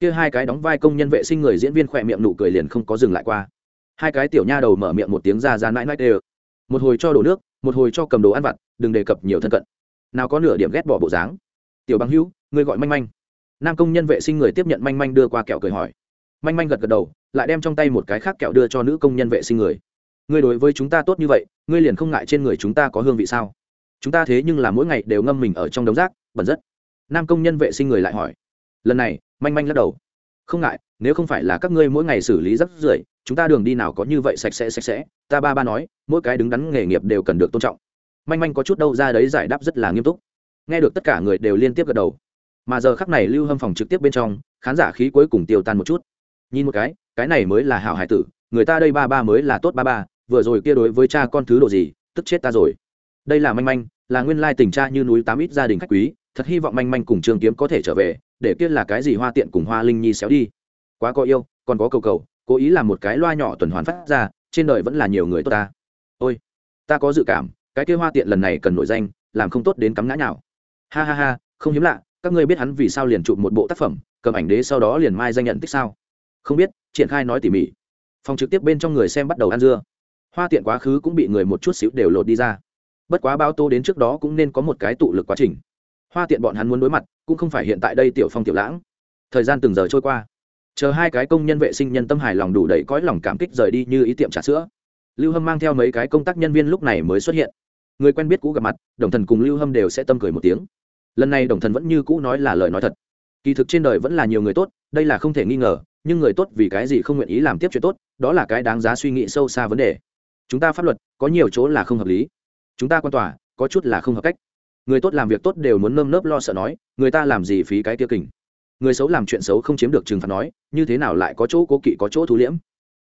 A: kia hai cái đóng vai công nhân vệ sinh người diễn viên khỏe miệng nụ cười liền không có dừng lại qua. Hai cái tiểu nha đầu mở miệng một tiếng ra ra mãi mãi đều. Một hồi cho đổ nước, một hồi cho cầm đồ ăn vặt, đừng đề cập nhiều thân cận. Nào có nửa điểm ghét bỏ bộ dáng. Tiểu bằng hữu, ngươi gọi manh manh. Nam công nhân vệ sinh người tiếp nhận manh manh đưa qua kẹo cười hỏi. Manh manh gật gật đầu, lại đem trong tay một cái khác kẹo đưa cho nữ công nhân vệ sinh người. Ngươi đối với chúng ta tốt như vậy, ngươi liền không ngại trên người chúng ta có hương vị sao? Chúng ta thế nhưng là mỗi ngày đều ngâm mình ở trong đống rác, bẩn rất. Nam công nhân vệ sinh người lại hỏi. Lần này, manh manh lắc đầu. Không ngại, nếu không phải là các ngươi mỗi ngày xử lý rác rưởi, chúng ta đường đi nào có như vậy sạch sẽ sạch sẽ, ta ba ba nói, mỗi cái đứng đắn nghề nghiệp đều cần được tôn trọng. Manh manh có chút đâu ra đấy giải đáp rất là nghiêm túc. Nghe được tất cả người đều liên tiếp gật đầu. Mà giờ khắc này lưu hâm phòng trực tiếp bên trong, khán giả khí cuối cùng tiêu tan một chút. Nhìn một cái cái này mới là hảo hải tử, người ta đây ba ba mới là tốt ba ba, vừa rồi kia đối với cha con thứ đồ gì, tức chết ta rồi. Đây là manh manh là nguyên lai tình cha như núi tám ít gia đình khách quý, thật hy vọng manh manh cùng trường kiếm có thể trở về, để kia là cái gì hoa tiện cùng hoa linh nhi xéo đi. Quá có yêu, còn có cầu cầu, cố ý làm một cái loa nhỏ tuần hoàn phát ra, trên đời vẫn là nhiều người tốt ta. Ôi, ta có dự cảm, cái kia hoa tiện lần này cần nổi danh, làm không tốt đến cắm ngã nào ha ha ha, không hiếm lạ, các ngươi biết hắn vì sao liền chụp một bộ tác phẩm, cầm ảnh đế sau đó liền mai danh nhận tích sao? Không biết, triển khai nói tỉ mỉ. Phòng trực tiếp bên trong người xem bắt đầu ăn dưa. Hoa tiện quá khứ cũng bị người một chút xíu đều lột đi ra bất quá bao tô đến trước đó cũng nên có một cái tụ lực quá trình. Hoa tiện bọn hắn muốn đối mặt, cũng không phải hiện tại đây tiểu phong tiểu lãng. Thời gian từng giờ trôi qua. Chờ hai cái công nhân vệ sinh nhân tâm hài lòng đủ đầy cõi lòng cảm kích rời đi như ý tiệm trà sữa. Lưu hâm mang theo mấy cái công tác nhân viên lúc này mới xuất hiện. Người quen biết cũ gặp mặt, đồng thần cùng lưu hâm đều sẽ tâm cười một tiếng. Lần này đồng thần vẫn như cũ nói là lời nói thật. Kỳ thực trên đời vẫn là nhiều người tốt, đây là không thể nghi ngờ, nhưng người tốt vì cái gì không nguyện ý làm tiếp chuyện tốt, đó là cái đáng giá suy nghĩ sâu xa vấn đề. Chúng ta pháp luật có nhiều chỗ là không hợp lý chúng ta quan tòa, có chút là không hợp cách. Người tốt làm việc tốt đều muốn nơm nớp lo sợ nói, người ta làm gì phí cái tiêu kình. Người xấu làm chuyện xấu không chiếm được trừng phạt nói, như thế nào lại có chỗ cố kỵ, có chỗ thú liễm?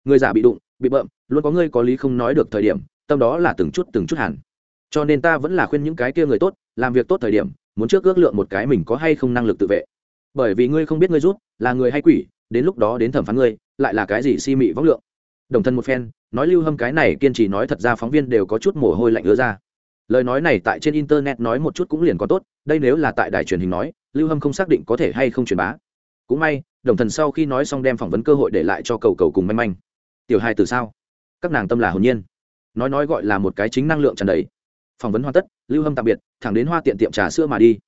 A: Người giả bị đụng, bị bợm, luôn có người có lý không nói được thời điểm, tâm đó là từng chút từng chút hẳn. Cho nên ta vẫn là khuyên những cái kia người tốt, làm việc tốt thời điểm, muốn trước ước lượng một cái mình có hay không năng lực tự vệ. Bởi vì ngươi không biết ngươi rút, là người hay quỷ, đến lúc đó đến thẩm phán ngươi, lại là cái gì si mị vóc lượng. Đồng thân một phen nói lưu hâm cái này kiên trì nói thật ra phóng viên đều có chút mồ hôi lạnh ứa ra. Lời nói này tại trên internet nói một chút cũng liền có tốt, đây nếu là tại đài truyền hình nói, lưu hâm không xác định có thể hay không truyền bá. Cũng may, đồng thần sau khi nói xong đem phỏng vấn cơ hội để lại cho cầu cầu cùng manh manh. Tiểu hai từ sao? Các nàng tâm là hồn nhiên. Nói nói gọi là một cái chính năng lượng tràn đầy. Phỏng vấn hoàn tất, lưu hâm tạm biệt, thẳng đến hoa tiện tiệm trà sữa mà đi.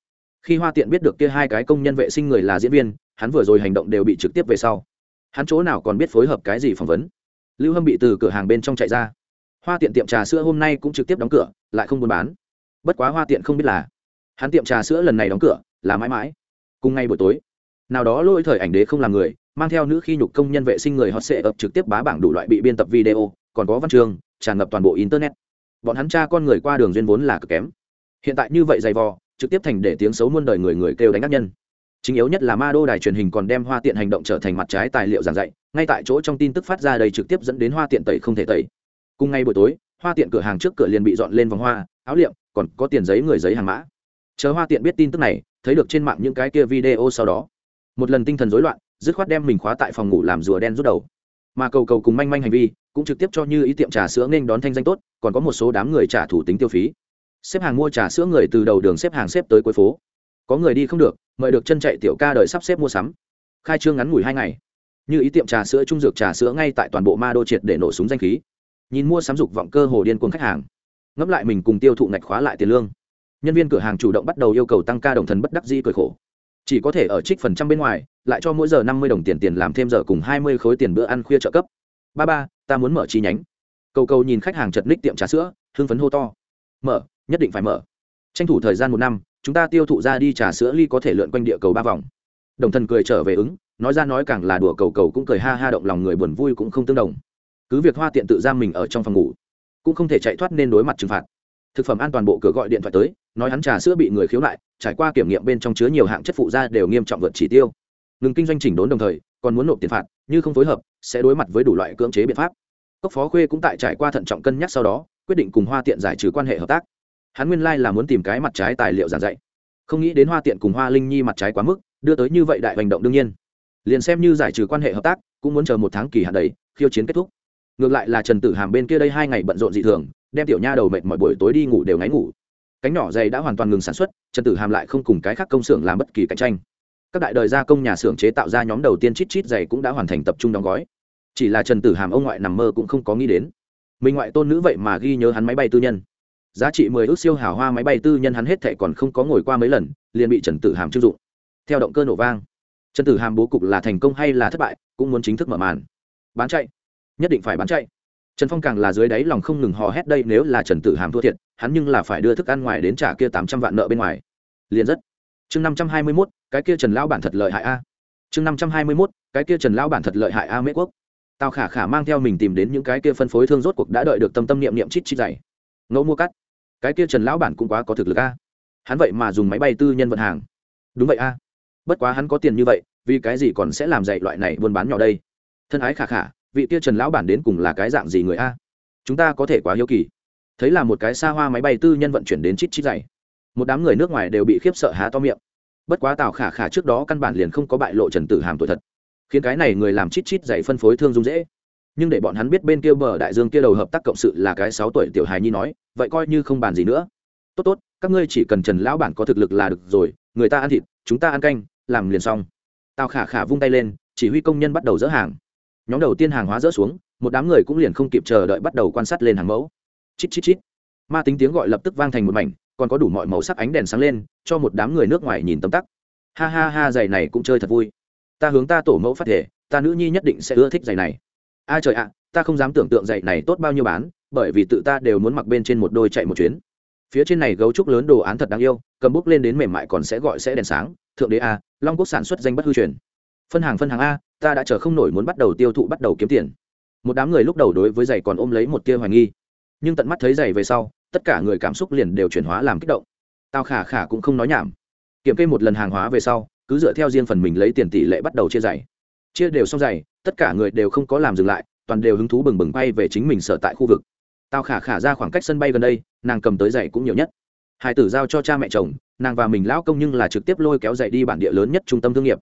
A: Khi hoa tiện biết được kia hai cái công nhân vệ sinh người là diễn viên, hắn vừa rồi hành động đều bị trực tiếp về sau. Hắn chỗ nào còn biết phối hợp cái gì phỏng vấn? Lưu hâm bị từ cửa hàng bên trong chạy ra. Hoa tiện tiệm trà sữa hôm nay cũng trực tiếp đóng cửa, lại không buôn bán. Bất quá hoa tiện không biết là, hắn tiệm trà sữa lần này đóng cửa, là mãi mãi. Cùng ngay buổi tối, nào đó lôi thời ảnh đế không làm người, mang theo nữ khi nhục công nhân vệ sinh người họ sẽ ập trực tiếp bá bảng đủ loại bị biên tập video, còn có văn chương, tràn ngập toàn bộ internet. Bọn hắn cha con người qua đường duyên vốn là cực kém. Hiện tại như vậy dày vò, trực tiếp thành để tiếng xấu muôn đời người người kêu đánh ác nhân chính yếu nhất là ma đô đài truyền hình còn đem hoa tiện hành động trở thành mặt trái tài liệu giảng dạy, ngay tại chỗ trong tin tức phát ra đây trực tiếp dẫn đến hoa tiện tẩy không thể tẩy. Cùng ngay buổi tối, hoa tiện cửa hàng trước cửa liền bị dọn lên vòng hoa, áo liệm, còn có tiền giấy người giấy hàng mã. Chờ hoa tiện biết tin tức này, thấy được trên mạng những cái kia video sau đó, một lần tinh thần rối loạn, dứt khoát đem mình khóa tại phòng ngủ làm rùa đen rút đầu. Mà cầu cầu cùng manh manh hành vi, cũng trực tiếp cho như ý tiệm trà sữa nên đón thanh danh tốt, còn có một số đám người trả thủ tính tiêu phí. Xếp hàng mua trà sữa người từ đầu đường xếp hàng xếp tới cuối phố có người đi không được, mời được chân chạy tiểu ca đợi sắp xếp mua sắm. Khai trương ngắn ngủi hai ngày. Như ý tiệm trà sữa trung dược trà sữa ngay tại toàn bộ ma đô triệt để nổ súng danh khí. Nhìn mua sắm dục vọng cơ hồ điên cuồng khách hàng. Ngấp lại mình cùng tiêu thụ ngạch khóa lại tiền lương. Nhân viên cửa hàng chủ động bắt đầu yêu cầu tăng ca đồng thần bất đắc dĩ cười khổ. Chỉ có thể ở trích phần trăm bên ngoài, lại cho mỗi giờ năm mươi đồng tiền tiền làm thêm giờ cùng hai mươi khối tiền bữa ăn khuya trợ cấp. Ba ba, ta muốn mở chi nhánh. Cầu cầu nhìn khách hàng chật ních tiệm trà sữa, hưng phấn hô to. Mở, nhất định phải mở. Tranh thủ thời gian một năm chúng ta tiêu thụ ra đi trà sữa ly có thể lượn quanh địa cầu ba vòng. Đồng thần cười trở về ứng, nói ra nói càng là đùa cầu cầu cũng cười ha ha động lòng người buồn vui cũng không tương đồng. Cứ việc hoa tiện tự giam mình ở trong phòng ngủ, cũng không thể chạy thoát nên đối mặt trừng phạt. Thực phẩm an toàn bộ cửa gọi điện thoại tới, nói hắn trà sữa bị người khiếu nại, trải qua kiểm nghiệm bên trong chứa nhiều hạng chất phụ da đều nghiêm trọng vượt chỉ tiêu. Ngừng kinh doanh chỉnh đốn đồng thời, còn muốn nộp tiền phạt, như không phối hợp, sẽ đối mặt với đủ loại cưỡng chế biện pháp. Cốc phó khuê cũng tại trải qua thận trọng cân nhắc sau đó, quyết định cùng hoa tiện giải trừ quan hệ hợp tác hắn nguyên lai là muốn tìm cái mặt trái tài liệu giảng dạy. Không nghĩ đến hoa tiện cùng hoa linh nhi mặt trái quá mức, đưa tới như vậy đại hành động đương nhiên. Liền xem như giải trừ quan hệ hợp tác, cũng muốn chờ một tháng kỳ hạn đầy, khiêu chiến kết thúc. Ngược lại là trần tử hàm bên kia đây hai ngày bận rộn dị thường, đem tiểu nha đầu mệt mọi buổi tối đi ngủ đều ngáy ngủ. Cánh nhỏ dày đã hoàn toàn ngừng sản xuất, trần tử hàm lại không cùng cái khác công xưởng làm bất kỳ cạnh tranh. Các đại đời gia công nhà xưởng chế tạo ra nhóm đầu tiên chít chít dày cũng đã hoàn thành tập trung đóng gói. Chỉ là trần tử hàm ông ngoại nằm mơ cũng không có nghĩ đến. Mình ngoại tôn nữ vậy mà ghi nhớ hắn máy bay tư nhân giá trị mười ước siêu hào hoa máy bay tư nhân hắn hết thệ còn không có ngồi qua mấy lần, liền bị trần tử hàm chưng dụng. Theo động cơ nổ vang, trần tử hàm bố cục là thành công hay là thất bại, cũng muốn chính thức mở màn. Bán chạy. Nhất định phải bán chạy. Trần phong càng là dưới đáy lòng không ngừng hò hét đây nếu là trần tử hàm thua thiệt, hắn nhưng là phải đưa thức ăn ngoài đến trả kia tám trăm vạn nợ bên ngoài. Liền rất. Chương năm trăm hai mươi mốt, cái kia trần lão bản thật lợi hại a. Chương năm trăm hai mươi mốt, cái kia trần lão bản thật lợi hại a mễ quốc. Tào khả khả mang theo mình tìm đến những cái kia phân phối thương rốt cuộc đã đợi được tâm tâm niệm niệm chít chít dày. Ngẫu mua cắt cái kia trần lão bản cũng quá có thực lực a. Hắn vậy mà dùng máy bay tư nhân vận hàng. Đúng vậy a. Bất quá hắn có tiền như vậy, vì cái gì còn sẽ làm dạy loại này buôn bán nhỏ đây? Thân ái khả khả, vị kia trần lão bản đến cùng là cái dạng gì người a? Chúng ta có thể quá hiếu kỳ. Thấy là một cái xa hoa máy bay tư nhân vận chuyển đến chít chít dày. Một đám người nước ngoài đều bị khiếp sợ há to miệng. Bất quá tào khả khả trước đó căn bản liền không có bại lộ trần tử hàm tuổi thật. Khiến cái này người làm chít chít dày phân phối thương dung dễ nhưng để bọn hắn biết bên kia bờ đại dương kia đầu hợp tác cộng sự là cái sáu tuổi tiểu hài nhi nói, vậy coi như không bàn gì nữa. Tốt tốt, các ngươi chỉ cần trần lão bản có thực lực là được rồi, người ta ăn thịt, chúng ta ăn canh, làm liền xong. Tào khả khả vung tay lên, chỉ huy công nhân bắt đầu dỡ hàng. Nhóm đầu tiên hàng hóa dỡ xuống, một đám người cũng liền không kịp chờ đợi bắt đầu quan sát lên hàng mẫu. Chít chít chít. Ma tính tiếng gọi lập tức vang thành một mảnh, còn có đủ mọi màu sắc ánh đèn sáng lên, cho một đám người nước ngoài nhìn tấm tắc. Ha ha ha, giày này cũng chơi thật vui. Ta hướng ta tổ mẫu phát thể, ta nữ nhi nhất định sẽ ưa thích giày này a trời ạ, ta không dám tưởng tượng giày này tốt bao nhiêu bán, bởi vì tự ta đều muốn mặc bên trên một đôi chạy một chuyến. Phía trên này gấu trúc lớn đồ án thật đáng yêu, cầm bút lên đến mềm mại còn sẽ gọi sẽ đèn sáng, thượng đế a, long quốc sản xuất danh bất hư truyền. Phân hàng phân hàng a, ta đã chờ không nổi muốn bắt đầu tiêu thụ bắt đầu kiếm tiền. Một đám người lúc đầu đối với giày còn ôm lấy một tia hoài nghi. Nhưng tận mắt thấy giày về sau, tất cả người cảm xúc liền đều chuyển hóa làm kích động. Tao khả khả cũng không nói nhảm. Kiểm kê một lần hàng hóa về sau, cứ dựa theo riêng phần mình lấy tiền tỷ lệ bắt đầu chia giày. Chia đều xong giày tất cả người đều không có làm dừng lại, toàn đều hứng thú bừng bừng bay về chính mình sở tại khu vực. Tao khả khả ra khoảng cách sân bay gần đây, nàng cầm tới giày cũng nhiều nhất. Hải tử giao cho cha mẹ chồng, nàng và mình lão công nhưng là trực tiếp lôi kéo dậy đi bản địa lớn nhất trung tâm thương nghiệp.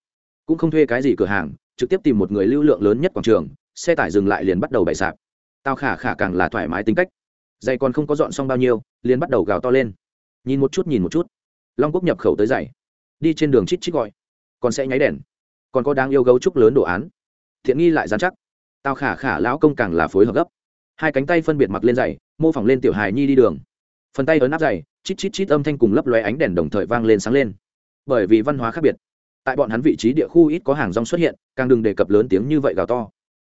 A: Cũng không thuê cái gì cửa hàng, trực tiếp tìm một người lưu lượng lớn nhất quảng trường, xe tải dừng lại liền bắt đầu bày sạp. Tao khả khả càng là thoải mái tính cách. Giày còn không có dọn xong bao nhiêu, liền bắt đầu gào to lên. Nhìn một chút, nhìn một chút. Long quốc nhập khẩu tới giày. Đi trên đường chít chít gọi. Còn sẽ nháy đèn. Còn có đáng yêu gấu trúc lớn đồ án thiện nghi lại dán chắc. Tao khả khả lão công càng là phối hợp gấp. Hai cánh tay phân biệt mặc lên giày, mô phỏng lên tiểu hài nhi đi đường. Phần tay ấn áp giày, chít chít chít âm thanh cùng lấp lóe ánh đèn đồng thời vang lên sáng lên. Bởi vì văn hóa khác biệt, tại bọn hắn vị trí địa khu ít có hàng rong xuất hiện, càng đừng đề cập lớn tiếng như vậy gào to.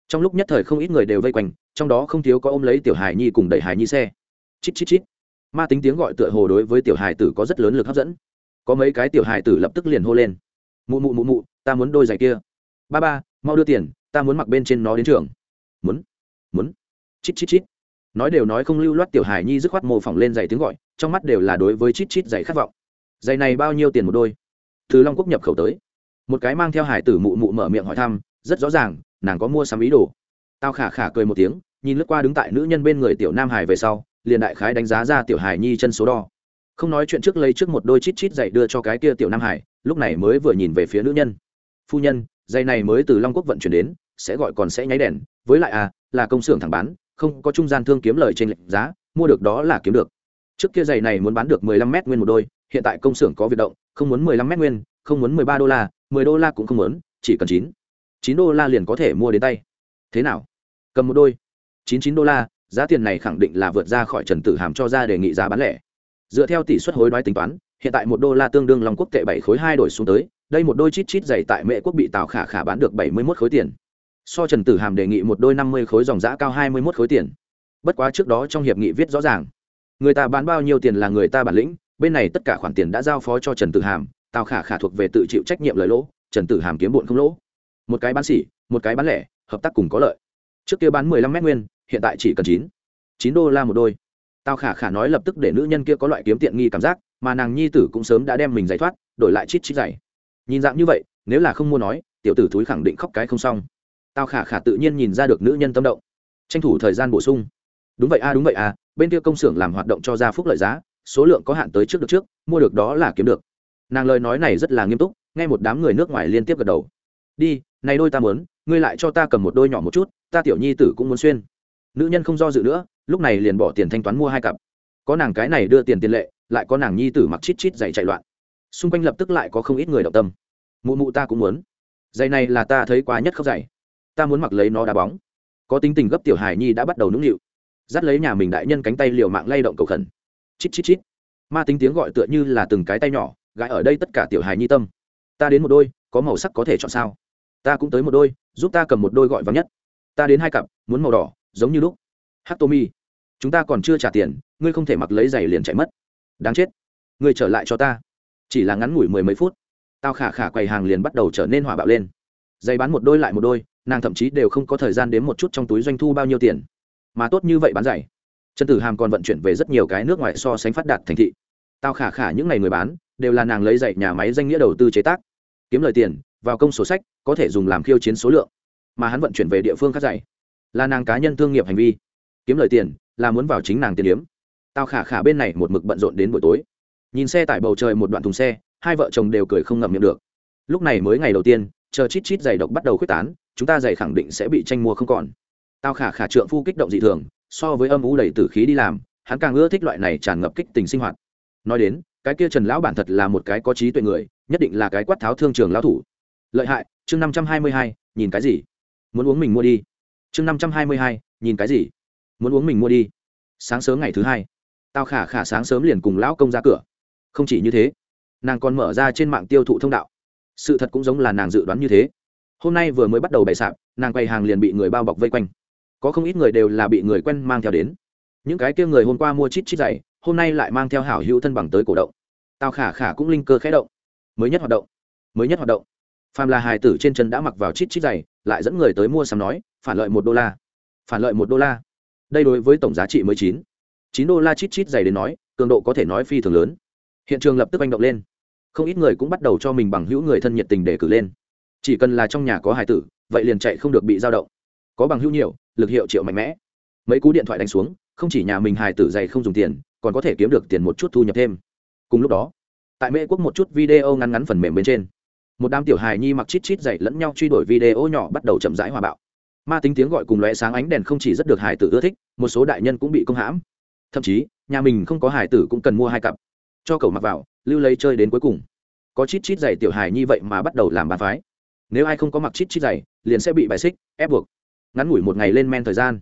A: Trong lúc nhất thời không ít người đều vây quanh, trong đó không thiếu có ôm lấy tiểu hài nhi cùng đẩy hài nhi xe. Chít chít chít. Ma tính tiếng gọi tựa hồ đối với tiểu hài tử có rất lớn lực hấp dẫn. Có mấy cái tiểu hài tử lập tức liền hô lên. Mụ mụ mụ mụ, ta muốn đôi giày kia. Ba ba, mau đưa tiền ta muốn mặc bên trên nó đến trường. Muốn muốn. Chít chít chít. Nói đều nói không lưu loát tiểu hài nhi dứt khoát mô phỏng lên giày tiếng gọi, trong mắt đều là đối với chít chít giày khát vọng. Giày này bao nhiêu tiền một đôi? Từ long quốc nhập khẩu tới. Một cái mang theo hải tử mụ mụ mở miệng hỏi thăm, rất rõ ràng, nàng có mua sắm ý đồ. Tao khả khả cười một tiếng, nhìn lướt qua đứng tại nữ nhân bên người tiểu nam hải về sau, liền đại khái đánh giá ra tiểu hải nhi chân số đo. Không nói chuyện trước lấy trước một đôi chít chít giày đưa cho cái kia tiểu nam hải lúc này mới vừa nhìn về phía nữ nhân. Phu nhân dây này mới từ long quốc vận chuyển đến, sẽ gọi còn sẽ nháy đèn. Với lại à là công xưởng thẳng bán, không có trung gian thương kiếm lời trên lệnh giá, mua được đó là kiếm được. Trước kia giày này muốn bán được mười lăm mét nguyên một đôi, hiện tại công xưởng có việc động, không muốn mười lăm mét nguyên, không muốn mười ba đô la, mười đô la cũng không muốn, chỉ cần chín. Chín đô la liền có thể mua đến tay. Thế nào? Cầm một đôi. Chín chín đô la, giá tiền này khẳng định là vượt ra khỏi trần tử hàm cho ra đề nghị giá bán lẻ dựa theo tỷ suất hối đoái tính toán, hiện tại một đô la tương đương lòng quốc tệ bảy khối hai đổi xuống tới, đây một đôi chít chít dày tại mễ quốc bị tào khả khả bán được bảy mươi mốt khối tiền. So trần tử hàm đề nghị một đôi năm mươi khối dòng giã cao hai mươi mốt khối tiền. Bất quá trước đó trong hiệp nghị viết rõ ràng, người ta bán bao nhiêu tiền là người ta bản lĩnh, bên này tất cả khoản tiền đã giao phó cho trần tử hàm, tào khả khả thuộc về tự chịu trách nhiệm lời lỗ, trần tử hàm kiếm bụn không lỗ. Một cái bán xỉ một cái bán lẻ, hợp tác cùng có lợi. Trước kia bán mười lăm mét nguyên, hiện tại chỉ cần chín. Chín đô la một đôi tào khả khả nói lập tức để nữ nhân kia có loại kiếm tiện nghi cảm giác, mà nàng nhi tử cũng sớm đã đem mình giải thoát, đổi lại chít chít giày. Nhìn dạng như vậy, nếu là không mua nói, tiểu tử thúi khẳng định khóc cái không xong. Tào khả khả tự nhiên nhìn ra được nữ nhân tâm động. Tranh thủ thời gian bổ sung. Đúng vậy a, đúng vậy a, bên kia công xưởng làm hoạt động cho ra phúc lợi giá, số lượng có hạn tới trước được trước, mua được đó là kiếm được. Nàng lời nói này rất là nghiêm túc, nghe một đám người nước ngoài liên tiếp gật đầu. Đi, này đôi ta muốn, ngươi lại cho ta cầm một đôi nhỏ một chút, ta tiểu nhi tử cũng muốn xuyên nữ nhân không do dự nữa, lúc này liền bỏ tiền thanh toán mua hai cặp. Có nàng cái này đưa tiền tiền lệ, lại có nàng nhi tử mặc chít chít dày chạy loạn. Xung quanh lập tức lại có không ít người động tâm. Mụ mụ ta cũng muốn. Giày này là ta thấy quá nhất khóc giày. Ta muốn mặc lấy nó đá bóng. Có tính tình gấp tiểu hài nhi đã bắt đầu nũng nịu. Dắt lấy nhà mình đại nhân cánh tay liều mạng lay động cầu khẩn. Chít chít chít. Ma tính tiếng gọi tựa như là từng cái tay nhỏ, gãi ở đây tất cả tiểu hài nhi tâm. Ta đến một đôi, có màu sắc có thể chọn sao? Ta cũng tới một đôi, giúp ta cầm một đôi gọi vắng nhất. Ta đến hai cặp, muốn màu đỏ giống như lúc. Hát tô mi chúng ta còn chưa trả tiền, ngươi không thể mặc lấy giày liền chạy mất. Đáng chết. Ngươi trở lại cho ta. Chỉ là ngắn ngủi mười mấy phút, tao khả khả quầy hàng liền bắt đầu trở nên hỏa bạo lên. Giày bán một đôi lại một đôi, nàng thậm chí đều không có thời gian đến một chút trong túi doanh thu bao nhiêu tiền. Mà tốt như vậy bán giày. Trần tử hàm còn vận chuyển về rất nhiều cái nước ngoài so sánh phát đạt thành thị. Tao khả khả những ngày người bán, đều là nàng lấy dạy nhà máy danh nghĩa đầu tư chế tác. Kiếm lời tiền, vào công sổ sách, có thể dùng làm khiêu chiến số lượng. Mà hắn vận chuyển về địa phương khác dạy là nàng cá nhân thương nghiệp hành vi. Kiếm lời tiền là muốn vào chính nàng tiền điếm. Tao khả khả bên này một mực bận rộn đến buổi tối. Nhìn xe tại bầu trời một đoạn thùng xe, hai vợ chồng đều cười không ngậm miệng được. Lúc này mới ngày đầu tiên, chờ chít chít giày độc bắt đầu k h u ế c tán, chúng ta giày khẳng định sẽ bị tranh mua không còn. Tao khả khả trượng phu kích động dị thường, so với âm u đầy tử khí đi làm, hắn càng ưa thích loại này tràn ngập kích tình sinh hoạt. Nói đến, cái kia trần lão bản thật là một cái có trí tuệ người, nhất định là cái quát tháo thương trường lão thủ. Lợi hại, chương năm trăm hai mươi hai, nhìn cái gì? Muốn uống mình mua đi chương năm trăm hai mươi hai, nhìn cái gì? Muốn uống mình mua đi. Sáng sớm ngày thứ hai tao khả khả sáng sớm liền cùng lão công ra cửa. Không chỉ như thế, nàng còn mở ra trên mạng tiêu thụ thông đạo. Sự thật cũng giống là nàng dự đoán như thế. Hôm nay vừa mới bắt đầu bày sạp, nàng quay hàng liền bị người bao bọc vây quanh. Có không ít người đều là bị người quen mang theo đến. Những cái kia người hôm qua mua chít chít dày hôm nay lại mang theo hảo hữu thân bằng tới cổ động. Tao khả khả cũng linh cơ khẽ động. Mới nhất hoạt động. Mới nhất hoạt động. Phàm là hài tử trên chân đã mặc vào chít chít dày lại dẫn người tới mua sắm nói, phản lợi một đô la. Phản lợi một đô la. Đây đối với tổng giá trị mới chín. Chín đô la chít chít dày đến nói, cường độ có thể nói phi thường lớn. Hiện trường lập tức manh động lên. Không ít người cũng bắt đầu cho mình bằng hữu người thân nhiệt tình để cử lên. Chỉ cần là trong nhà có hài tử, vậy liền chạy không được bị dao động. Có bằng hữu nhiều, lực hiệu triệu mạnh mẽ. Mấy cú điện thoại đánh xuống, không chỉ nhà mình hài tử dày không dùng tiền, còn có thể kiếm được tiền một chút thu nhập thêm. Cùng lúc đó, tại mễ quốc một chút video ngắn ngắn phần mềm bên trên một đám tiểu hài nhi mặc chít chít dậy lẫn nhau truy đuổi video nhỏ bắt đầu chậm rãi hòa bạo. Ma tính tiếng gọi cùng lóe sáng ánh đèn không chỉ rất được hài tử ưa thích, một số đại nhân cũng bị công hãm. Thậm chí, nhà mình không có hài tử cũng cần mua hai cặp. Cho cậu mặc vào, lưu lấy chơi đến cuối cùng. Có chít chít giày tiểu hài như vậy mà bắt đầu làm bàn phái. Nếu ai không có mặc chít chít giày liền sẽ bị bài xích, ép buộc. Ngắn ngủi một ngày lên men thời gian.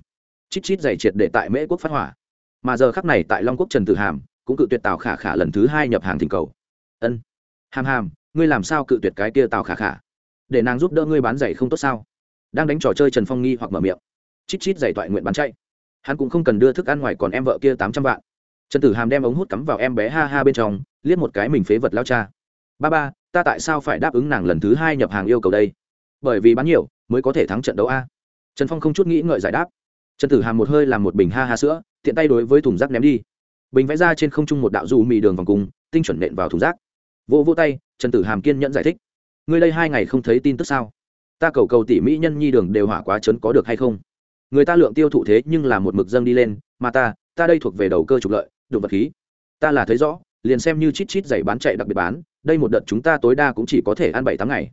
A: Chít chít giày triệt để tại mễ quốc phát hỏa. Mà giờ khắc này tại long quốc trần tử hàm, cũng cự tuyệt tào khả khả lần thứ hai nhập hàng thỉnh cầu. Ân. Hàm hàm ngươi làm sao cự tuyệt cái kia tào khả khả? Để nàng giúp đỡ ngươi bán giày không tốt sao? Đang đánh trò chơi trần phong nghi hoặc mở miệng. Chít chít giày toại nguyện bán chạy. Hắn cũng không cần đưa thức ăn ngoài còn em vợ kia tám trăm vạn. Trần tử hàm đem ống hút cắm vào em bé ha ha bên trong, liếc một cái mình phế vật lao cha. Ba ba, ta tại sao phải đáp ứng nàng lần thứ hai nhập hàng yêu cầu đây? Bởi vì bán nhiều, mới có thể thắng trận đấu a. Trần phong không chút nghĩ ngợi giải đáp. Trần tử hàm một hơi làm một bình ha ha sữa, tiện tay đối với thùng rác ném đi. Bình vẽ ra trên không trung một đạo dù mì đường vòng cung tinh chuẩn nện vào thùng rác vô vỗ tay, trần tử hàm kiên nhẫn giải thích. Ngươi đây hai ngày không thấy tin tức sao? Ta cầu cầu tỷ mỹ nhân nhi đường đều hỏa quá trấn có được hay không? Người ta lượng tiêu thụ thế nhưng là một mực dâng đi lên, mà ta ta đây thuộc về đầu cơ trục lợi, đụng vật khí. Ta là thấy rõ, liền xem như chít chít giày bán chạy đặc biệt bán, đây một đợt chúng ta tối đa cũng chỉ có thể ăn bảy tháng ngày.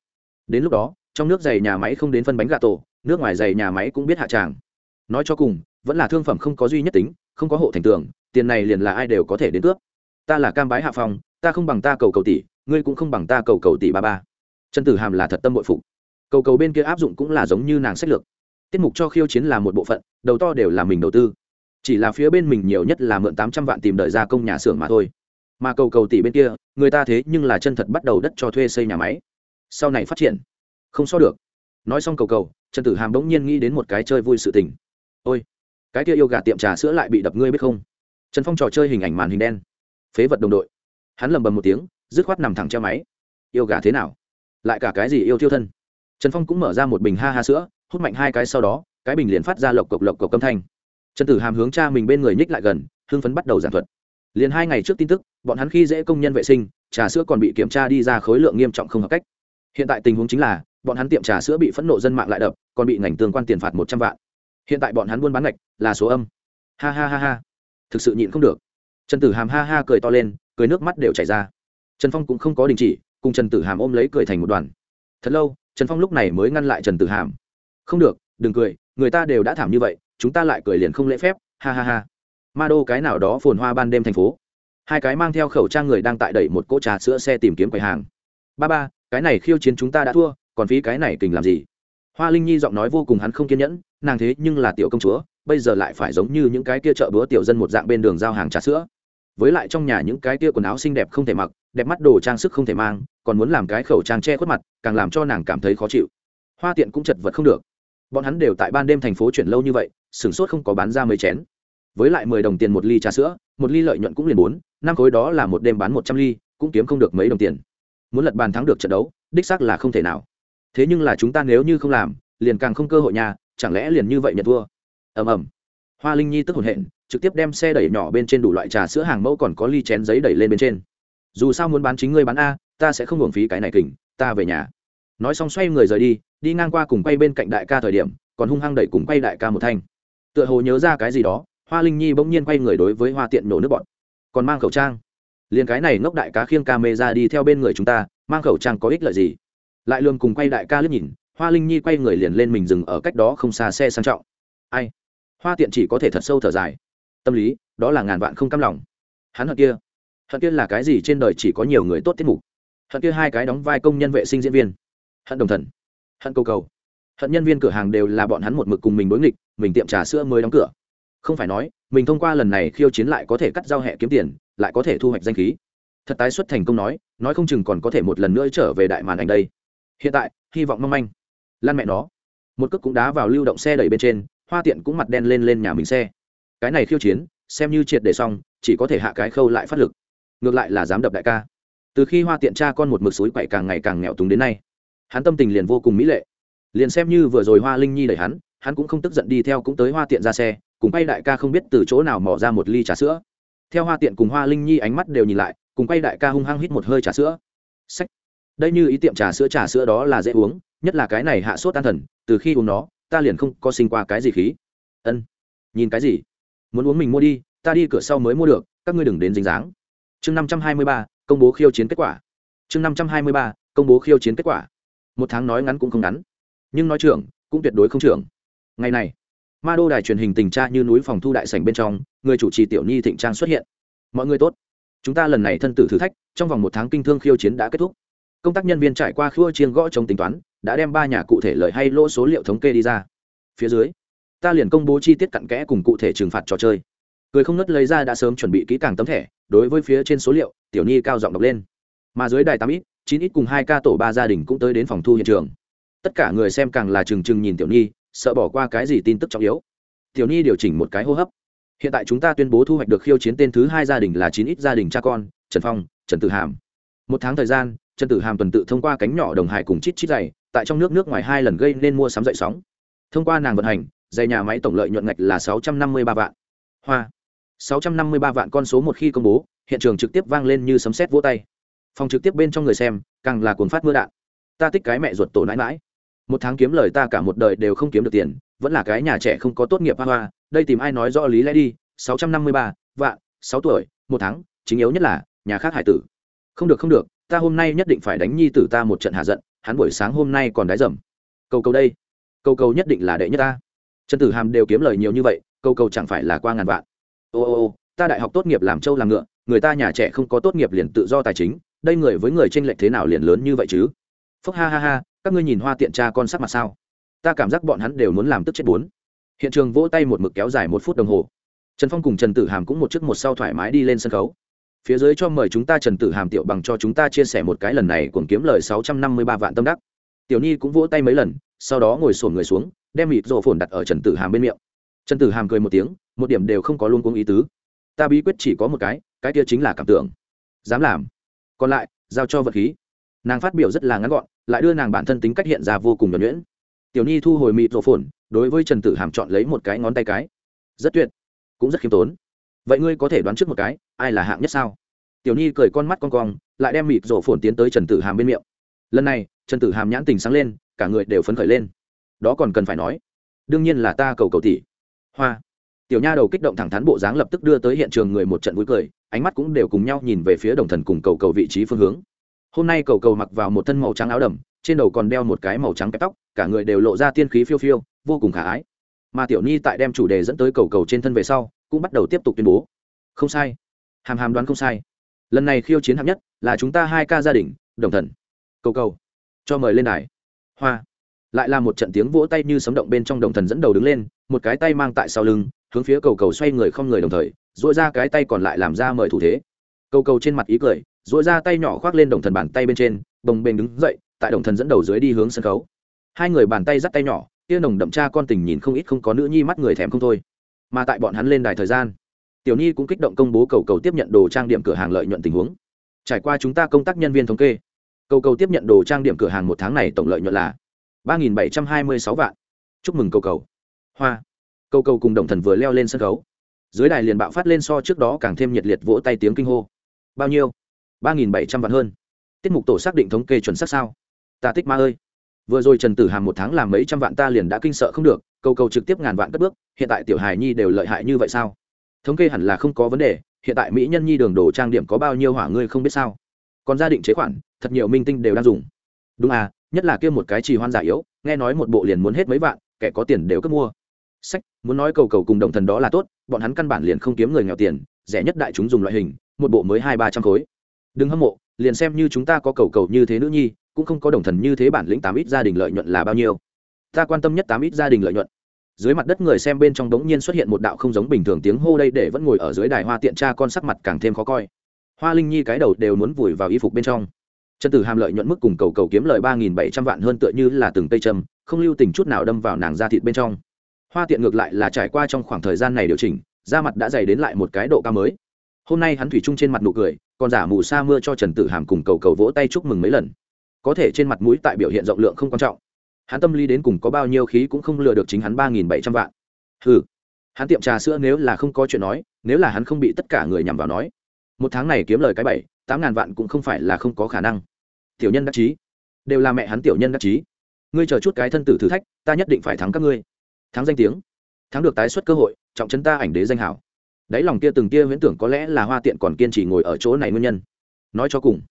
A: Đến lúc đó, trong nước giày nhà máy không đến phân bánh gà tổ, nước ngoài giày nhà máy cũng biết hạ tràng. Nói cho cùng, vẫn là thương phẩm không có duy nhất tính, không có hộ thành tường, tiền này liền là ai đều có thể đến cướp. Ta là cam bái hạ phong ta không bằng ta cầu cầu tỷ, ngươi cũng không bằng ta cầu cầu tỷ ba ba. Trần tử hàm là thật tâm bội phụ cầu cầu bên kia áp dụng cũng là giống như nàng sách lược. Tiết mục cho khiêu chiến là một bộ phận, đầu to đều là mình đầu tư. Chỉ là phía bên mình nhiều nhất là mượn tám trăm vạn tìm đợi gia công nhà xưởng mà thôi. Mà cầu cầu tỷ bên kia, người ta thế nhưng là chân thật bắt đầu đất cho thuê xây nhà máy. Sau này phát triển. Không so được. Nói xong cầu cầu, trần tử hàm bỗng nhiên nghĩ đến một cái chơi vui sự tình. Ôi, cái kia yêu gà tiệm trà sữa lại bị đập, ngươi biết không? Trần phong trò chơi hình ảnh màn hình đen. Phế vật đồng đội hắn lầm bầm một tiếng, dứt khoát nằm thẳng treo máy. Yêu gà thế nào? Lại cả cái gì yêu thiêu thân? Trần phong cũng mở ra một bình ha ha sữa, hút mạnh hai cái sau đó, cái bình liền phát ra lộc cộc lộc cộc âm thanh. Trần tử hàm hướng cha mình bên người nhích lại gần, hưng phấn bắt đầu giảng thuật. Liền hai ngày trước tin tức, bọn hắn khi dễ công nhân vệ sinh, trà sữa còn bị kiểm tra đi ra khối lượng nghiêm trọng không hợp cách. Hiện tại tình huống chính là, bọn hắn tiệm trà sữa bị phẫn nộ dân mạng lại đập, còn bị ngành tương quan tiền phạt một trăm vạn. Hiện tại bọn hắn buôn bán ngạch là số âm. Ha ha ha ha. Thực sự nhịn không được. Trần tử hàm ha ha cười to lên cười nước mắt đều chảy ra. Trần phong cũng không có đình chỉ, cùng trần tử hàm ôm lấy cười thành một đoàn. Thật lâu, trần phong lúc này mới ngăn lại trần tử hàm. Không được, đừng cười, người ta đều đã thảm như vậy, chúng ta lại cười liền không lễ phép, ha ha ha. Ma đô cái nào đó phồn hoa ban đêm thành phố. Hai cái mang theo khẩu trang người đang tại đẩy một cỗ trà sữa xe tìm kiếm quầy hàng. Ba ba, cái này khiêu chiến chúng ta đã thua, còn phí cái này kình làm gì? Hoa linh nhi giọng nói vô cùng hắn không kiên nhẫn, nàng thế nhưng là tiểu công chúa, bây giờ lại phải giống như những cái kia chợ búa tiểu dân một dạng bên đường giao hàng trà sữa với lại trong nhà những cái kia quần áo xinh đẹp không thể mặc, đẹp mắt đồ trang sức không thể mang, còn muốn làm cái khẩu trang che khuất mặt, càng làm cho nàng cảm thấy khó chịu. Hoa tiện cũng chật vật không được. Bọn hắn đều tại ban đêm thành phố chuyển lâu như vậy, sửng sốt không có bán ra mấy chén. Với lại mười đồng tiền một ly trà sữa, một ly lợi nhuận cũng liền bốn, năm khối đó là một đêm bán một trăm ly, cũng kiếm không được mấy đồng tiền. Muốn lật bàn thắng được trận đấu, đích xác là không thể nào. Thế nhưng là chúng ta nếu như không làm, liền càng không cơ hội nhà chẳng lẽ liền như vậy nhận thua? Ầm ầm. Hoa linh nhi tức hồn hện trực tiếp đem xe đẩy nhỏ bên trên đủ loại trà sữa hàng mẫu còn có ly chén giấy đẩy lên bên trên. Dù sao muốn bán chính ngươi bán a, ta sẽ không hưởng phí cái này kình, ta về nhà. Nói xong xoay người rời đi đi ngang qua cùng quay bên cạnh đại ca thời điểm, còn hung hăng đẩy cùng quay đại ca một thanh. Tựa hồ nhớ ra cái gì đó, hoa linh nhi bỗng nhiên quay người đối với hoa tiện nổ nước bọn còn mang khẩu trang. Liền cái này ngốc đại cá khiêng ca mê ra đi theo bên người chúng ta, mang khẩu trang có ích lợi gì? Lại luôn cùng quay đại ca liếc nhìn, hoa linh nhi quay người liền lên mình dừng ở cách đó không xa xe sang trọng. Ai? Hoa tiện chỉ có thể thật sâu thở dài tâm lý, đó là ngàn vạn không căm lòng. Hắn hận kia. Hận kia là cái gì trên đời chỉ có nhiều người tốt tiết mục. Hận kia hai cái đóng vai công nhân vệ sinh diễn viên. Hận đồng thần. Hận cầu cầu. Hận nhân viên cửa hàng đều là bọn hắn một mực cùng mình đối nghịch, mình tiệm trà sữa mới đóng cửa. Không phải nói, mình thông qua lần này khiêu chiến lại có thể cắt giao hẹ kiếm tiền, lại có thể thu hoạch danh khí. Thật tái xuất thành công nói nói không chừng còn có thể một lần nữa trở về đại màn ảnh đây. Hiện tại, hy vọng mong manh. Lan mẹ nó. Một cước cũng đá vào lưu động xe đẩy bên trên, hoa tiện cũng mặt đen lên lên nhà mình xe cái này khiêu chiến, xem như triệt để xong, chỉ có thể hạ cái khâu lại phát lực. Ngược lại là dám đập đại ca. Từ khi hoa tiện cha con một mực suối quậy càng ngày càng nghèo túng đến nay, hắn tâm tình liền vô cùng mỹ lệ. Liền xem như vừa rồi hoa linh nhi đẩy hắn hắn cũng không tức giận đi theo cũng tới hoa tiện ra xe, cùng quay đại ca không biết từ chỗ nào mỏ ra một ly trà sữa. Theo hoa tiện cùng hoa linh nhi ánh mắt đều nhìn lại, cùng quay đại ca hung hăng hít một hơi trà sữa. Sách đây như ý tiệm trà sữa trà sữa đó là dễ uống, nhất là cái này hạ sốt an thần, từ khi uống nó, ta liền không có sinh qua cái gì khí. Ân. Nhìn cái gì? Muốn uống mình mua đi, ta đi cửa sau mới mua được, các ngươi đừng đến dính dáng. Chương năm trăm hai mươi ba, công bố khiêu chiến kết quả. Chương năm trăm hai mươi ba, công bố khiêu chiến kết quả. Một tháng nói ngắn cũng không ngắn. Nhưng nói trưởng, cũng tuyệt đối không trưởng. Ngày này, ma đô đài truyền hình tình tra như núi phòng thu đại sảnh bên trong, người chủ trì tiểu nhi thịnh trang xuất hiện. Mọi người tốt. Chúng ta lần này thân tử thử thách, trong vòng một tháng kinh thương khiêu chiến đã kết thúc. Công tác nhân viên trải qua khua chiên gõ chống tính toán, đã đem ba nhà cụ thể lợi hay lỗ số liệu thống kê đi ra. Phía dưới ta liền công bố chi tiết cặn kẽ cùng cụ thể trừng phạt trò chơi. Cười không nứt lấy ra đã sớm chuẩn bị kỹ càng tấm thẻ, đối với phía trên số liệu, tiểu nhi cao giọng đọc lên. Mà dưới đài tám ít, chín ít cùng hai ca tổ ba gia đình cũng tới đến phòng thu hiện trường. Tất cả người xem càng là trừng trừng nhìn tiểu nhi, sợ bỏ qua cái gì tin tức trọng yếu. Tiểu nhi điều chỉnh một cái hô hấp. Hiện tại chúng ta tuyên bố thu hoạch được khiêu chiến tên thứ hai gia đình là chín ít gia đình cha con, trần phong, trần tử hàm. Một tháng thời gian, trần tử hàm tuần tự thông qua cánh nhỏ đồng hải cùng chít chít dày, tại trong nước nước ngoài hai lần gây nên mua sắm dậy sóng. Thông qua nàng vận hành dây nhà máy tổng lợi nhuận ngạch là sáu trăm năm mươi ba vạn. Hoa. sáu trăm năm mươi ba vạn con số một khi công bố, hiện trường trực tiếp vang lên như sấm sét vỗ tay. Phòng trực tiếp bên trong người xem, càng là cuốn phát mưa đạn. Ta thích cái mẹ ruột tổ nãi mãi một tháng kiếm lời ta cả một đời đều không kiếm được tiền, vẫn là cái nhà trẻ không có tốt nghiệp hoa hoa, đây tìm ai nói rõ lý lẽ đi, sáu trăm năm mươi ba vạn, sáu tuổi, một tháng, chính yếu nhất là, nhà khác hải tử. Không được không được, ta hôm nay nhất định phải đánh nhi tử ta một trận hạ giận, hắn buổi sáng hôm nay còn đái dầm. Cầu cầu đây. Cầu cầu nhất định là đệ nhất ta trần tử hàm đều kiếm lời nhiều như vậy, câu cầu chẳng phải là qua ngàn vạn. Ô ô ô, ta đại học tốt nghiệp làm trâu làm ngựa, người ta nhà trẻ không có tốt nghiệp liền tự do tài chính, đây người với người tranh lệch thế nào liền lớn như vậy chứ? Phúc ha ha ha, các ngươi nhìn hoa tiện cha con sắc mặt sao? Ta cảm giác bọn hắn đều muốn làm tức chết bốn. Hiện trường vỗ tay một mực kéo dài một phút đồng hồ. Trần phong cùng trần tử hàm cũng một chiếc một sau thoải mái đi lên sân khấu. Phía dưới cho mời chúng ta trần tử hàm tiểu bằng cho chúng ta chia sẻ một cái lần này cùng kiếm lời sáu trăm năm mươi ba vạn tâm đắc. Tiểu nhi cũng vỗ tay mấy lần, sau đó ngồi sổn người xuống đem mịt rổ phồn đặt ở trần tử hàm bên miệng. Trần tử hàm cười một tiếng, một điểm đều không có luôn cuống ý tứ. Ta bí quyết chỉ có một cái cái kia chính là cảm tưởng. Dám làm. Còn lại, giao cho vật khí. Nàng phát biểu rất là ngắn gọn, lại đưa nàng bản thân tính cách hiện ra vô cùng nhuẩn nhuyễn. Tiểu nhi thu hồi mịt rổ phồn, đối với trần tử hàm chọn lấy một cái ngón tay cái. Rất tuyệt, cũng rất khiêm tốn. Vậy ngươi có thể đoán trước một cái, ai là hạng nhất sao? Tiểu nhi cười con mắt con cong, lại đem mịt rổ phồn tiến tới trần tử hàm bên miệng. Lần này, trần tử hàm nhãn tình sáng lên, cả người đều phấn khởi lên đó còn cần phải nói. Đương nhiên là ta cầu cầu tỷ. Hoa. Tiểu nha đầu kích động thẳng thắn bộ dáng lập tức đưa tới hiện trường người một trận vui cười, ánh mắt cũng đều cùng nhau nhìn về phía đồng thần cùng cầu cầu vị trí phương hướng. Hôm nay cầu cầu mặc vào một thân màu trắng áo đầm, trên đầu còn đeo một cái màu trắng kẹp tóc, cả người đều lộ ra tiên khí phiêu phiêu, vô cùng khả ái. Mà tiểu nhi tại đem chủ đề dẫn tới cầu cầu trên thân về sau, cũng bắt đầu tiếp tục tuyên bố. Không sai. Hàm hàm đoán không sai. Lần này khiêu chiến hạng nhất là chúng ta hai ca gia đình, đồng thần. Cầu cầu, cho mời lên đài. Hoa lại là một trận tiếng vỗ tay như sấm động bên trong đồng thần dẫn đầu đứng lên, một cái tay mang tại sau lưng, hướng phía cầu cầu xoay người không người đồng thời dội ra cái tay còn lại làm ra mời thủ thế. Cầu cầu trên mặt ý cười dội ra tay nhỏ khoác lên đồng thần bàn tay bên trên bồng bềnh đứng dậy, tại đồng thần dẫn đầu dưới đi hướng sân khấu. Hai người bàn tay dắt tay nhỏ tia nồng đậm cha con tình nhìn không ít không có nữ nhi mắt người thèm không thôi. Mà tại bọn hắn lên đài thời gian, tiểu nhi cũng kích động công bố cầu cầu tiếp nhận đồ trang điểm cửa hàng lợi nhuận tình huống. Trải qua chúng ta công tác nhân viên thống kê, cầu cầu tiếp nhận đồ trang điểm cửa hàng một tháng này tổng lợi nhuận là ba nghìn bảy trăm hai mươi sáu vạn. Chúc mừng cầu cầu. Hoa. Cầu cầu cùng đồng thần vừa leo lên sân khấu. Dưới đài liền bạo phát lên so trước đó càng thêm nhiệt liệt vỗ tay tiếng kinh hô. Bao nhiêu? ba nghìn bảy trăm vạn hơn. Tiết mục tổ xác định thống kê chuẩn xác sao? Ta tích ma ơi. Vừa rồi trần tử hàm một tháng làm mấy trăm vạn ta liền đã kinh sợ không được, cầu cầu trực tiếp ngàn vạn cất bước, hiện tại tiểu hài nhi đều lợi hại như vậy sao? Thống kê hẳn là không có vấn đề, hiện tại mỹ nhân nhi đường đồ trang điểm có bao nhiêu hỏa ngươi không biết sao? Còn gia định chế khoản, thật nhiều minh tinh đều đang dùng. Đúng à nhất là kia một cái trì hoan giả yếu, nghe nói một bộ liền muốn hết mấy vạn, kẻ có tiền đều cứ mua. Sách, muốn nói cầu cầu cùng đồng thần đó là tốt, bọn hắn căn bản liền không kiếm người nghèo tiền, rẻ nhất đại chúng dùng loại hình, một bộ mới hai ba trăm khối. Đừng hâm mộ, liền xem như chúng ta có cầu cầu như thế nữ nhi, cũng không có đồng thần như thế bản lĩnh tám ít gia đình lợi nhuận là bao nhiêu. Ta quan tâm nhất tám ít gia đình lợi nhuận. Dưới mặt đất người xem bên trong đống nhiên xuất hiện một đạo không giống bình thường tiếng hô đây để vẫn ngồi ở dưới đài hoa tiện cha con sắc mặt càng thêm khó coi. Hoa linh nhi cái đầu đều muốn vùi vào y phục bên trong trần tử hàm lợi nhuận mức cùng cầu cầu kiếm lợi ba nghìn bảy trăm vạn hơn tựa như là từng cây châm, không lưu tình chút nào đâm vào nàng da thịt bên trong. Hoa tiện ngược lại là trải qua trong khoảng thời gian này điều chỉnh, da mặt đã dày đến lại một cái độ cao mới. Hôm nay hắn thủy chung trên mặt nụ cười, còn giả mù sa mưa cho trần tử hàm cùng cầu cầu vỗ tay chúc mừng mấy lần. Có thể trên mặt mũi tại biểu hiện rộng lượng không quan trọng. Hắn tâm lý đến cùng có bao nhiêu khí cũng không lừa được chính hắn ba nghìn bảy trăm vạn. Ừ hắn tiệm trà sữa nếu là không có chuyện nói, nếu là hắn không bị tất cả người nhằm vào nói. Một tháng này kiếm lời cái bảy tám ngàn vạn cũng không phải là không có khả năng. Tiểu nhân đắc chí. Đều là mẹ hắn tiểu nhân đắc chí. Ngươi chờ chút cái thân tử thử thách, ta nhất định phải thắng các ngươi. Thắng danh tiếng. Thắng được tái xuất cơ hội, trọng chân ta ảnh đế danh hảo. Đáy lòng kia từng kia huyễn tưởng có lẽ là hoa tiện còn kiên trì ngồi ở chỗ này nguyên nhân. Nói cho cùng,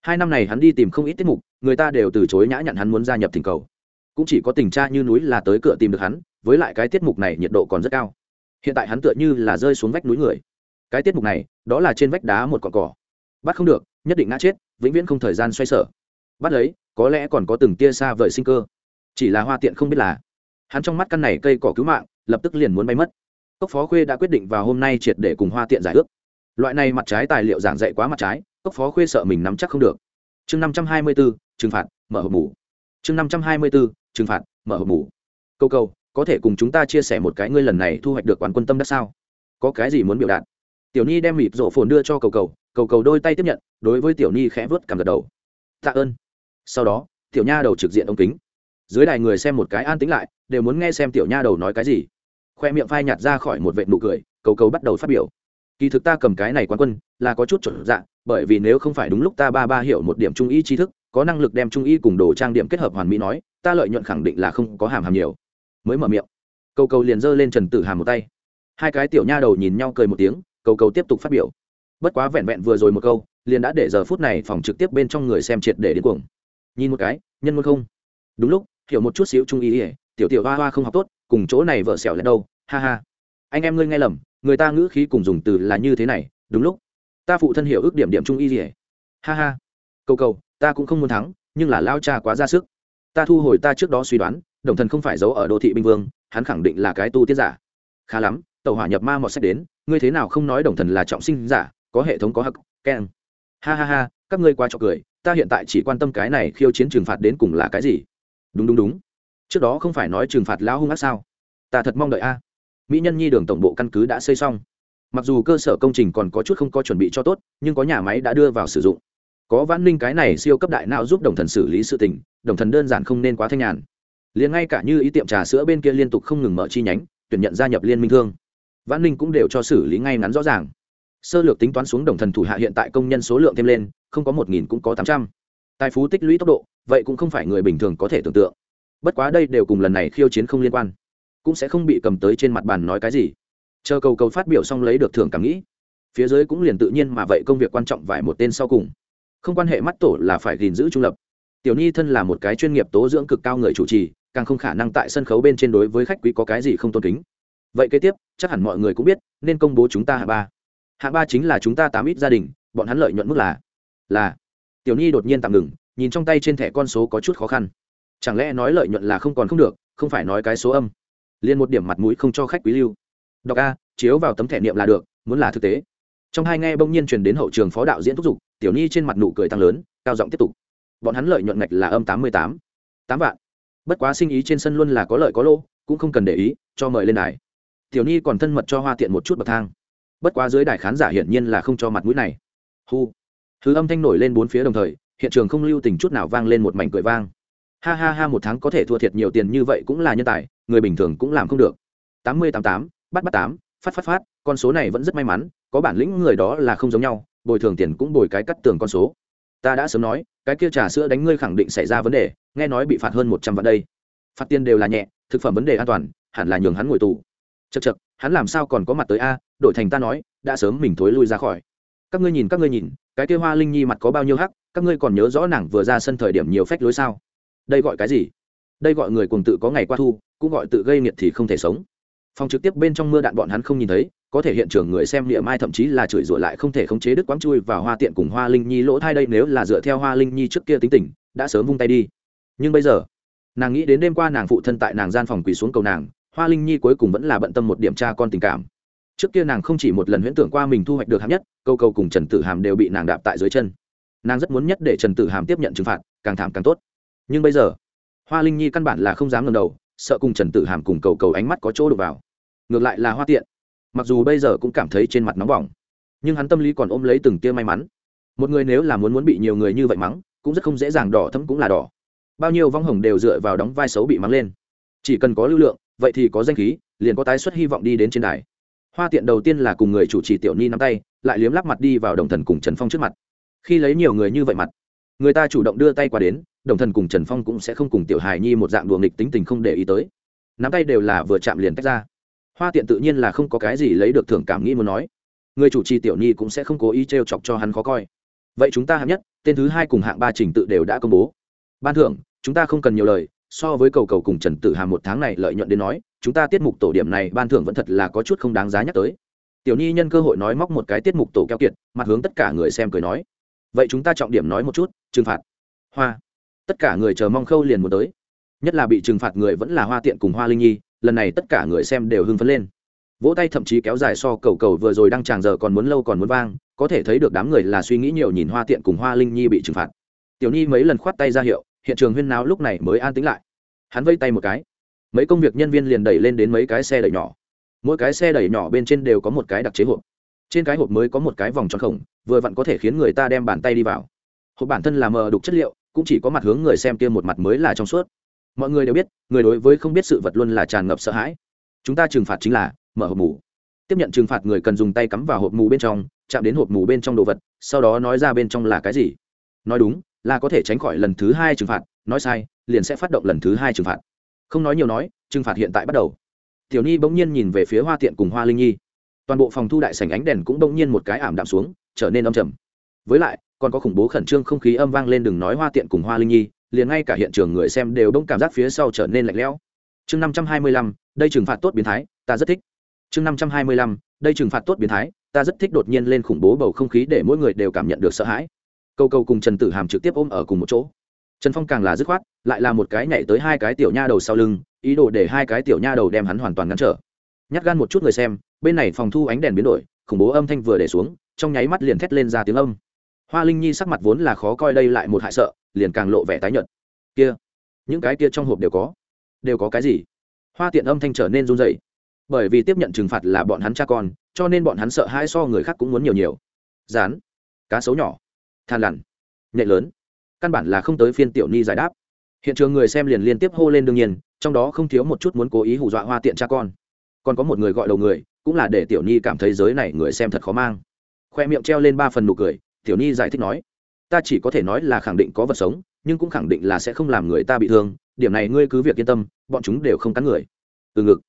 A: hai năm này hắn đi tìm không ít tiết mục, người ta đều từ chối nhã nhặn hắn muốn gia nhập thỉnh cầu. Cũng chỉ có tình cha như núi là tới cửa tìm được hắn, với lại cái tiết mục này nhiệt độ còn rất cao. Hiện tại hắn tựa như là rơi xuống vách núi người. Cái tiết mục này, đó là trên vách đá một cọn cỏ bắt không được, nhất định ngã chết, vĩnh viễn không thời gian xoay sở. Bắt lấy, có lẽ còn có từng tia xa vời sinh cơ. Chỉ là hoa tiện không biết là. Hắn trong mắt căn này cây cỏ cứu mạng, lập tức liền muốn bay mất. Cốc phó khuê đã quyết định vào hôm nay triệt để cùng hoa tiện giải ước. Loại này mặt trái tài liệu giảng dạy quá mặt trái, cốc phó khuê sợ mình nắm chắc không được. Chương năm trăm hai mươi bốn, trừng phạt, mở hộp mù chương năm trăm hai mươi bốn, trừng phạt, mở hộp mù câu câu, có thể cùng chúng ta chia sẻ một cái ngươi lần này thu hoạch được quán quân tâm đắc sao? Có cái gì muốn biểu đạt? Tiểu ni đem mịp rộ phồn đưa cho cầu cầu cầu cầu đôi tay tiếp nhận, đối với tiểu ni khẽ vớt cầm gật đầu. Tạ ơn. Sau đó, tiểu nha đầu trực diện ống kính. Dưới đài người xem một cái an tĩnh lại, đều muốn nghe xem tiểu nha đầu nói cái gì. Khoe miệng phai nhạt ra khỏi một vệ nụ cười, cầu cầu bắt đầu phát biểu. Kỳ thực ta cầm cái này quán quân, là có chút chuẩn dạng bởi vì nếu không phải đúng lúc ta ba ba hiểu một điểm trung y tri thức, có năng lực đem trung y cùng đồ trang điểm kết hợp hoàn mỹ nói, ta lợi nhuận khẳng định là không có hàm hàm nhiều. Mới mở miệng. Cầu cầu liền giơ lên trần tử hàm một tay. Hai cái tiểu nha đầu nhìn nhau cười một tiếng, cầu cầu tiếp tục phát biểu bất quá vẹn vẹn vừa rồi một câu, liền đã để giờ phút này phòng trực tiếp bên trong người xem triệt để đến cuồng. Nhìn một cái, nhân muốn không? Đúng lúc, hiểu một chút xíu trung y ỉa tiểu tiểu hoa hoa không học tốt, cùng chỗ này vợ xẻo lên đâu, ha ha. Anh em ngươi nghe lầm, người ta ngữ khí cùng dùng từ là như thế này, đúng lúc. Ta phụ thân hiểu ước điểm điểm trung y ỉa ha ha. Cầu cầu, ta cũng không muốn thắng, nhưng là lao cha quá ra sức. Ta thu hồi ta trước đó suy đoán, đồng thần không phải giấu ở đô thị binh vương, hắn khẳng định là cái tu tiết giả. Khá lắm, tàu hỏa nhập ma mọt sách đến, ngươi thế nào không nói đồng thần là trọng sinh giả có hệ thống có hắc, keng. Ha ha ha, các ngươi qua trọc cười, ta hiện tại chỉ quan tâm cái này khiêu chiến trừng phạt đến cùng là cái gì. Đúng đúng đúng. Trước đó không phải nói trừng phạt lão hung ác sao? Ta thật mong đợi a. Mỹ nhân nhi đường tổng bộ căn cứ đã xây xong. Mặc dù cơ sở công trình còn có chút không có chuẩn bị cho tốt, nhưng có nhà máy đã đưa vào sử dụng. Có vãn ninh cái này siêu cấp đại não giúp đồng thần xử lý sự tình, đồng thần đơn giản không nên quá thanh nhàn. Liền ngay cả như ý tiệm trà sữa bên kia liên tục không ngừng mở chi nhánh, tuyển nhận gia nhập liên minh thương. Vãn ninh cũng đều cho xử lý ngay ngắn rõ ràng sơ lược tính toán xuống đồng thần thủ hạ hiện tại công nhân số lượng thêm lên, không có một nghìn cũng có tám trăm. Tài phú tích lũy tốc độ, vậy cũng không phải người bình thường có thể tưởng tượng. Bất quá đây đều cùng lần này khiêu chiến không liên quan. Cũng sẽ không bị cầm tới trên mặt bàn nói cái gì. Chờ cầu cầu phát biểu xong lấy được thưởng cảm nghĩ. Phía dưới cũng liền tự nhiên mà vậy công việc quan trọng vài một tên sau cùng. Không quan hệ mắt tổ là phải gìn giữ trung lập. Tiểu nhi thân là một cái chuyên nghiệp tố dưỡng cực cao người chủ trì, càng không khả năng tại sân khấu bên trên đối với khách quý có cái gì không tôn kính. Vậy kế tiếp, chắc hẳn mọi người cũng biết, nên công bố chúng ta hạ ba hạ ba chính là chúng ta tám ít gia đình, bọn hắn lợi nhuận mức là là. Tiểu nhi đột nhiên tạm ngừng, nhìn trong tay trên thẻ con số có chút khó khăn. Chẳng lẽ nói lợi nhuận là không còn không được, không phải nói cái số âm. Liền một điểm mặt mũi không cho khách quý lưu. Đọc a, chiếu vào tấm thẻ niệm là được, muốn là thực tế. Trong hai nghe bỗng nhiên truyền đến hậu trường phó đạo diễn thúc giục, tiểu nhi trên mặt nụ cười tăng lớn, cao giọng tiếp tục. Bọn hắn lợi nhuận ngạch là âm tám mươi tám. Tám vạn. Bất quá sinh ý trên sân luôn là có lợi có lỗ, cũng không cần để ý, cho mời lên đài. Tiểu nhi còn thân mật cho hoa tiện một chút bậc thang bất quá dưới đài khán giả hiển nhiên là không cho mặt mũi này. Hu. Thứ âm thanh nổi lên bốn phía đồng thời, hiện trường không lưu tình chút nào vang lên một mảnh cười vang. Ha ha ha, một tháng có thể thua thiệt nhiều tiền như vậy cũng là nhân tài, người bình thường cũng làm không được. Tám mươi tám tám, bắt bắt tám, phát phát phát, con số này vẫn rất may mắn, có bản lĩnh người đó là không giống nhau, bồi thường tiền cũng bồi cái cắt tường con số. Ta đã sớm nói, cái kia trà sữa đánh ngươi khẳng định xảy ra vấn đề, nghe nói bị phạt hơn một trăm vạn đây. Phạt tiền đều là nhẹ, thực phẩm vấn đề an toàn, hẳn là nhường hắn ngồi tù. Chật chật hắn làm sao còn có mặt tới a đổi thành ta nói, đã sớm mình thối lui ra khỏi. Các ngươi nhìn, các ngươi nhìn, cái kia hoa linh nhi mặt có bao nhiêu hắc, các ngươi còn nhớ rõ nàng vừa ra sân thời điểm nhiều phách lối sao? Đây gọi cái gì? Đây gọi người cùng tự có ngày qua thu, cũng gọi tự gây nghiệt thì không thể sống. Phòng trực tiếp bên trong mưa đạn bọn hắn không nhìn thấy, có thể hiện trường người xem địa mai thậm chí là chửi rủa lại không thể khống chế đứt quáng chui vào hoa tiện cùng hoa linh nhi lỗ thai đây nếu là dựa theo hoa linh nhi trước kia tính tình, đã sớm vung tay đi. Nhưng bây giờ, nàng nghĩ đến đêm qua nàng phụ thân tại nàng gian phòng quỳ xuống cầu nàng, hoa linh nhi cuối cùng vẫn là bận tâm một điểm tra con tình cảm trước kia nàng không chỉ một lần huyễn tưởng qua mình thu hoạch được hạng nhất, câu câu cùng trần tử hàm đều bị nàng đạp tại dưới chân. Nàng rất muốn nhất để trần tử hàm tiếp nhận trừng phạt, càng thảm càng tốt. Nhưng bây giờ, hoa linh nhi căn bản là không dám ngầm đầu, sợ cùng trần tử hàm cùng cầu cầu ánh mắt có chỗ đục vào. Ngược lại là hoa tiện, mặc dù bây giờ cũng cảm thấy trên mặt nóng bỏng, nhưng hắn tâm lý còn ôm lấy từng tia may mắn. Một người nếu là muốn muốn bị nhiều người như vậy mắng, cũng rất không dễ dàng, đỏ thấm cũng là đỏ. Bao nhiêu vong hồng đều dựa vào đóng vai xấu bị mắng lên. Chỉ cần có lưu lượng, vậy thì có danh khí, liền có tái xuất hy vọng đi đến trên đài hoa tiện đầu tiên là cùng người chủ trì tiểu ni nắm tay, lại liếm lắp mặt đi vào đồng thần cùng trần phong trước mặt. Khi lấy nhiều người như vậy mặt, người ta chủ động đưa tay qua đến, đồng thần cùng trần phong cũng sẽ không cùng tiểu hài nhi một dạng đùa nghịch tính tình không để ý tới. Nắm tay đều là vừa chạm liền tách ra. Hoa tiện tự nhiên là không có cái gì lấy được thưởng cảm nghĩ muốn nói. Người chủ trì tiểu nhi cũng sẽ không cố ý t r e o chọc cho hắn khó coi. Vậy chúng ta hạng nhất, tên thứ hai cùng hạng ba trình tự đều đã công bố. Ban thưởng, chúng ta không cần nhiều lời, so với cầu cầu cùng trần tử hàm một tháng này lợi nhuận đến nói chúng ta tiết mục tổ điểm này ban thưởng vẫn thật là có chút không đáng giá nhắc tới. Tiểu nhi nhân cơ hội nói móc một cái tiết mục tổ keo kiệt, mặt hướng tất cả người xem cười nói. Vậy chúng ta trọng điểm nói một chút, trừng phạt. Hoa. Tất cả người chờ mong khâu liền một tới. Nhất là bị trừng phạt người vẫn là hoa tiện cùng hoa linh nhi, lần này tất cả người xem đều hưng phấn lên. Vỗ tay thậm chí kéo dài so cầu cầu vừa rồi đang tràng giờ còn muốn lâu còn muốn vang, có thể thấy được đám người là suy nghĩ nhiều nhìn hoa tiện cùng hoa linh nhi bị trừng phạt. Tiểu nhi mấy lần khoát tay ra hiệu, hiện trường huyên náo lúc này mới an tĩnh lại. Hắn vây tay một cái mấy công việc nhân viên liền đẩy lên đến mấy cái xe đẩy nhỏ. Mỗi cái xe đẩy nhỏ bên trên đều có một cái đặc chế hộp. Trên cái hộp mới có một cái vòng tròn khổng, vừa vặn có thể khiến người ta đem bàn tay đi vào. Hộp bản thân là mờ đục chất liệu, cũng chỉ có mặt hướng người xem kia một mặt mới là trong suốt. Mọi người đều biết, người đối với không biết sự vật luôn là tràn ngập sợ hãi. Chúng ta trừng phạt chính là mở hộp mù. Tiếp nhận trừng phạt người cần dùng tay cắm vào hộp mù bên trong, chạm đến hộp mù bên trong đồ vật, sau đó nói ra bên trong là cái gì. Nói đúng, là có thể tránh khỏi lần thứ hai trừng phạt, nói sai, liền sẽ phát động lần thứ hai trừng phạt không nói nhiều nói, trừng phạt hiện tại bắt đầu. Tiểu ni bỗng nhiên nhìn về phía hoa tiện cùng hoa linh nhi. Toàn bộ phòng thu đại sảnh ánh đèn cũng bỗng nhiên một cái ảm đạm xuống, trở nên âm trầm. Với lại, còn có khủng bố khẩn trương không khí âm vang lên đừng nói hoa tiện cùng hoa linh nhi, liền ngay cả hiện trường người xem đều đông cảm giác phía sau trở nên lạnh lẽo. Chương năm trăm hai mươi lăm, đây trừng phạt tốt biến thái, ta rất thích. Chương năm trăm hai mươi lăm, đây trừng phạt tốt biến thái, ta rất thích đột nhiên lên khủng bố bầu không khí để mỗi người đều cảm nhận được sợ hãi. Câu câu cùng trần tử hàm trực tiếp ôm ở cùng một chỗ trần phong càng là dứt khoát, lại là một cái nhảy tới hai cái tiểu nha đầu sau lưng, ý đồ để hai cái tiểu nha đầu đem hắn hoàn toàn ngăn trở. Nhát gan một chút người xem, bên này phòng thu ánh đèn biến đổi, khủng bố âm thanh vừa để xuống, trong nháy mắt liền thét lên ra tiếng âm. Hoa linh nhi sắc mặt vốn là khó coi đây lại một hại sợ, liền càng lộ vẻ tái nhợt. Kia, những cái kia trong hộp đều có. Đều có cái gì? Hoa tiện âm thanh trở nên run dậy bởi vì tiếp nhận trừng phạt là bọn hắn cha con, cho nên bọn hắn sợ hãi so người khác cũng muốn nhiều nhiều. Rán, cá sấu nhỏ. Than lằn. Nhạy lớn căn bản là không tới phiên tiểu ni giải đáp. Hiện trường người xem liền liên tiếp hô lên đương nhiên, trong đó không thiếu một chút muốn cố ý hù dọa hoa tiện cha con. Còn có một người gọi đầu người, cũng là để tiểu ni cảm thấy giới này người xem thật khó mang. Khoe miệng treo lên ba phần nụ cười, tiểu ni giải thích nói, ta chỉ có thể nói là khẳng định có vật sống, nhưng cũng khẳng định là sẽ không làm người ta bị thương, điểm này ngươi cứ việc yên tâm, bọn chúng đều không cắn người. Từ ngực.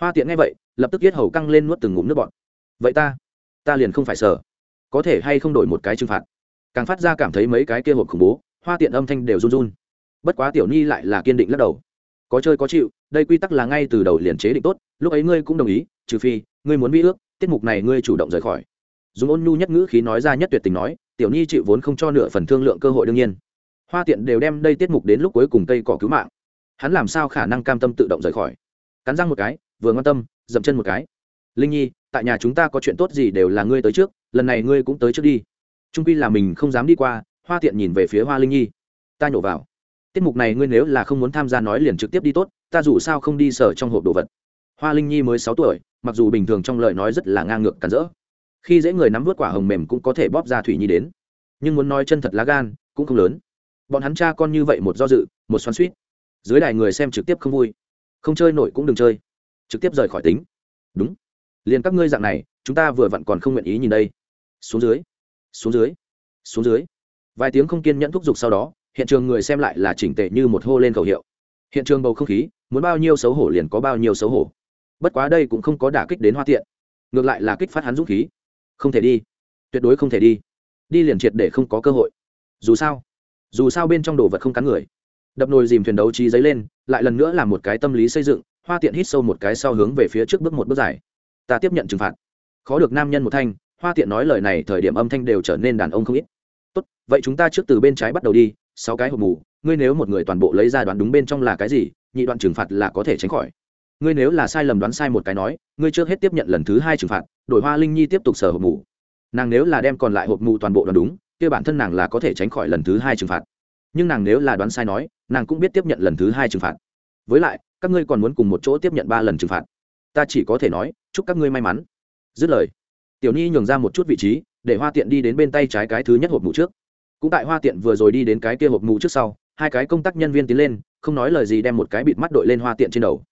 A: Hoa tiện nghe vậy, lập tức yết hầu căng lên nuốt từng ngụm nước bọn vậy ta ta liền không phải sợ. Có thể hay không đổi một cái trừng phạt? Càng phát ra cảm thấy mấy cái kia hộp khủng bố hoa tiện âm thanh đều run run. Bất quá tiểu nhi lại là kiên định lắc đầu. Có chơi có chịu, đây quy tắc là ngay từ đầu liền chế định tốt, lúc ấy ngươi cũng đồng ý, trừ phi, ngươi muốn vi ước, tiết mục này ngươi chủ động rời khỏi. Dùng ôn nhu nhất ngữ khí nói ra nhất tuyệt tình nói, tiểu nhi chịu vốn không cho nửa phần thương lượng cơ hội đương nhiên. Hoa tiện đều đem đây tiết mục đến lúc cuối cùng cây cỏ cứu mạng. Hắn làm sao khả năng cam tâm tự động rời khỏi? Cắn răng một cái, vừa ngon tâm, dậm chân một cái. Linh nhi, tại nhà chúng ta có chuyện tốt gì đều là ngươi tới trước, lần này ngươi cũng tới trước đi. Trung quy là mình không dám đi qua hoa tiện nhìn về phía hoa linh nhi. Ta nhổ vào. Tiết mục này ngươi nếu là không muốn tham gia nói liền trực tiếp đi tốt, ta dù sao không đi sở trong hộp đồ vật. Hoa linh nhi mới sáu tuổi, mặc dù bình thường trong lời nói rất là ngang ngược cản rỡ. Khi dễ người nắm vớt quả hồng mềm cũng có thể bóp ra thủy nhi đến. Nhưng muốn nói chân thật lá gan, cũng không lớn. Bọn hắn cha con như vậy một do dự, một xoắn suýt dưới đài người xem trực tiếp không vui. Không chơi nổi cũng đừng chơi. Trực tiếp rời khỏi tính. Đúng. Liền các ngươi dạng này, chúng ta vừa vặn còn không nguyện ý nhìn đây. Xuống dưới. Xuống dưới. Xuống dưới vài tiếng không kiên nhẫn thúc giục sau đó, hiện trường người xem lại là chỉnh tệ như một hô lên khẩu hiệu. Hiện trường bầu không khí, muốn bao nhiêu xấu hổ liền có bao nhiêu xấu hổ. Bất quá đây cũng không có đả kích đến hoa tiện. Ngược lại là kích phát hắn dũng khí. Không thể đi. Tuyệt đối không thể đi. Đi liền triệt để không có cơ hội. Dù sao dù sao bên trong đồ vật không cắn người. Đập nồi dìm thuyền đấu trí giấy lên, lại lần nữa là một cái tâm lý xây dựng, hoa tiện hít sâu một cái sau hướng về phía trước bước một bước dài. Ta tiếp nhận trừng phạt. Khó được nam nhân một thanh, hoa tiện nói lời này thời điểm âm thanh đều trở nên đàn ông không ít tốt, vậy chúng ta trước từ bên trái bắt đầu đi, sáu cái hộp mù, ngươi nếu một người toàn bộ lấy ra đoán đúng bên trong là cái gì, nhị đoạn trừng phạt là có thể tránh khỏi. Ngươi nếu là sai lầm đoán sai một cái nói, ngươi trước hết tiếp nhận lần thứ hai trừng phạt, đổi hoa linh nhi tiếp tục sở hộp mù. Nàng nếu là đem còn lại hộp mù toàn bộ đoán đúng, kia bản thân nàng là có thể tránh khỏi lần thứ hai trừng phạt. Nhưng nàng nếu là đoán sai nói, nàng cũng biết tiếp nhận lần thứ hai trừng phạt. Với lại, các ngươi còn muốn cùng một chỗ tiếp nhận ba lần trừng phạt. Ta chỉ có thể nói, chúc các ngươi may mắn. Dứt lời, tiểu nhi nhường ra một chút vị trí để hoa tiện đi đến bên tay trái cái thứ nhất hộp mù trước. Cũng tại hoa tiện vừa rồi đi đến cái kia hộp mù trước sau, hai cái công tác nhân viên tiến lên, không nói lời gì đem một cái bịt mắt đội lên hoa tiện trên đầu.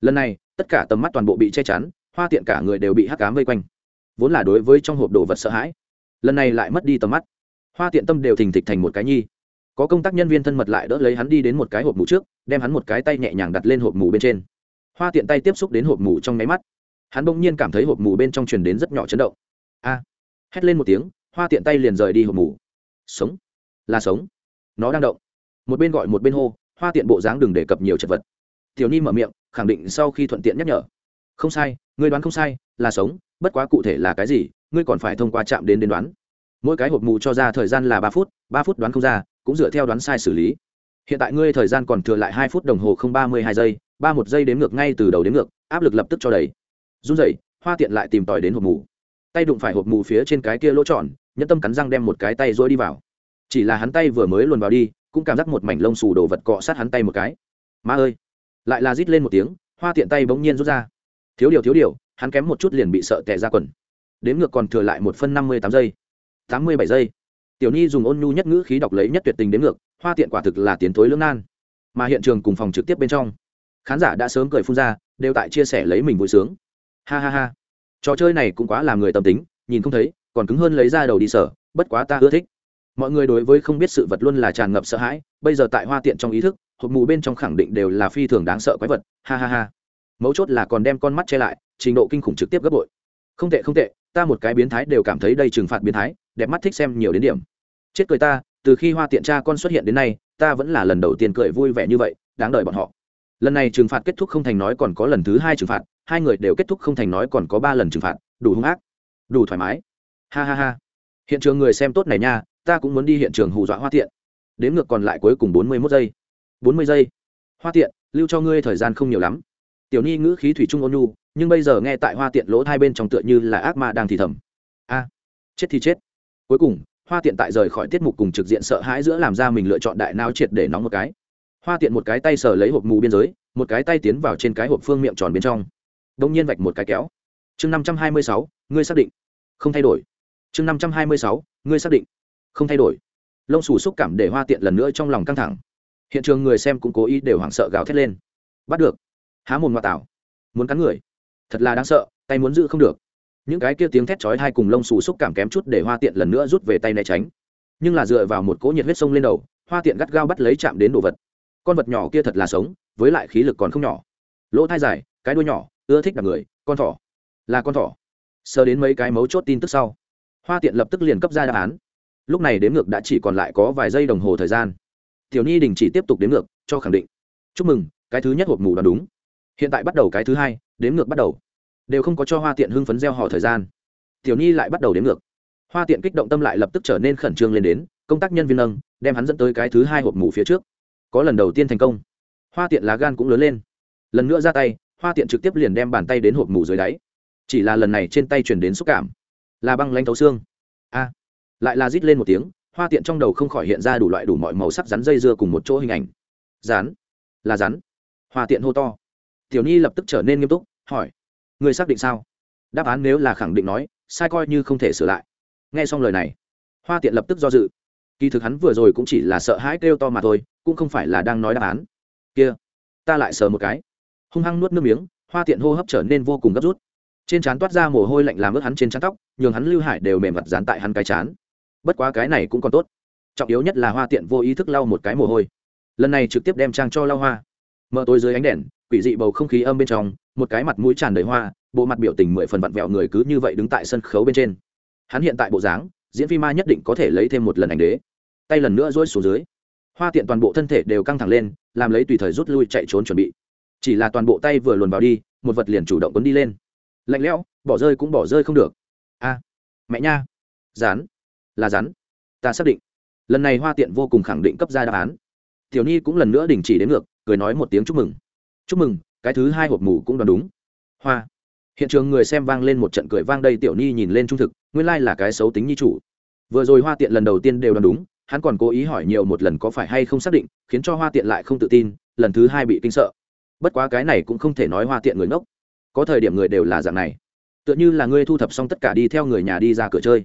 A: Lần này, tất cả tầm mắt toàn bộ bị che chắn, hoa tiện cả người đều bị hắc cám vây quanh. Vốn là đối với trong hộp đồ vật sợ hãi, lần này lại mất đi tầm mắt. Hoa tiện tâm đều thình thịch thành một cái nhi. Có công tác nhân viên thân mật lại đỡ lấy hắn đi đến một cái hộp mù trước, đem hắn một cái tay nhẹ nhàng đặt lên hộp mù bên trên. Hoa tiện tay tiếp xúc đến hộp mù trong máy mắt. Hắn bỗng nhiên cảm thấy hộp mù bên trong truyền đến rất nhỏ chấn động. A! Hét lên một tiếng, hoa tiện tay liền rời đi hộp mù sống. Là sống. Nó đang động. Một bên gọi một bên hô, hoa tiện bộ dáng đừng đề cập nhiều chật vật. Tiểu ni mở miệng, khẳng định sau khi thuận tiện nhắc nhở. Không sai, ngươi đoán không sai, là sống, bất quá cụ thể là cái gì, ngươi còn phải thông qua chạm đến đến đoán. Mỗi cái hộp mù cho ra thời gian là ba phút ba phút đoán không ra, cũng dựa theo đoán sai xử lý. Hiện tại ngươi thời gian còn thừa lại hai phút đồng hồ không ba mươi hai giây, ba một giây đến ngược ngay từ đầu đến ngược, áp lực lập tức cho đầy run rẩy, hoa tiện lại tìm tòi đến hộp mù tay đụng phải hộp mù phía trên cái kia lỗ tròn, nhẫn tâm cắn răng đem một cái tay rối đi vào. Chỉ là hắn tay vừa mới luồn vào đi, cũng cảm giác một mảnh lông xù đồ vật cọ sát hắn tay một cái. Ma ơi! Lại là rít lên một tiếng, hoa tiện tay bỗng nhiên rút ra. Thiếu điều thiếu điều, hắn kém một chút liền bị sợ tệ ra quần. Đếm ngược còn thừa lại một phân năm mươi tám giây. tám mươi bảy giây. Tiểu nhi dùng ôn nhu nhất ngữ khí đọc lấy nhất tuyệt tình đến ngược, hoa tiện quả thực là tiến thối lưỡng nan. Mà hiện trường cùng phòng trực tiếp bên trong, khán giả đã sớm cười phun ra, đều tại chia sẻ lấy mình vui sướng. Ha ha ha trò chơi này cũng quá làm người tâm tính, nhìn không thấy, còn cứng hơn lấy ra đầu đi sở, bất quá ta ưa thích. Mọi người đối với không biết sự vật luôn là tràn ngập sợ hãi, bây giờ tại hoa tiện trong ý thức, hộp mù bên trong khẳng định đều là phi thường đáng sợ quái vật, ha ha ha. Mấu chốt là còn đem con mắt che lại, trình độ kinh khủng trực tiếp gấp bội. Không tệ không tệ, ta một cái biến thái đều cảm thấy đây trừng phạt biến thái, đẹp mắt thích xem nhiều đến điểm. Chết cười ta, từ khi hoa tiện cha con xuất hiện đến nay, ta vẫn là lần đầu tiên cười vui vẻ như vậy, đáng đợi bọn họ. Lần này trừng phạt kết thúc không thành nói còn có lần thứ hai trừng phạt hai người đều kết thúc không thành nói còn có ba lần trừng phạt, đủ hung ác, đủ thoải mái. Ha ha ha. Hiện trường người xem tốt này nha, ta cũng muốn đi hiện trường hù dọa hoa tiện. Đến ngược còn lại cuối cùng bốn mươi mốt giây. bốn mươi giây. Hoa tiện, lưu cho ngươi thời gian không nhiều lắm. Tiểu ni ngữ khí thủy trung ôn nhu, nhưng bây giờ nghe tại hoa tiện lỗ hai bên trong tựa như là ác ma đang thì thầm. A, chết thì chết. Cuối cùng, hoa tiện tại rời khỏi tiết mục cùng trực diện sợ hãi giữa làm ra mình lựa chọn đại não triệt để nóng một cái. Hoa tiện một cái tay sờ lấy hộp mù biên giới, một cái tay tiến vào trên cái hộp phương miệng tròn bên trong đông nhiên vạch một cái kéo. Chương năm trăm hai mươi sáu, ngươi xác định. Không thay đổi. Chương năm trăm hai mươi sáu, ngươi xác định. Không thay đổi. Lông xù xúc cảm để hoa tiện lần nữa trong lòng căng thẳng. Hiện trường người xem cũng cố ý đều hoảng sợ gào thét lên. Bắt được. Há mồm ngoại tảo muốn cắn người. Thật là đáng sợ, tay muốn giữ không được. Những cái kia tiếng thét chói hai cùng lông xù xúc cảm kém chút để hoa tiện lần nữa rút về tay né tránh. Nhưng là dựa vào một cỗ nhiệt huyết sông lên đầu, hoa tiện gắt gao bắt lấy chạm đến đồ vật. Con vật nhỏ kia thật là sống, với lại khí lực còn không nhỏ. Lỗ thai dài, cái đuôi nhỏ ưa thích đạp người, con thỏ. Là con thỏ. Sờ đến mấy cái mấu chốt tin tức sau, hoa tiện lập tức liền cấp ra đáp án. Lúc này đếm ngược đã chỉ còn lại có vài giây đồng hồ thời gian. Tiểu nhi đình chỉ tiếp tục đếm ngược, cho khẳng định. Chúc mừng, cái thứ nhất hộp mù đoán đúng. Hiện tại bắt đầu cái thứ hai, đếm ngược bắt đầu. Đều không có cho hoa tiện hưng phấn gieo họ thời gian. Tiểu nhi lại bắt đầu đếm ngược. Hoa tiện kích động tâm lại lập tức trở nên khẩn trương lên đến, công tác nhân viên nâng, đem hắn dẫn tới cái thứ hai hộp mù phía trước. Có lần đầu tiên thành công. Hoa tiện lá gan cũng lớn lên. Lần nữa ra tay hoa tiện trực tiếp liền đem bàn tay đến hộp mù dưới đáy. Chỉ là lần này trên tay chuyển đến xúc cảm. Là băng lanh thấu xương. A. Lại là rít lên một tiếng, hoa tiện trong đầu không khỏi hiện ra đủ loại đủ mọi màu sắc rắn dây dưa cùng một chỗ hình ảnh. Rắn. Là rắn. Hoa tiện hô to. Tiểu nhi lập tức trở nên nghiêm túc, hỏi. Người xác định sao? Đáp án nếu là khẳng định nói, sai coi như không thể sửa lại. Nghe xong lời này, hoa tiện lập tức do dự. Kỳ thực hắn vừa rồi cũng chỉ là sợ hãi kêu to mà thôi, cũng không phải là đang nói đáp án. Kia, ta lại sờ một cái hung hăng nuốt nước miếng, hoa tiện hô hấp trở nên vô cùng gấp rút. Trên trán toát ra mồ hôi lạnh làm ướt hắn trên trán tóc, nhường hắn lưu hải đều mềm mặt dán tại hắn cái chán bất quá cái này cũng còn tốt. Trọng yếu nhất là hoa tiện vô ý thức lau một cái mồ hôi. Lần này trực tiếp đem trang cho lau hoa. Mở tối dưới ánh đèn, quỷ dị bầu không khí âm bên trong, một cái mặt mũi tràn đầy hoa, bộ mặt biểu tình mười phần vặn vẹo người cứ như vậy đứng tại sân khấu bên trên. Hắn hiện tại bộ dáng, diễn phi ma nhất định có thể lấy thêm một lần ảnh đế. Tay lần nữa rối xuống dưới. Hoa tiện toàn bộ thân thể đều căng thẳng lên, làm lấy tùy thời rút lui chạy trốn chuẩn bị chỉ là toàn bộ tay vừa luồn vào đi, một vật liền chủ động quấn đi lên. Lạnh lẽo, bỏ rơi cũng bỏ rơi không được. A, mẹ nha. Rán là rắn. Ta xác định. Lần này hoa tiện vô cùng khẳng định cấp ra đáp án. Tiểu nhi cũng lần nữa đình chỉ đến ngược, cười nói một tiếng chúc mừng. Chúc mừng, cái thứ hai hộp mù cũng đoán đúng. Hoa. Hiện trường người xem vang lên một trận cười vang đây, tiểu nhi nhìn lên trung thực, nguyên lai là cái xấu tính nhi chủ. Vừa rồi hoa tiện lần đầu tiên đều đoán đúng, hắn còn cố ý hỏi nhiều một lần có phải hay không xác định, khiến cho hoa tiện lại không tự tin, lần thứ hai bị kinh sợ bất quá cái này cũng không thể nói hoa tiện người ngốc. Có thời điểm người đều là dạng này. Tựa như là ngươi thu thập xong tất cả đi theo người nhà đi ra cửa chơi.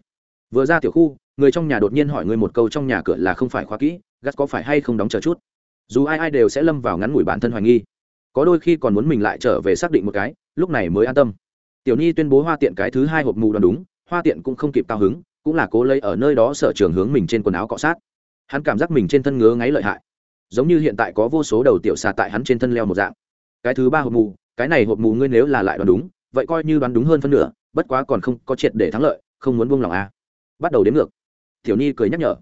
A: Vừa ra tiểu khu, người trong nhà đột nhiên hỏi ngươi một câu trong nhà cửa là không phải khóa kỹ, gắt có phải hay không đóng chờ chút? Dù ai ai đều sẽ lâm vào ngắn ngủi bản thân hoài nghi. Có đôi khi còn muốn mình lại trở về xác định một cái, lúc này mới an tâm. Tiểu nhi tuyên bố hoa tiện cái thứ hai hộp mù đoán đúng, hoa tiện cũng không kịp cao hứng, cũng là cố lấy ở nơi đó sở trường hướng mình trên quần áo cọ sát. Hắn cảm giác mình trên thân ngứa ngáy lợi hại. Giống như hiện tại có vô số đầu tiểu xà tại hắn trên thân leo một dạng cái thứ ba hộp mù, cái này hộp mù ngươi nếu là lại đoán đúng, vậy coi như đoán đúng hơn phân nửa, bất quá còn không có triệt để thắng lợi, không muốn buông lỏng à. bắt đầu đếm ngược. Tiểu nhi cười nhắc nhở.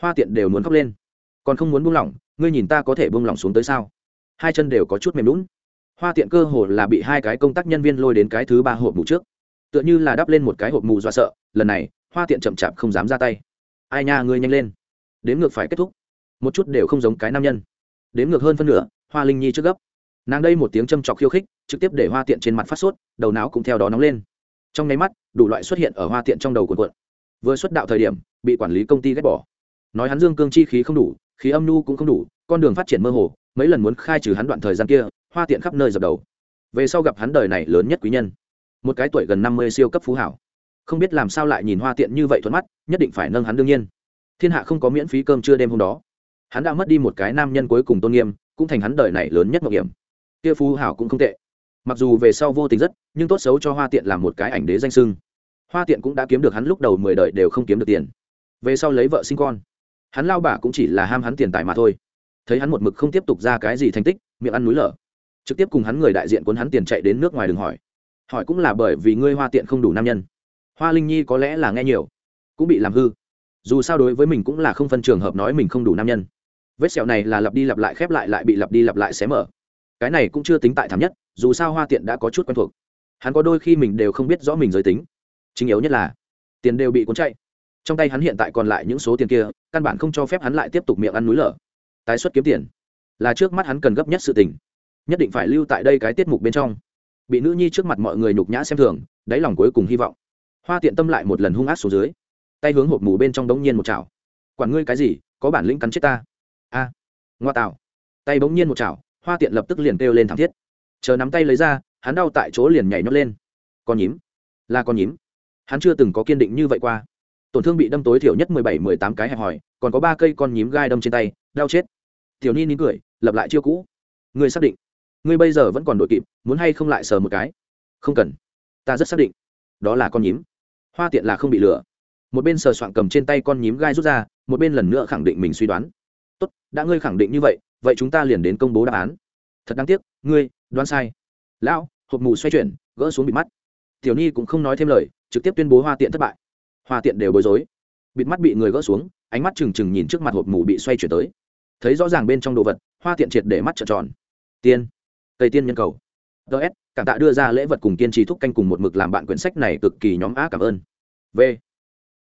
A: Hoa tiện đều muốn khóc lên. Còn không muốn buông lỏng, ngươi nhìn ta có thể buông lỏng xuống tới sao? Hai chân đều có chút mềm lún hoa tiện cơ hồ là bị hai cái công tác nhân viên lôi đến cái thứ ba hộp mù trước. Tựa như là đắp lên một cái hộp mù dọa sợ, lần này, hoa tiện chậm chạp không dám ra tay. Ai nha, ngươi nhanh lên. Đếm ngược phải kết thúc. Một chút đều không giống cái nam nhân. Đếm ngược hơn phân nửa, hoa linh nhi trước gấp nàng đây một tiếng châm trọc khiêu khích, trực tiếp để hoa tiện trên mặt phát sốt, đầu não cũng theo đó nóng lên. Trong nháy mắt, đủ loại xuất hiện ở hoa tiện trong đầu cuộn cuộn. Vừa xuất đạo thời điểm, bị quản lý công ty ghét bỏ. Nói hắn dương cương chi khí không đủ, khí âm nhu cũng không đủ, con đường phát triển mơ hồ, mấy lần muốn khai trừ hắn đoạn thời gian kia, hoa tiện khắp nơi dập đầu. Về sau gặp hắn đời này lớn nhất quý nhân. Một cái tuổi gần năm mươi siêu cấp phú hảo. Không biết làm sao lại nhìn hoa tiện như vậy thuận mắt, nhất định phải nâng hắn đương nhiên. Thiên hạ không có miễn phí cơm trưa đêm hôm đó. Hắn đã mất đi một cái nam nhân cuối cùng tôn nghiêm, cũng thành hắn đời này lớn nhất mạo hiểm kia phú hảo cũng không tệ. Mặc dù về sau vô tình rất, nhưng tốt xấu cho hoa tiện làm một cái ảnh đế danh sưng. Hoa tiện cũng đã kiếm được hắn lúc đầu mười đời đều không kiếm được tiền. Về sau lấy vợ sinh con. Hắn lao bà cũng chỉ là ham hắn tiền tài mà thôi. Thấy hắn một mực không tiếp tục ra cái gì thành tích, miệng ăn núi lở. Trực tiếp cùng hắn người đại diện cuốn hắn tiền chạy đến nước ngoài đừng hỏi. Hỏi cũng là bởi vì ngươi hoa tiện không đủ nam nhân. Hoa linh nhi có lẽ là nghe nhiều, cũng bị làm hư. Dù sao đối với mình cũng là không phân trường hợp nói mình không đủ nam nhân. Vết sẹo này là lặp đi lặp lại khép lại lại bị lặp đi lặp lại xé mở cái này cũng chưa tính tại thảm nhất, dù sao hoa tiện đã có chút quen thuộc. Hắn có đôi khi mình đều không biết rõ mình giới tính. Chính yếu nhất là, tiền đều bị cuốn chạy. Trong tay hắn hiện tại còn lại những số tiền kia, căn bản không cho phép hắn lại tiếp tục miệng ăn núi lở. Tái xuất kiếm tiền, là trước mắt hắn cần gấp nhất sự tình. Nhất định phải lưu tại đây cái tiết mục bên trong. Bị nữ nhi trước mặt mọi người nhục nhã xem thường, đáy lòng cuối cùng hy vọng. Hoa tiện tâm lại một lần hung ác xuống dưới. Tay hướng hộp mù bên trong đống nhiên một chảo. Quản ngươi cái gì, có bản lĩnh cắn chết ta. A, ngoa tạo. Tay bỗng nhiên một chảo hoa tiện lập tức liền kêu lên thảm thiết. Chờ nắm tay lấy ra, hắn đau tại chỗ liền nhảy nhót lên. Con nhím. Là con nhím. Hắn chưa từng có kiên định như vậy qua. Tổn thương bị đâm tối thiểu nhất mười bảy, mười tám cái hẹp hòi, còn có ba cây con nhím gai đâm trên tay, đau chết. Tiểu ni nín cười, lập lại chiêu cũ. Ngươi xác định. Ngươi bây giờ vẫn còn đội kịp, muốn hay không lại sờ một cái? Không cần. Ta rất xác định. Đó là con nhím. Hoa tiện là không bị lừa. Một bên sờ soạn cầm trên tay con nhím gai rút ra, một bên lần nữa khẳng định mình suy đoán. Tốt, đã ngươi khẳng định như vậy vậy chúng ta liền đến công bố đáp án. Thật đáng tiếc, ngươi, đoán sai. Lão, hộp mù xoay chuyển, gỡ xuống bịt mắt. Tiểu ni cũng không nói thêm lời, trực tiếp tuyên bố hoa tiện thất bại. Hoa tiện đều bối rối. Bịt mắt bị người gỡ xuống, ánh mắt trừng trừng nhìn trước mặt hộp mù bị xoay chuyển tới. Thấy rõ ràng bên trong đồ vật, hoa tiện triệt để mắt trợn tròn. Tiên. Tây tiên nhân cầu. Ts cảm tạ đưa ra lễ vật cùng kiên trì thúc canh cùng một mực làm bạn quyển sách này cực kỳ nhóm á cảm ơn. V.